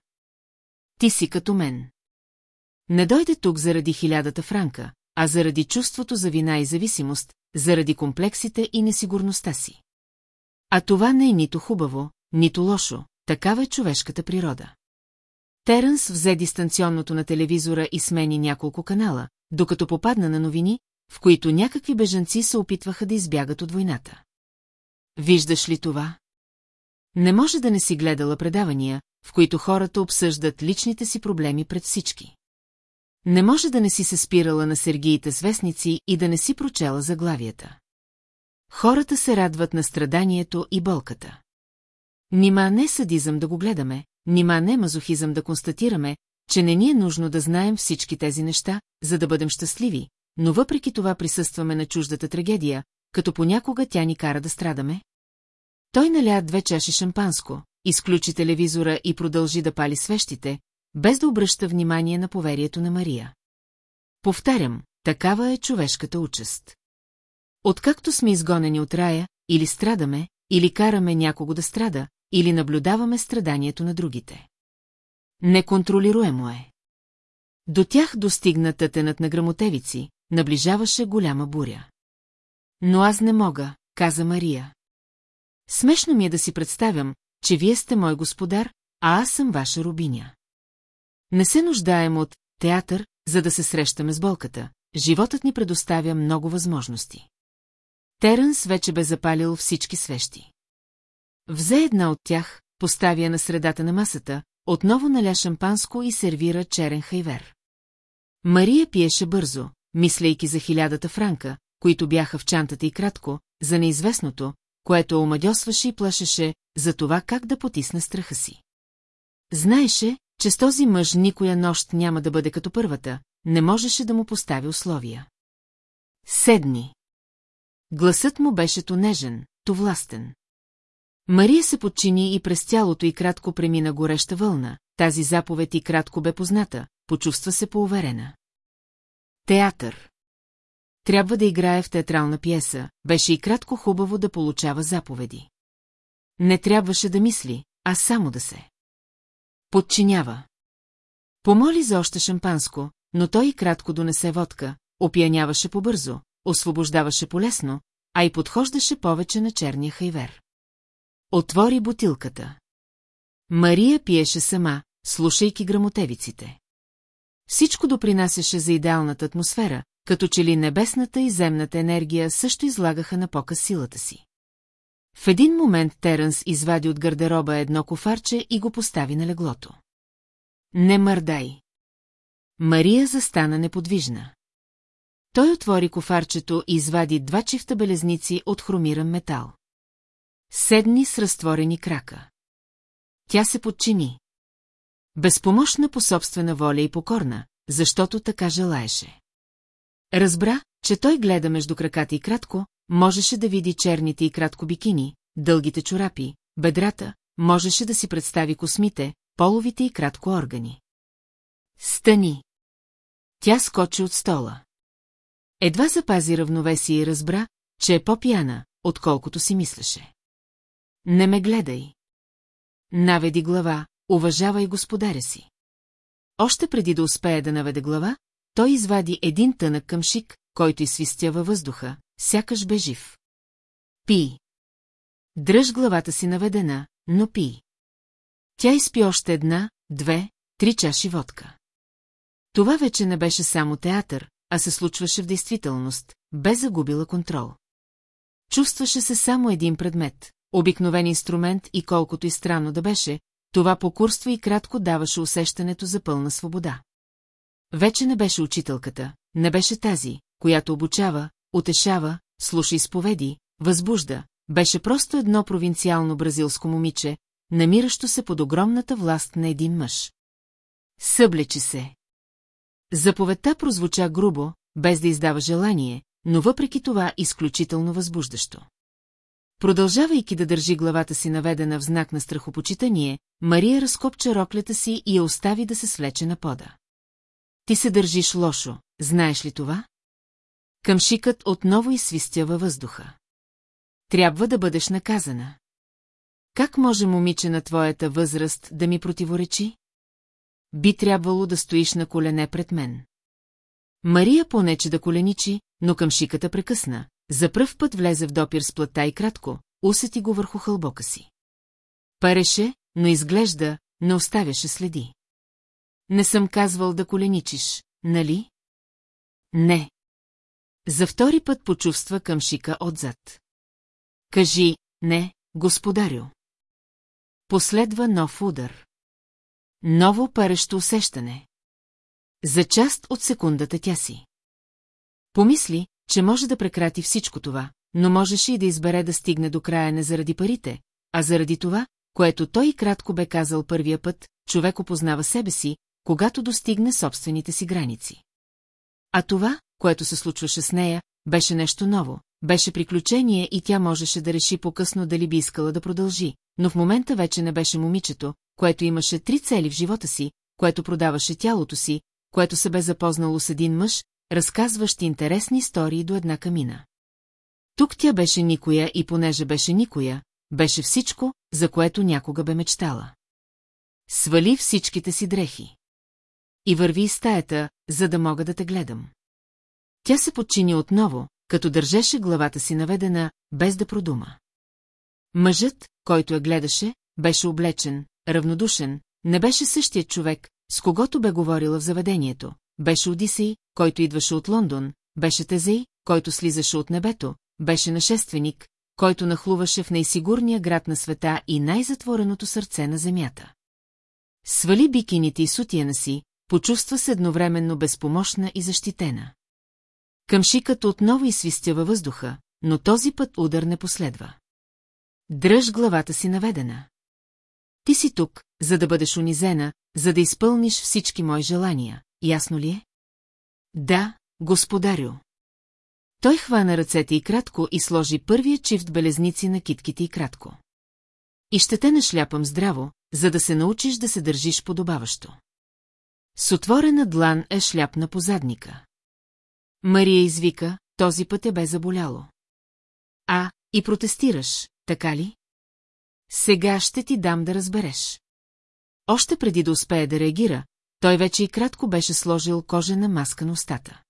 Ти си като мен. Не дойде тук заради хилядата франка, а заради чувството за вина и зависимост, заради комплексите и несигурността си. А това не е нито хубаво, нито лошо, такава е човешката природа. Теренс взе дистанционното на телевизора и смени няколко канала, докато попадна на новини, в които някакви бежанци се опитваха да избягат от войната. Виждаш ли това? Не може да не си гледала предавания, в които хората обсъждат личните си проблеми пред всички. Не може да не си се спирала на Сергиите с вестници и да не си прочела заглавията. Хората се радват на страданието и болката. Нима не садизъм да го гледаме, нима не мазохизъм да констатираме, че не ни е нужно да знаем всички тези неща, за да бъдем щастливи, но въпреки това присъстваме на чуждата трагедия, като понякога тя ни кара да страдаме. Той наля две чаши шампанско, изключи телевизора и продължи да пали свещите, без да обръща внимание на поверието на Мария. Повтарям, такава е човешката участ. Откакто сме изгонени от рая, или страдаме, или караме някого да страда, или наблюдаваме страданието на другите. Неконтролируемо е. До тях достигна тътенът на грамотевици, наближаваше голяма буря. Но аз не мога, каза Мария. Смешно ми е да си представям, че вие сте мой господар, а аз съм ваша рубиня. Не се нуждаем от театър, за да се срещаме с болката. Животът ни предоставя много възможности. Терънс вече бе запалил всички свещи. Взе една от тях, поставя на средата на масата, отново наля шампанско и сервира черен хайвер. Мария пиеше бързо, мислейки за хилядата франка, които бяха в чантата и кратко, за неизвестното, което омадьосваше и плашеше за това как да потисне страха си. Знаеше, че с този мъж никоя нощ няма да бъде като първата, не можеше да му постави условия. Седни. Гласът му беше то нежен, то властен. Мария се подчини и през цялото и кратко премина гореща вълна, тази заповед и кратко бе позната, почувства се поуверена. Театър. Трябва да играе в театрална пиеса, беше и кратко хубаво да получава заповеди. Не трябваше да мисли, а само да се. Подчинява. Помоли за още шампанско, но той и кратко донесе водка, опияняваше побързо, освобождаваше полесно, а и подхождаше повече на черния хайвер. Отвори бутилката. Мария пиеше сама, слушайки грамотевиците. Всичко допринасяше за идеалната атмосфера, като че ли небесната и земната енергия също излагаха на пока силата си. В един момент Терънс извади от гардероба едно кофарче и го постави на леглото. Не мърдай. Мария застана неподвижна. Той отвори кофарчето и извади два чифта белезници от хромиран метал. Седни с разтворени крака. Тя се подчини. Безпомощна по собствена воля и покорна, защото така желаеше. Разбра, че той гледа между краката и кратко, можеше да види черните и кратко бикини, дългите чорапи, бедрата, можеше да си представи космите, половите и кратко органи. Стани! Тя скочи от стола. Едва запази равновесие и разбра, че е по-пяна, отколкото си мислеше. Не ме гледай. Наведи глава, уважавай господаря си. Още преди да успее да наведе глава, той извади един тънък къмшик, който изсвистя във въздуха, сякаш бе жив. Пи. Дръж главата си наведена, но пи. Тя изпи още една, две, три чаши водка. Това вече не беше само театър, а се случваше в действителност, без загубила контрол. Чувстваше се само един предмет, обикновен инструмент и колкото и странно да беше, това покурство и кратко даваше усещането за пълна свобода. Вече не беше учителката, не беше тази, която обучава, утешава, слуша изповеди, възбужда, беше просто едно провинциално бразилско момиче, намиращо се под огромната власт на един мъж. Съблечи се. Заповедта прозвуча грубо, без да издава желание, но въпреки това изключително възбуждащо. Продължавайки да държи главата си наведена в знак на страхопочитание, Мария разкопча роклята си и я остави да се свлече на пода. Ти се държиш лошо, знаеш ли това? Къмшикът отново изсвистя във въздуха. Трябва да бъдеш наказана. Как може момиче на твоята възраст да ми противоречи? Би трябвало да стоиш на колене пред мен. Мария понече да коленичи, но къмшиката прекъсна. За пръв път влезе в допир с плата и кратко, усети го върху хълбока си. Пареше, но изглежда, не оставяше следи. Не съм казвал да коленичиш, нали? Не. За втори път почувства към шика отзад. Кажи, не, господарю. Последва нов удар. Ново парещо усещане. За част от секундата тя си. Помисли, че може да прекрати всичко това, но можеше и да избере да стигне до края не заради парите, а заради това, което той кратко бе казал първия път, човек опознава себе си, когато достигне собствените си граници. А това, което се случваше с нея, беше нещо ново, беше приключение и тя можеше да реши по-късно дали би искала да продължи, но в момента вече не беше момичето, което имаше три цели в живота си, което продаваше тялото си, което се бе запознало с един мъж, разказващ интересни истории до една камина. Тук тя беше никоя и понеже беше никоя, беше всичко, за което някога бе мечтала. Свали всичките си дрехи. И върви из стаята, за да мога да те гледам. Тя се подчини отново, като държеше главата си наведена, без да продума. Мъжът, който я гледаше, беше облечен, равнодушен, не беше същият човек, с когото бе говорила в заведението. Беше Одисей, който идваше от Лондон, беше Тезей, който слизаше от небето, беше нашественик, който нахлуваше в най-сигурния град на света и най-затвореното сърце на земята. Свали бикините и сутияна си, почувства се едновременно безпомощна и защитена. Къмшикът отново извистя във въздуха, но този път удар не последва. Дръж главата си наведена. Ти си тук, за да бъдеш унизена, за да изпълниш всички мои желания, ясно ли е? Да, господарю. Той хвана ръцете и кратко и сложи първия чифт белезници на китките и кратко. И ще те нашляпам здраво, за да се научиш да се държиш подобаващо. С отворена длан е шляпна по задника. Мария извика, този път е бе заболяло. А, и протестираш, така ли? Сега ще ти дам да разбереш. Още преди да успее да реагира, той вече и кратко беше сложил кожена маска на устата.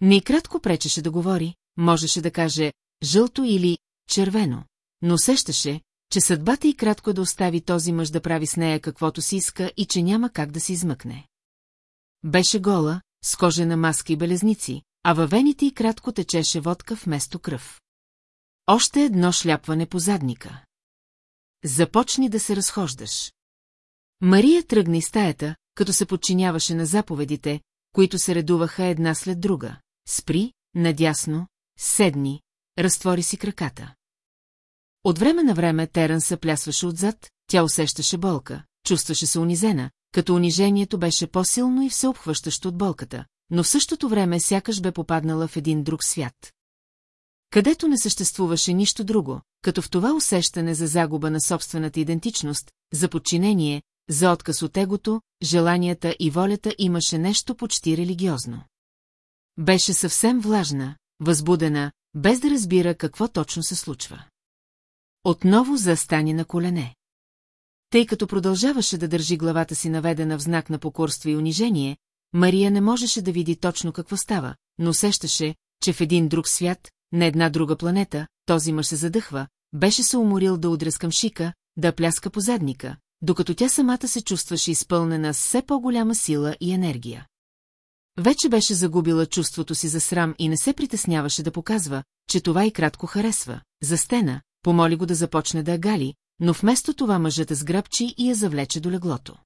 Не и кратко пречеше да говори, можеше да каже жълто или червено, но усещаше, че съдбата и кратко да остави този мъж да прави с нея каквото си иска и че няма как да се измъкне. Беше гола, с кожена маска и белезници, а във вените и кратко течеше водка вместо кръв. Още едно шляпване по задника. Започни да се разхождаш. Мария тръгна из стаята, като се подчиняваше на заповедите, които се редуваха една след друга. Спри, надясно, седни, разтвори си краката. От време на време Терън се плясваше отзад, тя усещаше болка, чувстваше се унизена, като унижението беше по-силно и всеобхващащо от болката, но в същото време сякаш бе попаднала в един друг свят. Където не съществуваше нищо друго, като в това усещане за загуба на собствената идентичност, за подчинение, за отказ от егото, желанията и волята имаше нещо почти религиозно. Беше съвсем влажна, възбудена, без да разбира какво точно се случва. Отново застани на колене. Тъй като продължаваше да държи главата си наведена в знак на покорство и унижение, Мария не можеше да види точно какво става, но усещаше, че в един друг свят, на една друга планета, този мъж се задъхва, беше се уморил да удря шика, да пляска по задника, докато тя самата се чувстваше изпълнена с все по-голяма сила и енергия. Вече беше загубила чувството си за срам и не се притесняваше да показва, че това и кратко харесва. За стена, помоли го да започне да гали, но вместо това мъжът сграбчи и я завлече до леглото.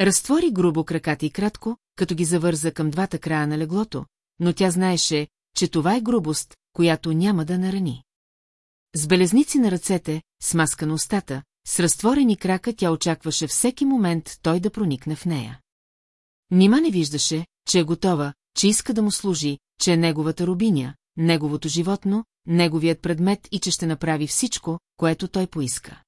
Разтвори грубо краката и кратко, като ги завърза към двата края на леглото, но тя знаеше, че това е грубост, която няма да нарани. С белезници на ръцете, с маска на устата, с разтворени крака тя очакваше всеки момент той да проникне в нея. Нима не виждаше, че е готова, че иска да му служи, че е неговата рубиня, неговото животно, неговият предмет и че ще направи всичко, което той поиска.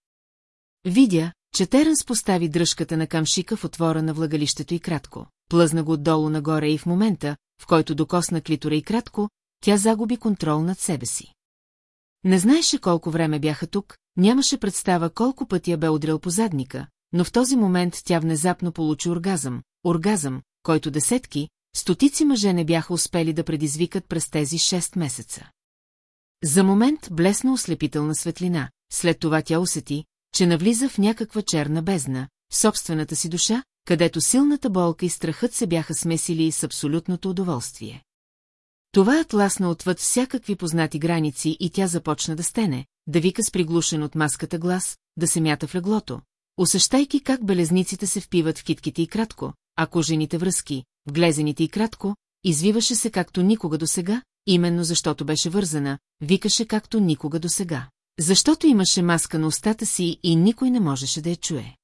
Видя, че Теренс постави дръжката на камшика в отвора на влагалището и кратко, плъзна го отдолу нагоре и в момента, в който докосна клитора и кратко, тя загуби контрол над себе си. Не знаеше колко време бяха тук, нямаше представа колко пъти я бе удрял по задника, но в този момент тя внезапно получи оргазъм, оргазъм, който десетки, стотици мъже не бяха успели да предизвикат през тези шест месеца. За момент блесна ослепителна светлина, след това тя усети, че навлиза в някаква черна бездна, собствената си душа, където силната болка и страхът се бяха смесили с абсолютното удоволствие. Това е тласна отвъд всякакви познати граници и тя започна да стене, да вика с приглушен от маската глас, да се мята в леглото, усещайки как белезниците се впиват в китките и кратко, а кожените връзки, в глезените и кратко, извиваше се както никога досега, именно защото беше вързана, викаше както никога досега. Защото имаше маска на устата си и никой не можеше да я чуе.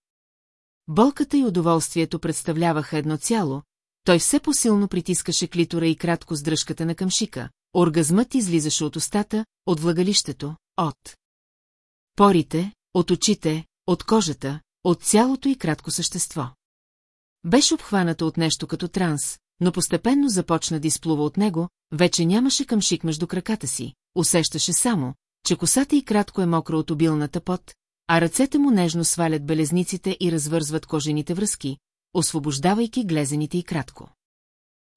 Болката и удоволствието представляваха едно цяло, той все по-силно притискаше клитора и кратко с дръжката на къмшика. Оргазмът излизаше от устата, от влагалището, от порите, от очите, от кожата, от цялото и кратко същество. Беше обхваната от нещо като транс, но постепенно започна да изплува от него, вече нямаше къмшик между краката си, усещаше само, че косата и кратко е мокра от обилната пот, а ръцете му нежно свалят белезниците и развързват кожените връзки, освобождавайки глезените и кратко.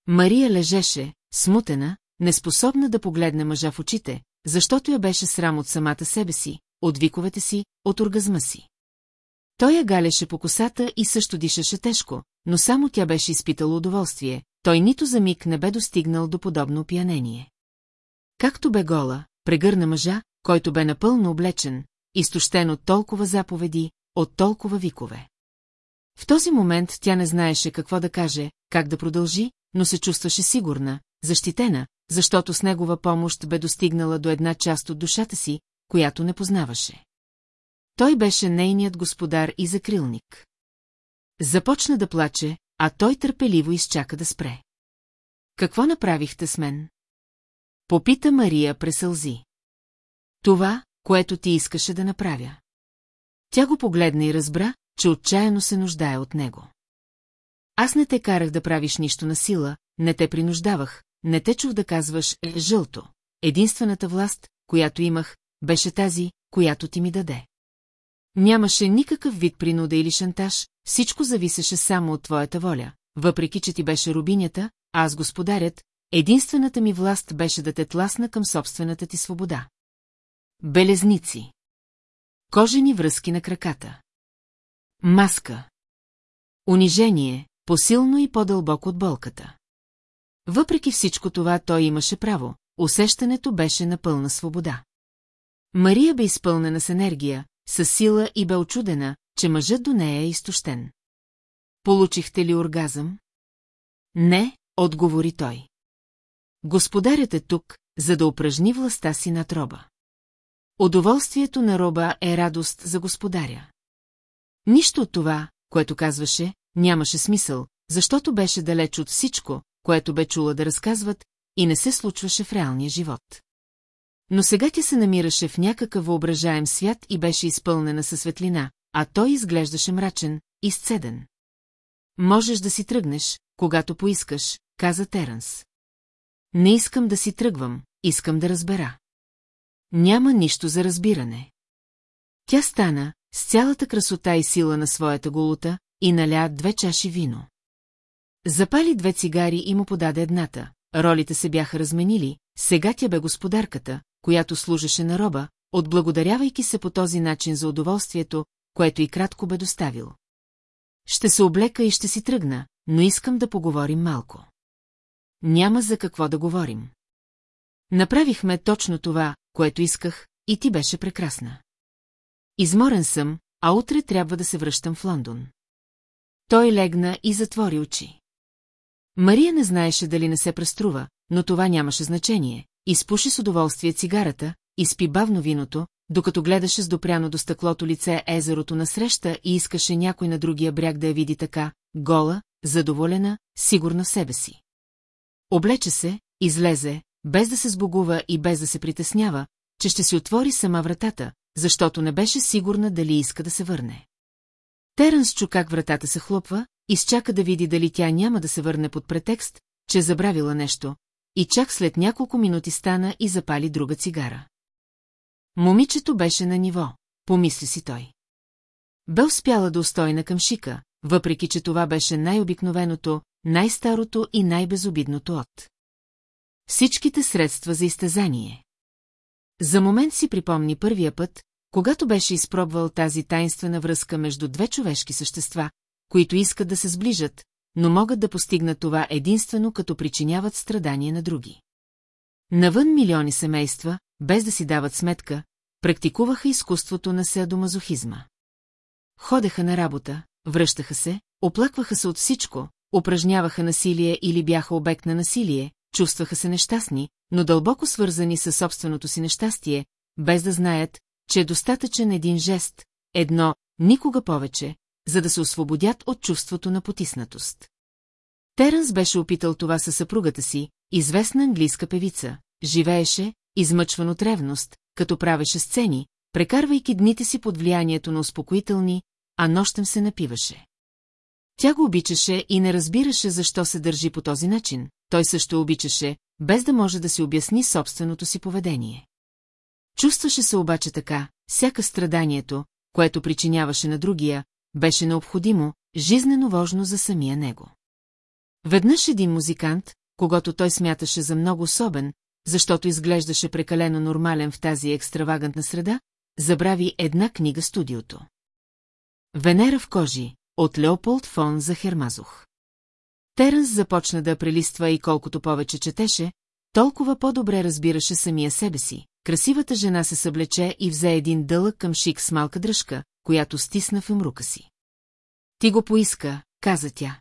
Мария лежеше, смутена, неспособна да погледне мъжа в очите, защото я беше срам от самата себе си, от виковете си, от оргазма си. Той я галеше по косата и също дишаше тежко, но само тя беше изпитала удоволствие, той нито за миг не бе достигнал до подобно опиянение. Както бе гола, прегърна мъжа, който бе напълно облечен, изтощен от толкова заповеди, от толкова викове. В този момент тя не знаеше какво да каже, как да продължи, но се чувстваше сигурна, защитена, защото с негова помощ бе достигнала до една част от душата си, която не познаваше. Той беше нейният господар и закрилник. Започна да плаче, а той търпеливо изчака да спре. Какво направихте с мен? Попита Мария пресълзи. Това, което ти искаше да направя. Тя го погледна и разбра, че отчаяно се нуждае от него. Аз не те карах да правиш нищо на сила, не те принуждавах, не те чух да казваш е, жълто. Единствената власт, която имах, беше тази, която ти ми даде. Нямаше никакъв вид принуда или шантаж, всичко зависеше само от твоята воля. Въпреки, че ти беше рубинята, аз господарят, единствената ми власт беше да те тласна към собствената ти свобода. Белезници. Кожени връзки на краката. Маска. Унижение, посилно и по-дълбоко от болката. Въпреки всичко това той имаше право, усещането беше на пълна свобода. Мария бе изпълнена с енергия, с сила и бе очудена, че мъжът до нея е изтощен. Получихте ли оргазъм? Не, отговори той. Господарят е тук, за да упражни властта си над роба. Удоволствието на роба е радост за господаря. Нищо от това, което казваше, нямаше смисъл, защото беше далеч от всичко, което бе чула да разказват, и не се случваше в реалния живот. Но сега тя се намираше в някакъв въображаем свят и беше изпълнена със светлина, а той изглеждаше мрачен, изцеден. Можеш да си тръгнеш, когато поискаш, каза Теренс. Не искам да си тръгвам, искам да разбера. Няма нищо за разбиране. Тя стана, с цялата красота и сила на своята голута, и наля две чаши вино. Запали две цигари и му подаде едната. Ролите се бяха разменили, сега тя бе господарката, която служеше на роба, отблагодарявайки се по този начин за удоволствието, което и кратко бе доставил. Ще се облека и ще си тръгна, но искам да поговорим малко. Няма за какво да говорим. Направихме точно това, което исках, и ти беше прекрасна. Изморен съм, а утре трябва да се връщам в Лондон. Той легна и затвори очи. Мария не знаеше дали не се преструва, но това нямаше значение. Изпуши с удоволствие цигарата, изпи бавно виното, докато гледаше с допряно до стъклото лице езерото насреща и искаше някой на другия бряг да я види така, гола, задоволена, сигурна в себе си. Облече се, излезе, без да се сбогува и без да се притеснява, че ще си отвори сама вратата, защото не беше сигурна дали иска да се върне. Теренс чу как вратата се хлопва, изчака да види дали тя няма да се върне под претекст, че забравила нещо, и чак след няколко минути стана и запали друга цигара. Момичето беше на ниво, помисли си той. Бе успяла да устойна към шика, въпреки че това беше най-обикновеното, най-старото и най-безобидното от. Всичките средства за изтезание. За момент си припомни първия път, когато беше изпробвал тази тайнствена връзка между две човешки същества, които искат да се сближат, но могат да постигнат това единствено като причиняват страдания на други. Навън милиони семейства, без да си дават сметка, практикуваха изкуството на сеадомазохизма. Ходеха на работа, връщаха се, оплакваха се от всичко, упражняваха насилие или бяха обект на насилие, чувстваха се нещастни, но дълбоко свързани със собственото си нещастие, без да знаят, че е достатъчен един жест, едно, никога повече, за да се освободят от чувството на потиснатост. Теренс беше опитал това със съпругата си, известна английска певица, живееше, измъчван от ревност, като правеше сцени, прекарвайки дните си под влиянието на успокоителни, а нощем се напиваше. Тя го обичаше и не разбираше защо се държи по този начин, той също обичаше, без да може да си обясни собственото си поведение. Чувстваше се обаче така, сяка страданието, което причиняваше на другия, беше необходимо, жизнено важно за самия него. Веднъж един музикант, когато той смяташе за много особен, защото изглеждаше прекалено нормален в тази екстравагантна среда, забрави една книга студиото. Венера в кожи, от Леополд фон Захермазух. Теренс започна да прелиства и колкото повече четеше, толкова по-добре разбираше самия себе си. Красивата жена се съблече и взе един дълъг към шик с малка дръжка, която стисна в емрука си. Ти го поиска, каза тя.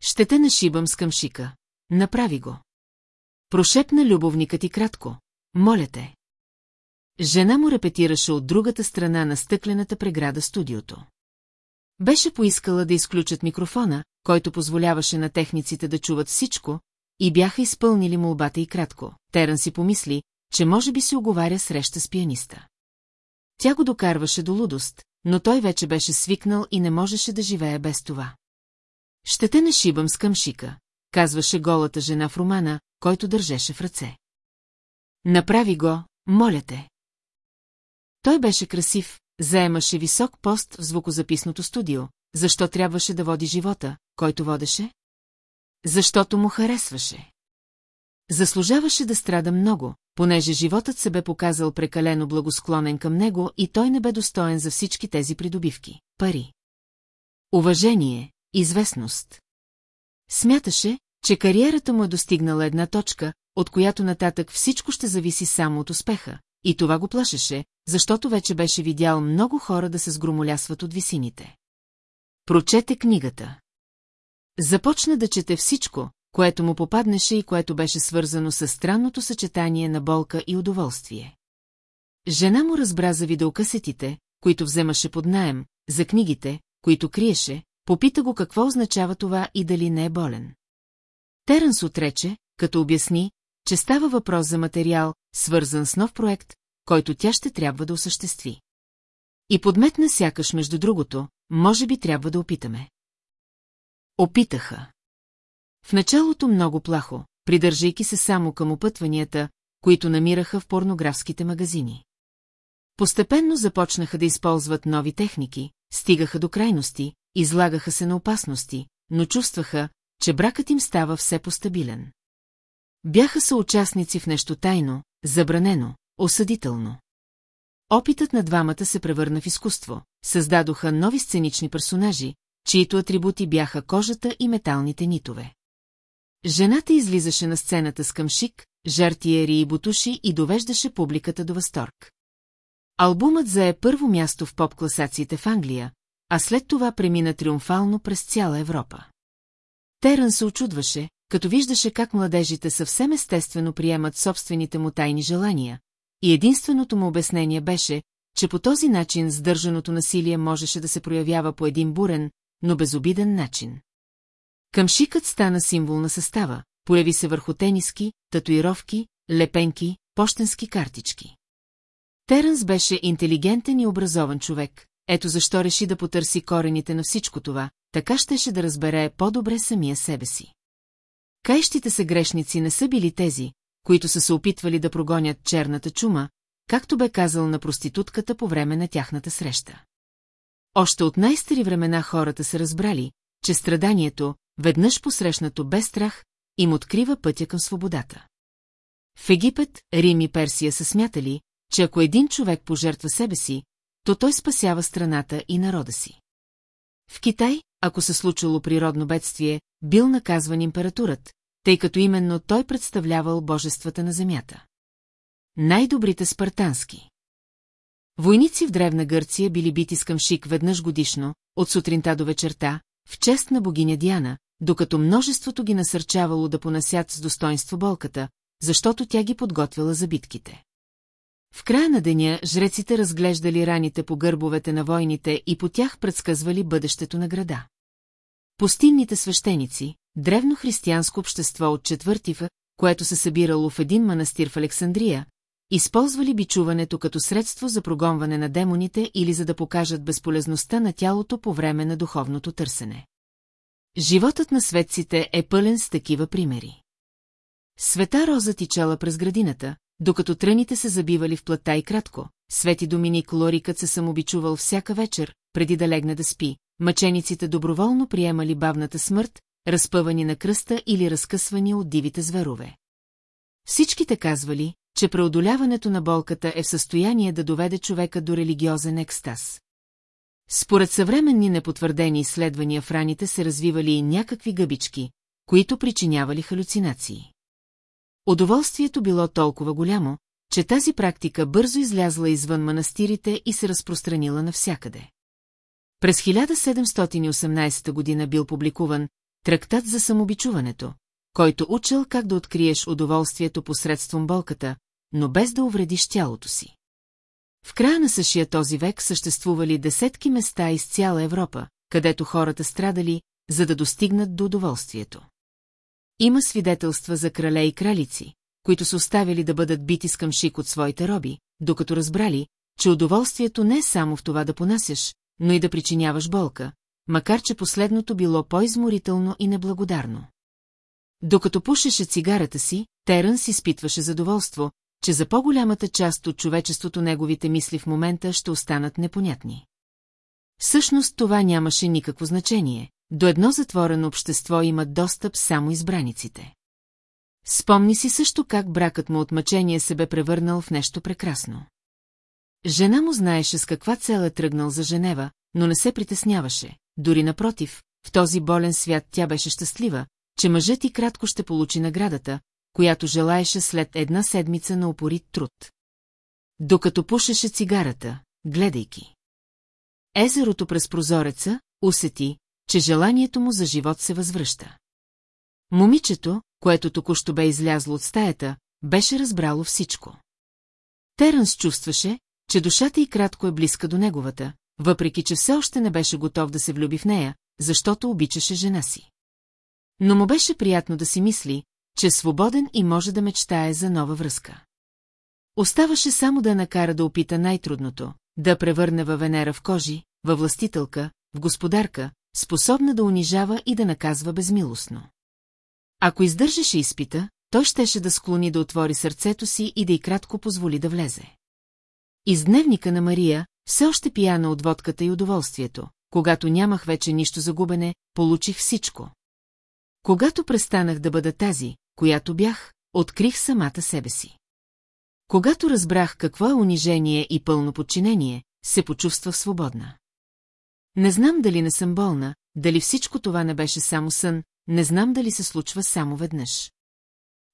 Ще те нашибам с къмшика. Направи го. Прошепна любовника ти кратко. Моля те. Жена му репетираше от другата страна на стъклената преграда студиото. Беше поискала да изключат микрофона, който позволяваше на техниците да чуват всичко, и бяха изпълнили молбата и кратко. Теран си помисли, че може би си оговаря среща с пианиста. Тя го докарваше до лудост, но той вече беше свикнал и не можеше да живее без това. Ще те нашибам с къмшика, казваше голата жена в романа, който държеше в ръце. Направи го, моля те. Той беше красив, заемаше висок пост в звукозаписното студио, защо трябваше да води живота, който водеше? Защото му харесваше. Заслужаваше да страда много, понеже животът се бе показал прекалено благосклонен към него и той не бе достоен за всички тези придобивки – пари. Уважение, известност. Смяташе, че кариерата му е достигнала една точка, от която нататък всичко ще зависи само от успеха, и това го плашеше, защото вече беше видял много хора да се сгромолясват от висините. Прочете книгата. Започна да чете всичко, което му попаднеше и което беше свързано с странното съчетание на болка и удоволствие. Жена му разбра за видеокасетите, които вземаше под наем, за книгите, които криеше, попита го какво означава това и дали не е болен. Теренс отрече, като обясни, че става въпрос за материал, свързан с нов проект, който тя ще трябва да осъществи. И подметна сякаш между другото, може би трябва да опитаме. Опитаха. В началото много плахо, придържайки се само към опътванията, които намираха в порнографските магазини. Постепенно започнаха да използват нови техники, стигаха до крайности, излагаха се на опасности, но чувстваха, че бракът им става все постабилен. Бяха съучастници в нещо тайно, забранено, осъдително. Опитът на двамата се превърна в изкуство, създадоха нови сценични персонажи, чието атрибути бяха кожата и металните нитове. Жената излизаше на сцената с къмшик, жартиери и бутуши и довеждаше публиката до възторг. Албумът зае първо място в поп-класациите в Англия, а след това премина триумфално през цяла Европа. Терън се очудваше, като виждаше как младежите съвсем естествено приемат собствените му тайни желания, и единственото му обяснение беше, че по този начин сдържаното насилие можеше да се проявява по един бурен, но безобиден начин. Къмшикът стана символ на състава, появи се върху тениски, татуировки, лепенки, почтенски картички. Теренс беше интелигентен и образован човек, ето защо реши да потърси корените на всичко това, така щеше да разбере по-добре самия себе си. Кайщите се грешници не са били тези, които са се опитвали да прогонят черната чума, както бе казал на проститутката по време на тяхната среща. Още от най-стари времена хората са разбрали, че страданието, веднъж посрещнато без страх, им открива пътя към свободата. В Египет, Рим и Персия са смятали, че ако един човек пожертва себе си, то той спасява страната и народа си. В Китай, ако се случило природно бедствие, бил наказван импературът, тъй като именно той представлявал божествата на земята. Най-добрите спартански. Войници в Древна Гърция били бити с къмшик веднъж годишно, от сутринта до вечерта, в чест на богиня Диана, докато множеството ги насърчавало да понасят с достоинство болката, защото тя ги подготвила за битките. В края на деня жреците разглеждали раните по гърбовете на войните и по тях предсказвали бъдещето на града. Пустинните свещеници, древно християнско общество от четвърти в, което се събирало в един манастир в Александрия, използвали бичуването като средство за прогонване на демоните или за да покажат безполезността на тялото по време на духовното търсене. Животът на светците е пълен с такива примери. Света Роза тичала през градината, докато тръните се забивали в плата и кратко. Свети Доминик Лорикът се самобичувал всяка вечер, преди да легне да спи. Мъчениците доброволно приемали бавната смърт, разпъвани на кръста или разкъсвани от дивите зверове. Всичките казвали, че преодоляването на болката е в състояние да доведе човека до религиозен екстаз. Според съвременни непотвърдени изследвания в раните се развивали и някакви гъбички, които причинявали халюцинации. Удоволствието било толкова голямо, че тази практика бързо излязла извън манастирите и се разпространила навсякъде. През 1718 година бил публикуван Трактат за самобичуването, който учил как да откриеш удоволствието посредством болката, но без да увредиш тялото си. В края на същия този век съществували десетки места из цяла Европа, където хората страдали, за да достигнат до удоволствието. Има свидетелства за крале и кралици, които са оставили да бъдат бити с къмшик от своите роби, докато разбрали, че удоволствието не е само в това да понасяш, но и да причиняваш болка, макар че последното било по-изморително и неблагодарно. Докато пушеше цигарата си, Терънс изпитваше задоволство, че за по-голямата част от човечеството неговите мисли в момента ще останат непонятни. Всъщност това нямаше никакво значение, до едно затворено общество имат достъп само избраниците. Спомни си също как бракът му от мъчение се бе превърнал в нещо прекрасно. Жена му знаеше с каква цел е тръгнал за Женева, но не се притесняваше. Дори напротив, в този болен свят тя беше щастлива, че мъжът и кратко ще получи наградата, която желаеше след една седмица на упорит труд. Докато пушеше цигарата, гледайки. Езерото през прозореца усети, че желанието му за живот се възвръща. Момичето, което току-що бе излязло от стаята, беше разбрало всичко. Терънс чувстваше, че душата й кратко е близка до неговата, въпреки че все още не беше готов да се влюби в нея, защото обичаше жена си. Но му беше приятно да си мисли, че свободен и може да мечтае за нова връзка. Оставаше само да накара да опита най-трудното, да превърне във Венера в кожи, във властителка, в господарка, способна да унижава и да наказва безмилостно. Ако издържаше изпита, той щеше да склони да отвори сърцето си и да й кратко позволи да влезе. Из дневника на Мария, все още пияна от водката и удоволствието, когато нямах вече нищо за губене, получих всичко. Когато престанах да бъда тази, която бях, открих самата себе си. Когато разбрах какво е унижение и пълно подчинение, се почувствах свободна. Не знам дали не съм болна, дали всичко това не беше само сън, не знам дали се случва само веднъж.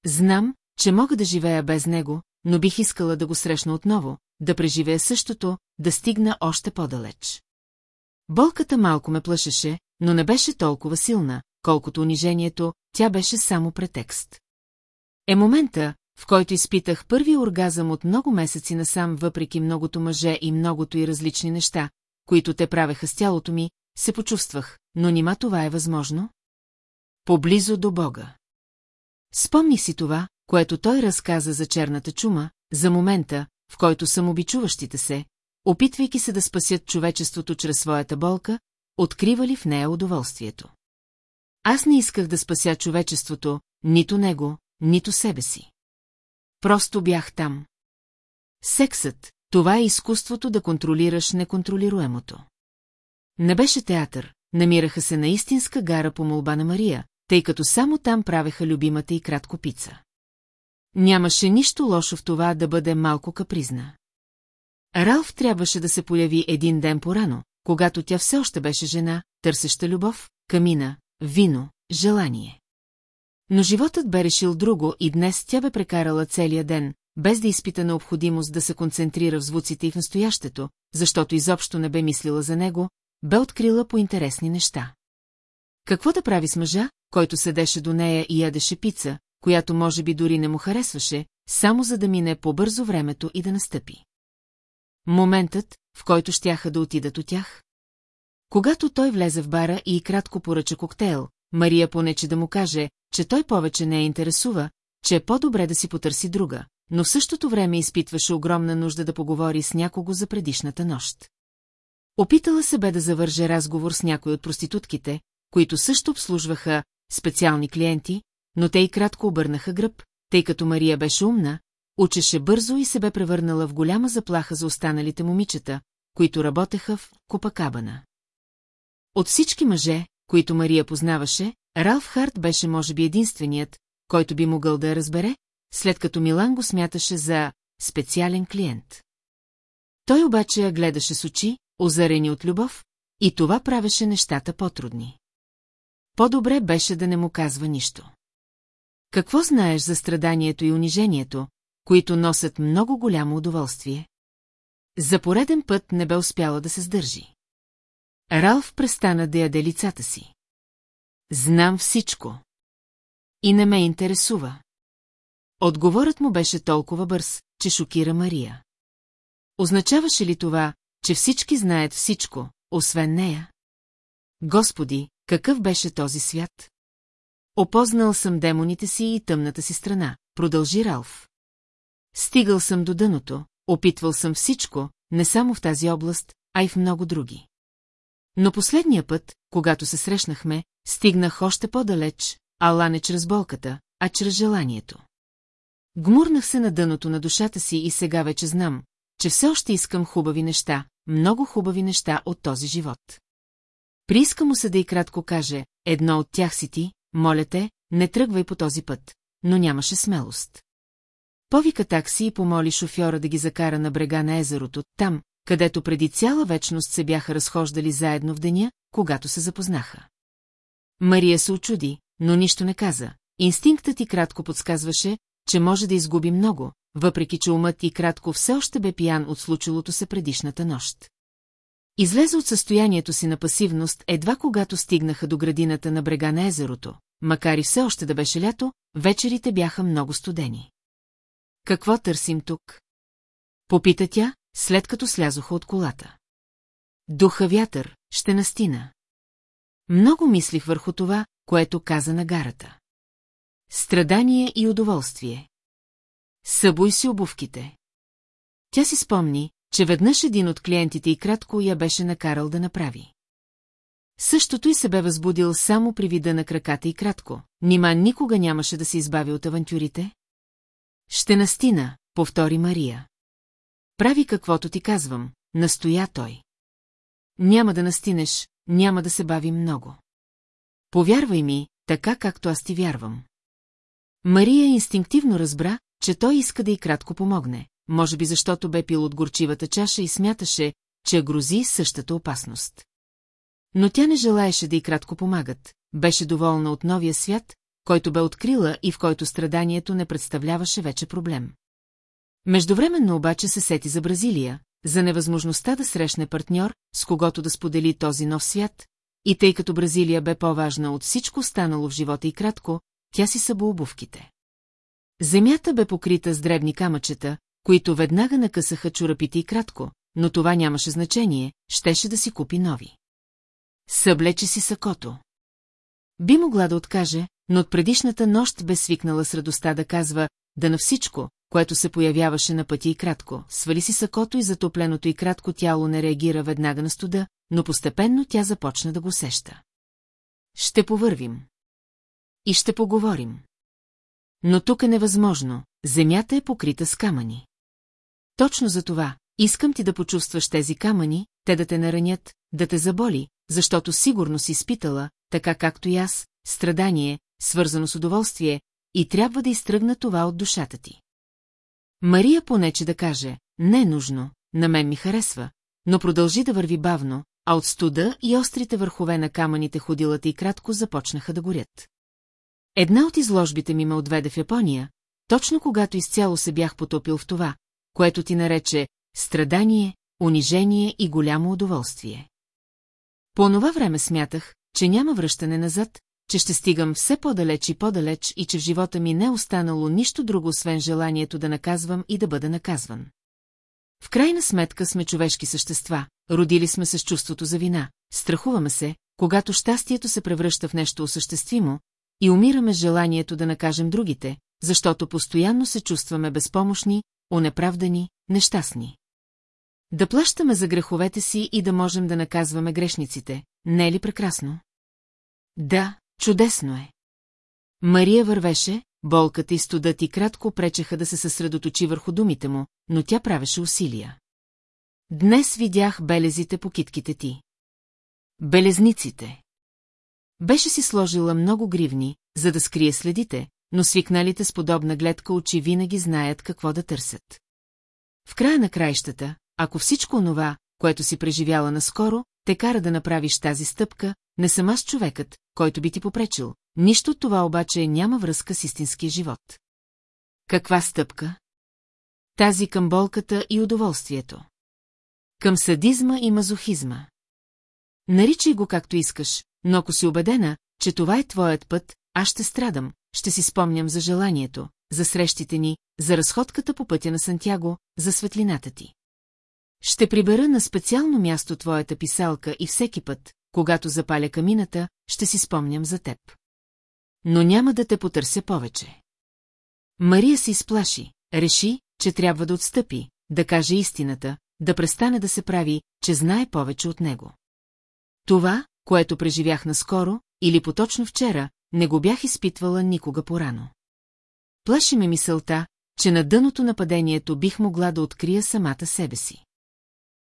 Знам, че мога да живея без него, но бих искала да го срещна отново, да преживея същото, да стигна още по-далеч. Болката малко ме плашеше, но не беше толкова силна, колкото унижението, тя беше само претекст. Е момента, в който изпитах първия оргазъм от много месеци насам, въпреки многото мъже и многото и различни неща, които те правеха с тялото ми, се почувствах, но нима това е възможно? Поблизо до Бога. Спомних си това, което той разказа за черната чума, за момента, в който самобичуващите се, опитвайки се да спасят човечеството чрез своята болка, откривали в нея удоволствието. Аз не исках да спася човечеството, нито него, нито себе си. Просто бях там. Сексът, това е изкуството да контролираш неконтролируемото. Не беше театър, намираха се на истинска гара по молба на Мария, тъй като само там правеха любимата и кратко пица. Нямаше нищо лошо в това да бъде малко капризна. Ралф трябваше да се появи един ден порано, когато тя все още беше жена, търсеща любов, камина, вино, желание. Но животът бе решил друго и днес тя бе прекарала целия ден, без да изпита необходимост да се концентрира в звуците и в настоящето, защото изобщо не бе мислила за него, бе открила по интересни неща. Какво да прави с мъжа, който седеше до нея и ядеше пица, която може би дори не му харесваше, само за да мине по-бързо времето и да настъпи. Моментът, в който щяха да отидат от тях? Когато той влезе в бара и кратко поръча коктейл, Мария понече да му каже, че той повече не я интересува, че е по-добре да си потърси друга, но в същото време изпитваше огромна нужда да поговори с някого за предишната нощ. Опитала се бе да завърже разговор с някой от проститутките, които също обслужваха специални клиенти, но те и кратко обърнаха гръб, тъй като Мария беше умна, учеше бързо и се бе превърнала в голяма заплаха за останалите момичета, които работеха в Копакабана. От всички мъже, които Мария познаваше, Ралф Харт беше може би единственият, който би могъл да я разбере, след като Милан го смяташе за специален клиент. Той обаче я гледаше с очи, озарени от любов, и това правеше нещата по-трудни. По-добре беше да не му казва нищо. Какво знаеш за страданието и унижението, които носят много голямо удоволствие? За пореден път не бе успяла да се сдържи. Ралф престана да яде лицата си. Знам всичко. И не ме интересува. Отговорът му беше толкова бърз, че шокира Мария. Означаваше ли това, че всички знаят всичко, освен нея? Господи, какъв беше този свят? Опознал съм демоните си и тъмната си страна, продължи Ралф. Стигал съм до дъното, опитвал съм всичко, не само в тази област, а и в много други. Но последния път, когато се срещнахме, стигнах още по-далеч, ала не чрез болката, а чрез желанието. Гмурнах се на дъното на душата си и сега вече знам, че все още искам хубави неща, много хубави неща от този живот. Прииска му се да и кратко каже, едно от тях си ти, моля те, не тръгвай по този път, но нямаше смелост. Повика такси и помоли шофьора да ги закара на брега на езерото, там, където преди цяла вечност се бяха разхождали заедно в деня, когато се запознаха. Мария се очуди, но нищо не каза. Инстинктът и кратко подсказваше, че може да изгуби много, въпреки че умът и кратко все още бе пиян от случилото се предишната нощ. Излезе от състоянието си на пасивност едва когато стигнаха до градината на брега на езерото, макар и все още да беше лято, вечерите бяха много студени. Какво търсим тук? Попита тя, след като слязоха от колата. Духа вятър, ще настина. Много мислих върху това, което каза на гарата. Страдание и удоволствие. Събуй си обувките. Тя си спомни, че веднъж един от клиентите и кратко я беше накарал да направи. Същото и се бе възбудил само при вида на краката и кратко. Нима никога нямаше да се избави от авантюрите? Ще настина, повтори Мария. Прави каквото ти казвам, настоя той. Няма да настинеш, няма да се бави много. Повярвай ми, така както аз ти вярвам. Мария инстинктивно разбра, че той иска да й кратко помогне, може би защото бе пил от горчивата чаша и смяташе, че грози същата опасност. Но тя не желаеше да й кратко помагат, беше доволна от новия свят, който бе открила и в който страданието не представляваше вече проблем. Междувременно обаче се сети за Бразилия, за невъзможността да срещне партньор, с когото да сподели този нов свят, и тъй като Бразилия бе по-важна от всичко станало в живота и кратко, тя си събо обувките. Земята бе покрита с дребни камъчета, които веднага накъсаха чурапите и кратко, но това нямаше значение, щеше да си купи нови. Съблече си сакото. Би могла да откаже, но от предишната нощ бе свикнала с радостта да казва да на всичко, което се появяваше на пъти и кратко, свали си сакото и затопленото и кратко тяло не реагира веднага на студа, но постепенно тя започна да го сеща. Ще повървим. И ще поговорим. Но тук е невъзможно, земята е покрита с камъни. Точно за това, искам ти да почувстваш тези камъни, те да те наранят, да те заболи, защото сигурно си изпитала, така както и аз, страдание, свързано с удоволствие, и трябва да изтръгна това от душата ти. Мария понече да каже, не е нужно, на мен ми харесва, но продължи да върви бавно, а от студа и острите върхове на камъните ходилата и кратко започнаха да горят. Една от изложбите ми ме отведе в Япония, точно когато изцяло се бях потопил в това, което ти нарече страдание, унижение и голямо удоволствие. По онова време смятах, че няма връщане назад, че ще стигам все по-далеч и по-далеч и че в живота ми не е останало нищо друго, освен желанието да наказвам и да бъда наказван. В крайна сметка сме човешки същества, родили сме с чувството за вина, страхуваме се, когато щастието се превръща в нещо осъществимо, и умираме с желанието да накажем другите, защото постоянно се чувстваме безпомощни, онеправдани, нещастни. Да плащаме за греховете си и да можем да наказваме грешниците, не е ли прекрасно? Да, чудесно е. Мария вървеше, болката и студът и кратко пречеха да се съсредоточи върху думите му, но тя правеше усилия. Днес видях белезите по китките ти. Белезниците. Беше си сложила много гривни, за да скрие следите, но свикналите с подобна гледка очи винаги знаят какво да търсят. В края на краищата, ако всичко онова, което си преживяла наскоро, те кара да направиш тази стъпка, не сама с човекът, който би ти попречил, нищо от това обаче няма връзка с истинския живот. Каква стъпка? Тази към болката и удоволствието. Към садизма и мазохизма. Наричай го както искаш, но ако си убедена, че това е твоят път, аз ще страдам, ще си спомням за желанието, за срещите ни, за разходката по пътя на Сантяго, за светлината ти. Ще прибера на специално място твоята писалка и всеки път, когато запаля камината, ще си спомням за теб. Но няма да те потърся повече. Мария се изплаши, реши, че трябва да отстъпи, да каже истината, да престане да се прави, че знае повече от него. Това, което преживях наскоро, или поточно вчера, не го бях изпитвала никога порано. Плаши ме мисълта, че на дъното на падението бих могла да открия самата себе си.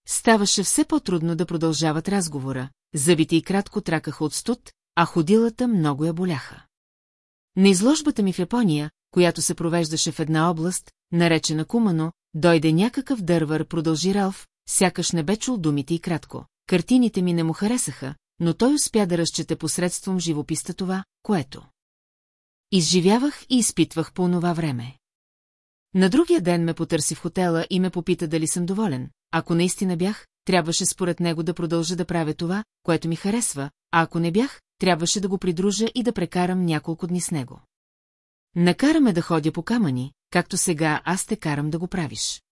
Ставаше все по-трудно да продължават разговора, зъбите и кратко тракаха от студ, а ходилата много я боляха. На изложбата ми в Япония, която се провеждаше в една област, наречена Кумано, дойде някакъв дървър, продължи Ралф, сякаш не бе чул думите и кратко. Картините ми не му харесаха, но той успя да разчете посредством живописта това, което. Изживявах и изпитвах по онова време. На другия ден ме потърси в хотела и ме попита дали съм доволен. Ако наистина бях, трябваше според него да продължа да правя това, което ми харесва, а ако не бях, трябваше да го придружа и да прекарам няколко дни с него. Накараме да ходя по камъни, както сега аз те карам да го правиш.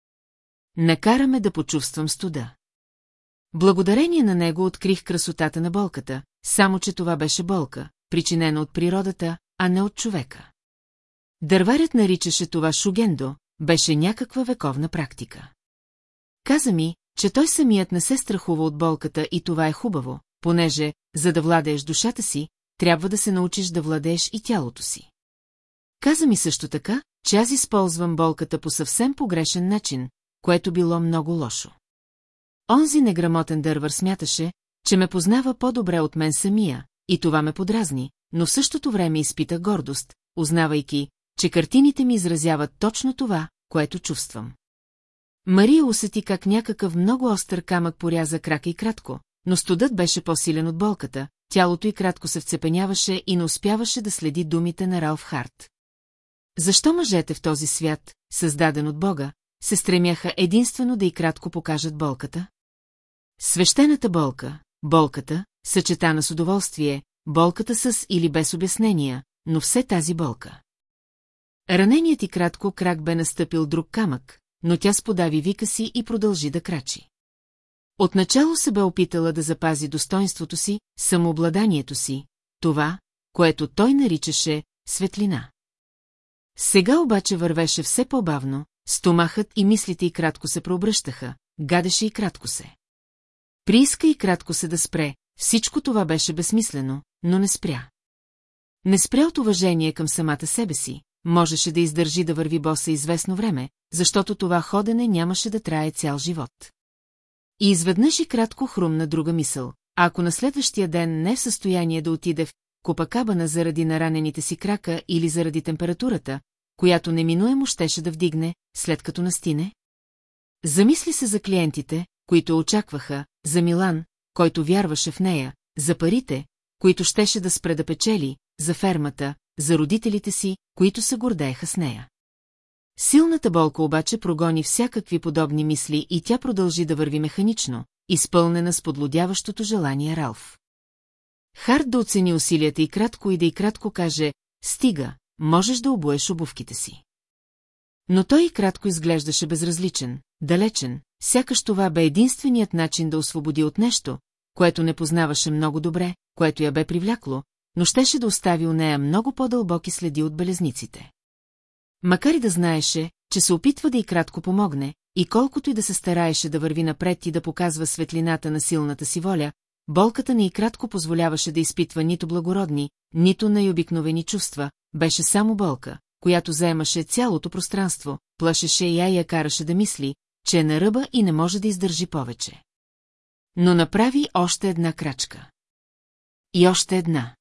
Накараме да почувствам студа. Благодарение на него открих красотата на болката, само че това беше болка, причинена от природата, а не от човека. Дърварят наричаше това шугендо, беше някаква вековна практика. Каза ми, че той самият не се страхува от болката и това е хубаво, понеже, за да владееш душата си, трябва да се научиш да владееш и тялото си. Каза ми също така, че аз използвам болката по съвсем погрешен начин, което било много лошо. Онзи неграмотен дървър смяташе, че ме познава по-добре от мен самия, и това ме подразни, но в същото време изпита гордост, узнавайки, че картините ми изразяват точно това, което чувствам. Мария усети как някакъв много остър камък поряза крака и кратко, но студът беше по-силен от болката, тялото й кратко се вцепеняваше и не успяваше да следи думите на Ралф Харт. Защо мъжете в този свят, създаден от Бога, се стремяха единствено да и кратко покажат болката? Свещената болка, болката, съчетана с удоволствие, болката с или без обяснения, но все тази болка. Раненият и кратко крак бе настъпил друг камък, но тя сподави вика си и продължи да крачи. Отначало се бе опитала да запази достоинството си, самообладанието си, това, което той наричаше светлина. Сега обаче вървеше все по-бавно, стомахът и мислите и кратко се преобръщаха, гадеше и кратко се. Прииска и кратко се да спре, всичко това беше безсмислено, но не спря. Не спря от уважение към самата себе си, можеше да издържи да върви боса известно време, защото това ходене нямаше да трае цял живот. И изведнъж и кратко хрумна друга мисъл, а ако на следващия ден не е в състояние да отиде в Копакабана заради наранените си крака или заради температурата, която неминуемо щеше да вдигне, след като настине? Замисли се за клиентите, които очакваха, за Милан, който вярваше в нея, за парите, които щеше да спре да печели, за фермата, за родителите си, които се гордееха с нея. Силната болка обаче прогони всякакви подобни мисли и тя продължи да върви механично, изпълнена с подлодяващото желание Ралф. Хард да оцени усилията и кратко и да и кратко каже «Стига, можеш да обуеш обувките си». Но той и кратко изглеждаше безразличен, далечен, сякаш това бе единственият начин да освободи от нещо, което не познаваше много добре, което я бе привлякло, но щеше да остави у нея много по-дълбоки следи от белезниците. Макар и да знаеше, че се опитва да и кратко помогне, и колкото и да се стараеше да върви напред и да показва светлината на силната си воля, болката не и кратко позволяваше да изпитва нито благородни, нито най-обикновени чувства, беше само болка, която заемаше цялото пространство, плашеше я и я караше да мисли, че е на ръба и не може да издържи повече. Но направи още една крачка. И още една.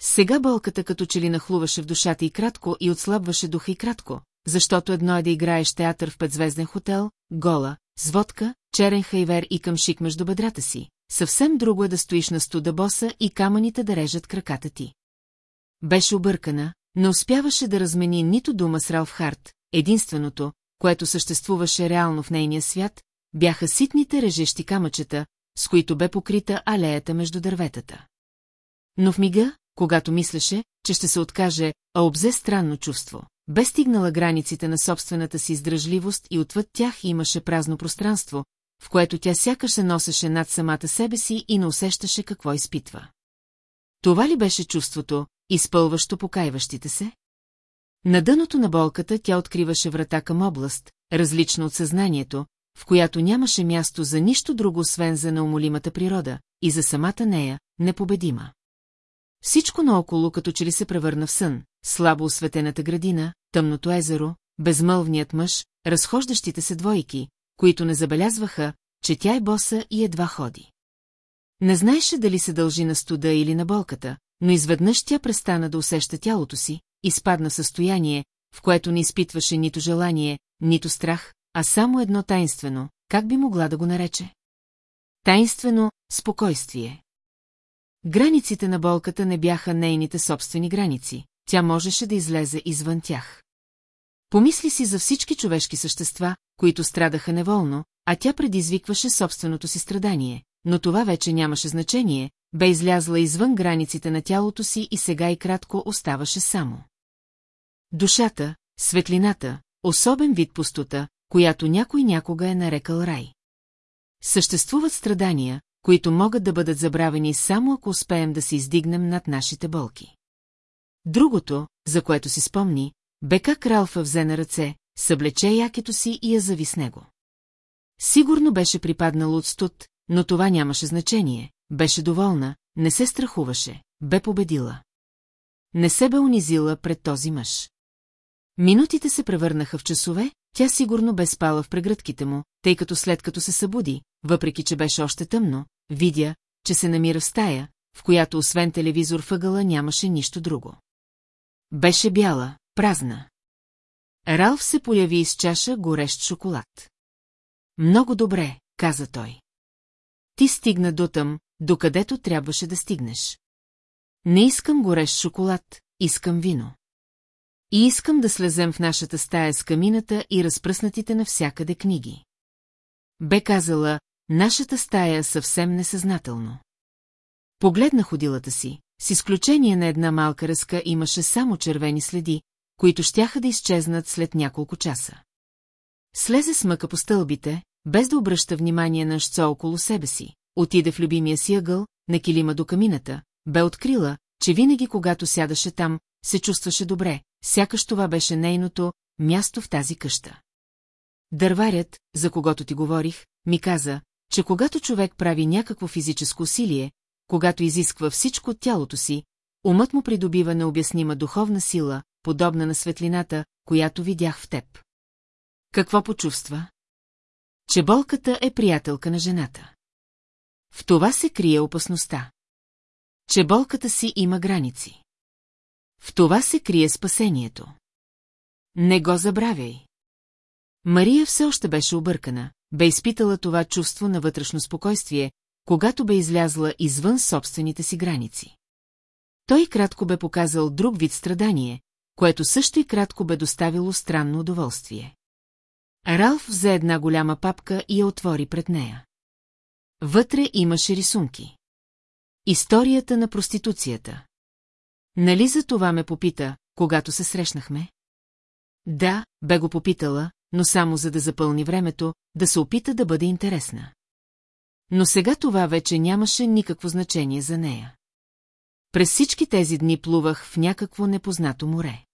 Сега болката като че ли нахлуваше в душата и кратко и отслабваше духа и кратко, защото едно е да играеш театър в петзвезден хотел, гола, с водка, черен хайвер и къмшик между бедрата си, съвсем друго е да стоиш на студа боса и камъните да режат краката ти. Беше объркана, не успяваше да размени нито дума с Ралф Харт, единственото, което съществуваше реално в нейния свят, бяха ситните режещи камъчета, с които бе покрита алеята между дърветата. Но в мига, когато мислеше, че ще се откаже, а обзе странно чувство. Бе стигнала границите на собствената си издръжливост и отвъд тях имаше празно пространство, в което тя сякаш се носеше над самата себе си и не усещаше какво изпитва. Това ли беше чувството, изпълващо покайващите се? На дъното на болката тя откриваше врата към област, различна от съзнанието, в която нямаше място за нищо друго, освен за неумолимата природа, и за самата нея, непобедима. Всичко наоколо като че ли се превърна в сън, слабо осветената градина, тъмното езеро, безмълвният мъж, разхождащите се двойки, които не забелязваха, че тя е боса и едва ходи. Не знаеше дали се дължи на студа или на болката, но изведнъж тя престана да усеща тялото си, изпадна състояние, в което не изпитваше нито желание, нито страх, а само едно тайнствено, как би могла да го нарече? Тайнствено спокойствие. Границите на болката не бяха нейните собствени граници, тя можеше да излезе извън тях. Помисли си за всички човешки същества, които страдаха неволно, а тя предизвикваше собственото си страдание, но това вече нямаше значение, бе излязла извън границите на тялото си и сега и кратко оставаше само. Душата, светлината, особен вид пустота, която някой някога е нарекал рай. Съществуват страдания, които могат да бъдат забравени само ако успеем да се издигнем над нашите болки. Другото, за което си спомни, бе как Ралфа взе на ръце, съблече якето си и я зави с него. Сигурно беше припаднал от студ, но това нямаше значение, беше доволна, не се страхуваше, бе победила. Не се бе унизила пред този мъж. Минутите се превърнаха в часове, тя сигурно бе спала в прегръдките му, тъй като след като се събуди, въпреки че беше още тъмно, видя, че се намира в стая, в която освен телевизор въгъла нямаше нищо друго. Беше бяла, празна. Ралф се появи с чаша горещ шоколад. Много добре, каза той. Ти стигна до там, докъдето трябваше да стигнеш. Не искам горещ шоколад, искам вино. И искам да слезем в нашата стая с камината и разпръснатите навсякъде книги. Бе казала, нашата стая съвсем несъзнателно. Погледна ходилата си, с изключение на една малка ръска имаше само червени следи, които щяха да изчезнат след няколко часа. Слезе с мъка по стълбите, без да обръща внимание на щцо около себе си, отиде в любимия си ъгъл, на килима до камината, бе открила, че винаги когато сядаше там, се чувстваше добре, сякаш това беше нейното място в тази къща. Дърварят, за когото ти говорих, ми каза, че когато човек прави някакво физическо усилие, когато изисква всичко от тялото си, умът му придобива необяснима духовна сила, подобна на светлината, която видях в теб. Какво почувства? Че болката е приятелка на жената. В това се крие опасността. Че болката си има граници. В това се крие спасението. Не го забравяй. Мария все още беше объркана, бе изпитала това чувство на вътрешно спокойствие, когато бе излязла извън собствените си граници. Той кратко бе показал друг вид страдание, което също и кратко бе доставило странно удоволствие. Ралф взе една голяма папка и я отвори пред нея. Вътре имаше рисунки. Историята на проституцията. Нали за това ме попита, когато се срещнахме? Да, бе го попитала, но само за да запълни времето, да се опита да бъде интересна. Но сега това вече нямаше никакво значение за нея. През всички тези дни плувах в някакво непознато море.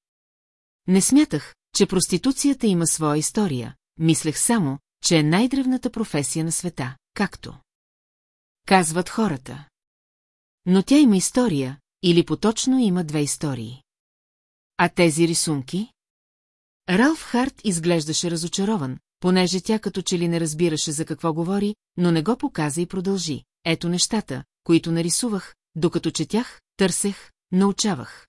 Не смятах, че проституцията има своя история, мислех само, че е най-древната професия на света, както. Казват хората. Но тя има история, или поточно има две истории. А тези рисунки? Ралф Харт изглеждаше разочарован, понеже тя като че ли не разбираше за какво говори, но не го показа и продължи. Ето нещата, които нарисувах, докато четях, търсех, научавах.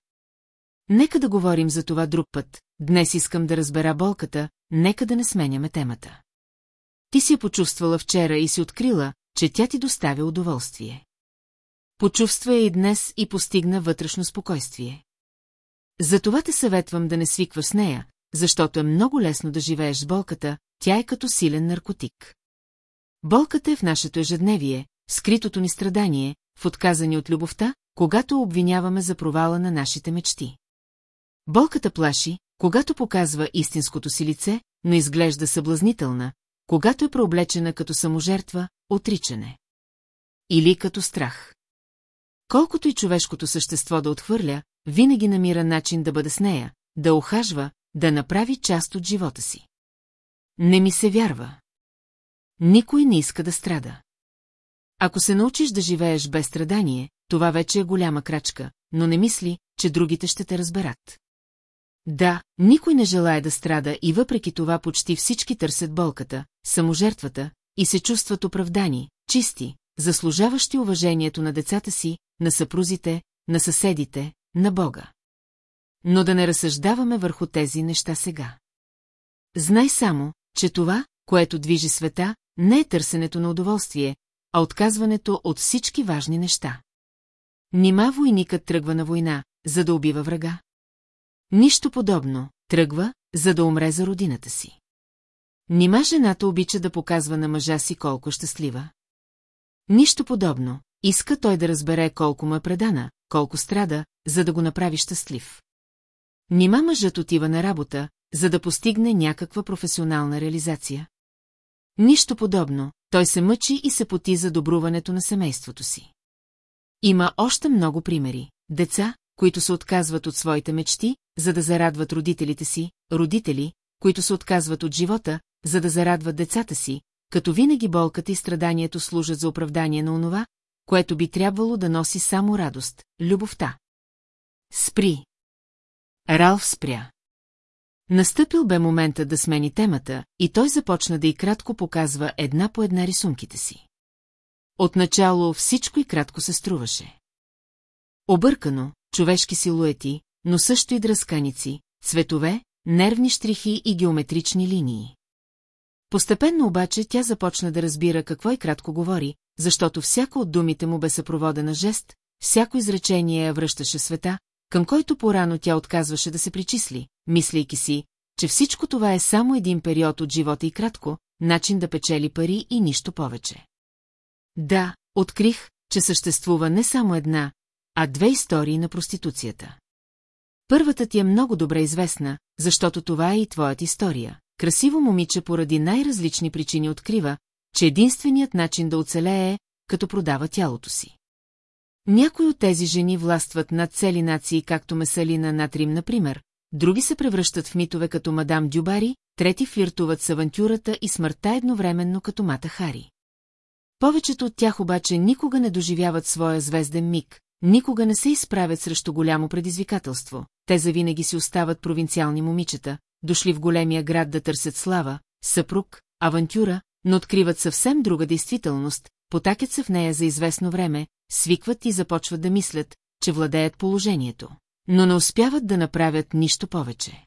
Нека да говорим за това друг път, днес искам да разбера болката, нека да не сменяме темата. Ти си я почувствала вчера и си открила, че тя ти доставя удоволствие. Почувства я и днес и постигна вътрешно спокойствие. Затова те съветвам да не свикваш с нея, защото е много лесно да живееш с болката, тя е като силен наркотик. Болката е в нашето ежедневие, скритото ни страдание, в отказани от любовта, когато обвиняваме за провала на нашите мечти. Болката плаши, когато показва истинското си лице, но изглежда съблазнителна, когато е прооблечена като саможертва, отричане. Или като страх. Колкото и човешкото същество да отхвърля, винаги намира начин да бъде с нея, да охажва, да направи част от живота си. Не ми се вярва. Никой не иска да страда. Ако се научиш да живееш без страдание, това вече е голяма крачка, но не мисли, че другите ще те разберат. Да, никой не желая да страда и въпреки това почти всички търсят болката, саможертвата и се чувстват оправдани, чисти, заслужаващи уважението на децата си, на съпрузите, на съседите, на Бога. Но да не разсъждаваме върху тези неща сега. Знай само, че това, което движи света, не е търсенето на удоволствие, а отказването от всички важни неща. Нима войникът тръгва на война, за да убива врага? Нищо подобно, тръгва, за да умре за родината си. Нима жената обича да показва на мъжа си колко щастлива? Нищо подобно, иска той да разбере колко му е предана, колко страда, за да го направи щастлив. Нима мъжът отива на работа, за да постигне някаква професионална реализация. Нищо подобно, той се мъчи и се поти за добруването на семейството си. Има още много примери. Деца, които се отказват от своите мечти, за да зарадват родителите си, родители, които се отказват от живота, за да зарадват децата си, като винаги болката и страданието служат за оправдание на онова, което би трябвало да носи само радост, любовта. Спри. Ралф спря. Настъпил бе момента да смени темата и той започна да и кратко показва една по една рисунките си. Отначало всичко и кратко се струваше. Объркано, човешки силуети, но също и дръсканици, цветове, нервни штрихи и геометрични линии. Постепенно обаче тя започна да разбира какво и кратко говори, защото всяко от думите му бе съпроводена жест, всяко изречение я връщаше света, към който порано тя отказваше да се причисли, мислейки си, че всичко това е само един период от живота и кратко, начин да печели пари и нищо повече. Да, открих, че съществува не само една, а две истории на проституцията. Първата ти е много добре известна, защото това е и твоята история. Красиво момиче поради най-различни причини открива, че единственият начин да оцелее е, като продава тялото си. Някои от тези жени властват над цели нации, както Месалина над Рим, например, други се превръщат в митове като мадам Дюбари, трети флиртуват с авантюрата и смъртта едновременно като Мата Хари. Повечето от тях обаче никога не доживяват своя звезден миг, никога не се изправят срещу голямо предизвикателство, те завинаги си остават провинциални момичета, дошли в големия град да търсят слава, съпруг, авантюра, но откриват съвсем друга действителност, потакят се в нея за известно време, свикват и започват да мислят, че владеят положението, но не успяват да направят нищо повече.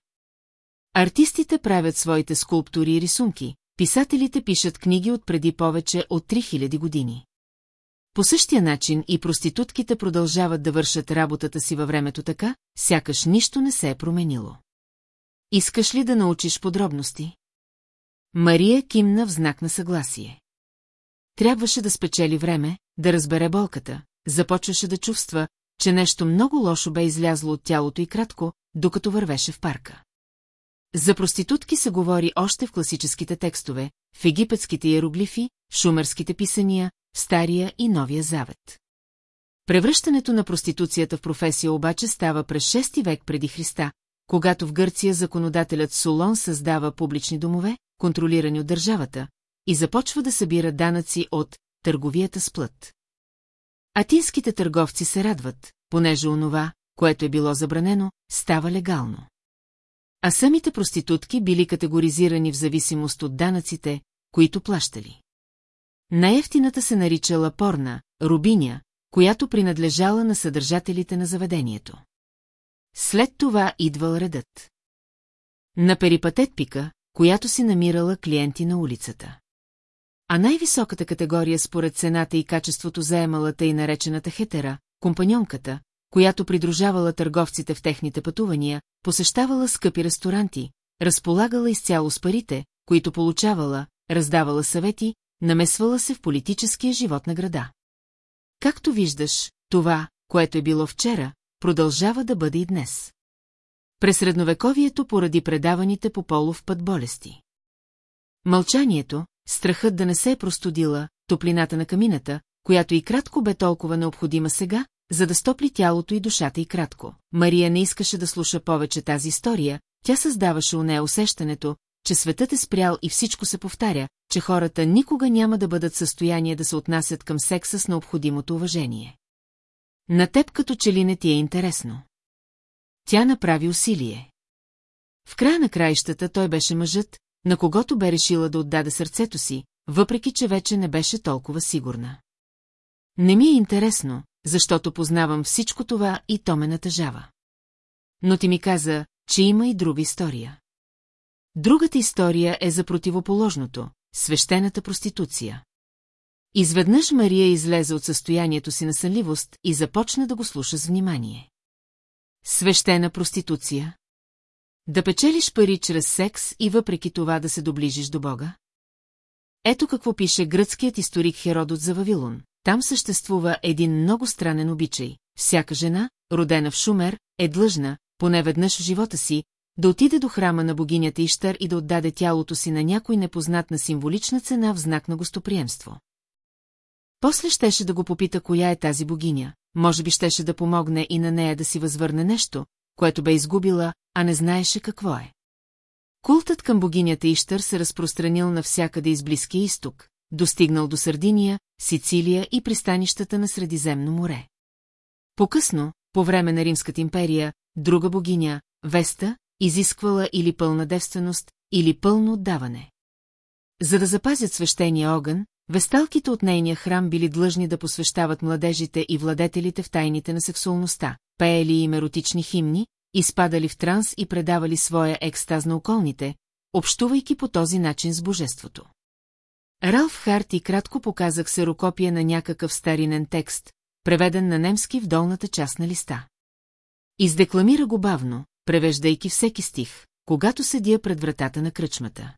Артистите правят своите скулптури и рисунки, писателите пишат книги от преди повече от 3000 години. По същия начин и проститутките продължават да вършат работата си във времето така, сякаш нищо не се е променило. Искаш ли да научиш подробности? Мария кимна в знак на съгласие. Трябваше да спечели време, да разбере болката, започваше да чувства, че нещо много лошо бе излязло от тялото и кратко, докато вървеше в парка. За проститутки се говори още в класическите текстове, в египетските иероглифи, в шумерските писания, в Стария и Новия Завет. Превръщането на проституцията в професия обаче става през 6 век преди Христа, когато в Гърция законодателят Солон създава публични домове, контролирани от държавата, и започва да събира данъци от търговията с плът. Атинските търговци се радват, понеже онова, което е било забранено, става легално. А самите проститутки били категоризирани в зависимост от данъците, които плащали. Най-ефтината се наричала порна, рубиня, която принадлежала на съдържателите на заведението. След това идвал редът. На перипатетпика, която си намирала клиенти на улицата. А най-високата категория според цената и качеството заемала тъй наречената хетера, компаньонката, която придружавала търговците в техните пътувания, посещавала скъпи ресторанти, разполагала изцяло с парите, които получавала, раздавала съвети, намесвала се в политическия живот на града. Както виждаш, това, което е било вчера, продължава да бъде и днес. През средновековието поради предаваните по полов път болести. Мълчанието, страхът да не се е простудила, топлината на камината, която и кратко бе толкова необходима сега, за да стопли тялото и душата и кратко. Мария не искаше да слуша повече тази история, тя създаваше у нея усещането, че светът е спрял и всичко се повтаря, че хората никога няма да бъдат в състояние да се отнасят към секса с необходимото уважение. На теб като че ли не ти е интересно. Тя направи усилие. В края на краищата той беше мъжът, на когото бе решила да отдаде сърцето си, въпреки че вече не беше толкова сигурна. Не ми е интересно, защото познавам всичко това и то ме натъжава. Но ти ми каза, че има и друга история. Другата история е за противоположното – свещената проституция. Изведнъж Мария излезе от състоянието си на сънливост и започна да го слуша с внимание. Свещена проституция? Да печелиш пари чрез секс и въпреки това да се доближиш до Бога? Ето какво пише гръцкият историк Херодот за Вавилон. Там съществува един много странен обичай. Всяка жена, родена в Шумер, е длъжна, поне веднъж в живота си, да отиде до храма на богинята Иштар и да отдаде тялото си на някой непознат на символична цена в знак на гостоприемство. После щеше да го попита коя е тази богиня, може би щеше да помогне и на нея да си възвърне нещо, което бе изгубила, а не знаеше какво е. Култът към богинята Иштър се разпространил навсякъде из Близкия изток, достигнал до Сардиния, Сицилия и пристанищата на Средиземно море. По-късно, по време на Римската империя, друга богиня, Веста, изисквала или пълна девственост, или пълно отдаване. За да запазят свещения огън, весталките от нейния храм били длъжни да посвещават младежите и владетелите в тайните на сексуалността, пеели им еротични химни, изпадали в транс и предавали своя екстаз на околните, общувайки по този начин с божеството. Ралф Харт и кратко показах серокопия на някакъв старинен текст, преведен на немски в долната част на листа. Издекламира го бавно, превеждайки всеки стих, когато седя пред вратата на кръчмата.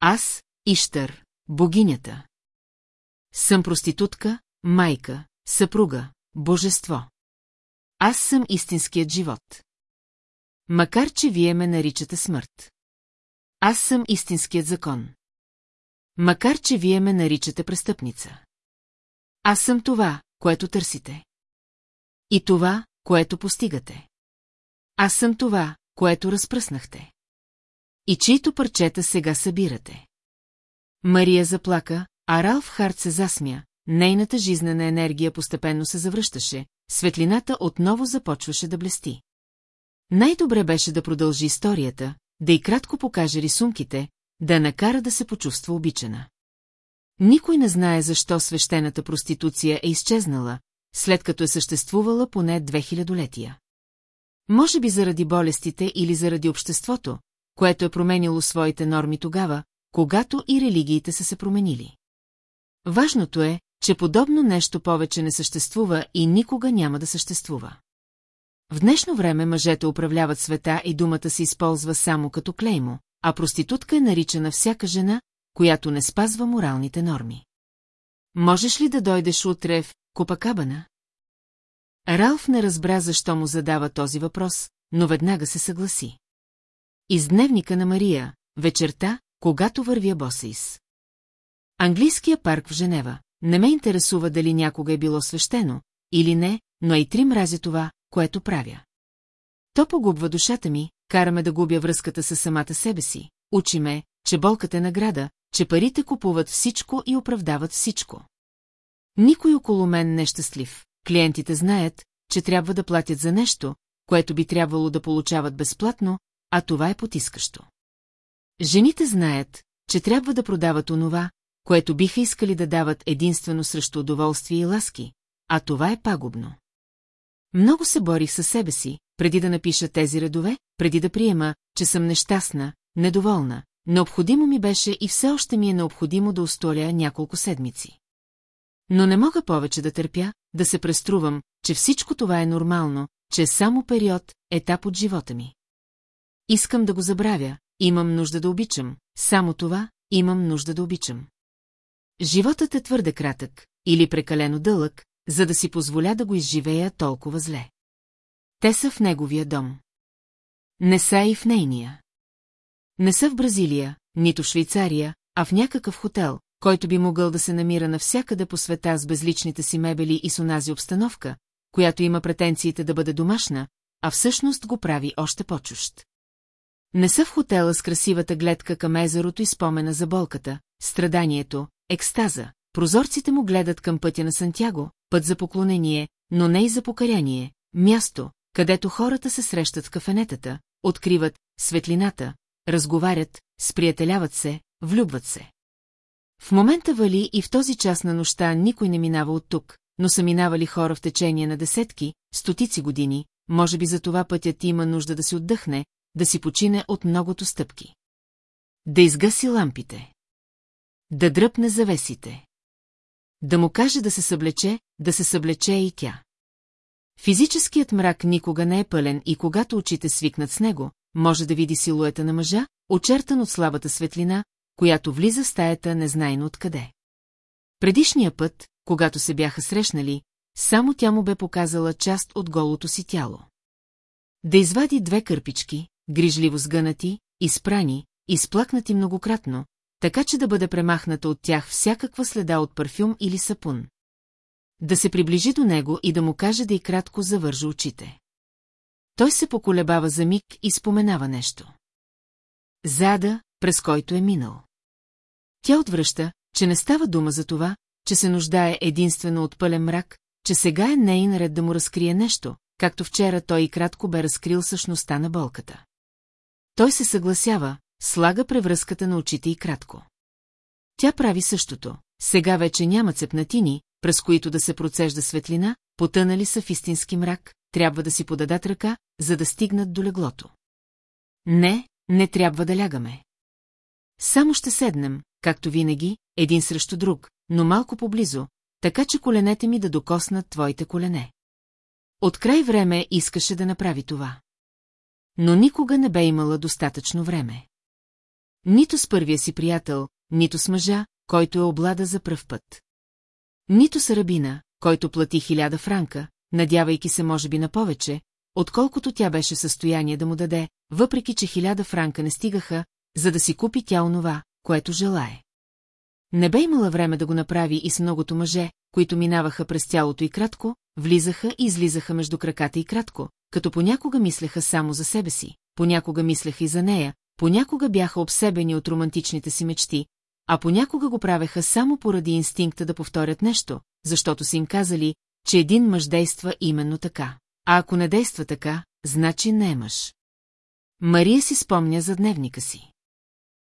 Аз, Иштър, богинята. Съм проститутка, майка, съпруга, божество. Аз съм истинският живот. Макар, че вие ме наричате смърт. Аз съм истинският закон. Макар, че вие ме наричате престъпница. Аз съм това, което търсите. И това, което постигате. Аз съм това, което разпръснахте. И чието парчета сега събирате. Мария заплака, а Ралф Харт се засмя, нейната жизнена енергия постепенно се завръщаше, светлината отново започваше да блести. Най-добре беше да продължи историята, да и кратко покаже рисунките, да накара да се почувства обичана. Никой не знае защо свещената проституция е изчезнала, след като е съществувала поне две хилядолетия. Може би заради болестите или заради обществото, което е променило своите норми тогава, когато и религиите са се променили. Важното е, че подобно нещо повече не съществува и никога няма да съществува. В днешно време мъжете управляват света и думата се използва само като клеймо, а проститутка е наричана всяка жена, която не спазва моралните норми. Можеш ли да дойдеш утре в Копакабана? Ралф не разбра защо му задава този въпрос, но веднага се съгласи. Из дневника на Мария, вечерта, когато вървя босейс. Английския парк в Женева. Не ме интересува дали някога е било свещено, или не, но и три мразя това, което правя. То погубва душата ми, караме да губя връзката с самата себе си, учи ме, че болката е награда, че парите купуват всичко и оправдават всичко. Никой около мен не е щастлив. Клиентите знаят, че трябва да платят за нещо, което би трябвало да получават безплатно, а това е потискащо. Жените знаят, че трябва да продават онова, което биха искали да дават единствено срещу удоволствие и ласки, а това е пагубно. Много се борих със себе си, преди да напиша тези редове, преди да приема, че съм нещастна, недоволна. Необходимо ми беше и все още ми е необходимо да устоля няколко седмици. Но не мога повече да търпя, да се преструвам, че всичко това е нормално, че е само период, етап от живота ми. Искам да го забравя, имам нужда да обичам, само това, имам нужда да обичам. Животът е твърде кратък, или прекалено дълъг, за да си позволя да го изживея толкова зле. Те са в неговия дом. Не са и в нейния. Не са в Бразилия, нито в Швейцария, а в някакъв хотел, който би могъл да се намира навсякъде по света с безличните си мебели и с онази обстановка, която има претенциите да бъде домашна, а всъщност го прави още по-чужд. Не са в хотела с красивата гледка към езерото и спомена за болката, страданието, екстаза. Прозорците му гледат към пътя на Сантяго, път за поклонение, но не и за покаряние, място, където хората се срещат в кафенетата, откриват светлината, разговарят, сприятеляват се, влюбват се. В момента вали и в този час на нощта никой не минава от тук, но са минавали хора в течение на десетки, стотици години, може би за това пътят има нужда да си отдъхне, да си почине от многото стъпки. Да изгаси лампите. Да дръпне завесите. Да му каже да се съблече, да се съблече и тя. Физическият мрак никога не е пълен и когато очите свикнат с него, може да види силуета на мъжа, очертан от слабата светлина, която влиза в стаята незнайно откъде. Предишния път, когато се бяха срещнали, само тя му бе показала част от голото си тяло. Да извади две кърпички, грижливо сгънати, изпрани, изплакнати многократно, така че да бъде премахната от тях всякаква следа от парфюм или сапун. Да се приближи до него и да му каже да и кратко завържа очите. Той се поколебава за миг и споменава нещо. Зада, през който е минал. Тя отвръща, че не става дума за това, че се нуждае единствено от пълен мрак, че сега е нейн ред да му разкрие нещо, както вчера той и кратко бе разкрил същността на болката. Той се съгласява, слага превръзката на очите и кратко. Тя прави същото. Сега вече няма цепнатини, през които да се процежда светлина, потънали са в истински мрак, трябва да си подадат ръка, за да стигнат до леглото. Не, не трябва да лягаме. Само ще седнем, както винаги, един срещу друг, но малко поблизо, така че коленете ми да докоснат твоите колене. От край време искаше да направи това. Но никога не бе имала достатъчно време. Нито с първия си приятел, нито с мъжа, който е облада за пръв път. Нито с рабина, който плати хиляда франка, надявайки се може би на повече, отколкото тя беше състояние да му даде, въпреки че хиляда франка не стигаха, за да си купи тя онова, което желае. Не бе имала време да го направи и с многото мъже, които минаваха през тялото и кратко, влизаха и излизаха между краката и кратко, като понякога мислеха само за себе си, понякога мислеха и за нея, понякога бяха обсебени от романтичните си мечти, а понякога го правеха само поради инстинкта да повторят нещо, защото си им казали, че един мъж действа именно така. А ако не действа така, значи не е мъж. Мария си спомня за дневника си.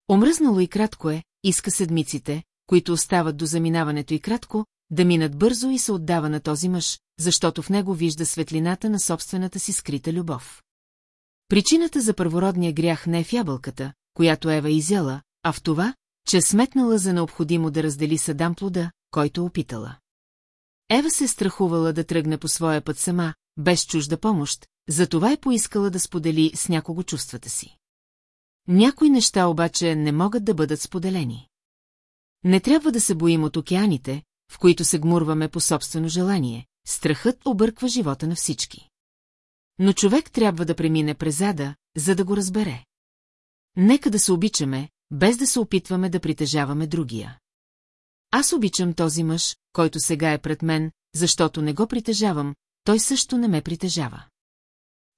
Омръзнало и кратко е, иска седмиците, които остават до заминаването и кратко, да минат бързо и се отдава на този мъж, защото в него вижда светлината на собствената си скрита любов. Причината за първородния грях не е в ябълката, която Ева изяла, а в това, че сметнала за необходимо да раздели Садам плода, който опитала. Ева се е страхувала да тръгне по своя път сама, без чужда помощ, затова е поискала да сподели с някого чувствата си. Някои неща обаче не могат да бъдат споделени. Не трябва да се боим от океаните, в които се гмурваме по собствено желание. Страхът обърква живота на всички. Но човек трябва да премине през ада, за да го разбере. Нека да се обичаме, без да се опитваме да притежаваме другия. Аз обичам този мъж, който сега е пред мен, защото не го притежавам, той също не ме притежава.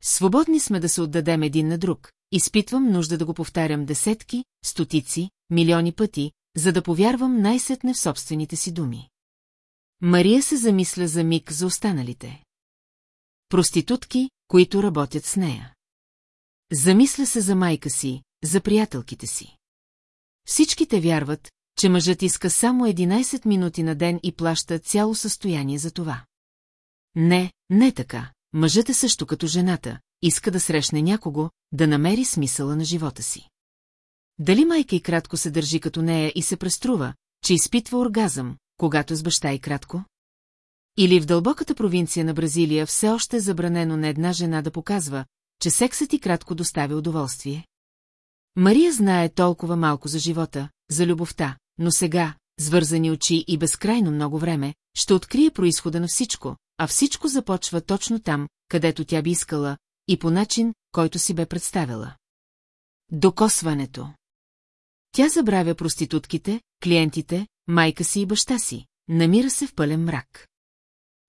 Свободни сме да се отдадем един на друг, изпитвам нужда да го повтарям десетки, стотици, милиони пъти, за да повярвам най-сетне в собствените си думи. Мария се замисля за миг за останалите. Проститутки, които работят с нея. Замисля се за майка си, за приятелките си. Всичките вярват, че мъжът иска само 11 минути на ден и плаща цяло състояние за това. Не, не така. Мъжът е също като жената, иска да срещне някого, да намери смисъла на живота си. Дали майка и кратко се държи като нея и се преструва, че изпитва оргазъм, когато с баща и кратко? Или в дълбоката провинция на Бразилия все още е забранено на една жена да показва, че сексът и кратко доставя удоволствие? Мария знае толкова малко за живота, за любовта, но сега, с вързани очи и безкрайно много време, ще открие происхода на всичко, а всичко започва точно там, където тя би искала, и по начин, който си бе представила. Докосването Тя забравя проститутките, клиентите, майка си и баща си, намира се в пълен мрак.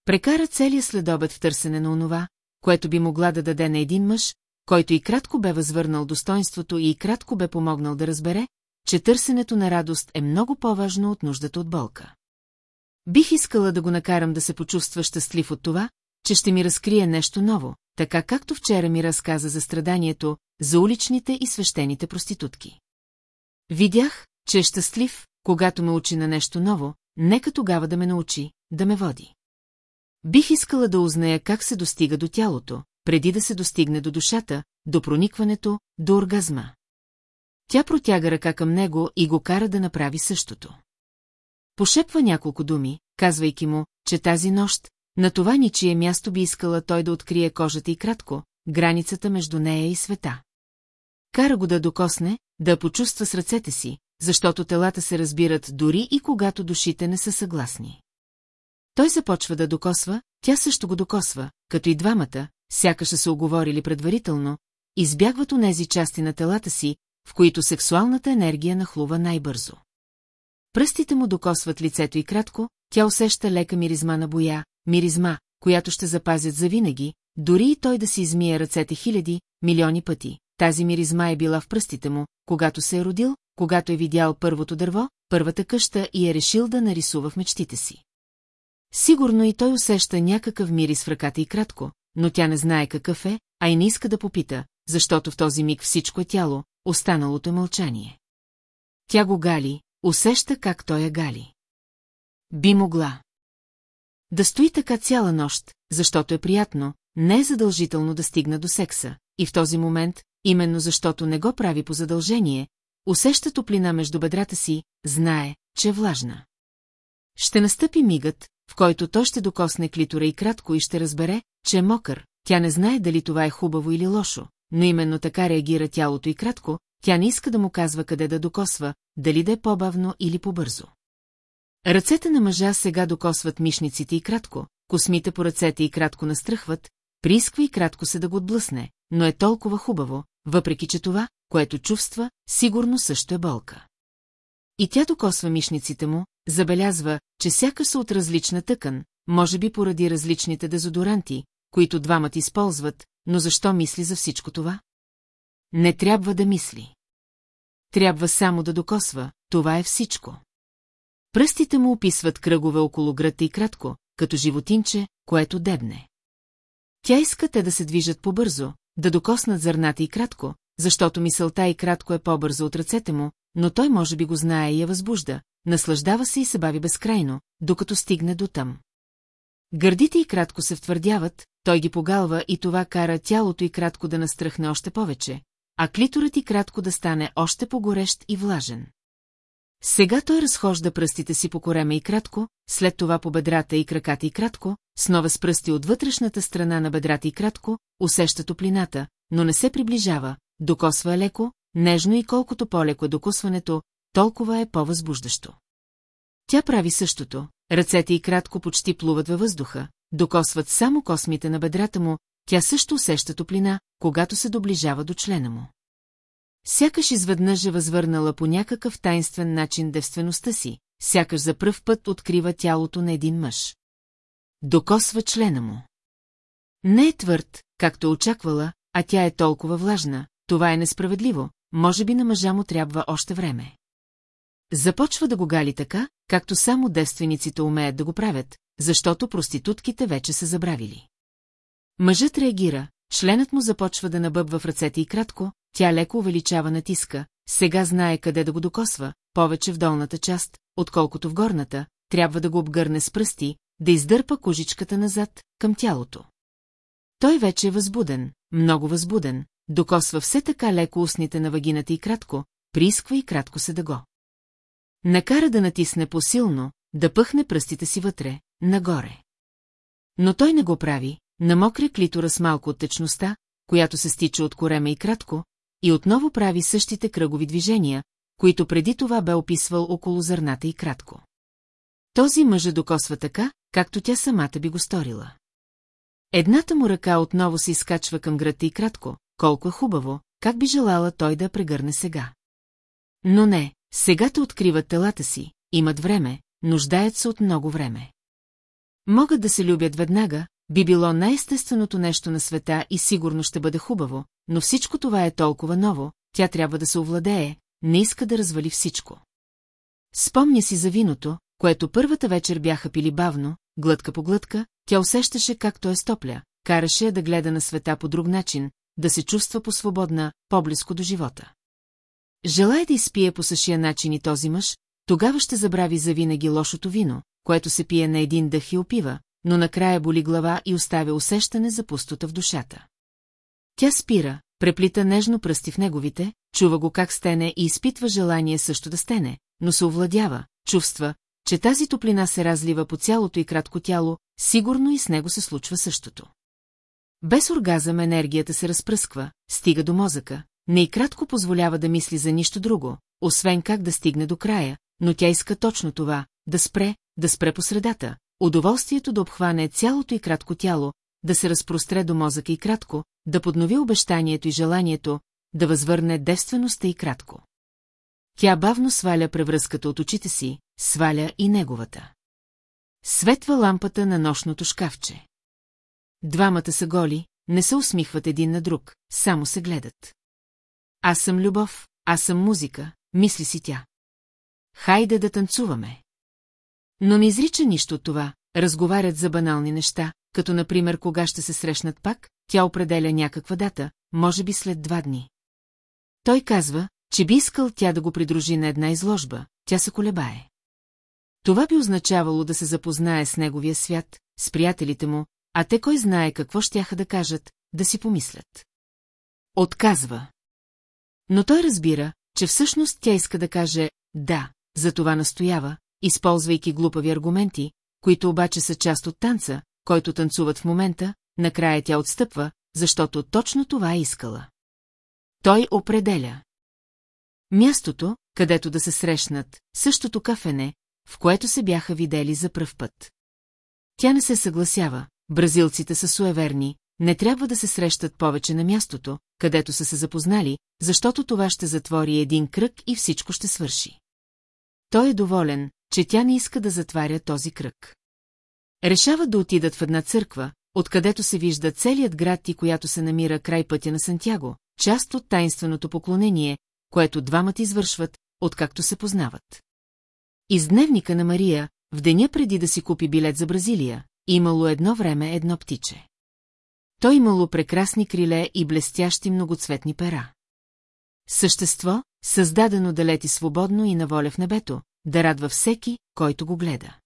Прекара целия следобед в търсене на онова, което би могла да даде на един мъж, който и кратко бе възвърнал достоинството и кратко бе помогнал да разбере, че търсенето на радост е много по-важно от нуждата от болка. Бих искала да го накарам да се почувства щастлив от това, че ще ми разкрие нещо ново, така както вчера ми разказа за страданието, за уличните и свещените проститутки. Видях, че е щастлив, когато ме учи на нещо ново, нека тогава да ме научи, да ме води. Бих искала да узная как се достига до тялото, преди да се достигне до душата, до проникването, до оргазма. Тя протяга ръка към него и го кара да направи същото. Пошепва няколко думи, казвайки му, че тази нощ, на това ничие място би искала той да открие кожата и кратко, границата между нея и света. Кара го да докосне, да почувства с ръцете си, защото телата се разбират дори и когато душите не са съгласни. Той започва да докосва, тя също го докосва, като и двамата, сякаш се оговорили предварително, избягват онези части на телата си, в които сексуалната енергия нахлува най-бързо. Пръстите му докосват лицето и кратко, тя усеща лека миризма на боя, миризма, която ще запазят завинаги, дори и той да си измие ръцете хиляди, милиони пъти. Тази миризма е била в пръстите му, когато се е родил, когато е видял първото дърво, първата къща и е решил да нарисува в мечтите си. Сигурно и той усеща някакъв мирис в ръката и кратко, но тя не знае какъв е, а и не иска да попита, защото в този миг всичко е тяло, останалото е мълчание. Тя го гали, усеща как той я гали. Би могла. Да стои така цяла нощ, защото е приятно, не е задължително да стигна до секса, и в този момент, именно защото не го прави по задължение, усеща топлина между бедрата си, знае, че е влажна. Ще настъпи мигът, в който то ще докосне клитора и кратко и ще разбере, че е мокър, тя не знае дали това е хубаво или лошо, но именно така реагира тялото и кратко, тя не иска да му казва къде да докосва, дали да е по-бавно или по-бързо. Ръцете на мъжа сега докосват мишниците и кратко, космите по ръцете и кратко настръхват, приисква и кратко се да го отблъсне, но е толкова хубаво, въпреки че това, което чувства, сигурно също е болка. И тя докосва мишниците му, забелязва, че сякаш са от различна тъкан, може би поради различните дезодоранти, които двамата използват, но защо мисли за всичко това? Не трябва да мисли. Трябва само да докосва, това е всичко. Пръстите му описват кръгове около гръдта и кратко, като животинче, което дебне. Тя иска те да се движат побързо, да докоснат зърната и кратко, защото мисълта и кратко е по-бързо от ръцете му, но той може би го знае и я възбужда, наслаждава се и се бави безкрайно, докато стигне до там. Гърдите и кратко се втвърдяват, той ги погалва и това кара тялото и кратко да настръхне още повече, а клиторът и кратко да стане още по-горещ и влажен. Сега той разхожда пръстите си по корема и кратко, след това по бедрата и краката и кратко, снова с пръсти от вътрешната страна на бедрата и кратко, усеща топлината, но не се приближава, докосва леко, нежно и колкото по-леко е докосването, толкова е по-възбуждащо. Тя прави същото, ръцете и кратко почти плуват във въздуха, докосват само космите на бедрата му, тя също усеща топлина, когато се доближава до члена му. Сякаш изведнъж е възвърнала по някакъв тайнствен начин девствеността си, сякаш за пръв път открива тялото на един мъж. Докосва члена му. Не е твърд, както очаквала, а тя е толкова влажна, това е несправедливо, може би на мъжа му трябва още време. Започва да го гали така, както само девствениците умеят да го правят, защото проститутките вече са забравили. Мъжът реагира, членът му започва да набъбва в ръцете и кратко, тя леко увеличава натиска, сега знае къде да го докосва, повече в долната част, отколкото в горната, трябва да го обгърне с пръсти, да издърпа кожичката назад, към тялото. Той вече е възбуден, много възбуден, докосва все така леко устните на вагината и кратко, приисква и кратко се да го. Накара да натисне посилно, да пъхне пръстите си вътре, нагоре. Но той не го прави, намокря клитора с малко от течността, която се стича от корема и кратко, и отново прави същите кръгови движения, които преди това бе описвал около зърната и кратко. Този мъж докосва така, както тя самата би го сторила. Едната му ръка отново се изкачва към гръдта и кратко, колко е хубаво, как би желала той да прегърне сега. Но не, сега те откриват телата си, имат време, нуждаят се от много време. Могат да се любят веднага, би било най-естественото нещо на света и сигурно ще бъде хубаво, но всичко това е толкова ново, тя трябва да се овладее, не иска да развали всичко. Спомня си за виното, което първата вечер бяха пили бавно, глътка по глътка, тя усещаше както е стопля, караше я да гледа на света по друг начин, да се чувства по-свободна, по-близко до живота. Желая да изпие по същия начин и този мъж, тогава ще забрави завинаги лошото вино, което се пие на един дъх и опива, но накрая боли глава и оставя усещане за пустота в душата. Тя спира, преплита нежно пръсти в неговите, чува го как стене и изпитва желание също да стене, но се овладява, чувства, че тази топлина се разлива по цялото и кратко тяло, сигурно и с него се случва същото. Без оргазъм енергията се разпръсква, стига до мозъка, не и кратко позволява да мисли за нищо друго, освен как да стигне до края, но тя иска точно това, да спре, да спре по средата, удоволствието да обхване цялото и кратко тяло, да се разпростре до мозъка и кратко, да поднови обещанието и желанието, да възвърне девствеността и кратко. Тя бавно сваля превръзката от очите си, сваля и неговата. Светва лампата на нощното шкафче. Двамата са голи, не се усмихват един на друг, само се гледат. Аз съм любов, аз съм музика, мисли си тя. Хайде да танцуваме. Но не изрича нищо от това, разговарят за банални неща, като например кога ще се срещнат пак, тя определя някаква дата, може би след два дни. Той казва, че би искал тя да го придружи на една изложба, тя се колебае. Това би означавало да се запознае с неговия свят, с приятелите му, а те кой знае какво щяха да кажат, да си помислят. Отказва. Но той разбира, че всъщност тя иска да каже «да», за това настоява, използвайки глупави аргументи, които обаче са част от танца, който танцуват в момента, накрая тя отстъпва, защото точно това е искала. Той определя. Мястото, където да се срещнат, същото кафене, в което се бяха видели за пръв път. Тя не се съгласява, бразилците са суеверни, не трябва да се срещат повече на мястото, където са се запознали, защото това ще затвори един кръг и всичко ще свърши. Той е доволен, че тя не иска да затваря този кръг. Решават да отидат в една църква, откъдето се вижда целият град и която се намира край пътя на Сантяго, част от тайнственото поклонение, което двамата извършват, откакто се познават. Из дневника на Мария, в деня преди да си купи билет за Бразилия, имало едно време едно птиче. Той имало прекрасни криле и блестящи многоцветни пера. Същество, създадено да лети свободно и на воля в небето, да радва всеки, който го гледа.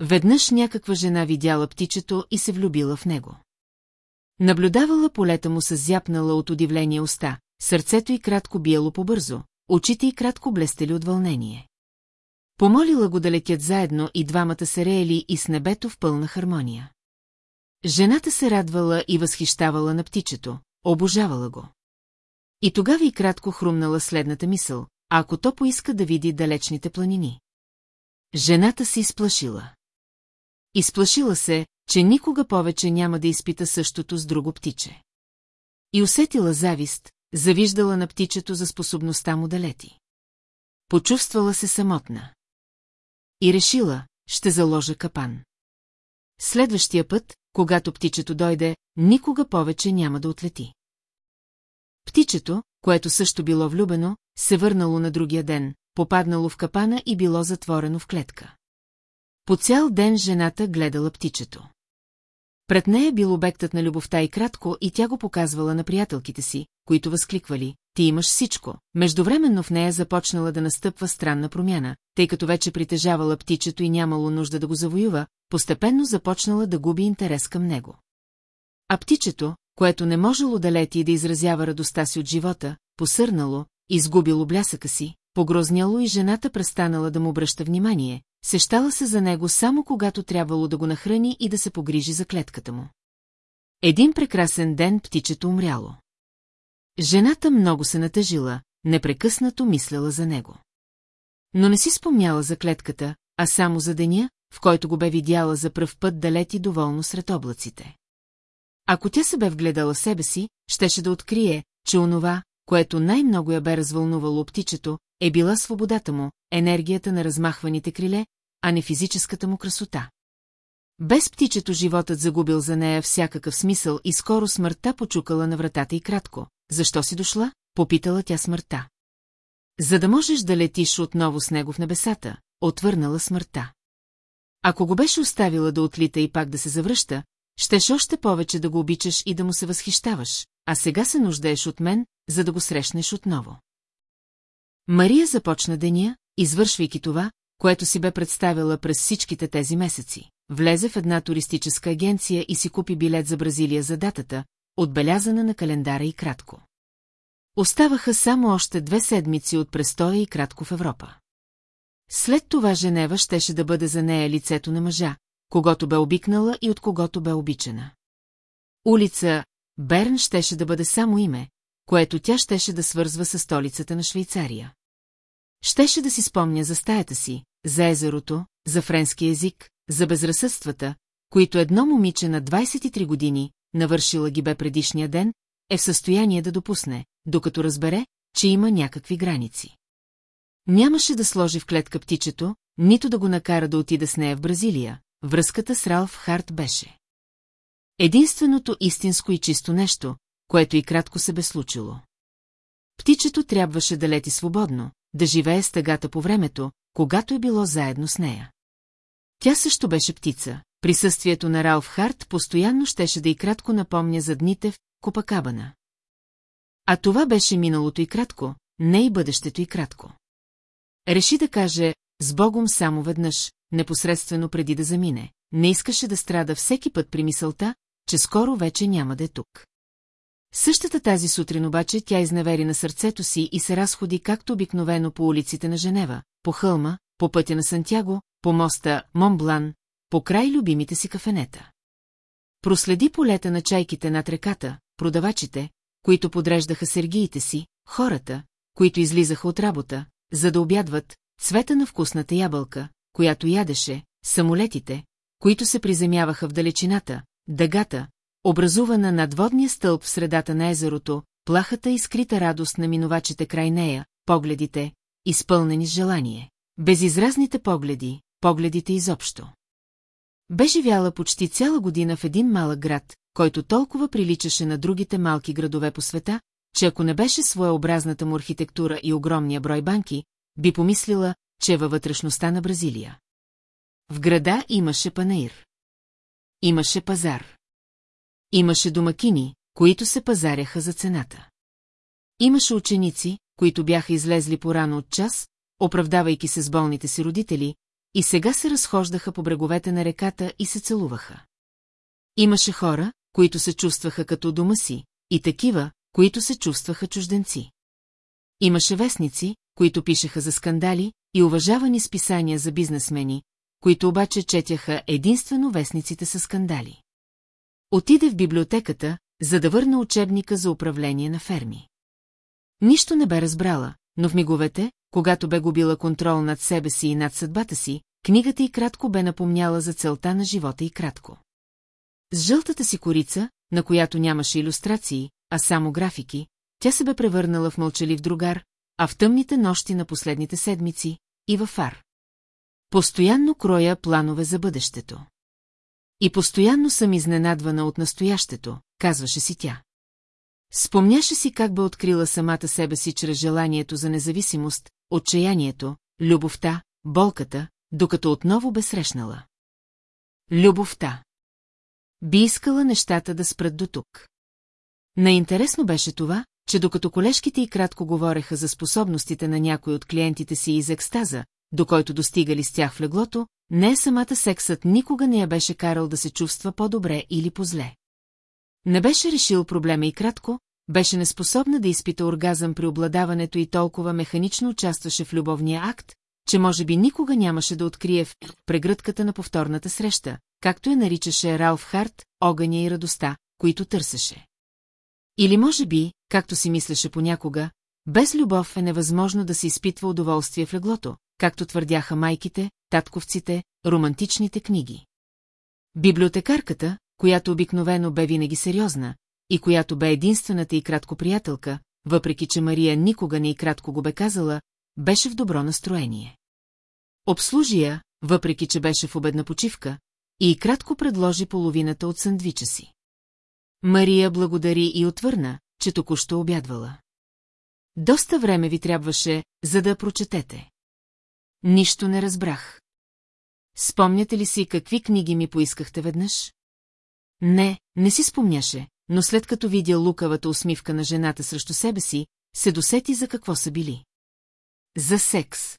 Веднъж някаква жена видяла птичето и се влюбила в него. Наблюдавала полета му с зяпнала от удивление уста, сърцето й кратко биело побързо, очите й кратко блестели от вълнение. Помолила го да летят заедно и двамата се реели и с небето в пълна хармония. Жената се радвала и възхищавала на птичето, обожавала го. И тогава и кратко хрумнала следната мисъл, ако то поиска да види далечните планини. Жената се изплашила. Изплашила се, че никога повече няма да изпита същото с друго птиче. И усетила завист, завиждала на птичето за способността му да лети. Почувствала се самотна. И решила, ще заложа капан. Следващия път, когато птичето дойде, никога повече няма да отлети. Птичето, което също било влюбено, се върнало на другия ден, попаднало в капана и било затворено в клетка. По цял ден жената гледала птичето. Пред нея бил обектът на любовта и кратко и тя го показвала на приятелките си, които възкликвали, ти имаш всичко. Междувременно в нея започнала да настъпва странна промяна, тъй като вече притежавала птичето и нямало нужда да го завоюва, постепенно започнала да губи интерес към него. А птичето, което не можело да лети и да изразява радостта си от живота, посърнало, изгубило блясъка си, погрозняло и жената престанала да му обръща внимание, сещала се за него само когато трябвало да го нахрани и да се погрижи за клетката му. Един прекрасен ден птичето умряло. Жената много се натъжила, непрекъснато мисляла за него. Но не си спомняла за клетката, а само за деня, в който го бе видяла за пръв път да лети доволно сред облаците. Ако тя се бе вгледала себе си, щеше да открие, че онова, което най-много я бе развълнувало птичето, е била свободата му, енергията на размахваните криле, а не физическата му красота. Без птичето животът загубил за нея всякакъв смисъл и скоро смъртта почукала на вратата и кратко. Защо си дошла? Попитала тя смъртта. За да можеш да летиш отново с него в небесата, отвърнала смъртта. Ако го беше оставила да отлита и пак да се завръща, щеш още повече да го обичаш и да му се възхищаваш, а сега се нуждаеш от мен, за да го срещнеш отново. Мария започна деня, извършвайки това, което си бе представила през всичките тези месеци. Влезе в една туристическа агенция и си купи билет за Бразилия за датата, отбелязана на календара и кратко. Оставаха само още две седмици от престоя и кратко в Европа. След това Женева щеше да бъде за нея лицето на мъжа, когато бе обикнала и от когото бе обичана. Улица Берн щеше да бъде само име, което тя щеше да свързва с столицата на Швейцария. Щеше да си спомня за стаята си, за езерото, за френски език, за безразсъдствата, които едно момиче на 23 години, навършила ги бе предишния ден, е в състояние да допусне, докато разбере, че има някакви граници. Нямаше да сложи в клетка птичето, нито да го накара да отида с нея в Бразилия, връзката с Ралф Харт беше. Единственото истинско и чисто нещо, което и кратко се бе случило. Птичето трябваше да лети свободно, да живее с тъгата по времето, когато е било заедно с нея. Тя също беше птица. Присъствието на Ралф Харт постоянно щеше да и кратко напомня за дните в Копакабана. А това беше миналото и кратко, не и бъдещето и кратко. Реши да каже «С Богом само веднъж», непосредствено преди да замине. Не искаше да страда всеки път при мисълта, че скоро вече няма да е тук. Същата тази сутрин обаче тя изневери на сърцето си и се разходи както обикновено по улиците на Женева, по хълма, по пътя на Сантяго, по моста Монблан, по край любимите си кафенета. Проследи полета на чайките над реката, продавачите, които подреждаха сергиите си, хората, които излизаха от работа, за да обядват, цвета на вкусната ябълка, която ядеше, самолетите, които се приземяваха в далечината, дъгата, образувана над водния стълб в средата на езерото, плахата и скрита радост на минувачите край нея, погледите, изпълнени с желание. Безизразните погледи, погледите изобщо. Бе живяла почти цяла година в един малък град, който толкова приличаше на другите малки градове по света, че ако не беше своеобразната му архитектура и огромния брой банки, би помислила, че е във вътрешността на Бразилия. В града имаше панаир. Имаше пазар. Имаше домакини, които се пазаряха за цената. Имаше ученици, които бяха излезли порано от час, оправдавайки се с болните си родители, и сега се разхождаха по бреговете на реката и се целуваха. Имаше хора, които се чувстваха като дома си, и такива, които се чувстваха чужденци. Имаше вестници, които пишеха за скандали, и уважавани списания за бизнесмени, които обаче четяха единствено вестниците с скандали. Отиде в библиотеката, за да върна учебника за управление на ферми. Нищо не бе разбрала, но в миговете, когато бе губила контрол над себе си и над съдбата си, книгата и кратко бе напомняла за целта на живота и кратко. С жълтата си корица, на която нямаше иллюстрации, а само графики, тя се бе превърнала в мълчалив другар, а в тъмните нощи на последните седмици и във фар. Постоянно кроя планове за бъдещето. И постоянно съм изненадвана от настоящето, казваше си тя. Спомняше си как бе открила самата себе си чрез желанието за независимост, отчаянието, любовта, болката, докато отново бе срещнала. Любовта. Би искала нещата да спрат до тук. Наинтересно беше това, че докато колежките и кратко говореха за способностите на някой от клиентите си из екстаза, до който достигали с тях в леглото, не самата сексът никога не я беше карал да се чувства по-добре или по-зле. Не беше решил проблема и кратко, беше неспособна да изпита оргазъм при обладаването и толкова механично участваше в любовния акт, че може би никога нямаше да открие в прегръдката на повторната среща, както я наричаше Ралф Харт, огъня и радостта, които търсеше. Или може би, както си мислеше понякога, без любов е невъзможно да се изпитва удоволствие в леглото, както твърдяха майките, татковците, романтичните книги. Библиотекарката, която обикновено бе винаги сериозна, и която бе единствената и кратко приятелка, въпреки че Мария никога не и кратко го бе казала, беше в добро настроение. Обслужи я, въпреки че беше в обедна почивка, и кратко предложи половината от сандвича си. Мария благодари и отвърна, че току-що обядвала. Доста време ви трябваше, за да прочетете. Нищо не разбрах. Спомняте ли си какви книги ми поискахте веднъж? Не, не си спомняше, но след като видя лукавата усмивка на жената срещу себе си, се досети за какво са били. За секс.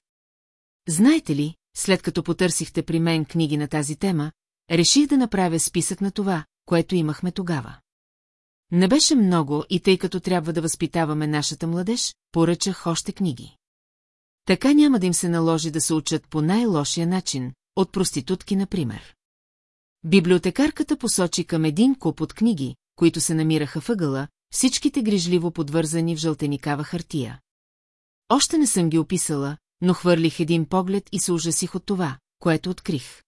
Знаете ли, след като потърсихте при мен книги на тази тема, реших да направя списък на това, което имахме тогава. Не беше много и тъй като трябва да възпитаваме нашата младеж, поръчах още книги. Така няма да им се наложи да се учат по най-лошия начин, от проститутки, например. Библиотекарката посочи към един куп от книги, които се намираха въгъла, всичките грижливо подвързани в жълтеникава хартия. Още не съм ги описала, но хвърлих един поглед и се ужасих от това, което открих.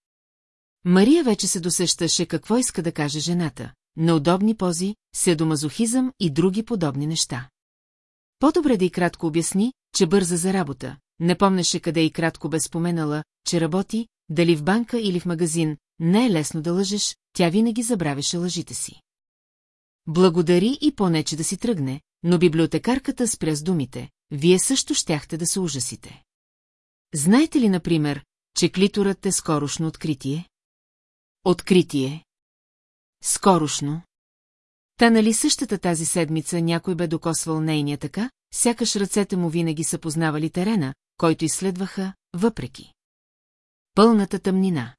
Мария вече се досещаше какво иска да каже жената. Неудобни пози, седомазохизъм и други подобни неща. По-добре да и кратко обясни, че бърза за работа, не помнеше къде и кратко бе споменала, че работи, дали в банка или в магазин, не е лесно да лъжеш, тя винаги забравяше лъжите си. Благодари и понече да си тръгне, но библиотекарката спря с думите, вие също щяхте да се ужасите. Знаете ли, например, че клиторът е скорошно откритие? Откритие. Скорошно. Та нали същата тази седмица някой бе докосвал нейния така, сякаш ръцете му винаги са познавали терена, който изследваха, въпреки. Пълната тъмнина.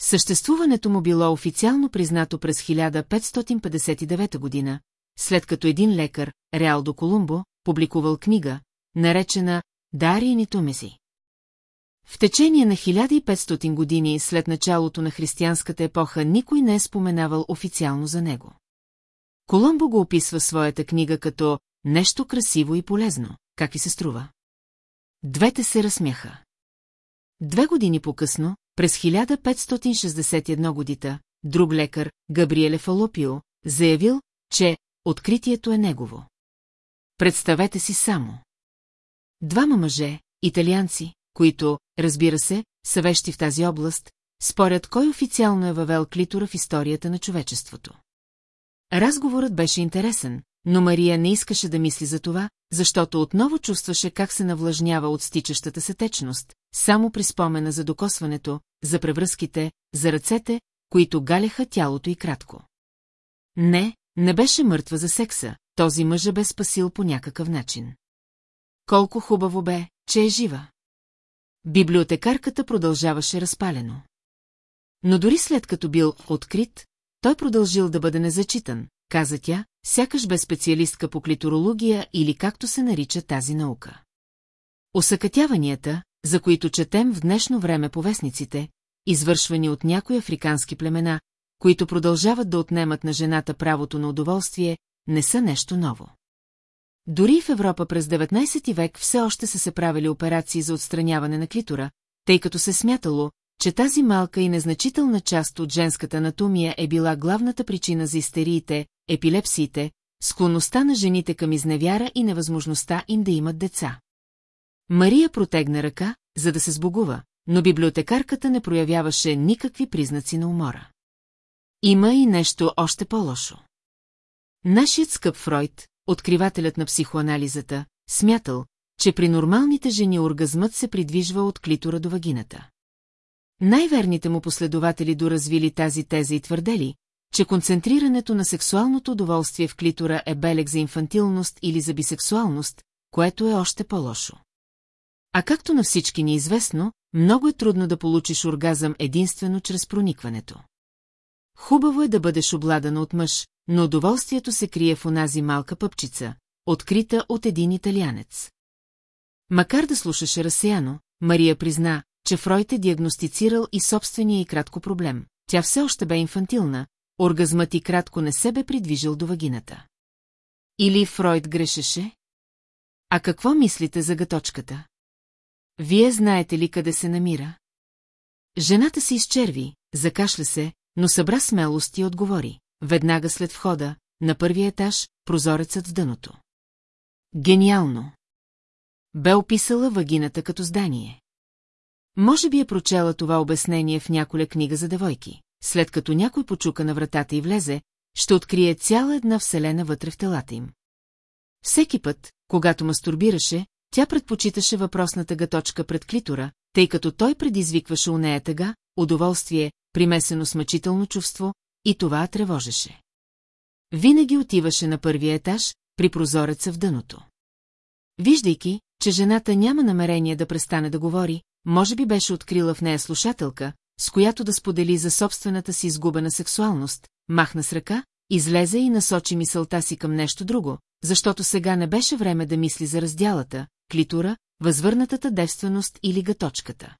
Съществуването му било официално признато през 1559 година, след като един лекар, Реалдо Колумбо, публикувал книга, наречена Дариени Тумези. В течение на 1500 години след началото на християнската епоха никой не е споменавал официално за него. Колумбо го описва своята книга като нещо красиво и полезно, как и се струва. Двете се разсмяха. Две години по-късно, през 1561 годита, друг лекар, Габриеле Фалопио, заявил, че откритието е негово. Представете си само. Двама мъже, италианци, които, разбира се, са вещи в тази област, спорят кой официално е въвел клитора в историята на човечеството. Разговорът беше интересен, но Мария не искаше да мисли за това, защото отново чувстваше как се навлажнява от стичащата се течност, само при спомена за докосването, за превръзките, за ръцете, които галяха тялото и кратко. Не, не беше мъртва за секса, този мъж бе спасил по някакъв начин. Колко хубаво бе, че е жива. Библиотекарката продължаваше разпалено. Но дори след като бил открит, той продължил да бъде незачитан, каза тя, сякаш бе специалистка по клиторология или както се нарича тази наука. Осъкътяванията, за които четем в днешно време по вестниците, извършвани от някои африкански племена, които продължават да отнемат на жената правото на удоволствие, не са нещо ново. Дори в Европа през 19 век все още са се правили операции за отстраняване на клитора, тъй като се смятало, че тази малка и незначителна част от женската анатомия е била главната причина за истериите, епилепсиите, склонността на жените към изневяра и невъзможността им да имат деца. Мария протегна ръка, за да се сбогува, но библиотекарката не проявяваше никакви признаци на умора. Има и нещо още по-лошо. Нашият скъп Фройд, откривателят на психоанализата, смятал, че при нормалните жени оргазмът се придвижва от клитора до вагината. Най-верните му последователи доразвили тази теза и твърдели, че концентрирането на сексуалното удоволствие в клитора е белег за инфантилност или за бисексуалност, което е още по-лошо. А както на всички ни е известно, много е трудно да получиш оргазъм единствено чрез проникването. Хубаво е да бъдеш обладана от мъж, но удоволствието се крие в онази малка пъпчица, открита от един италианец. Макар да слушаше разсеяно, Мария призна, че Фройд е диагностицирал и собствения и кратко проблем. Тя все още бе инфантилна, оргазмът и кратко не се бе придвижил до вагината. Или Фройд грешеше? А какво мислите за гъточката? Вие знаете ли къде се намира? Жената се изчерви, закашля се, но събра смелост и отговори. Веднага след входа, на първия етаж, прозорецът в дъното. Гениално! Бе описала вагината като здание. Може би е прочела това обяснение в няколя книга за девойки. След като някой почука на вратата и влезе, ще открие цяла една вселена вътре в телата им. Всеки път, когато мастурбираше, тя предпочиташе въпросната гъточка пред клитора, тъй като той предизвикваше у нея тъга, удоволствие, примесено с мъчително чувство, и това тревожеше. Винаги отиваше на първия етаж, при прозореца в дъното. Виждайки, че жената няма намерение да престане да говори, може би беше открила в нея слушателка, с която да сподели за собствената си изгубена сексуалност, махна с ръка, излезе и насочи мисълта си към нещо друго, защото сега не беше време да мисли за раздялата, клитура, възвърнатата девственост или гаточката.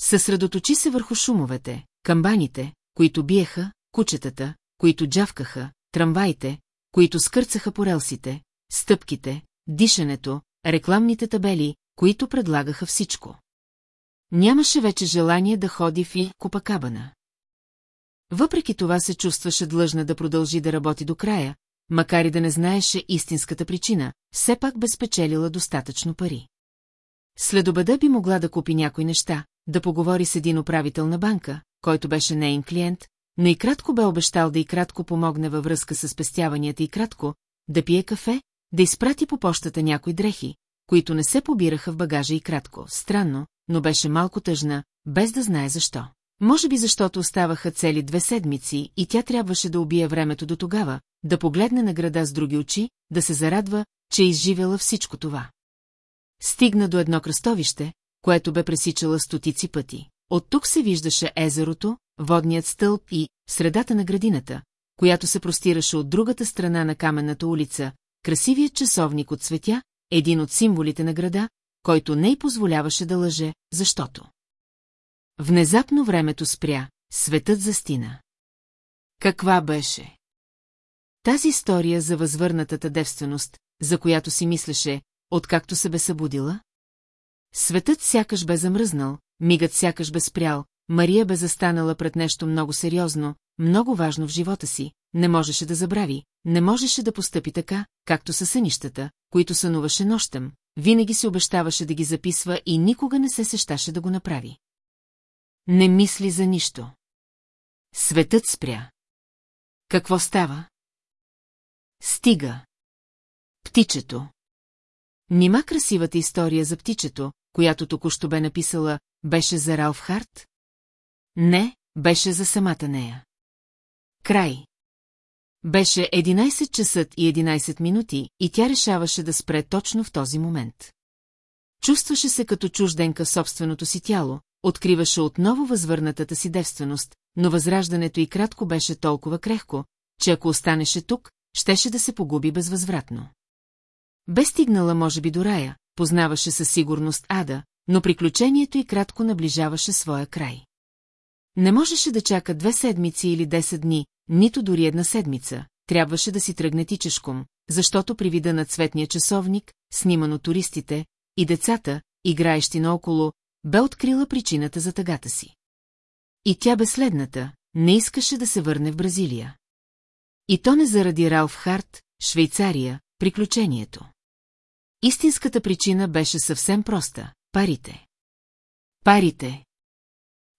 Съсредоточи се върху шумовете, камбаните, които биеха, кучетата, които джавкаха, трамваите, които скърцаха по релсите, стъпките, дишането, рекламните табели, които предлагаха всичко. Нямаше вече желание да ходи в и Копакабана. Въпреки това се чувстваше длъжна да продължи да работи до края, макар и да не знаеше истинската причина, все пак безпечелила достатъчно пари. След обеда би могла да купи някои неща, да поговори с един управител на банка, който беше нейн клиент, но и кратко бе обещал да и кратко помогне във връзка с спестяванията и кратко, да пие кафе, да изпрати по почтата някои дрехи, които не се побираха в багажа и кратко. Странно, но беше малко тъжна, без да знае защо. Може би защото оставаха цели две седмици и тя трябваше да убие времето до тогава, да погледне на града с други очи, да се зарадва, че е изживела всичко това. Стигна до едно кръстовище, което бе пресичала стотици пъти. От тук се виждаше езерото, водният стълб и средата на градината, която се простираше от другата страна на каменната улица, красивият часовник от светя, един от символите на града, който не й позволяваше да лъже, защото. Внезапно времето спря, светът застина. Каква беше? Тази история за възвърнатата девственост, за която си мислеше, откакто се бе събудила? Светът сякаш бе замръзнал, мигът сякаш бе спрял, Мария бе застанала пред нещо много сериозно, много важно в живота си, не можеше да забрави, не можеше да постъпи така, както са сънищата, които сънуваше нощем, винаги си обещаваше да ги записва и никога не се сещаше да го направи. Не мисли за нищо. Светът спря. Какво става? Стига. Птичето. Нима красивата история за птичето, която току-що бе написала, беше за Ралф Харт? Не, беше за самата нея. Край. Беше 11 часа и 11 минути и тя решаваше да спре точно в този момент. Чувстваше се като чужденка собственото си тяло, откриваше отново възвърнатата си девственост, но възраждането и кратко беше толкова крехко, че ако останеше тук, щеше да се погуби безвъзвратно. Бе стигнала може би до рая, познаваше със сигурност Ада, но приключението и кратко наближаваше своя край. Не можеше да чака две седмици или десет дни, нито дори една седмица, трябваше да си тръгне тичешком, защото при вида на цветния часовник, сниман от туристите, и децата, играещи наоколо, бе открила причината за тъгата си. И тя бе следната, не искаше да се върне в Бразилия. И то не заради Ралф Харт, Швейцария, приключението. Истинската причина беше съвсем проста – парите. Парите.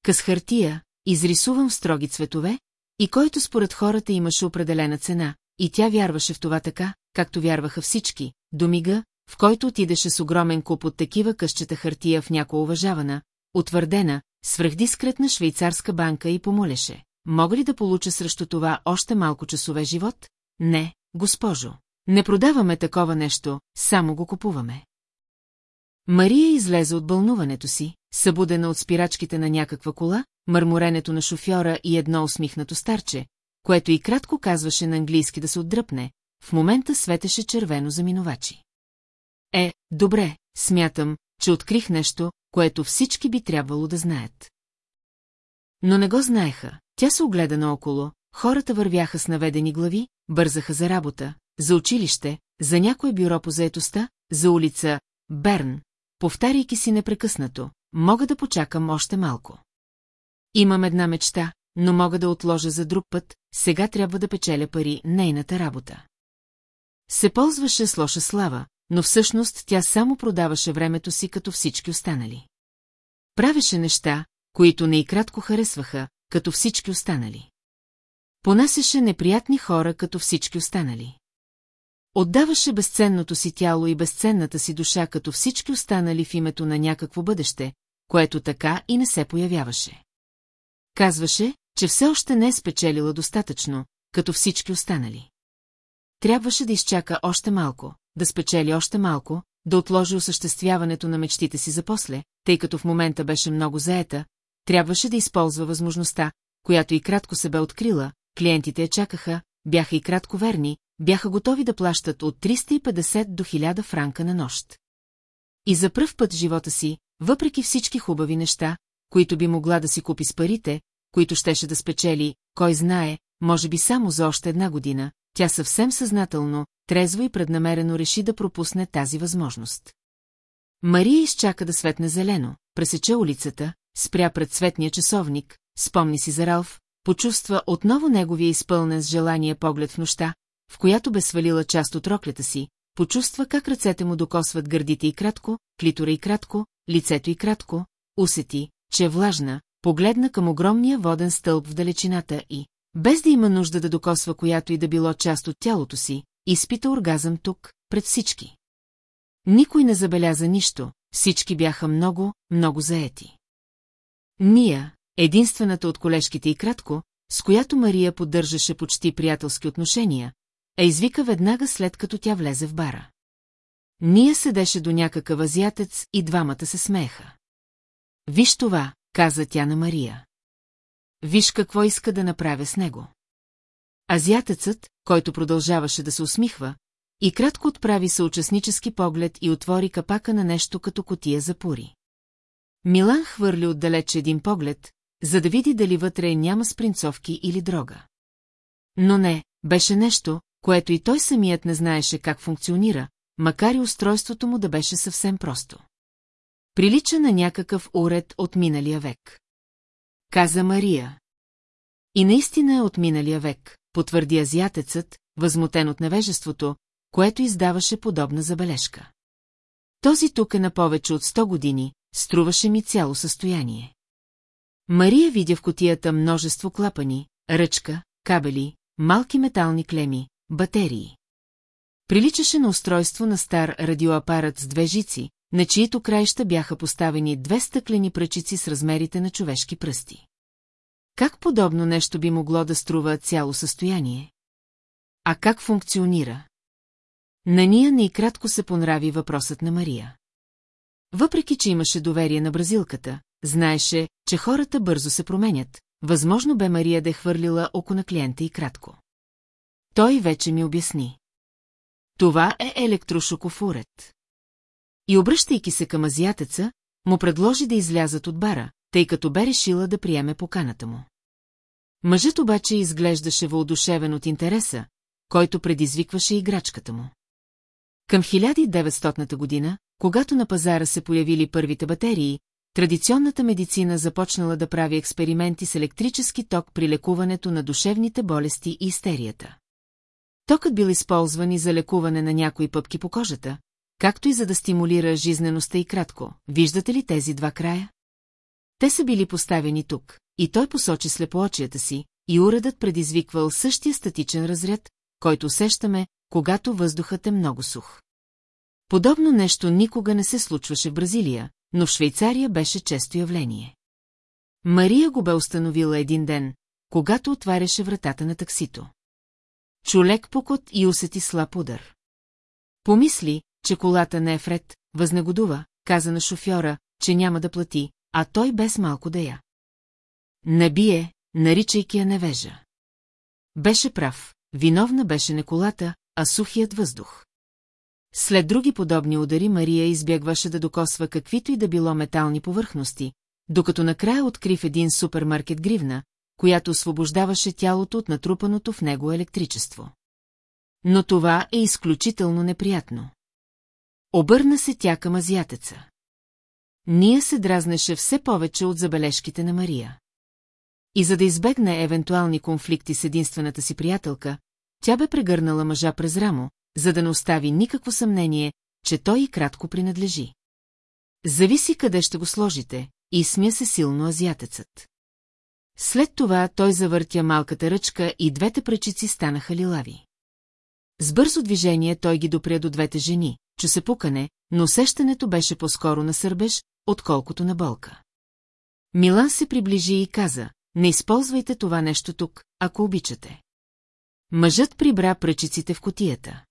Къс хартия, изрисуван в строги цветове, и който според хората имаше определена цена, и тя вярваше в това така, както вярваха всички, до мига, в който отидеше с огромен куп от такива къщета хартия в някоя уважавана, утвърдена, свръхдискретна швейцарска банка и помолеше. Мога ли да получа срещу това още малко часове живот? Не, госпожо. Не продаваме такова нещо, само го купуваме. Мария излезе от бълнуването си, събудена от спирачките на някаква кола, мърморенето на шофьора и едно усмихнато старче, което и кратко казваше на английски да се отдръпне, в момента светеше червено за минувачи. Е, добре, смятам, че открих нещо, което всички би трябвало да знаят. Но не го знаеха, тя се огледа наоколо, хората вървяха с наведени глави, бързаха за работа, за училище, за някое бюро по заетостта, за улица Берн, повтаряйки си непрекъснато, мога да почакам още малко. Имам една мечта, но мога да отложа за друг път, сега трябва да печеля пари нейната работа. Се ползваше с лоша слава, но всъщност тя само продаваше времето си като всички останали. Правеше неща, които не и кратко харесваха, като всички останали. Понасеше неприятни хора, като всички останали. Отдаваше безценното си тяло и безценната си душа, като всички останали в името на някакво бъдеще, което така и не се появяваше. Казваше, че все още не е спечелила достатъчно, като всички останали. Трябваше да изчака още малко, да спечели още малко, да отложи осъществяването на мечтите си за после, тъй като в момента беше много заета, трябваше да използва възможността, която и кратко се бе открила, клиентите я чакаха, бяха и кратко верни, бяха готови да плащат от 350 до 1000 франка на нощ. И за пръв път в живота си, въпреки всички хубави неща, които би могла да си купи с парите, които щеше да спечели, кой знае, може би само за още една година, тя съвсем съзнателно, трезво и преднамерено реши да пропусне тази възможност. Мария изчака да светне зелено, пресече улицата, спря пред светния часовник, спомни си за Ралф, почувства отново неговия изпълнен с желание поглед в нощта, в която бе свалила част от роклята си, почувства как ръцете му докосват гърдите и кратко, клитора и кратко, лицето и кратко, усети, че е влажна, погледна към огромния воден стълб в далечината и, без да има нужда да докосва която и да било част от тялото си, изпита оргазъм тук, пред всички. Никой не забеляза нищо, всички бяха много, много заети. Ния, единствената от колежките и кратко, с която Мария поддържаше почти приятелски отношения, а извика веднага след като тя влезе в бара. Ния седеше до някакъв азиатец и двамата се смееха. Виж това, каза тя на Мария. Виж какво иска да направя с него. Азиатецът, който продължаваше да се усмихва, и кратко отправи съучастнически поглед и отвори капака на нещо като котия за пури. Милан хвърли отдалече един поглед, за да види дали вътре няма спринцовки или дрога. Но не, беше нещо, което и той самият не знаеше как функционира, макар и устройството му да беше съвсем просто. Прилича на някакъв уред от миналия век. Каза Мария. И наистина е от миналия век, потвърди азиатецът, възмутен от невежеството, което издаваше подобна забележка. Този тук е на повече от 100 години, струваше ми цяло състояние. Мария видя в котията множество клапани, ръчка, кабели, малки метални клеми, батерии. Приличаше на устройство на стар радиоапарат с две жици, на чието краища бяха поставени две стъклени пръчици с размерите на човешки пръсти. Как подобно нещо би могло да струва цяло състояние? А как функционира? На ния не и кратко се понрави въпросът на Мария. Въпреки, че имаше доверие на бразилката, знаеше, че хората бързо се променят, възможно бе Мария да е хвърлила око на клиента и кратко. Той вече ми обясни. Това е електрошоков уред. И обръщайки се към азиатеца, му предложи да излязат от бара, тъй като бе решила да приеме поканата му. Мъжът обаче изглеждаше въодушевен от интереса, който предизвикваше играчката му. Към 1900 година, когато на пазара се появили първите батерии, традиционната медицина започнала да прави експерименти с електрически ток при лекуването на душевните болести и истерията. Токът бил използван и за лекуване на някои пъпки по кожата, както и за да стимулира жизнеността и кратко. Виждате ли тези два края? Те са били поставени тук, и той посочи слепоочията си, и уредът предизвиквал същия статичен разряд, който усещаме, когато въздухът е много сух. Подобно нещо никога не се случваше в Бразилия, но в Швейцария беше често явление. Мария го бе установила един ден, когато отваряше вратата на таксито. Чулек покот и усети слаб удар. Помисли, че колата не е вред, възнегодува, каза на шофьора, че няма да плати, а той без малко да я. Набие, наричайки я невежа. Беше прав, виновна беше не колата, а сухият въздух. След други подобни удари Мария избягваше да докосва каквито и да било метални повърхности, докато накрая откри в един супермаркет гривна, която освобождаваше тялото от натрупаното в него електричество. Но това е изключително неприятно. Обърна се тя към азиатеца. Ния се дразнеше все повече от забележките на Мария. И за да избегне евентуални конфликти с единствената си приятелка, тя бе прегърнала мъжа през рамо, за да не остави никакво съмнение, че той и кратко принадлежи. Зависи къде ще го сложите, и смя се силно азиатецът. След това той завъртя малката ръчка и двете пръчици станаха лилави. С бързо движение той ги допря до двете жени, че се пукане, но усещането беше по-скоро на сърбеж, отколкото на болка. Милан се приближи и каза, не използвайте това нещо тук, ако обичате. Мъжът прибра пръчиците в котията.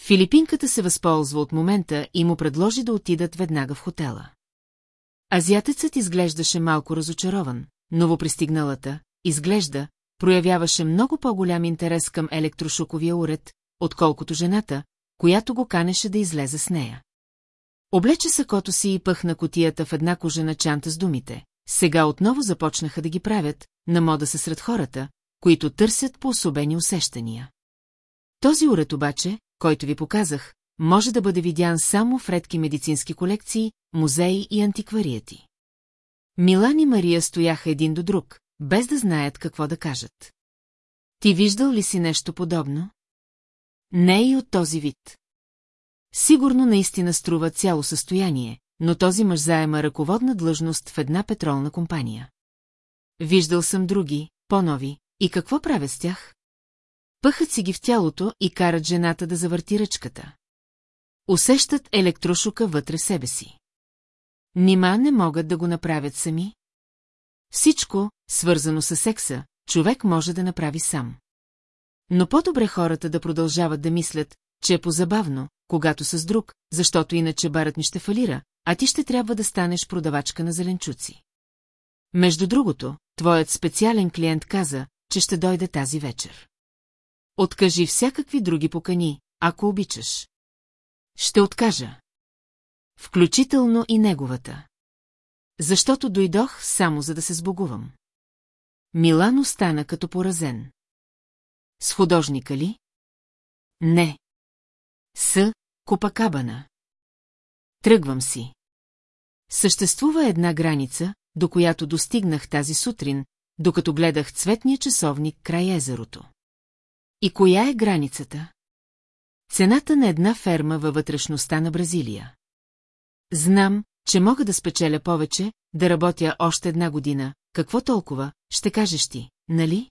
Филипинката се възползва от момента и му предложи да отидат веднага в хотела. Азиатецът изглеждаше малко разочарован, новопристигналата, изглежда, проявяваше много по-голям интерес към електрошоковия уред, отколкото жената, която го канеше да излезе с нея. Облече сакото си и пъхна котията в една кожена чанта с думите. Сега отново започнаха да ги правят, на мода се сред хората, които търсят по особени усещания. Този уред обаче, който ви показах, може да бъде видян само в редки медицински колекции, музеи и антиквариети. Милан и Мария стояха един до друг, без да знаят какво да кажат. Ти виждал ли си нещо подобно? Не и от този вид. Сигурно наистина струва цяло състояние, но този мъж заема ръководна длъжност в една петролна компания. Виждал съм други, по-нови, и какво правя с тях? Пъхат си ги в тялото и карат жената да завърти ръчката. Усещат електрошука вътре себе си. Нима не могат да го направят сами? Всичко, свързано с секса, човек може да направи сам. Но по-добре хората да продължават да мислят, че е позабавно, когато с друг, защото иначе барът ни ще фалира, а ти ще трябва да станеш продавачка на зеленчуци. Между другото, твоят специален клиент каза, че ще дойде тази вечер. Откажи всякакви други покани, ако обичаш. Ще откажа. Включително и неговата. Защото дойдох само за да се сбогувам. Милан остана като поразен. С художника ли? Не. С Копакабана. Тръгвам си. Съществува една граница, до която достигнах тази сутрин, докато гледах цветния часовник край езерото. И коя е границата? Цената на една ферма във вътрешността на Бразилия. Знам, че мога да спечеля повече, да работя още една година, какво толкова, ще кажеш ти, нали?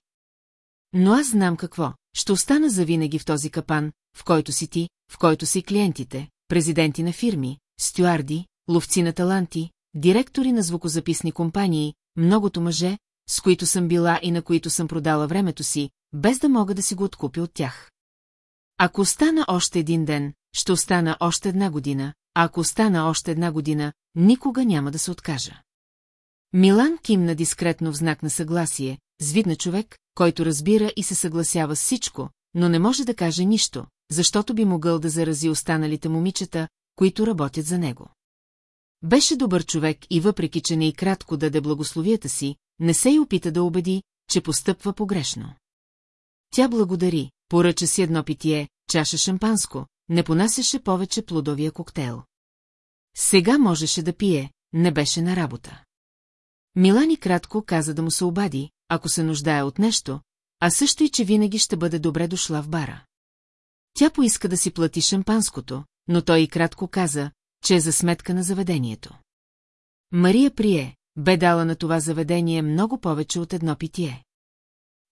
Но аз знам какво, ще остана завинаги в този капан, в който си ти, в който си клиентите, президенти на фирми, стюарди, ловци на таланти, директори на звукозаписни компании, многото мъже, с които съм била и на които съм продала времето си, без да мога да си го откупя от тях. Ако остана още един ден, ще остана още една година, ако остана още една година, никога няма да се откажа. Милан кимна дискретно в знак на съгласие, с вид на човек, който разбира и се съгласява с всичко, но не може да каже нищо, защото би могъл да зарази останалите момичета, които работят за него. Беше добър човек и въпреки, че не и кратко даде благословията си, не се и опита да убеди, че постъпва погрешно. Тя благодари, поръча си едно питие, чаша шампанско, не понасяше повече плодовия коктейл. Сега можеше да пие, не беше на работа. Милани кратко каза да му се обади, ако се нуждае от нещо, а също и, че винаги ще бъде добре дошла в бара. Тя поиска да си плати шампанското, но той и кратко каза, че е за сметка на заведението. Мария прие, бе дала на това заведение много повече от едно питие.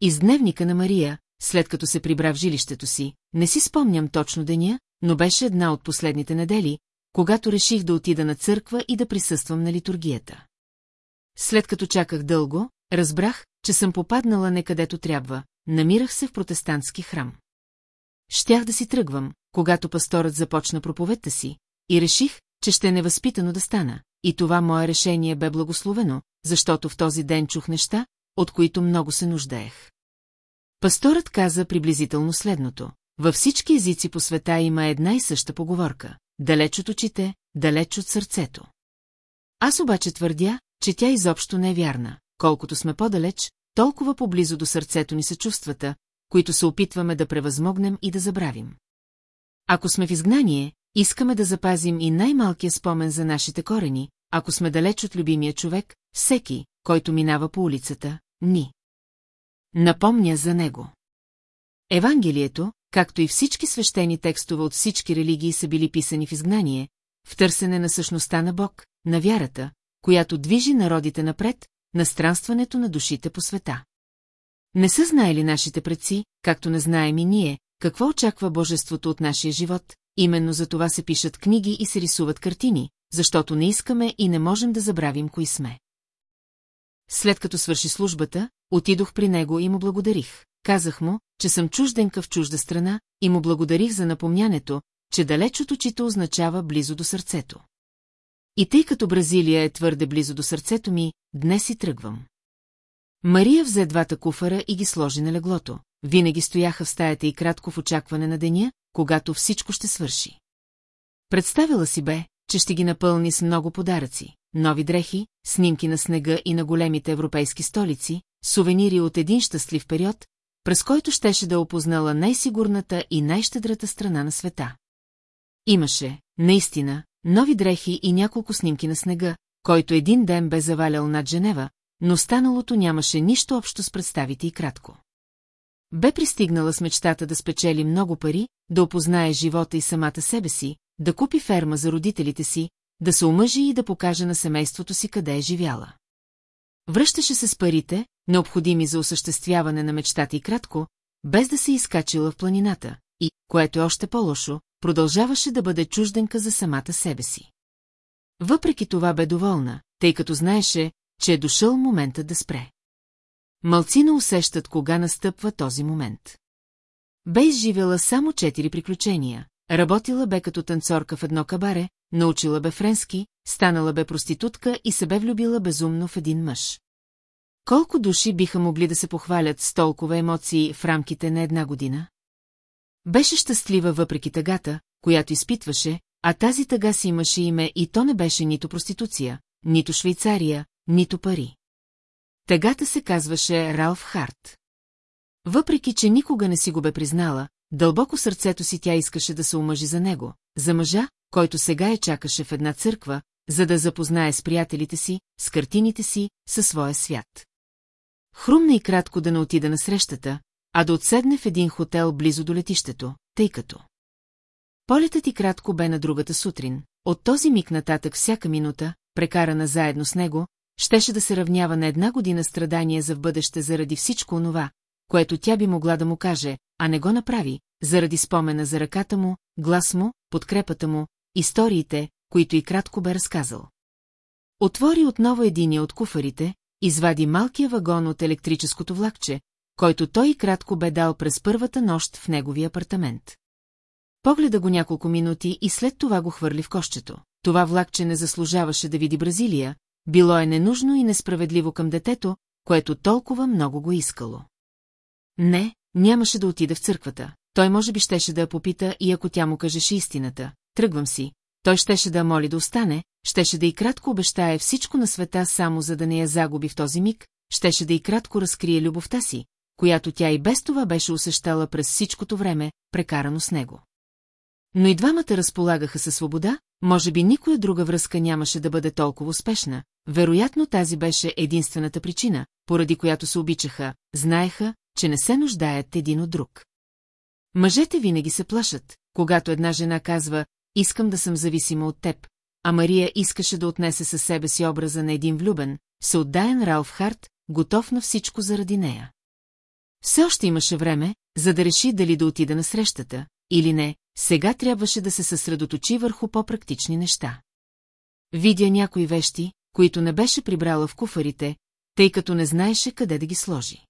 Из дневника на Мария, след като се прибра в жилището си, не си спомням точно деня, но беше една от последните недели, когато реших да отида на църква и да присъствам на литургията. След като чаках дълго, разбрах, че съм попаднала некъдето трябва, намирах се в протестантски храм. Щях да си тръгвам, когато пасторът започна проповедта си, и реших, че ще е невъзпитано да стана, и това мое решение бе благословено, защото в този ден чух неща, от които много се нуждаех. Пасторът каза приблизително следното. Във всички езици по света има една и съща поговорка. Далеч от очите, далеч от сърцето. Аз обаче твърдя, че тя изобщо не е вярна. Колкото сме по-далеч, толкова поблизо до сърцето ни са чувствата, които се опитваме да превъзмогнем и да забравим. Ако сме в изгнание, искаме да запазим и най-малкия спомен за нашите корени, ако сме далеч от любимия човек, всеки, който минава по улицата, ни. Напомня за него. Евангелието, както и всички свещени текстове от всички религии са били писани в изгнание, в търсене на същността на Бог, на вярата, която движи народите напред, на странстването на душите по света. Не са знаели нашите предци, както не знаем и ние, какво очаква Божеството от нашия живот, именно за това се пишат книги и се рисуват картини, защото не искаме и не можем да забравим кои сме. След като свърши службата, отидох при него и му благодарих. Казах му, че съм чужденка в чужда страна, и му благодарих за напомнянето, че далеч от очите означава близо до сърцето. И тъй като Бразилия е твърде близо до сърцето ми, днес и тръгвам. Мария взе двата куфара и ги сложи на леглото. Винаги стояха в стаята и кратко в очакване на деня, когато всичко ще свърши. Представила си бе, че ще ги напълни с много подаръци, нови дрехи, снимки на снега и на големите европейски столици, сувенири от един щастлив период, през който щеше да опознала най-сигурната и най-щедрата страна на света. Имаше, наистина, нови дрехи и няколко снимки на снега, който един ден бе завалял над Женева, но станалото нямаше нищо общо с представите и кратко. Бе пристигнала с мечтата да спечели много пари, да опознае живота и самата себе си, да купи ферма за родителите си, да се омъжи и да покаже на семейството си къде е живяла. Връщаше се с парите, необходими за осъществяване на мечтата и кратко, без да се изкачила в планината, и, което е още по-лошо, продължаваше да бъде чужденка за самата себе си. Въпреки това бе доволна, тъй като знаеше, че е дошъл моментът да спре. Малцина усещат кога настъпва този момент. Бе изживела само четири приключения. Работила бе като танцорка в едно кабаре, научила бе френски, станала бе проститутка и се бе влюбила безумно в един мъж. Колко души биха могли да се похвалят с толкова емоции в рамките на една година? Беше щастлива въпреки тъгата, която изпитваше, а тази тъга си имаше име и то не беше нито проституция, нито Швейцария, нито пари. Тъгата се казваше Ралф Харт. Въпреки, че никога не си го бе признала, дълбоко сърцето си тя искаше да се омъжи за него, за мъжа, който сега я чакаше в една църква, за да запознае с приятелите си, с картините си, със своя свят. Хрумна и кратко да не отида на срещата, а да отседне в един хотел близо до летището, тъй като. Полетът и кратко бе на другата сутрин, от този миг нататък всяка минута, прекарана заедно с него, щеше да се равнява на една година страдания за в бъдеще заради всичко онова, което тя би могла да му каже, а не го направи, заради спомена за ръката му, глас му, подкрепата му, историите, които и кратко бе разказал. Отвори отново единия от куфарите, извади малкия вагон от електрическото влакче, който той и кратко бе дал през първата нощ в неговия апартамент. Погледа го няколко минути и след това го хвърли в кощето. Това влакче не заслужаваше да види Бразилия, било е ненужно и несправедливо към детето, което толкова много го искало. Не, нямаше да отида в църквата. Той може би щеше да я попита и ако тя му кажеше истината. Тръгвам си, той щеше да моли да остане, щеше да и кратко обещае всичко на света само за да не я загуби в този миг, щеше да и кратко разкрие любовта си, която тя и без това беше усещала през всичкото време, прекарано с него. Но и двамата разполагаха със свобода, може би никоя друга връзка нямаше да бъде толкова успешна, вероятно тази беше единствената причина, поради която се обичаха, знаеха, че не се нуждаят един от друг. Мъжете винаги се плашат, когато една жена казва «Искам да съм зависима от теб», а Мария искаше да отнесе със себе си образа на един влюбен, съотдаен Ралф Харт, готов на всичко заради нея. Все още имаше време, за да реши дали да отида на срещата, или не, сега трябваше да се съсредоточи върху по-практични неща. Видя някои вещи, които не беше прибрала в куфарите, тъй като не знаеше къде да ги сложи.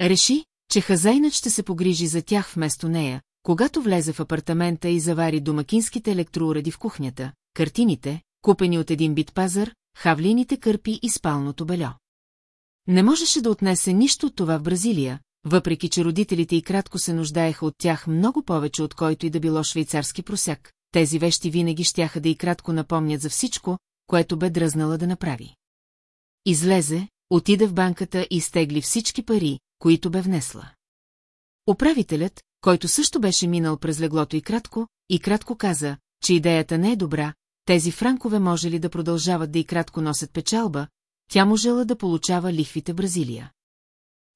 Реши, че хазайнат ще се погрижи за тях вместо нея, когато влезе в апартамента и завари домакинските електроуреди в кухнята, картините, купени от един бит пазар, хавлините кърпи и спалното бельо. Не можеше да отнесе нищо от това в Бразилия, въпреки че родителите и кратко се нуждаеха от тях много повече от който и да било швейцарски просяк, тези вещи винаги щяха да и кратко напомнят за всичко, което бе дръзнала да направи. Излезе, отида в банката и стегли всички пари, които бе внесла. Управителят, който също беше минал през леглото и кратко, и кратко каза, че идеята не е добра, тези франкове може ли да продължават да и кратко носят печалба, тя можела да получава лихвите Бразилия.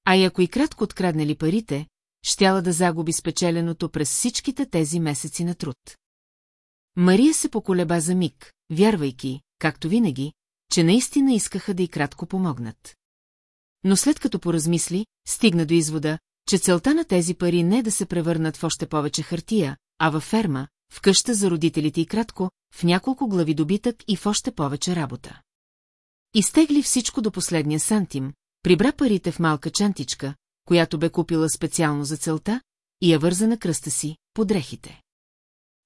А и ако и кратко откраднали парите, щяла да загуби спечеленото през всичките тези месеци на труд. Мария се поколеба за миг, вярвайки, както винаги, че наистина искаха да и кратко помогнат. Но след като поразмисли, стигна до извода, че целта на тези пари не е да се превърнат в още повече хартия, а във ферма, в къща за родителите и кратко, в няколко глави добитък и в още повече работа. Изтегли всичко до последния сантим, прибра парите в малка чантичка, която бе купила специално за целта, и я върза на кръста си, под дрехите.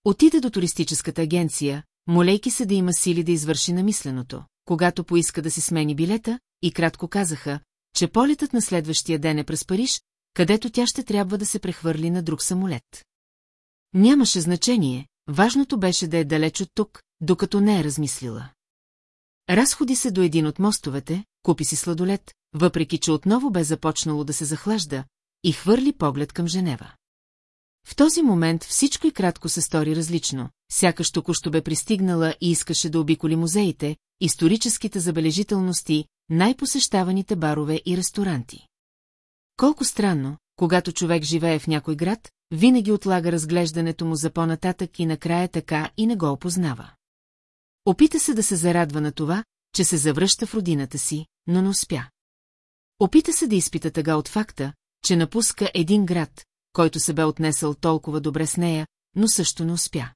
Отиде до туристическата агенция, молейки се да има сили да извърши намисленото. Когато поиска да си смени билета, и кратко казаха, че полетът на следващия ден е през Париж, където тя ще трябва да се прехвърли на друг самолет. Нямаше значение, важното беше да е далеч от тук, докато не е размислила. Разходи се до един от мостовете, купи си сладолет, въпреки че отново бе започнало да се захлажда, и хвърли поглед към Женева. В този момент всичко и кратко се стори различно, сякаш току-що бе пристигнала и искаше да обиколи музеите, историческите забележителности, най-посещаваните барове и ресторанти. Колко странно, когато човек живее в някой град, винаги отлага разглеждането му за по-нататък и накрая така и не го опознава. Опита се да се зарадва на това, че се завръща в родината си, но не успя. Опита се да изпита тъга от факта, че напуска един град, който се бе отнесъл толкова добре с нея, но също не успя.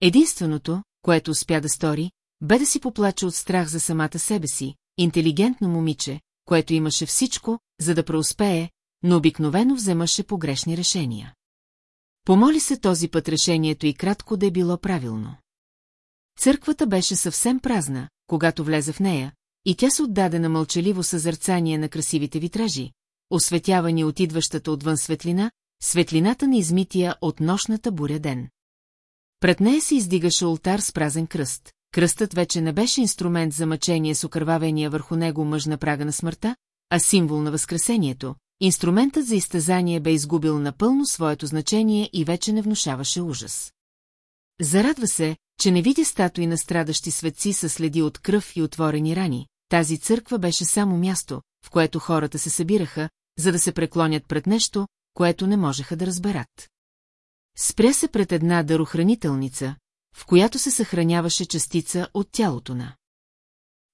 Единственото, което успя да стори, бе да си поплаче от страх за самата себе си, интелигентно момиче, което имаше всичко, за да преуспее, но обикновено вземаше погрешни решения. Помоли се този път решението и кратко да е било правилно. Църквата беше съвсем празна, когато влезе в нея, и тя се отдаде на мълчаливо съзърцание на красивите витражи, осветявани от идващата отвън светлина, светлината на измития от нощната буря ден. Пред нея се издигаше ултар с празен кръст. Кръстът вече не беше инструмент за мъчение с окървавения върху него мъж на прага на смъртта, а символ на възкресението. Инструментът за изтезание бе изгубил напълно своето значение и вече не внушаваше ужас. Зарадва се, че не видя статуи на страдащи светци със следи от кръв и отворени рани. Тази църква беше само място, в което хората се събираха, за да се преклонят пред нещо, което не можеха да разберат. Спря се пред една дарохранителница, в която се съхраняваше частица от тялото на.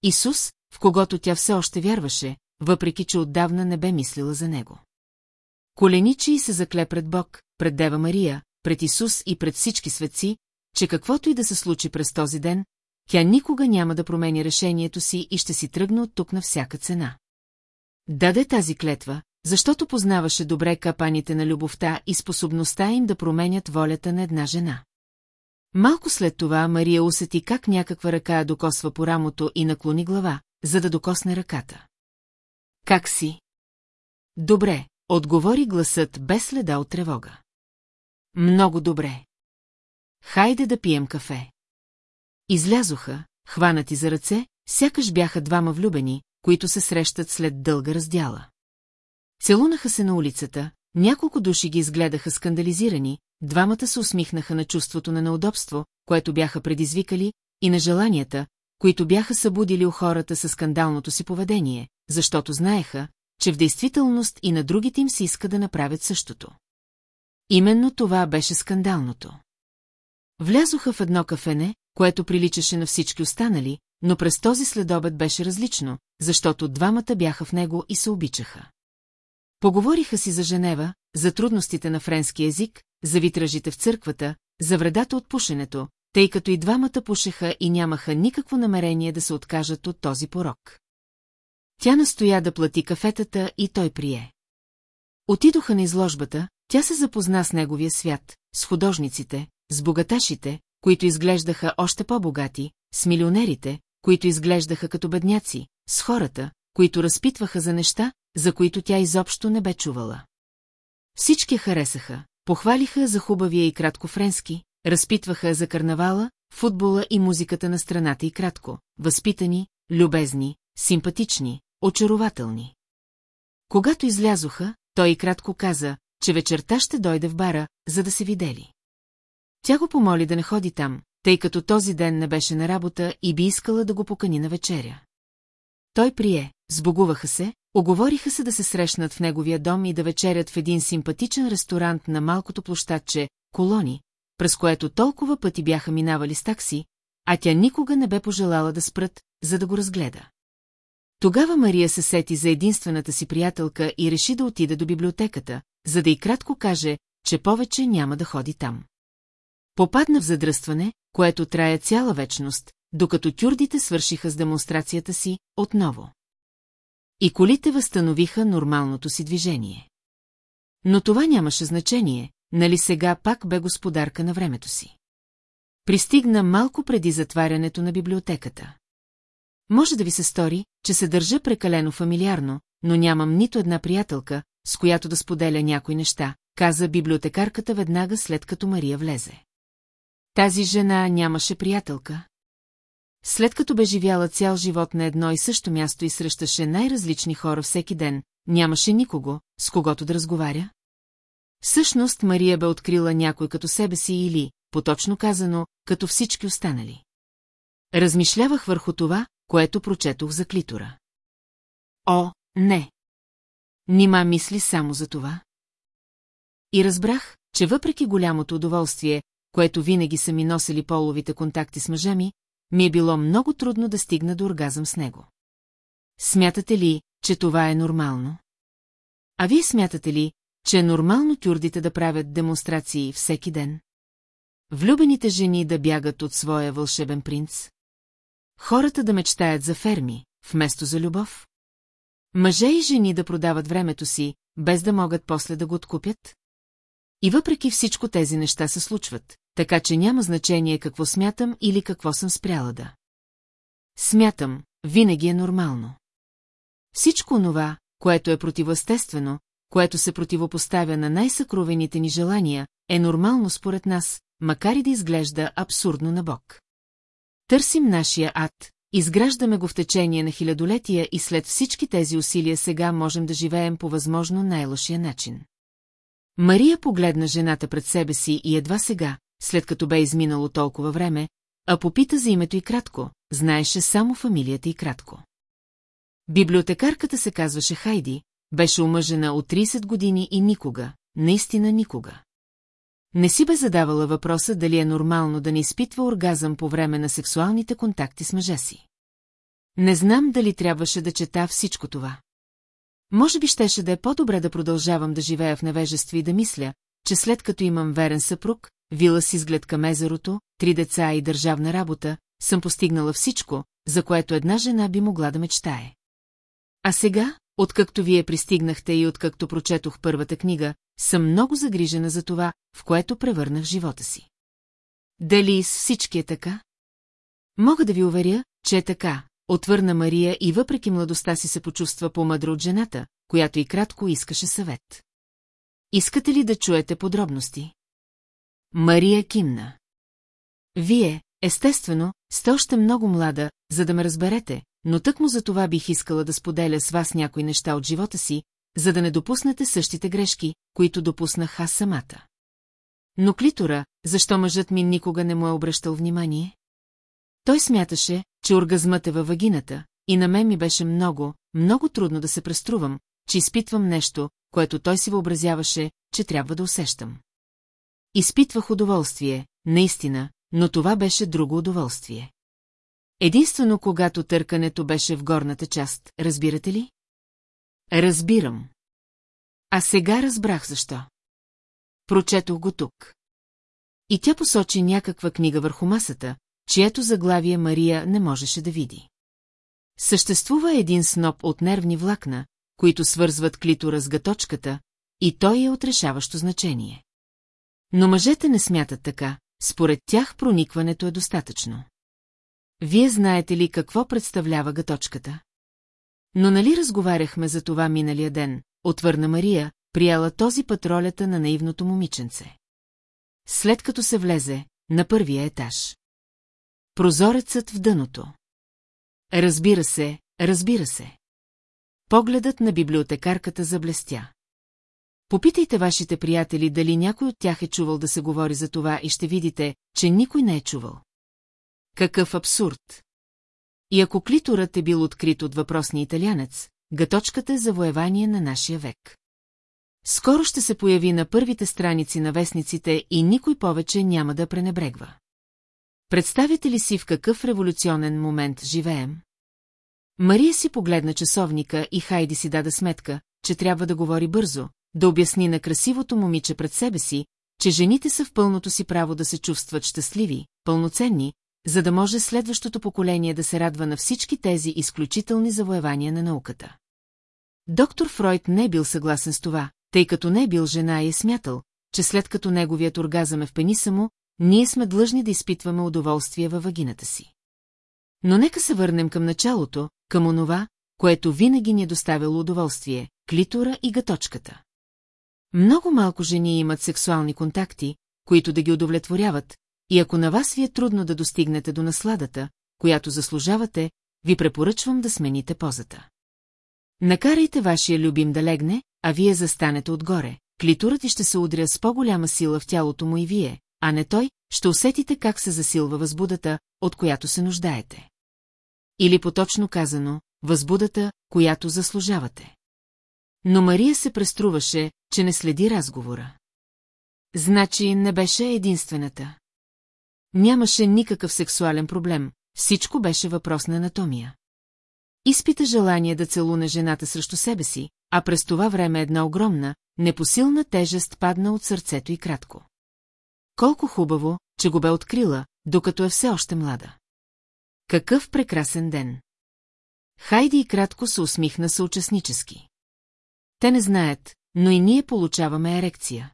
Исус, в когото тя все още вярваше, въпреки че отдавна не бе мислила за него. Коленичи и се закле пред Бог, пред Дева Мария, пред Исус и пред всички светци, че каквото и да се случи през този ден, тя никога няма да промени решението си и ще си тръгне от тук на всяка цена. Даде тази клетва, защото познаваше добре капаните на любовта и способността им да променят волята на една жена. Малко след това Мария усети как някаква ръка докосва по рамото и наклони глава, за да докосне ръката. Как си? Добре, отговори гласът без следа от тревога. Много добре. Хайде да пием кафе. излязоха, хванати за ръце, сякаш бяха двама влюбени, които се срещат след дълга раздяла. Целунаха се на улицата, няколко души ги изгледаха скандализирани, двамата се усмихнаха на чувството на неудобство, което бяха предизвикали, и на желанията, които бяха събудили у хората със скандалното си поведение, защото знаеха, че в действителност и на другите им се иска да направят същото. Именно това беше скандалното. Влязоха в едно кафене, което приличаше на всички останали, но през този следобед беше различно, защото двамата бяха в него и се обичаха. Поговориха си за Женева, за трудностите на френски език, за витражите в църквата, за вредата от пушенето, тъй като и двамата пушеха и нямаха никакво намерение да се откажат от този порок. Тя настоя да плати кафетата и той прие. Отидоха на изложбата, тя се запозна с неговия свят, с художниците, с богаташите, които изглеждаха още по-богати, с милионерите, които изглеждаха като бедняци, с хората, които разпитваха за неща, за които тя изобщо не бе чувала. Всички харесаха, похвалиха за хубавия и кратко френски, разпитваха за карнавала, футбола и музиката на страната и кратко, възпитани, любезни, симпатични, очарователни. Когато излязоха, той и кратко каза, че вечерта ще дойде в бара, за да се видели. Тя го помоли да не ходи там, тъй като този ден не беше на работа и би искала да го покани на вечеря. Той прие, сбогуваха се, оговориха се да се срещнат в неговия дом и да вечерят в един симпатичен ресторант на малкото площадче, колони, през което толкова пъти бяха минавали с такси, а тя никога не бе пожелала да спрат, за да го разгледа. Тогава Мария се сети за единствената си приятелка и реши да отида до библиотеката, за да и кратко каже, че повече няма да ходи там. Попадна в задръстване, което трая цяла вечност, докато тюрдите свършиха с демонстрацията си отново. И колите възстановиха нормалното си движение. Но това нямаше значение, нали сега пак бе господарка на времето си. Пристигна малко преди затварянето на библиотеката. Може да ви се стори, че се държа прекалено фамилиарно, но нямам нито една приятелка, с която да споделя някои неща, каза библиотекарката веднага след като Мария влезе. Тази жена нямаше приятелка. След като бе живяла цял живот на едно и също място и срещаше най-различни хора всеки ден, нямаше никого, с когото да разговаря? Всъщност Мария бе открила някой като себе си или, поточно казано, като всички останали. Размишлявах върху това, което прочетох за клитора. О, не! Нима мисли само за това? И разбрах, че въпреки голямото удоволствие, което винаги са ми носили половите контакти с мъжа ми, ми е било много трудно да стигна до оргазъм с него. Смятате ли, че това е нормално? А вие смятате ли, че е нормално тюрдите да правят демонстрации всеки ден? Влюбените жени да бягат от своя вълшебен принц? Хората да мечтаят за ферми, вместо за любов? Мъже и жени да продават времето си, без да могат после да го откупят? И въпреки всичко тези неща се случват, така че няма значение какво смятам или какво съм спряла да. Смятам, винаги е нормално. Всичко онова, което е противоестествено, което се противопоставя на най-съкровените ни желания, е нормално според нас, макар и да изглежда абсурдно на Бог. Търсим нашия ад, изграждаме го в течение на хилядолетия и след всички тези усилия сега можем да живеем по възможно най-лошия начин. Мария погледна жената пред себе си и едва сега, след като бе изминало толкова време, а попита за името и кратко, знаеше само фамилията и кратко. Библиотекарката се казваше Хайди, беше омъжена от 30 години и никога, наистина никога. Не си бе задавала въпроса дали е нормално да не изпитва оргазъм по време на сексуалните контакти с мъжа си. Не знам дали трябваше да чета всичко това. Може би щеше да е по-добре да продължавам да живея в невежество и да мисля, че след като имам верен съпруг, вила с изглед към езерото, три деца и държавна работа, съм постигнала всичко, за което една жена би могла да мечтае. А сега, откакто вие пристигнахте и откакто прочетох първата книга, съм много загрижена за това, в което превърнах живота си. Дали с всички е така? Мога да ви уверя, че е така, отвърна Мария и въпреки младостта си се почувства по-мъдра от жената, която и кратко искаше съвет. Искате ли да чуете подробности? Мария кимна. Вие, естествено, сте още много млада, за да ме разберете, но тъкмо за това бих искала да споделя с вас някои неща от живота си, за да не допуснете същите грешки, които допуснах аз самата. Но клитора, защо мъжът ми никога не му е обръщал внимание? Той смяташе, че оргазмът е във вагината, и на мен ми беше много, много трудно да се преструвам, че изпитвам нещо, което той си въобразяваше, че трябва да усещам. Изпитвах удоволствие, наистина, но това беше друго удоволствие. Единствено, когато търкането беше в горната част, разбирате ли? Разбирам. А сега разбрах защо. Прочетох го тук. И тя посочи някаква книга върху масата, чието заглавие Мария не можеше да види. Съществува един сноп от нервни влакна, които свързват клитора с гаточката, и той е отрешаващо значение. Но мъжете не смятат така, според тях проникването е достатъчно. Вие знаете ли какво представлява гаточката? Но нали разговаряхме за това миналия ден, отвърна Мария, прияла този път ролята на наивното момиченце. След като се влезе, на първия етаж. Прозорецът в дъното. Разбира се, разбира се. Погледът на библиотекарката заблестя. Попитайте вашите приятели дали някой от тях е чувал да се говори за това и ще видите, че никой не е чувал. Какъв абсурд! И ако клиторът е бил открит от въпросния италянец, гаточката е завоевание на нашия век. Скоро ще се появи на първите страници на вестниците и никой повече няма да пренебрегва. Представите ли си в какъв революционен момент живеем? Мария си погледна часовника и Хайди си даде сметка, че трябва да говори бързо, да обясни на красивото момиче пред себе си, че жените са в пълното си право да се чувстват щастливи, пълноценни, за да може следващото поколение да се радва на всички тези изключителни завоевания на науката. Доктор Фройд не е бил съгласен с това, тъй като не е бил жена и е смятал, че след като неговият оргазъм е в пениса му, ние сме длъжни да изпитваме удоволствие във вагината си. Но нека се върнем към началото, към онова, което винаги ни е доставило удоволствие – клитора и гаточката. Много малко жени имат сексуални контакти, които да ги удовлетворяват, и ако на вас ви е трудно да достигнете до насладата, която заслужавате, ви препоръчвам да смените позата. Накарайте вашия любим да легне, а вие застанете отгоре. Клиторът и ще се удря с по-голяма сила в тялото му и вие, а не той, ще усетите как се засилва възбудата, от която се нуждаете. Или поточно казано, възбудата, която заслужавате. Но Мария се преструваше, че не следи разговора. Значи не беше единствената. Нямаше никакъв сексуален проблем, всичко беше въпрос на анатомия. Изпита желание да целуне жената срещу себе си, а през това време една огромна, непосилна тежест падна от сърцето и кратко. Колко хубаво, че го бе открила, докато е все още млада. Какъв прекрасен ден! Хайди и кратко се усмихна съучастнически. Те не знаят, но и ние получаваме ерекция.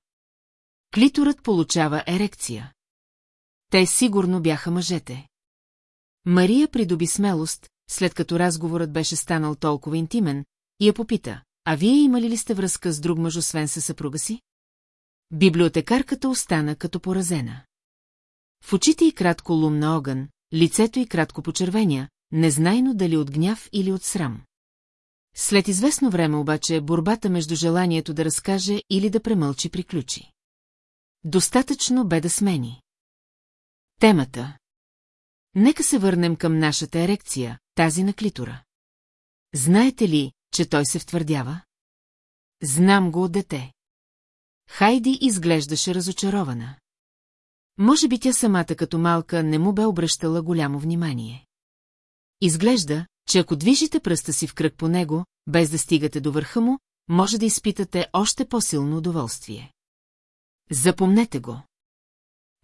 Клиторът получава ерекция. Те сигурно бяха мъжете. Мария придоби смелост, след като разговорът беше станал толкова интимен, и я попита, а вие имали ли сте връзка с друг мъж, освен със съпруга си? Библиотекарката остана като поразена. В очите й кратко лумна огън, лицето й кратко почервеня, незнайно дали от гняв или от срам. След известно време обаче борбата между желанието да разкаже или да премълчи приключи. Достатъчно бе да смени. Темата. Нека се върнем към нашата ерекция, тази на клитора. Знаете ли, че той се втвърдява? Знам го от дете. Хайди изглеждаше разочарована. Може би тя самата като малка не му бе обръщала голямо внимание. Изглежда, че ако движите пръста си в кръг по него, без да стигате до върха му, може да изпитате още по-силно удоволствие. Запомнете го.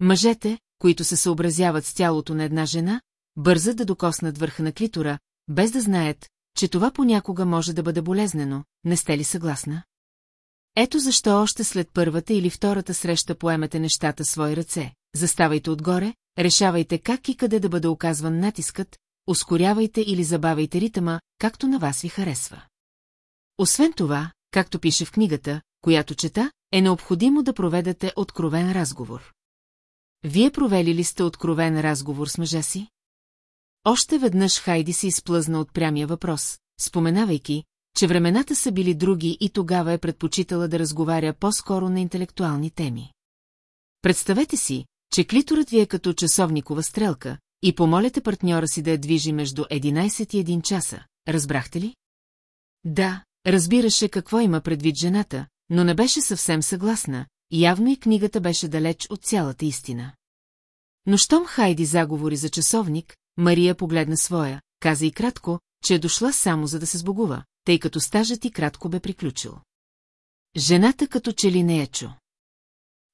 Мъжете, които се съобразяват с тялото на една жена, бързат да докоснат върха на клитора, без да знаят, че това понякога може да бъде болезнено, не сте ли съгласна? Ето защо още след първата или втората среща поемете нещата свои ръце, заставайте отгоре, решавайте как и къде да бъде оказван натискът, ускорявайте или забавяйте ритъма, както на вас ви харесва. Освен това, както пише в книгата, която чета, е необходимо да проведете откровен разговор. вие провели ли сте откровен разговор с мъжа си? Още веднъж Хайди се изплъзна от прямия въпрос, споменавайки, че времената са били други и тогава е предпочитала да разговаря по-скоро на интелектуални теми. Представете си, че клиторът ви е като часовникова стрелка и помолете партньора си да я движи между 11 и 1 часа, разбрахте ли? Да, разбираше какво има предвид жената, но не беше съвсем съгласна, явно и книгата беше далеч от цялата истина. Но щом Хайди заговори за часовник, Мария погледна своя, каза и кратко, че е дошла само за да се сбогува, тъй като стажът и кратко бе приключил. Жената като че ли не е чу.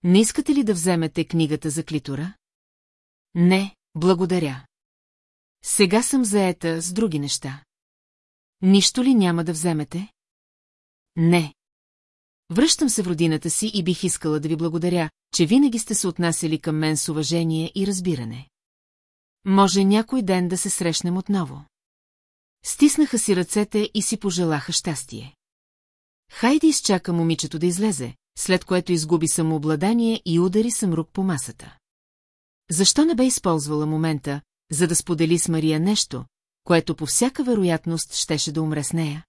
Не искате ли да вземете книгата за клитора? Не, благодаря. Сега съм заета с други неща. Нищо ли няма да вземете? Не. Връщам се в родината си и бих искала да ви благодаря, че винаги сте се отнасяли към мен с уважение и разбиране. Може някой ден да се срещнем отново. Стиснаха си ръцете и си пожелаха щастие. Хайди изчака момичето да излезе, след което изгуби самообладание и удари съмрук по масата. Защо не бе използвала момента, за да сподели с Мария нещо, което по всяка вероятност щеше да умре с нея?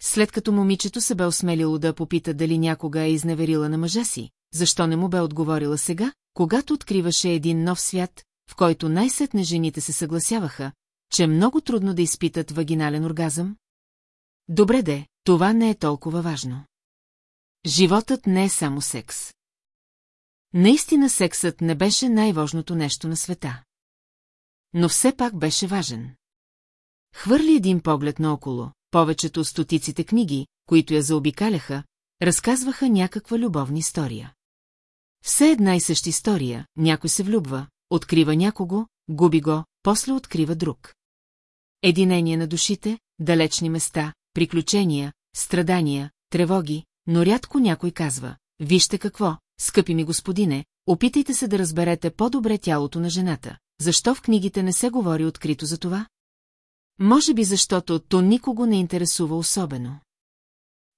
След като момичето се бе осмелило да попита дали някога е изневерила на мъжа си, защо не му бе отговорила сега, когато откриваше един нов свят, в който най-сетне жените се съгласяваха, че е много трудно да изпитат вагинален оргазъм? Добре де, това не е толкова важно. Животът не е само секс. Наистина сексът не беше най-важното нещо на света. Но все пак беше важен. Хвърли един поглед наоколо, повечето стотиците книги, които я заобикаляха, разказваха някаква любовна история. Все една и съща история, някой се влюбва, открива някого, губи го, после открива друг. Единение на душите, далечни места, приключения, страдания, тревоги, но рядко някой казва, вижте какво, скъпи ми господине, опитайте се да разберете по-добре тялото на жената. Защо в книгите не се говори открито за това? Може би защото то никого не интересува особено.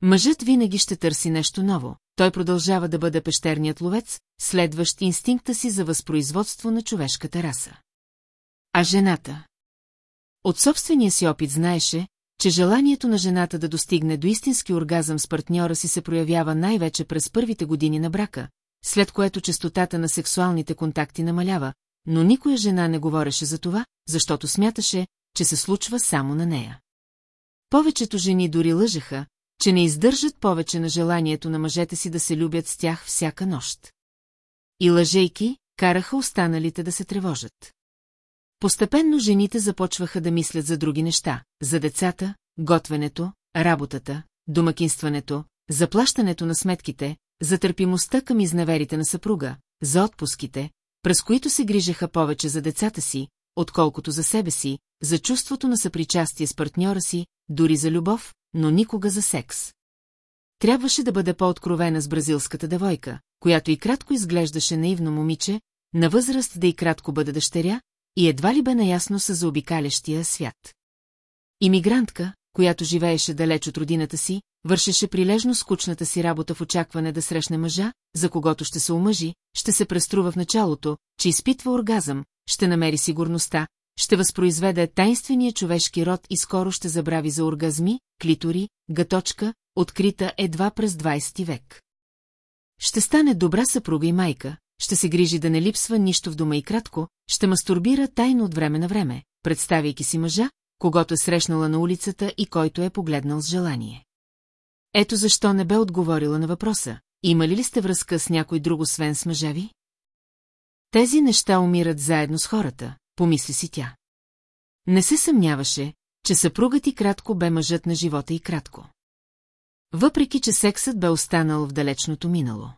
Мъжът винаги ще търси нещо ново, той продължава да бъде пещерният ловец, следващ инстинкта си за възпроизводство на човешката раса. А жената? От собствения си опит знаеше, че желанието на жената да достигне до истински оргазъм с партньора си се проявява най-вече през първите години на брака, след което частотата на сексуалните контакти намалява, но никоя жена не говореше за това, защото смяташе, че се случва само на нея. Повечето жени дори лъжеха, че не издържат повече на желанието на мъжете си да се любят с тях всяка нощ. И лъжейки, караха останалите да се тревожат. Постепенно жените започваха да мислят за други неща, за децата, готвенето, работата, домакинстването, заплащането на сметките, за търпимостта към изневерите на съпруга, за отпуските, през които се грижаха повече за децата си, отколкото за себе си, за чувството на съпричастие с партньора си, дори за любов, но никога за секс. Трябваше да бъде по-откровена с бразилската девойка, която и кратко изглеждаше наивно момиче, на възраст да и кратко бъде дъщеря, и едва ли бе наясно с заобикалящия свят. Имигрантка, която живееше далеч от родината си, вършеше прилежно скучната си работа в очакване да срещне мъжа, за когото ще се омъжи, ще се преструва в началото, че изпитва оргазъм, ще намери сигурността, ще възпроизведе тайнствения човешки род и скоро ще забрави за оргазми, клитори, гаточка, открита едва през 20 век. Ще стане добра съпруга и майка, ще се грижи да не липсва нищо в дома и кратко, ще мастурбира тайно от време на време, представяйки си мъжа, когато е срещнала на улицата и който е погледнал с желание. Ето защо не бе отговорила на въпроса, има ли ли сте връзка с някой друг освен с мъжа ви? Тези неща умират заедно с хората, помисли си тя. Не се съмняваше, че съпругът и кратко бе мъжът на живота и кратко. Въпреки, че сексът бе останал в далечното минало.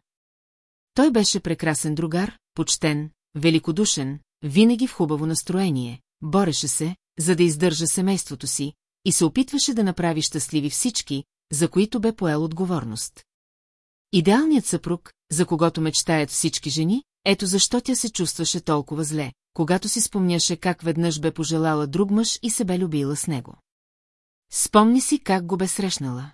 Той беше прекрасен другар, почтен, великодушен, винаги в хубаво настроение, бореше се, за да издържа семейството си, и се опитваше да направи щастливи всички, за които бе поел отговорност. Идеалният съпруг, за когото мечтаят всички жени, ето защо тя се чувстваше толкова зле, когато си спомняше как веднъж бе пожелала друг мъж и се бе любила с него. Спомни си как го бе срещнала.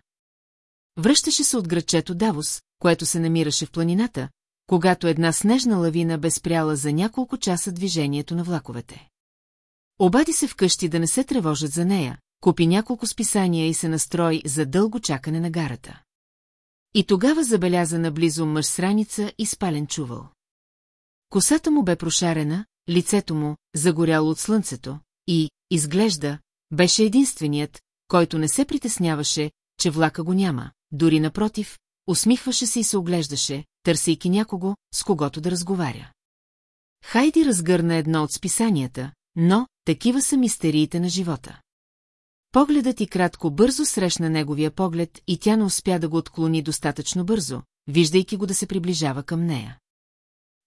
Връщаше се от градчето Давос, което се намираше в планината, когато една снежна лавина бе спряла за няколко часа движението на влаковете. Обади се вкъщи да не се тревожат за нея, купи няколко списания и се настрои за дълго чакане на гарата. И тогава забеляза наблизо мъж с и спален чувал. Косата му бе прошарена, лицето му, загоряло от слънцето, и, изглежда, беше единственият, който не се притесняваше, че влака го няма, дори напротив, усмихваше се и се оглеждаше, търсейки някого, с когото да разговаря. Хайди разгърна едно от списанията, но такива са мистериите на живота. Погледът и кратко бързо срещна неговия поглед и тя не успя да го отклони достатъчно бързо, виждайки го да се приближава към нея.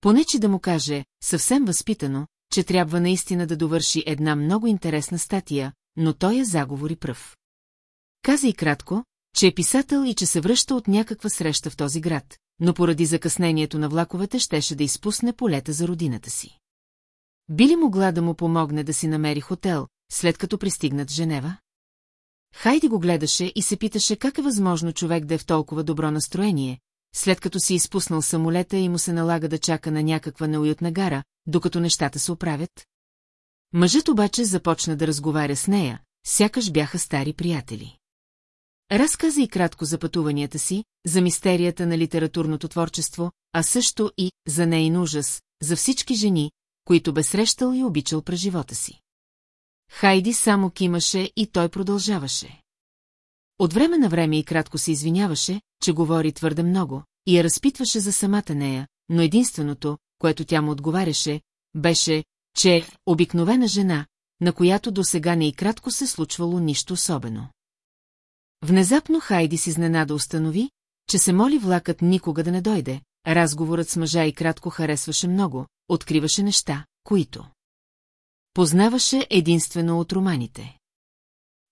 Понече да му каже, съвсем възпитано, че трябва наистина да довърши една много интересна статия, но той я заговори пръв. Каза и кратко, че е писател и че се връща от някаква среща в този град, но поради закъснението на влаковете щеше да изпусне полета за родината си. Би ли могла да му помогне да си намери хотел, след като пристигнат Женева? Хайди го гледаше и се питаше как е възможно човек да е в толкова добро настроение, след като си изпуснал самолета и му се налага да чака на някаква неуютна гара, докато нещата се оправят. Мъжът обаче започна да разговаря с нея, сякаш бяха стари приятели. Разказа и кратко за пътуванията си, за мистерията на литературното творчество, а също и за нейн ужас, за всички жени, които бе срещал и обичал през живота си. Хайди само кимаше и той продължаваше. От време на време и кратко се извиняваше, че говори твърде много, и я разпитваше за самата нея, но единственото, което тя му отговаряше, беше, че е обикновена жена, на която до сега не и кратко се случвало нищо особено. Внезапно Хайди с изненада установи, че се моли влакът никога да не дойде, разговорът с мъжа и кратко харесваше много, откриваше неща, които познаваше единствено от романите.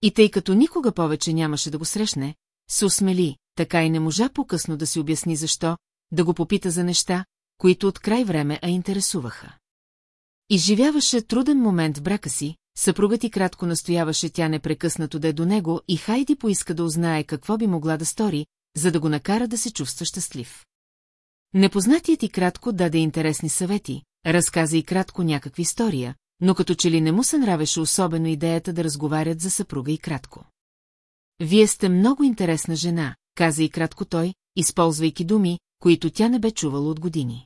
И тъй като никога повече нямаше да го срещне, се усмели, така и не можа по-късно да си обясни защо, да го попита за неща, които от край време а интересуваха. Изживяваше труден момент в брака си, съпругът и кратко настояваше тя непрекъснато да е до него и Хайди поиска да узнае какво би могла да стори, за да го накара да се чувства щастлив. Непознатият и кратко даде интересни съвети, разказа и кратко някакви история, но като че ли не му се нравеше особено идеята да разговарят за съпруга и кратко. Вие сте много интересна жена, каза и кратко той, използвайки думи, които тя не бе чувала от години.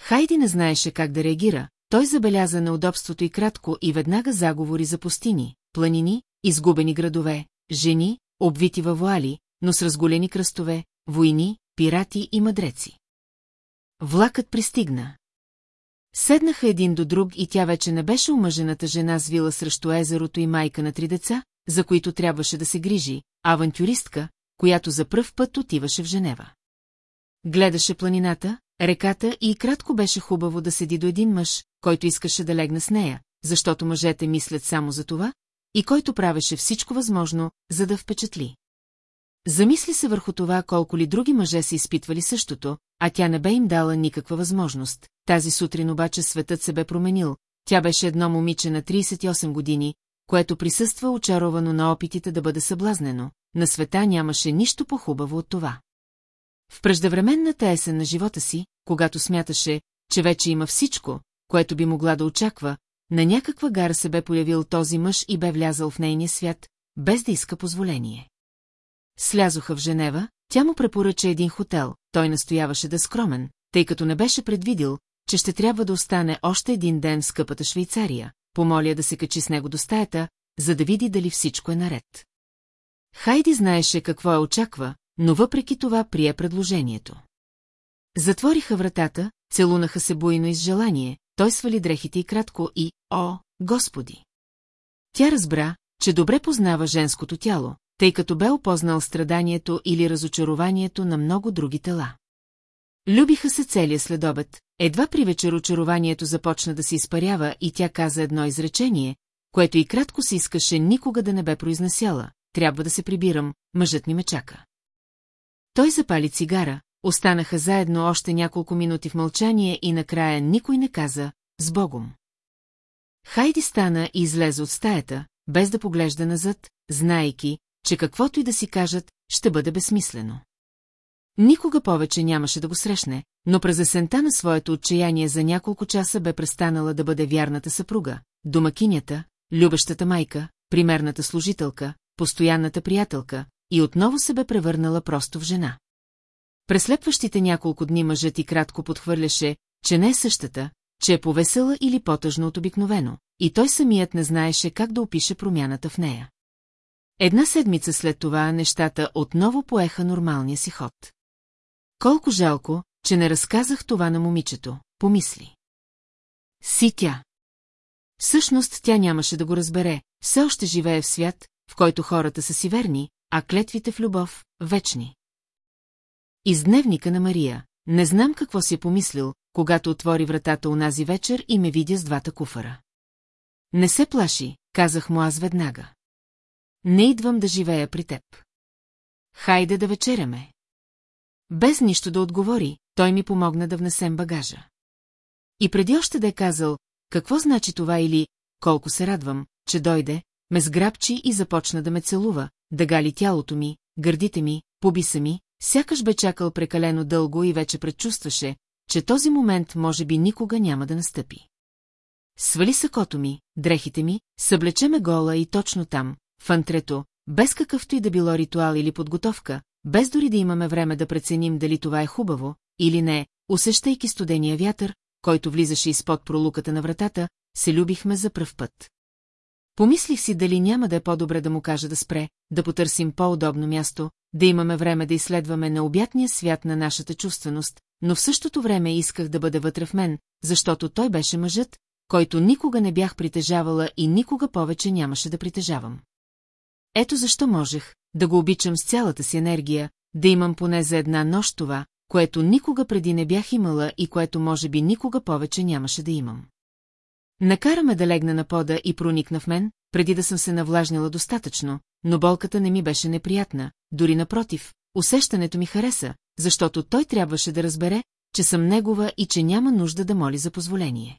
Хайди не знаеше как да реагира, той забеляза неудобството и кратко и веднага заговори за пустини, планини, изгубени градове, жени, обвити във вуали, но с разголени кръстове, войни, пирати и мъдреци. Влакът пристигна. Седнаха един до друг и тя вече не беше омъжената жена с вила срещу езерото и майка на три деца, за които трябваше да се грижи, авантюристка, която за пръв път отиваше в Женева. Гледаше планината, реката и кратко беше хубаво да седи до един мъж, който искаше да легне с нея, защото мъжете мислят само за това, и който правеше всичко възможно, за да впечатли. Замисли се върху това колко ли други мъже са изпитвали същото, а тя не бе им дала никаква възможност. Тази сутрин обаче светът се бе променил, тя беше едно момиче на 38 години, което присъства очаровано на опитите да бъде съблазнено, на света нямаше нищо по-хубаво от това. В преждевременната есен на живота си, когато смяташе, че вече има всичко, което би могла да очаква, на някаква гара се бе появил този мъж и бе влязал в нейния свят, без да иска позволение. Слязоха в Женева, тя му препоръча един хотел, той настояваше да е скромен, тъй като не беше предвидил, че ще трябва да остане още един ден в скъпата Швейцария, помоля да се качи с него до стаята, за да види дали всичко е наред. Хайди знаеше какво я очаква, но въпреки това прие предложението. Затвориха вратата, целунаха се буйно из желание, той свали дрехите и кратко и, о, господи! Тя разбра, че добре познава женското тяло, тъй като бе опознал страданието или разочарованието на много други тела. Любиха се целия следобед, едва при вечер очарованието започна да се изпарява и тя каза едно изречение, което и кратко се искаше никога да не бе произнасяла. Трябва да се прибирам, мъжът ми ме чака. Той запали цигара, останаха заедно още няколко минути в мълчание и накрая никой не каза «С Богом». Хайди стана и излезе от стаята, без да поглежда назад, знаейки, че каквото и да си кажат, ще бъде безсмислено. Никога повече нямаше да го срещне, но през есента на своето отчаяние за няколко часа бе престанала да бъде вярната съпруга, домакинята, любещата майка, примерната служителка, постоянната приятелка и отново се бе превърнала просто в жена. През следващите няколко дни мъжът и кратко подхвърляше, че не е същата, че е повесела или по-тъжно от обикновено, и той самият не знаеше как да опише промяната в нея. Една седмица след това нещата отново поеха нормалния си ход. Колко жалко, че не разказах това на момичето, помисли. Си тя. Всъщност тя нямаше да го разбере, все още живее в свят, в който хората са си верни, а клетвите в любов – вечни. Из дневника на Мария. Не знам какво си е помислил, когато отвори вратата унази вечер и ме видя с двата куфара. Не се плаши, казах му аз веднага. Не идвам да живея при теб. Хайде да вечеряме. Без нищо да отговори, той ми помогна да внесем багажа. И преди още да е казал, какво значи това или, колко се радвам, че дойде, ме сграбчи и започна да ме целува, да гали тялото ми, гърдите ми, побиса ми, сякаш бе чакал прекалено дълго и вече предчувстваше, че този момент може би никога няма да настъпи. Свали сакото ми, дрехите ми, съблече ме гола и точно там, в антрето, без какъвто и да било ритуал или подготовка, без дори да имаме време да преценим дали това е хубаво или не, усещайки студения вятър, който влизаше изпод пролуката на вратата, се любихме за пръв път. Помислих си дали няма да е по-добре да му кажа да спре, да потърсим по-удобно място, да имаме време да изследваме необятния свят на нашата чувственост, но в същото време исках да бъде вътре в мен, защото той беше мъжът, който никога не бях притежавала и никога повече нямаше да притежавам. Ето защо можех да го обичам с цялата си енергия, да имам поне за една нощ това, което никога преди не бях имала и което може би никога повече нямаше да имам. Накараме да легна на пода и проникна в мен, преди да съм се навлажнила достатъчно, но болката не ми беше неприятна, дори напротив, усещането ми хареса, защото той трябваше да разбере, че съм негова и че няма нужда да моли за позволение.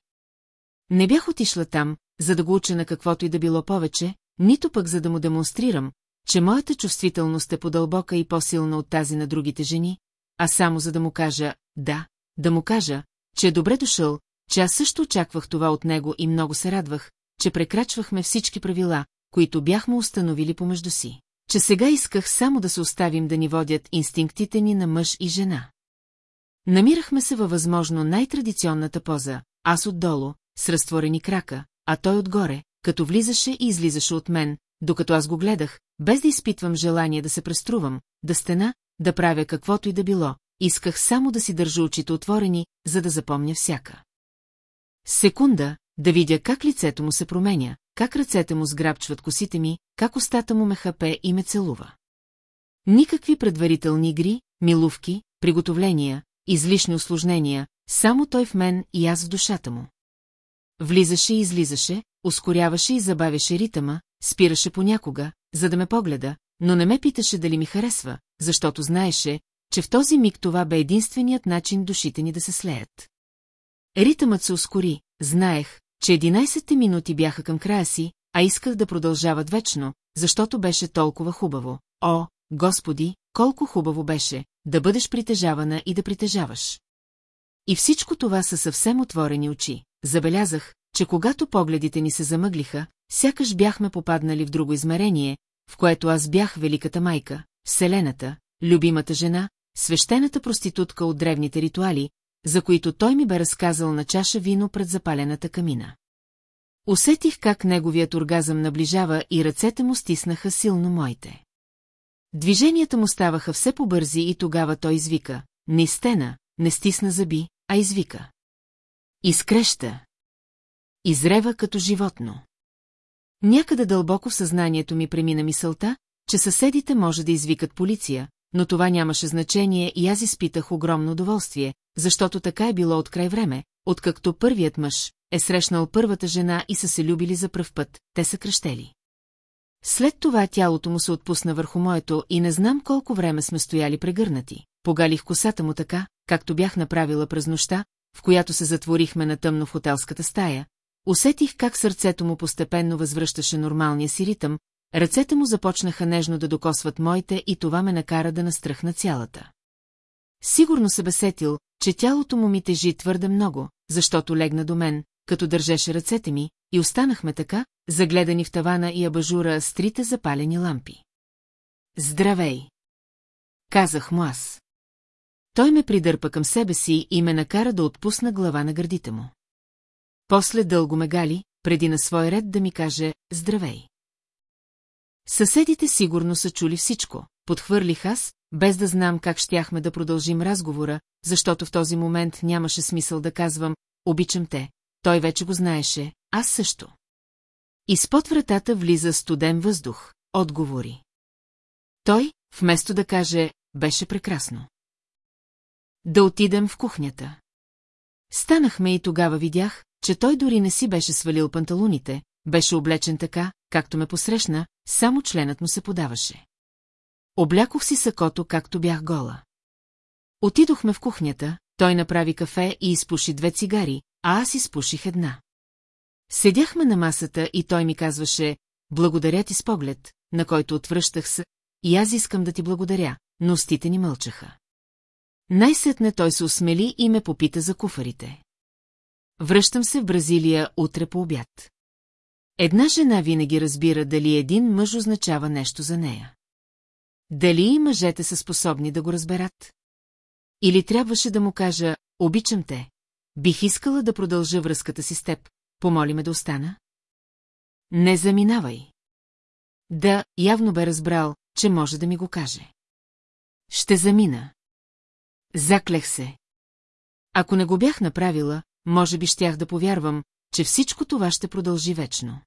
Не бях отишла там, за да го уча на каквото и да било повече, нито пък за да му демонстрирам, че моята чувствителност е по-дълбока и по-силна от тази на другите жени, а само за да му кажа «да», да му кажа, че е добре дошъл, че аз също очаквах това от него и много се радвах, че прекрачвахме всички правила, които бяхме установили помежду си. Че сега исках само да се оставим да ни водят инстинктите ни на мъж и жена. Намирахме се във възможно най-традиционната поза, аз отдолу, с разтворени крака, а той отгоре, като влизаше и излизаше от мен, докато аз го гледах, без да изпитвам желание да се преструвам, да стена, да правя каквото и да било, исках само да си държа очите отворени, за да запомня всяка. Секунда, да видя как лицето му се променя, как ръцете му сграбчват косите ми, как устата му ме хапе и ме целува. Никакви предварителни игри, милувки, приготовления, излишни осложнения, само той в мен и аз в душата му. Влизаше и излизаше, ускоряваше и забавяше ритъма, спираше понякога, за да ме погледа, но не ме питаше дали ми харесва, защото знаеше, че в този миг това бе единственият начин душите ни да се слеят. Ритъмът се ускори, знаех, че 11 минути бяха към края си, а исках да продължават вечно, защото беше толкова хубаво. О, Господи, колко хубаво беше, да бъдеш притежавана и да притежаваш. И всичко това са съвсем отворени очи. Забелязах, че когато погледите ни се замъглиха, сякаш бяхме попаднали в друго измерение, в което аз бях великата майка, Вселената, любимата жена, свещената проститутка от древните ритуали, за които той ми бе разказал на чаша вино пред запалената камина. Усетих как неговият оргазъм наближава и ръцете му стиснаха силно моите. Движенията му ставаха все по-бързи и тогава той извика. Не стена, не стисна зъби, а извика. Изкреща. Изрева като животно. Някъде дълбоко в съзнанието ми премина мисълта, че съседите може да извикат полиция, но това нямаше значение и аз изпитах огромно удоволствие, защото така е било от край време, откакто първият мъж е срещнал първата жена и са се любили за пръв път, те са кръщели. След това тялото му се отпусна върху моето и не знам колко време сме стояли прегърнати. Погалих косата му така, както бях направила през нощта, в която се затворихме на тъмно в хотелската стая, усетих как сърцето му постепенно възвръщаше нормалния си ритъм, ръцете му започнаха нежно да докосват моите и това ме накара да настръхна цялата. Сигурно се бесетил, че тялото му ми тежи твърде много, защото легна до мен, като държеше ръцете ми, и останахме така, загледани в тавана и абажура с трите запалени лампи. Здравей! Казах му аз. Той ме придърпа към себе си и ме накара да отпусна глава на гърдите му. После дълго ме гали, преди на свой ред да ми каже «Здравей». Съседите сигурно са чули всичко, подхвърлих аз, без да знам как щяхме да продължим разговора, защото в този момент нямаше смисъл да казвам «Обичам те». Той вече го знаеше, аз също. Изпод вратата влиза студен въздух, отговори. Той, вместо да каже, беше прекрасно. Да отидем в кухнята. Станахме и тогава видях, че той дори не си беше свалил панталоните, беше облечен така, както ме посрещна, само членът му се подаваше. Облякох си сакото, както бях гола. Отидохме в кухнята, той направи кафе и изпуши две цигари, а аз изпуших една. Седяхме на масата и той ми казваше, благодаря ти с поглед, на който отвръщах се, и аз искам да ти благодаря, но устите ни мълчаха. Най-сетне той се усмели и ме попита за куфарите. Връщам се в Бразилия утре по обяд. Една жена винаги разбира дали един мъж означава нещо за нея. Дали и мъжете са способни да го разберат? Или трябваше да му кажа, обичам те, бих искала да продължа връзката си с теб, помоли ме да остана? Не заминавай. Да, явно бе разбрал, че може да ми го каже. Ще замина. Заклех се. Ако не го бях направила, може би щях да повярвам, че всичко това ще продължи вечно.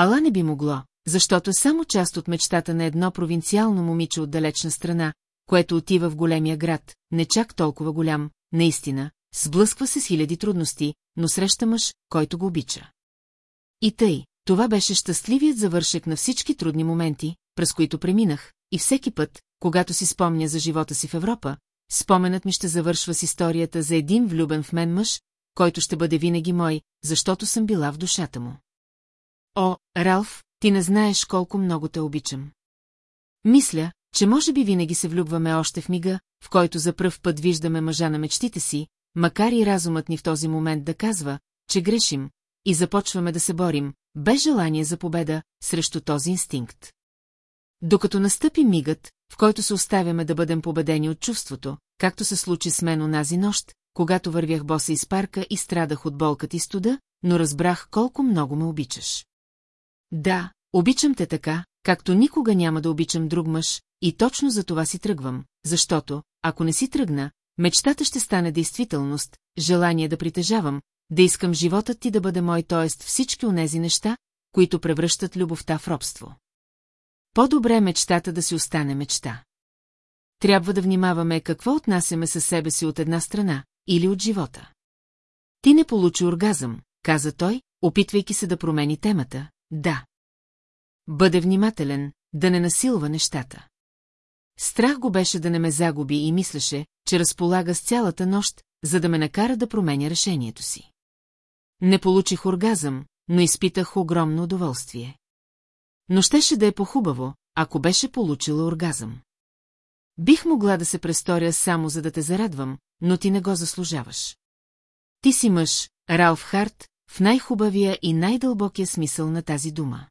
Ала не би могло, защото само част от мечтата на едно провинциално момиче от далечна страна, което отива в големия град, не чак толкова голям, наистина, сблъсква се с хиляди трудности, но среща мъж, който го обича. И тъй, това беше щастливият завършек на всички трудни моменти, през които преминах, и всеки път, когато си спомня за живота си в Европа, споменът ми ще завършва с историята за един влюбен в мен мъж, който ще бъде винаги мой, защото съм била в душата му. О, Ралф, ти не знаеш колко много те обичам. Мисля, че може би винаги се влюбваме още в мига, в който за пръв път виждаме мъжа на мечтите си, макар и разумът ни в този момент да казва, че грешим, и започваме да се борим, без желание за победа, срещу този инстинкт. Докато настъпи мигът, в който се оставяме да бъдем победени от чувството, както се случи с мен онази нощ, когато вървях боса из парка и страдах от болката и студа, но разбрах колко много ме обичаш. Да, обичам те така, както никога няма да обичам друг мъж, и точно за това си тръгвам, защото, ако не си тръгна, мечтата ще стане действителност, желание да притежавам, да искам животът ти да бъде мой, т.е. всички онези неща, които превръщат любовта в робство. По-добре мечтата да си остане мечта. Трябва да внимаваме какво отнасяме със себе си от една страна или от живота. Ти не получи оргазъм, каза той, опитвайки се да промени темата. Да. Бъде внимателен, да не насилва нещата. Страх го беше да не ме загуби и мислеше, че разполага с цялата нощ, за да ме накара да променя решението си. Не получих оргазъм, но изпитах огромно удоволствие. Но щеше да е похубаво, ако беше получила оргазъм. Бих могла да се престоря само за да те зарадвам, но ти не го заслужаваш. Ти си мъж, Ралф Харт, в най-хубавия и най-дълбокия смисъл на тази дума.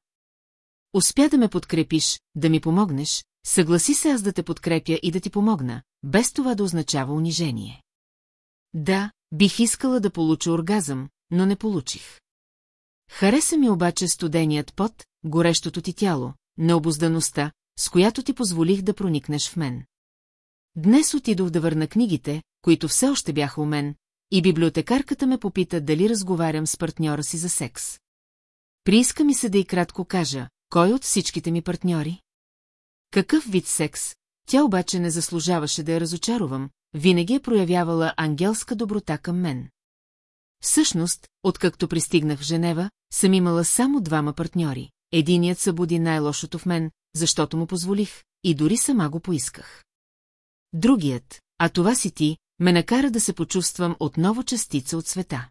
Успя да ме подкрепиш, да ми помогнеш, съгласи се аз да те подкрепя и да ти помогна, без това да означава унижение. Да, бих искала да получа оргазъм, но не получих. Хареса ми обаче студеният пот, горещото ти тяло, необоздаността, с която ти позволих да проникнеш в мен. Днес отидох да върна книгите, които все още бяха у мен, и библиотекарката ме попита дали разговарям с партньора си за секс. Прииска ми се да и кратко кажа, кой от всичките ми партньори? Какъв вид секс? Тя обаче не заслужаваше да я разочаровам, винаги е проявявала ангелска доброта към мен. Всъщност, откакто пристигнах в Женева, съм имала само двама партньори. Единият събуди най-лошото в мен, защото му позволих, и дори сама го поисках. Другият, а това си ти, ме накара да се почувствам отново частица от света.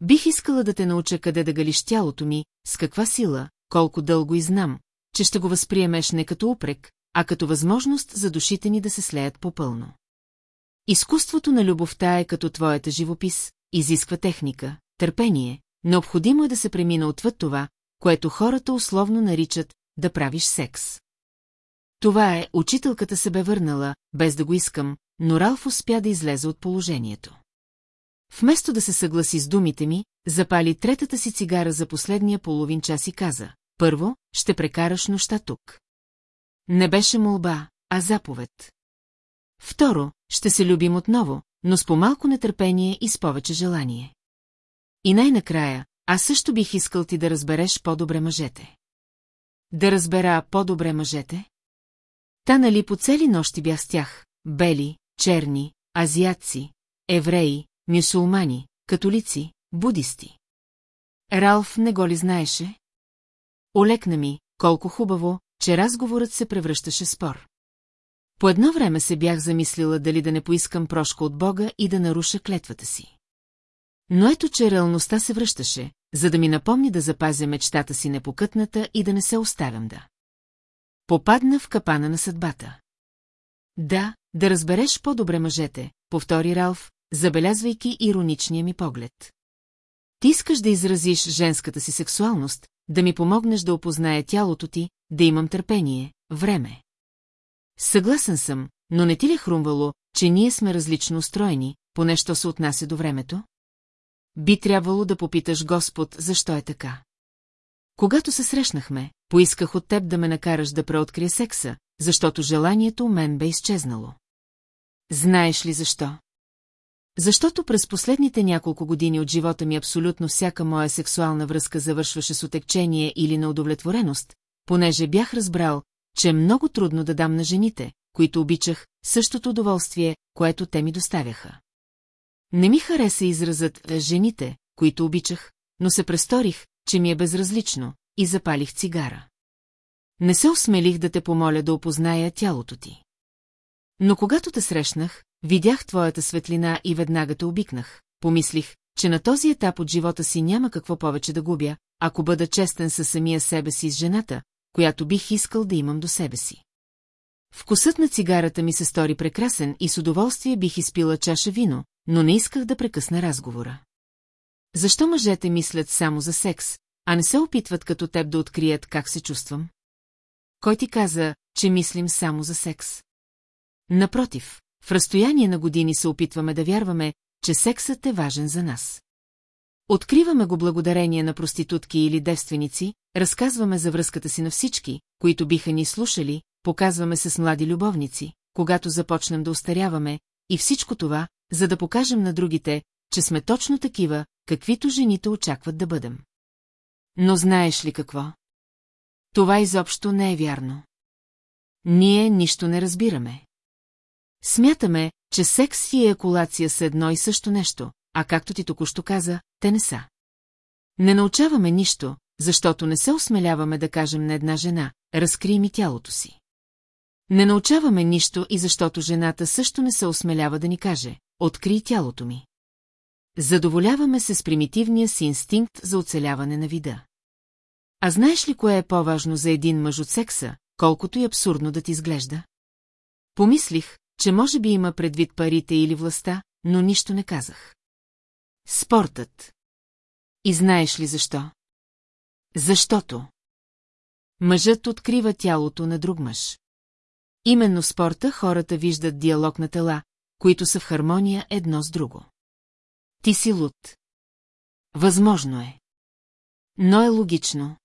Бих искала да те науча къде да галиш тялото ми, с каква сила, колко дълго и знам, че ще го възприемеш не като упрек, а като възможност за душите ни да се слеят попълно. Изкуството на любовта е като твоята живопис, изисква техника, търпение, необходимо е да се премина отвъд това, което хората условно наричат да правиш секс. Това е, учителката се бе върнала, без да го искам, но Ралф успя да излезе от положението. Вместо да се съгласи с думите ми, запали третата си цигара за последния половин час и каза, първо, ще прекараш нощта тук. Не беше молба, а заповед. Второ, ще се любим отново, но с по-малко нетърпение и с повече желание. И най-накрая, аз също бих искал ти да разбереш по-добре мъжете. Да разбера по-добре мъжете? Та нали по цели нощи бях с тях, бели, черни, азиатци, евреи, мюсулмани, католици, будисти. Ралф не го ли знаеше? Олекна ми, колко хубаво, че разговорът се превръщаше спор. По едно време се бях замислила дали да не поискам прошка от Бога и да наруша клетвата си. Но ето, че реалността се връщаше, за да ми напомни да запазя мечтата си непокътната и да не се оставям да. Попадна в капана на съдбата. Да, да разбереш по-добре мъжете, повтори Ралф, забелязвайки ироничния ми поглед. Ти искаш да изразиш женската си сексуалност, да ми помогнеш да опозная тялото ти, да имам търпение, време. Съгласен съм, но не ти ли е хрумвало, че ние сме различно устроени, поне що се отнася до времето? Би трябвало да попиташ Господ, защо е така. Когато се срещнахме, поисках от теб да ме накараш да преоткрия секса, защото желанието у мен бе изчезнало. Знаеш ли защо? Защото през последните няколко години от живота ми абсолютно всяка моя сексуална връзка завършваше с отекчение или на удовлетвореност, понеже бях разбрал, че е много трудно да дам на жените, които обичах, същото удоволствие, което те ми доставяха. Не ми хареса изразът «жените», които обичах, но се престорих, че ми е безразлично, и запалих цигара. Не се осмелих да те помоля да опозная тялото ти. Но когато те срещнах, видях твоята светлина и веднага те обикнах. Помислих, че на този етап от живота си няма какво повече да губя, ако бъда честен със самия себе си с жената, която бих искал да имам до себе си. Вкусът на цигарата ми се стори прекрасен и с удоволствие бих изпила чаша вино, но не исках да прекъсна разговора. Защо мъжете мислят само за секс, а не се опитват като теб да открият как се чувствам? Кой ти каза, че мислим само за секс? Напротив, в разстояние на години се опитваме да вярваме, че сексът е важен за нас. Откриваме го благодарение на проститутки или девственици, разказваме за връзката си на всички, които биха ни слушали, показваме се с млади любовници, когато започнем да устаряваме, и всичко това, за да покажем на другите, че сме точно такива, каквито жените очакват да бъдем. Но знаеш ли какво? Това изобщо не е вярно. Ние нищо не разбираме. Смятаме, че секс и еякулация са едно и също нещо, а както ти току-що каза, те не са. Не научаваме нищо, защото не се осмеляваме да кажем на една жена, разкри ми тялото си. Не научаваме нищо и защото жената също не се осмелява да ни каже, откри тялото ми. Задоволяваме се с примитивния си инстинкт за оцеляване на вида. А знаеш ли кое е по-важно за един мъж от секса, колкото и абсурдно да ти изглежда? Помислих, че може би има предвид парите или властта, но нищо не казах. Спортът. И знаеш ли защо? Защото. Мъжът открива тялото на друг мъж. Именно в спорта хората виждат диалог на тела, които са в хармония едно с друго. Ти си луд. Възможно е. Но е логично.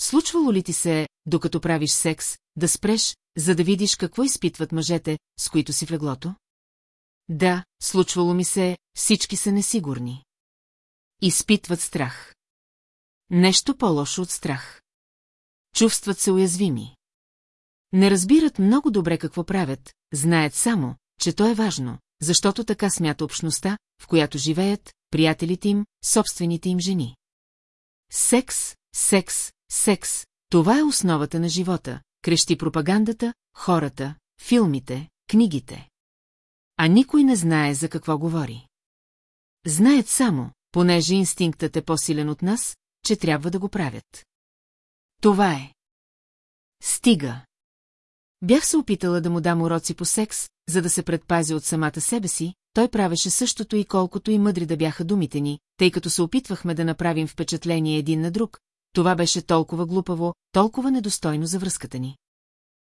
Случвало ли ти се, докато правиш секс, да спреш, за да видиш какво изпитват мъжете, с които си в леглото? Да, случвало ми се, всички са несигурни. Изпитват страх. Нещо по-лошо от страх. Чувстват се уязвими. Не разбират много добре какво правят, знаят само, че то е важно, защото така смята общността, в която живеят, приятелите им, собствените им жени. Секс, секс, секс, това е основата на живота, крещи пропагандата, хората, филмите, книгите. А никой не знае за какво говори. Знаят само, понеже инстинктът е по-силен от нас, че трябва да го правят. Това е. Стига. Бях се опитала да му дам уроци по секс, за да се предпази от самата себе си, той правеше същото и колкото и мъдри да бяха думите ни, тъй като се опитвахме да направим впечатление един на друг, това беше толкова глупаво, толкова недостойно за връзката ни.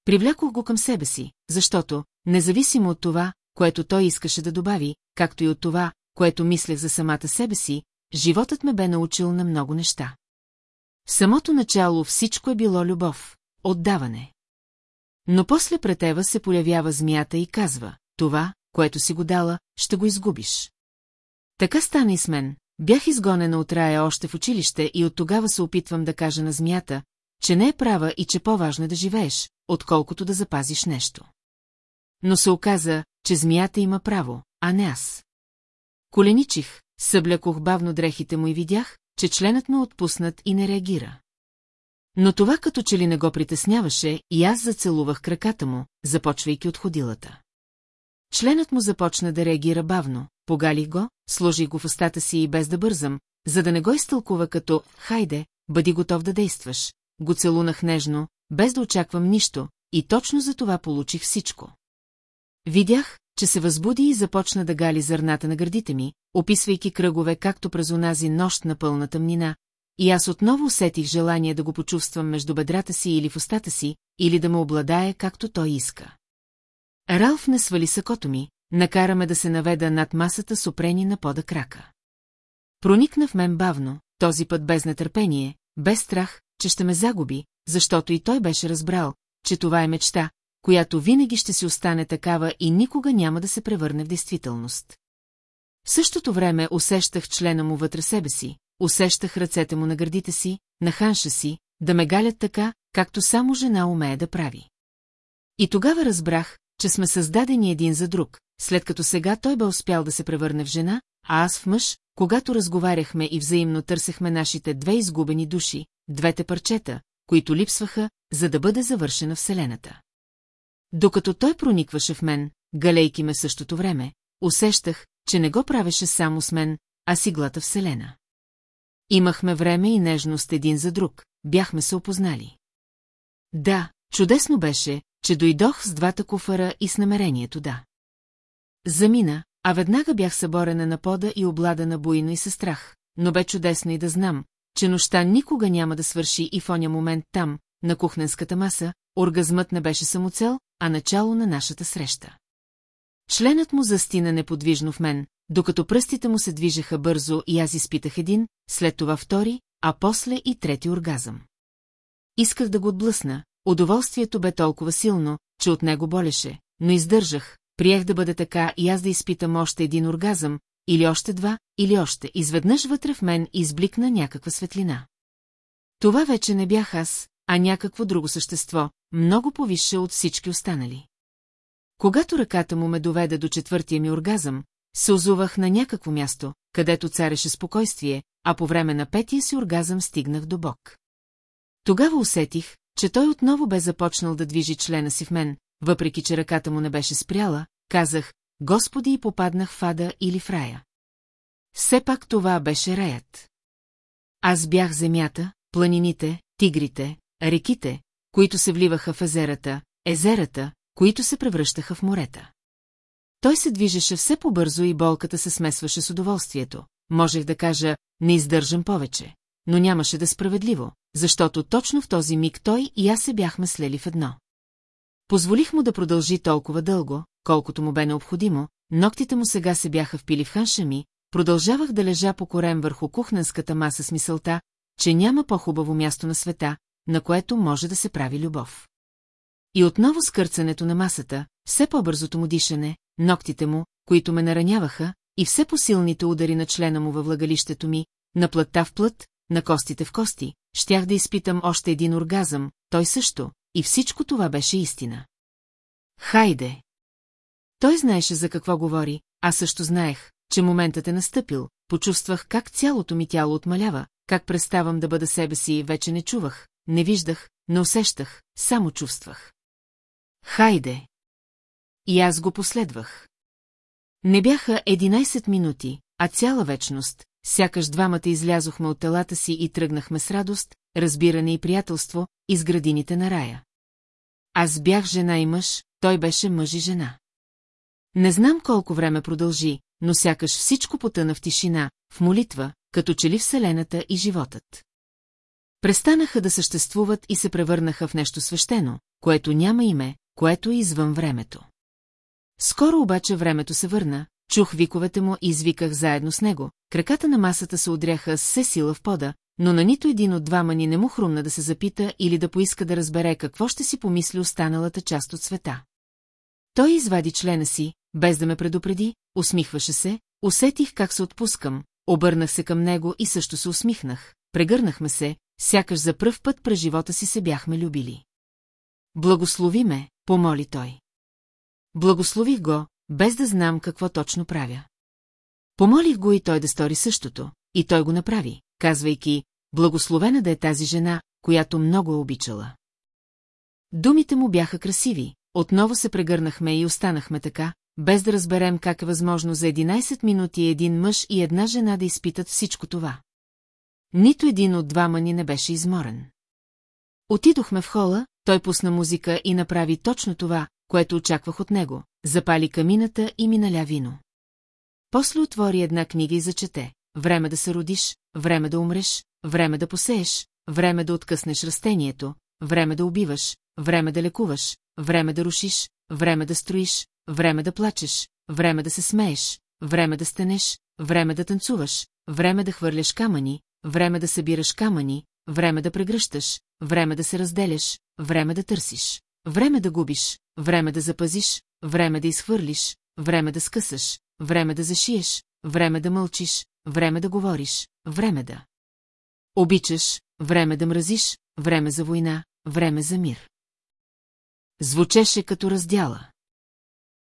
Привлякох го към себе си, защото, независимо от това, което той искаше да добави, както и от това, което мислех за самата себе си, животът ме бе научил на много неща. В самото начало всичко е било любов, отдаване. Но после пред Ева се появява змията и казва, това, което си го дала, ще го изгубиш. Така стана и с мен, бях изгонена от рая още в училище и от тогава се опитвам да кажа на змията, че не е права и че по-важно е да живееш, отколкото да запазиш нещо. Но се оказа, че змията има право, а не аз. Коленичих, съблякох бавно дрехите му и видях, че членът му отпуснат и не реагира. Но това като че ли не го притесняваше и аз зацелувах краката му, започвайки от ходилата. Членът му започна да реагира бавно, погалих го, сложих го в устата си и без да бързам, за да не го изтълкува като «Хайде, бъди готов да действаш». Го целунах нежно, без да очаквам нищо, и точно за това получих всичко. Видях, че се възбуди и започна да гали зърната на гърдите ми, описвайки кръгове както през онази нощ на пълна тъмнина, и аз отново усетих желание да го почувствам между бедрата си или в устата си, или да ме обладае както той иска. Ралф не свали сакото ми, накара ме да се наведа над масата с опрени на пода крака. Проникна в мен бавно, този път без нетърпение, без страх, че ще ме загуби, защото и той беше разбрал, че това е мечта, която винаги ще си остане такава и никога няма да се превърне в действителност. В същото време усещах члена му вътре себе си, усещах ръцете му на гърдите си, на ханша си, да ме галят така, както само жена умее да прави. И тогава разбрах, че сме създадени един за друг, след като сега той бе успял да се превърне в жена, а аз в мъж, когато разговаряхме и взаимно търсехме нашите две изгубени души, двете парчета, които липсваха, за да бъде завършена Вселената. Докато той проникваше в мен, галейки ме същото време, усещах, че не го правеше само с мен, а с иглата Вселена. Имахме време и нежност един за друг, бяхме се опознали. Да, чудесно беше, че дойдох с двата куфара и с намерението да. Замина, а веднага бях съборена на пода и обладана буйно и със страх, но бе чудесно и да знам, че нощта никога няма да свърши и в оня момент там, на кухненската маса, оргазмът не беше самоцел, а начало на нашата среща. Членът му застина неподвижно в мен, докато пръстите му се движеха бързо и аз изпитах един, след това втори, а после и трети оргазъм. Исках да го отблъсна, удоволствието бе толкова силно, че от него болеше, но издържах, приех да бъде така и аз да изпитам още един оргазъм, или още два, или още, изведнъж вътре в мен избликна някаква светлина. Това вече не бях аз, а някакво друго същество, много повисше от всички останали. Когато ръката му ме доведе до четвъртия ми оргазъм, се озувах на някакво място, където цареше спокойствие, а по време на петия си оргазъм стигнах до бок. Тогава усетих, че той отново бе започнал да движи члена си в мен, въпреки че ръката му не беше спряла, казах, Господи и попаднах в ада или в рая. Все пак това беше раят. Аз бях земята, планините, тигрите, реките, които се вливаха в езерата, езерата, които се превръщаха в морета. Той се движеше все по-бързо и болката се смесваше с удоволствието. Можех да кажа, не издържам повече. Но нямаше да справедливо, защото точно в този миг той и аз се бяхме слели в едно. Позволих му да продължи толкова дълго, колкото му бе необходимо, ногтите му сега се бяха впили в ханша ми, продължавах да лежа по корем върху кухненската маса с мисълта, че няма по-хубаво място на света, на което може да се прави любов. И отново скърцането на масата, все по-бързото му дишане, ногтите му, които ме нараняваха, и все по-силните удари на члена му във влагалището ми, на плътта в плът, на костите в кости, щях да изпитам още един оргазъм, той също, и всичко това беше истина. Хайде! Той знаеше за какво говори, аз също знаех, че моментът е настъпил, почувствах как цялото ми тяло отмалява, как преставам да бъда себе си и вече не чувах, не виждах, не усещах, само чувствах. Хайде! И аз го последвах. Не бяха 11 минути, а цяла вечност, сякаш двамата излязохме от телата си и тръгнахме с радост, разбиране и приятелство, из градините на рая. Аз бях жена и мъж, той беше мъж и жена. Не знам колко време продължи, но сякаш всичко потъна в тишина, в молитва, като че ли Вселената и животът. Престанаха да съществуват и се превърнаха в нещо свещено, което няма име, което е извън времето. Скоро обаче времето се върна, чух виковете му и извиках заедно с него, краката на масата се удряха с все сила в пода, но на нито един от двама ни не му хрумна да се запита или да поиска да разбере какво ще си помисли останалата част от света. Той извади члена си, без да ме предупреди, усмихваше се, усетих как се отпускам, обърнах се към него и също се усмихнах, прегърнахме се, сякаш за пръв път през живота си се бяхме любили. Благослови ме, помоли той. Благослових го, без да знам какво точно правя. Помолих го и той да стори същото, и той го направи, казвайки, благословена да е тази жена, която много е обичала. Думите му бяха красиви, отново се прегърнахме и останахме така, без да разберем как е възможно за 11 минути един мъж и една жена да изпитат всичко това. Нито един от двама ни не беше изморен. Отидохме в хола, той пусна музика и направи точно това, което очаквах от него, запали камината и ми наля вино. После отвори една книга и зачете. Време да се родиш, време да умреш, време да посееш, време да откъснеш растението, време да убиваш, време да лекуваш, време да рушиш, време да строиш, време да плачеш, време да се смееш, време да стенеш, време да танцуваш, време да хвърляш камъни, време да събираш камъни, време да прегръщаш, време да се разделяш, време да търсиш, време да губиш, време да запазиш, време да изхвърлиш, време да скъсаш, време да зашиеш, време да мълчиш, време да говориш, време да обичаш, време да мразиш, време за война, време за мир. Звучеше като раздяла.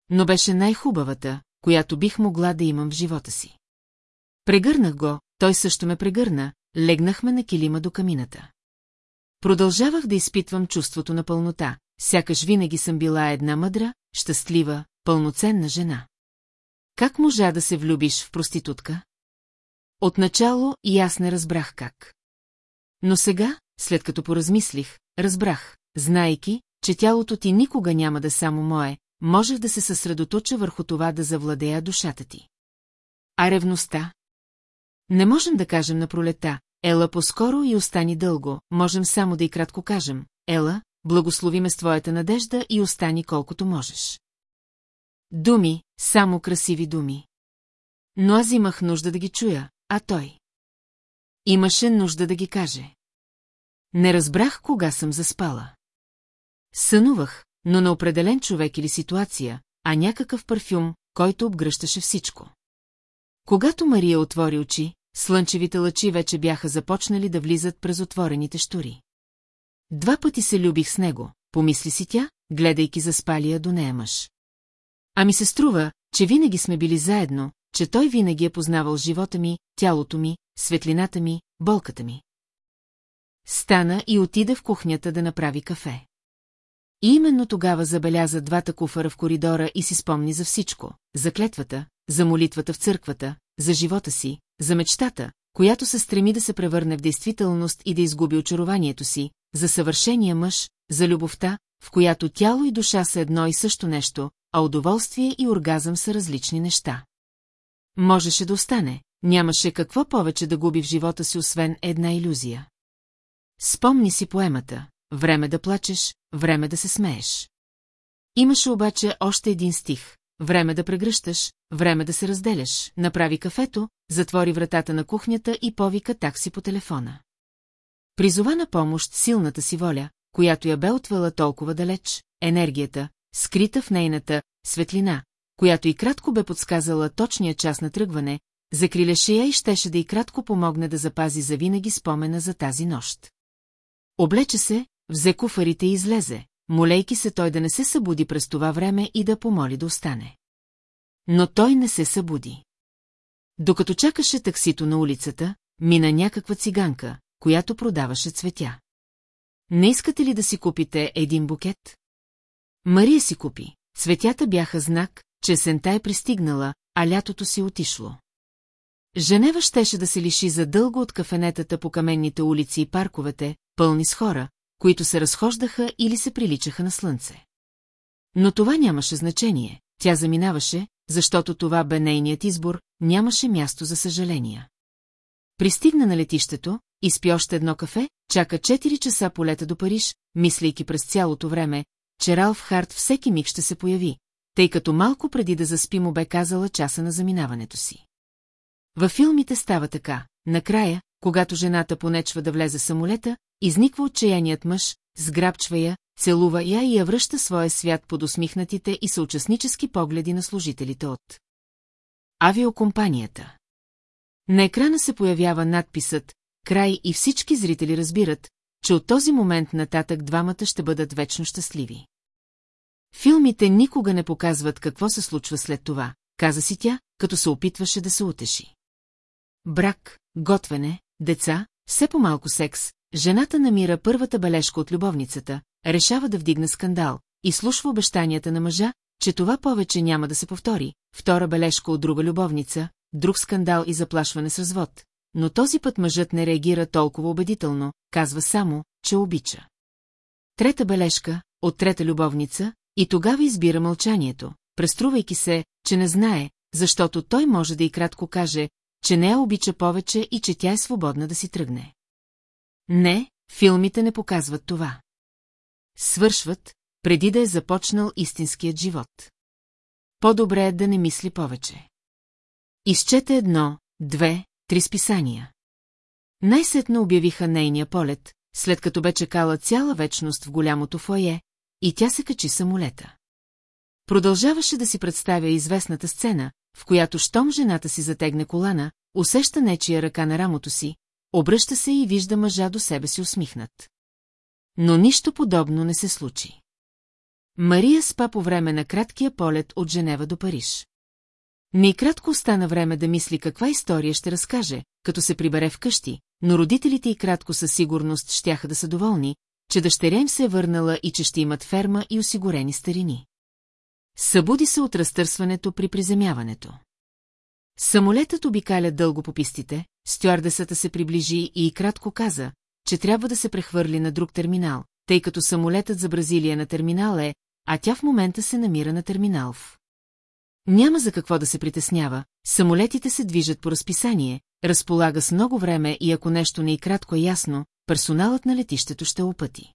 Но беше най-хубавата, която бих могла да имам в живота си. Прегърнах го, той също ме прегърна, легнахме на килима до камината. Продължавах да изпитвам чувството на пълнота, сякаш винаги съм била една мъдра, щастлива, пълноценна жена. Как можа да се влюбиш в проститутка? Отначало и аз не разбрах как. Но сега, след като поразмислих, разбрах, знайки, че тялото ти никога няма да е само мое, можех да се съсредоточа върху това да завладея душата ти. А ревността? Не можем да кажем на пролета, Ела по-скоро и остани дълго, можем само да и кратко кажем, Ела, благослови ме с твоята надежда и остани колкото можеш. Думи, само красиви думи. Но аз имах нужда да ги чуя, а той. Имаше нужда да ги каже. Не разбрах кога съм заспала. Сънувах, но на определен човек или ситуация, а някакъв парфюм, който обгръщаше всичко. Когато Мария отвори очи, слънчевите лъчи вече бяха започнали да влизат през отворените штори. Два пъти се любих с него, помисли си тя, гледайки за спалия до нея мъж. А ми се струва, че винаги сме били заедно, че той винаги е познавал живота ми, тялото ми, светлината ми, болката ми. Стана и отида в кухнята да направи кафе. И именно тогава забеляза двата куфара в коридора и си спомни за всичко. За клетвата, за молитвата в църквата, за живота си, за мечтата, която се стреми да се превърне в действителност и да изгуби очарованието си, за съвършения мъж, за любовта, в която тяло и душа са едно и също нещо, а удоволствие и оргазъм са различни неща. Можеше да остане, нямаше какво повече да губи в живота си, освен една иллюзия. Спомни си поемата, време да плачеш, време да се смееш. Имаше обаче още един стих, време да прегръщаш, време да се разделяш, направи кафето, затвори вратата на кухнята и повика такси по телефона. Призова на помощ силната си воля, която я бе отвела толкова далеч, енергията, скрита в нейната светлина, която и кратко бе подсказала точния час на тръгване, закриляше я и щеше да и кратко помогне да запази завинаги спомена за тази нощ. Облече се, взе куфарите и излезе, молейки се той да не се събуди през това време и да помоли да остане. Но той не се събуди. Докато чакаше таксито на улицата, мина някаква циганка, която продаваше цветя. Не искате ли да си купите един букет? Мария си купи. Цветята бяха знак, че сента е пристигнала, а лятото си отишло. Женева щеше да се лиши задълго от кафенетата по каменните улици и парковете, пълни с хора, които се разхождаха или се приличаха на слънце. Но това нямаше значение, тя заминаваше, защото това бе нейният избор, нямаше място за съжаления. Пристигна на летището, изпи още едно кафе, чака 4 часа полета до Париж, мислейки през цялото време, че Ралф Харт всеки миг ще се появи, тъй като малко преди да заспи му бе казала часа на заминаването си. Във филмите става така. Накрая, когато жената понечва да влезе самолета, изниква отчаяният мъж, сграбчва я, целува я и я връща своя свят под усмихнатите и съучастнически погледи на служителите от авиокомпанията. На екрана се появява надписът «Край» и всички зрители разбират, че от този момент нататък двамата ще бъдат вечно щастливи. Филмите никога не показват какво се случва след това, каза си тя, като се опитваше да се утеши. Брак, готвене, деца, все по-малко секс, жената намира първата бележка от любовницата, решава да вдигне скандал, и слушва обещанията на мъжа, че това повече няма да се повтори, втора бележка от друга любовница, друг скандал и заплашване с развод. Но този път мъжът не реагира толкова убедително, казва само, че обича. Трета бележка, от трета любовница, и тогава избира мълчанието, преструвайки се, че не знае, защото той може да и кратко каже, че не я обича повече и че тя е свободна да си тръгне. Не, филмите не показват това. Свършват, преди да е започнал истинският живот. По-добре е да не мисли повече. Изчете едно, две, три списания. Най-сетно обявиха нейния полет, след като бе чекала цяла вечност в голямото фойе, и тя се качи самолета. Продължаваше да си представя известната сцена, в която щом жената си затегне колана, усеща нечия ръка на рамото си, обръща се и вижда мъжа до себе си усмихнат. Но нищо подобно не се случи. Мария спа по време на краткия полет от Женева до Париж. Не кратко остана време да мисли каква история ще разкаже, като се прибере вкъщи, но родителите и кратко със сигурност щяха да са доволни, че дъщеря им се е върнала и че ще имат ферма и осигурени старини. Събуди се от разтърсването при приземяването. Самолетът обикаля дълго по пистите, стюардесата се приближи и кратко каза, че трябва да се прехвърли на друг терминал, тъй като самолетът за Бразилия на терминал е, а тя в момента се намира на терминал в. Няма за какво да се притеснява, самолетите се движат по разписание, разполага с много време и ако нещо не и кратко е ясно, персоналът на летището ще опъти.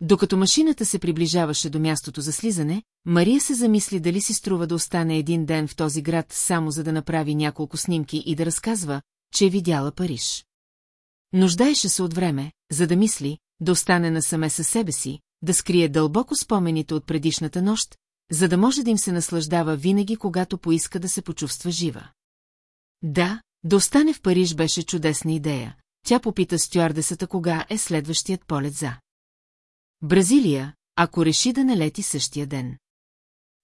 Докато машината се приближаваше до мястото за слизане, Мария се замисли дали си струва да остане един ден в този град само за да направи няколко снимки и да разказва, че е видяла Париж. Нуждаеше се от време, за да мисли, да остане насаме със себе си, да скрие дълбоко спомените от предишната нощ, за да може да им се наслаждава винаги, когато поиска да се почувства жива. Да, да остане в Париж беше чудесна идея. Тя попита стюардесата кога е следващият полет за. Бразилия, ако реши да не лети същия ден.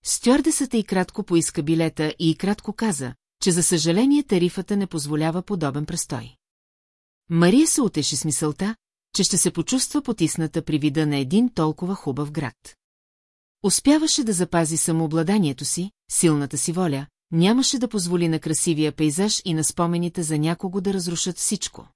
Стюардесата и кратко поиска билета и кратко каза, че за съжаление тарифата не позволява подобен престой. Мария се утеши с мисълта, че ще се почувства потисната при вида на един толкова хубав град. Успяваше да запази самообладанието си, силната си воля, нямаше да позволи на красивия пейзаж и на спомените за някого да разрушат всичко.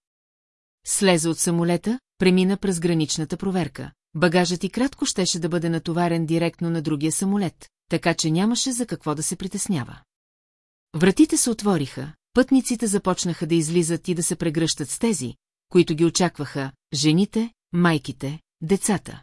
Слезе от самолета, премина през граничната проверка. Багажът и кратко щеше да бъде натоварен директно на другия самолет, така че нямаше за какво да се притеснява. Вратите се отвориха, пътниците започнаха да излизат и да се прегръщат с тези, които ги очакваха, жените, майките, децата.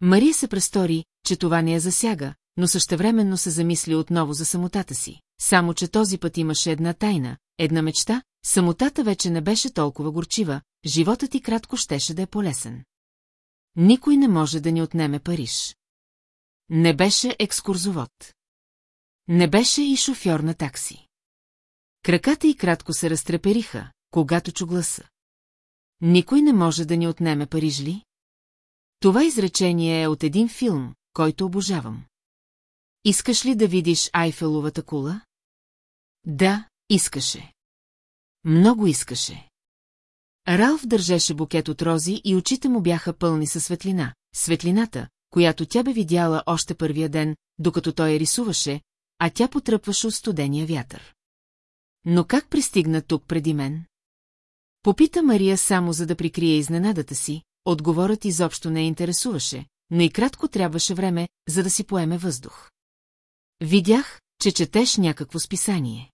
Мария се престори, че това не я засяга, но същевременно се замисли отново за самотата си. Само, че този път имаше една тайна, една мечта, самотата вече не беше толкова горчива, животът ти кратко щеше да е полесен. Никой не може да ни отнеме Париж. Не беше екскурзовод. Не беше и шофьор на такси. Краката й кратко се разтрепериха, когато чу гласа. Никой не може да ни отнеме Париж ли? Това изречение е от един филм, който обожавам. Искаш ли да видиш Айфеловата кула? Да, искаше. Много искаше. Ралф държеше букет от рози и очите му бяха пълни със светлина. Светлината, която тя бе видяла още първия ден, докато той я рисуваше, а тя потръпваше от студения вятър. Но как пристигна тук преди мен? Попита Мария само за да прикрие изненадата си, отговорът изобщо не интересуваше, но и кратко трябваше време, за да си поеме въздух. Видях, че четеш някакво списание.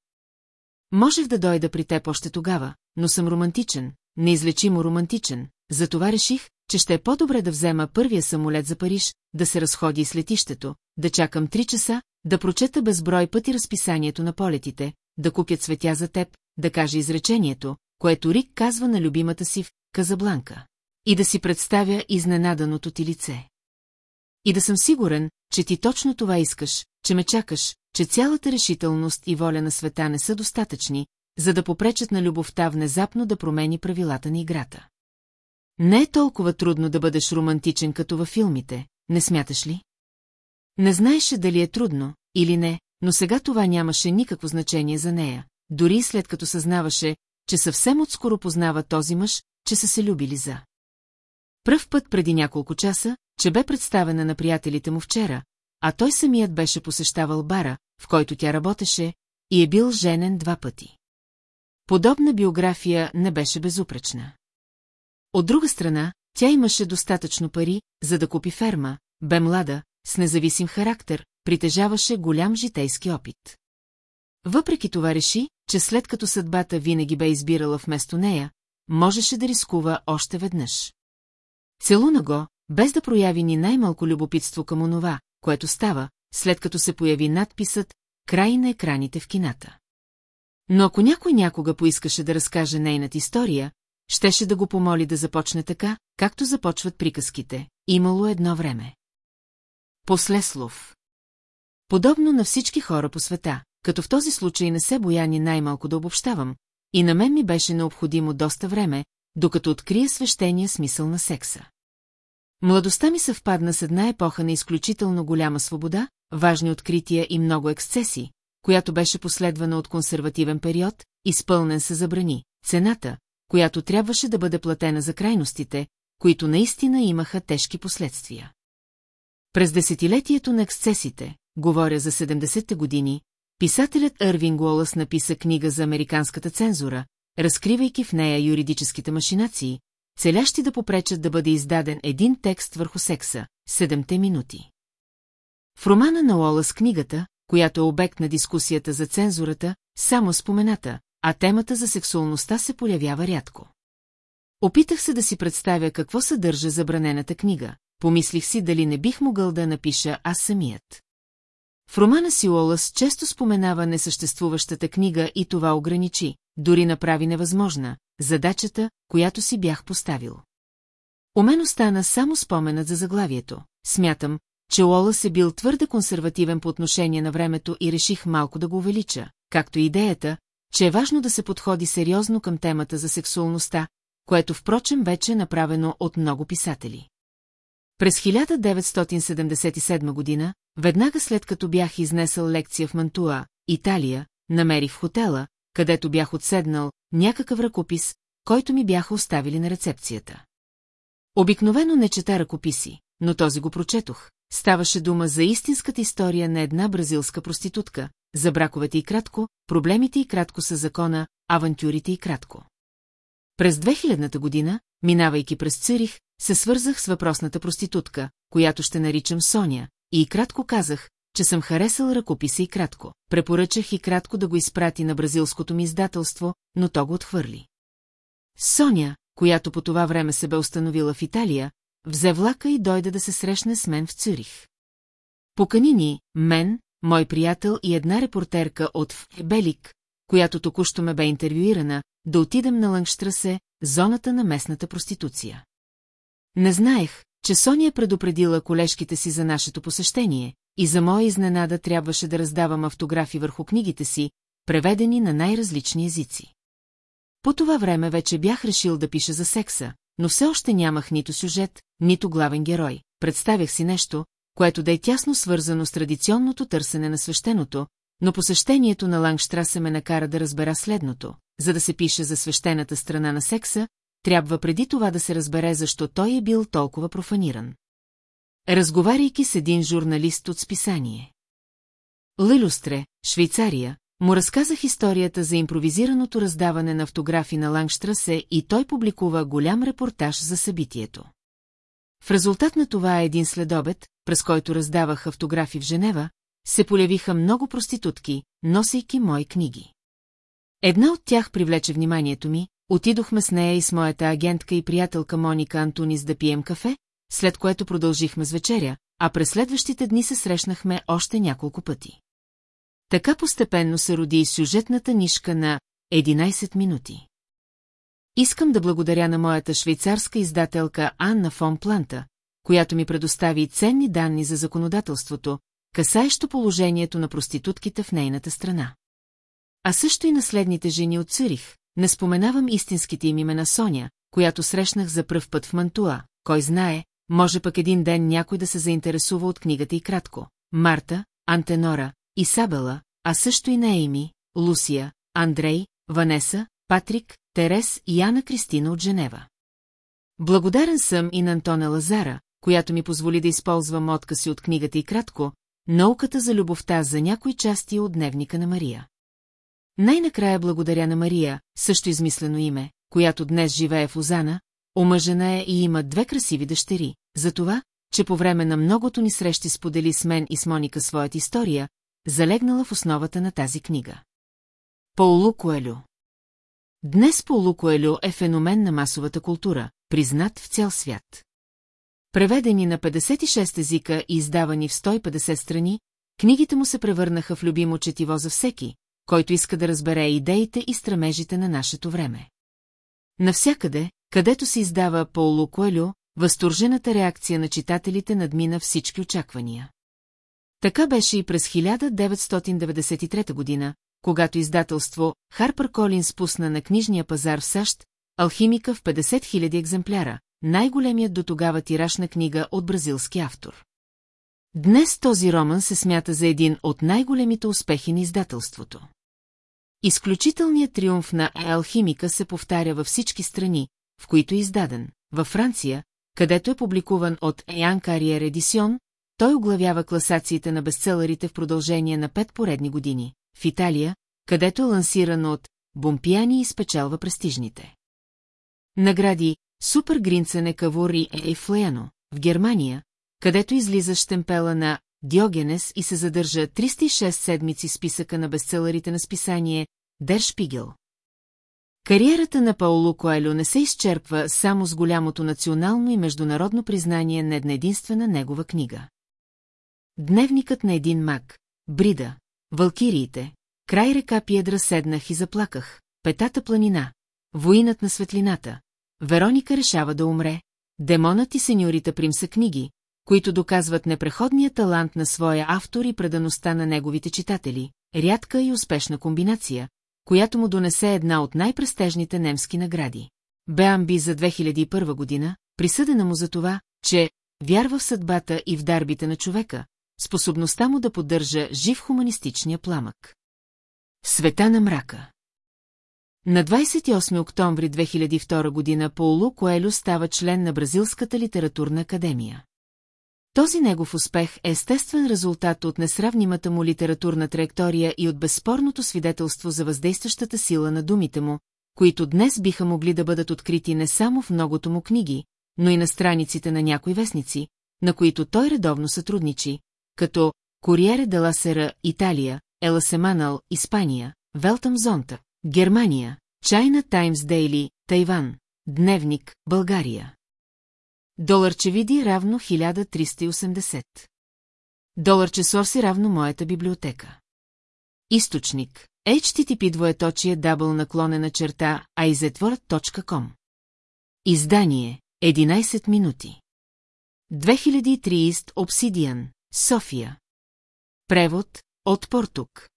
Можех да дойда при теб още тогава, но съм романтичен, неизлечимо романтичен, затова реших, че ще е по-добре да взема първия самолет за Париж, да се разходи с летището, да чакам три часа, да прочета безброй пъти разписанието на полетите, да купя цветя за теб, да кажа изречението, което Рик казва на любимата си в Казабланка. И да си представя изненаданото ти лице. И да съм сигурен, че ти точно това искаш, че ме чакаш, че цялата решителност и воля на света не са достатъчни, за да попречат на любовта внезапно да промени правилата на играта. Не е толкова трудно да бъдеш романтичен като във филмите, не смяташ ли? Не знаеше дали е трудно или не, но сега това нямаше никакво значение за нея, дори след като съзнаваше, че съвсем отскоро познава този мъж, че са се любили за. Пръв път преди няколко часа, че бе представена на приятелите му вчера, а той самият беше посещавал бара, в който тя работеше, и е бил женен два пъти. Подобна биография не беше безупречна. От друга страна, тя имаше достатъчно пари, за да купи ферма, бе млада, с независим характер, притежаваше голям житейски опит. Въпреки това реши, че след като съдбата винаги бе избирала вместо нея, можеше да рискува още веднъж. Целуна го, без да прояви ни най-малко любопитство към онова, което става, след като се появи надписът «Край на екраните в кината». Но ако някой някога поискаше да разкаже нейната история, щеше да го помоли да започне така, както започват приказките. Имало едно време. Послеслов. Подобно на всички хора по света, като в този случай не се боя ни най-малко да обобщавам, и на мен ми беше необходимо доста време, докато открия свещения смисъл на секса. Младостта ми съвпадна с една епоха на изключително голяма свобода, важни открития и много ексцеси, която беше последвана от консервативен период, изпълнен се забрани, цената, която трябваше да бъде платена за крайностите, които наистина имаха тежки последствия. През десетилетието на ексцесите, говоря за 70-те години, писателятЪрвин Уолъс написа книга за американската цензура, разкривайки в нея юридическите машинации, целящи да попречат да бъде издаден един текст върху секса – седемте минути. В романа на Уолъс книгата, която е обект на дискусията за цензурата, само спомената, а темата за сексуалността се появява рядко. Опитах се да си представя какво съдържа забранената книга, помислих си дали не бих могъл да напиша аз самият. В романа си Уолъс често споменава несъществуващата книга и това ограничи, дори направи невъзможна, задачата, която си бях поставил. У мен остана само споменът за заглавието. Смятам, че Уолъс е бил твърде консервативен по отношение на времето и реших малко да го увелича, както идеята, че е важно да се подходи сериозно към темата за сексуалността, което впрочем вече е направено от много писатели. През 1977 година, веднага след като бях изнесъл лекция в Мантуа, Италия, намерих в хотела, където бях отседнал, някакъв ръкопис, който ми бяха оставили на рецепцията. Обикновено не чета ръкописи, но този го прочетох. Ставаше дума за истинската история на една бразилска проститутка, за браковете и кратко, проблемите и кратко са закона, авантюрите и кратко. През 2000-та година, минавайки през Цюрих, се свързах с въпросната проститутка, която ще наричам Соня, и кратко казах, че съм харесал ръкописа и кратко. Препоръчах и кратко да го изпрати на бразилското ми издателство, но то го отхвърли. Соня, която по това време се бе установила в Италия, взе влака и дойде да се срещне с мен в Цюрих. Покани ни, мен, мой приятел и една репортерка от Белик, която току-що ме бе интервюирана, да отидем на Лънгштрасе, зоната на местната проституция. Не знаех, че Соня е предупредила колежките си за нашето посещение, и за моя изненада трябваше да раздавам автографи върху книгите си, преведени на най-различни езици. По това време вече бях решил да пиша за секса, но все още нямах нито сюжет, нито главен герой. Представях си нещо, което да е тясно свързано с традиционното търсене на свещеното, но посещението на Лангштрасе ме накара да разбера следното. За да се пише за свещената страна на секса, трябва преди това да се разбере защо той е бил толкова профаниран. Разговаряйки с един журналист от списание. Лилюстре, Швейцария, му разказах историята за импровизираното раздаване на автографи на Лангштрасе и той публикува голям репортаж за събитието. В резултат на това един следобед, през който раздавах автографи в Женева, се полявиха много проститутки, носейки мои книги. Една от тях привлече вниманието ми, отидохме с нея и с моята агентка и приятелка Моника Антонис да пием кафе, след което продължихме с вечеря, а през следващите дни се срещнахме още няколко пъти. Така постепенно се роди сюжетната нишка на 11 минути. Искам да благодаря на моята швейцарска издателка Анна фон Планта, която ми предостави ценни данни за законодателството, касаещо положението на проститутките в нейната страна. А също и наследните жени от Цюрих, не споменавам истинските им имена Соня, която срещнах за пръв път в Мантуа, кой знае, може пък един ден някой да се заинтересува от книгата и кратко. Марта, Антенора, Исабела, а също и на Ейми, Лусия, Андрей, Ванеса, Патрик, Терес и Яна Кристина от Женева. Благодарен съм и на Антона Лазара, която ми позволи да използвам откази от книгата и кратко, науката за любовта за някои части от дневника на Мария. Най-накрая благодаря на Мария, също измислено име, която днес живее в Озана, омъжена е и има две красиви дъщери, за това, че по време на многото ни срещи сподели с мен и с Моника своята история, залегнала в основата на тази книга. Паулу Коелю Днес Паулу Коелю е феномен на масовата култура, признат в цял свят. Преведени на 56 езика и издавани в 150 страни, книгите му се превърнаха в любимо четиво за всеки, който иска да разбере идеите и стремежите на нашето време. Навсякъде, където се издава Пауло Коелю, възторжената реакция на читателите надмина всички очаквания. Така беше и през 1993 година, когато издателство Харпер Колин спусна на книжния пазар в САЩ Алхимика в 50 000 екземпляра, най-големият до тогава тираж на книга от бразилски автор. Днес този роман се смята за един от най-големите успехи на издателството. Изключителният триумф на Алхимика се повтаря във всички страни, в които е издаден. Във Франция, където е публикуван от Ян Кариер Едисион, той оглавява класациите на бестселерите в продължение на пет поредни години. В Италия, където е лансиран от Бомпияни и спечелва престижните. Награди Супер Гринцене Кавур и Ейфлеяно в Германия, където излиза штемпела на Диогенес и се задържа 306 седмици списъка на бестселерите на списание Дер Шпигел. Кариерата на Пауло Коелю не се изчерпва само с голямото национално и международно признание на една единствена негова книга. Дневникът на един маг, Брида, Валкириите, край река Пиедра седнах и заплаках, Петата планина, Воинът на светлината, Вероника решава да умре, Демонът и сеньорита Прим са книги, които доказват непреходния талант на своя автор и предаността на неговите читатели, рядка и успешна комбинация, която му донесе една от най-престежните немски награди. Беамби за 2001 година, присъдена му за това, че вярва в съдбата и в дарбите на човека, способността му да поддържа жив хуманистичния пламък. Света на мрака На 28 октомври 2002 година Паулу Коелю става член на Бразилската литературна академия. Този негов успех е естествен резултат от несравнимата му литературна траектория и от безспорното свидетелство за въздействащата сила на думите му, които днес биха могли да бъдат открити не само в многото му книги, но и на страниците на някои вестници, на които той редовно сътрудничи, като Куриере де ла Сера, Италия, Ела Семанал, Испания, Велтъм Зонта, Германия, Чайна Таймс Дейли, Тайван, Дневник, България. Доларче види равно 1380. Доларче сорси равно моята библиотека. Източник. HTTP двоеточие дабл наклонена черта izetword.com Издание. 11 минути. 2030 Обсидиан София. Превод от Портук.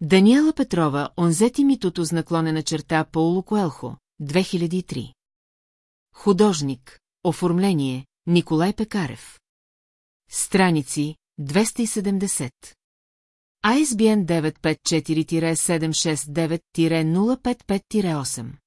Даниела Петрова Онзети митото с наклонена черта Пауло Коелхо 2003 Художник Оформление. Николай Пекарев. Страници 270 ISBN 954-769-055-8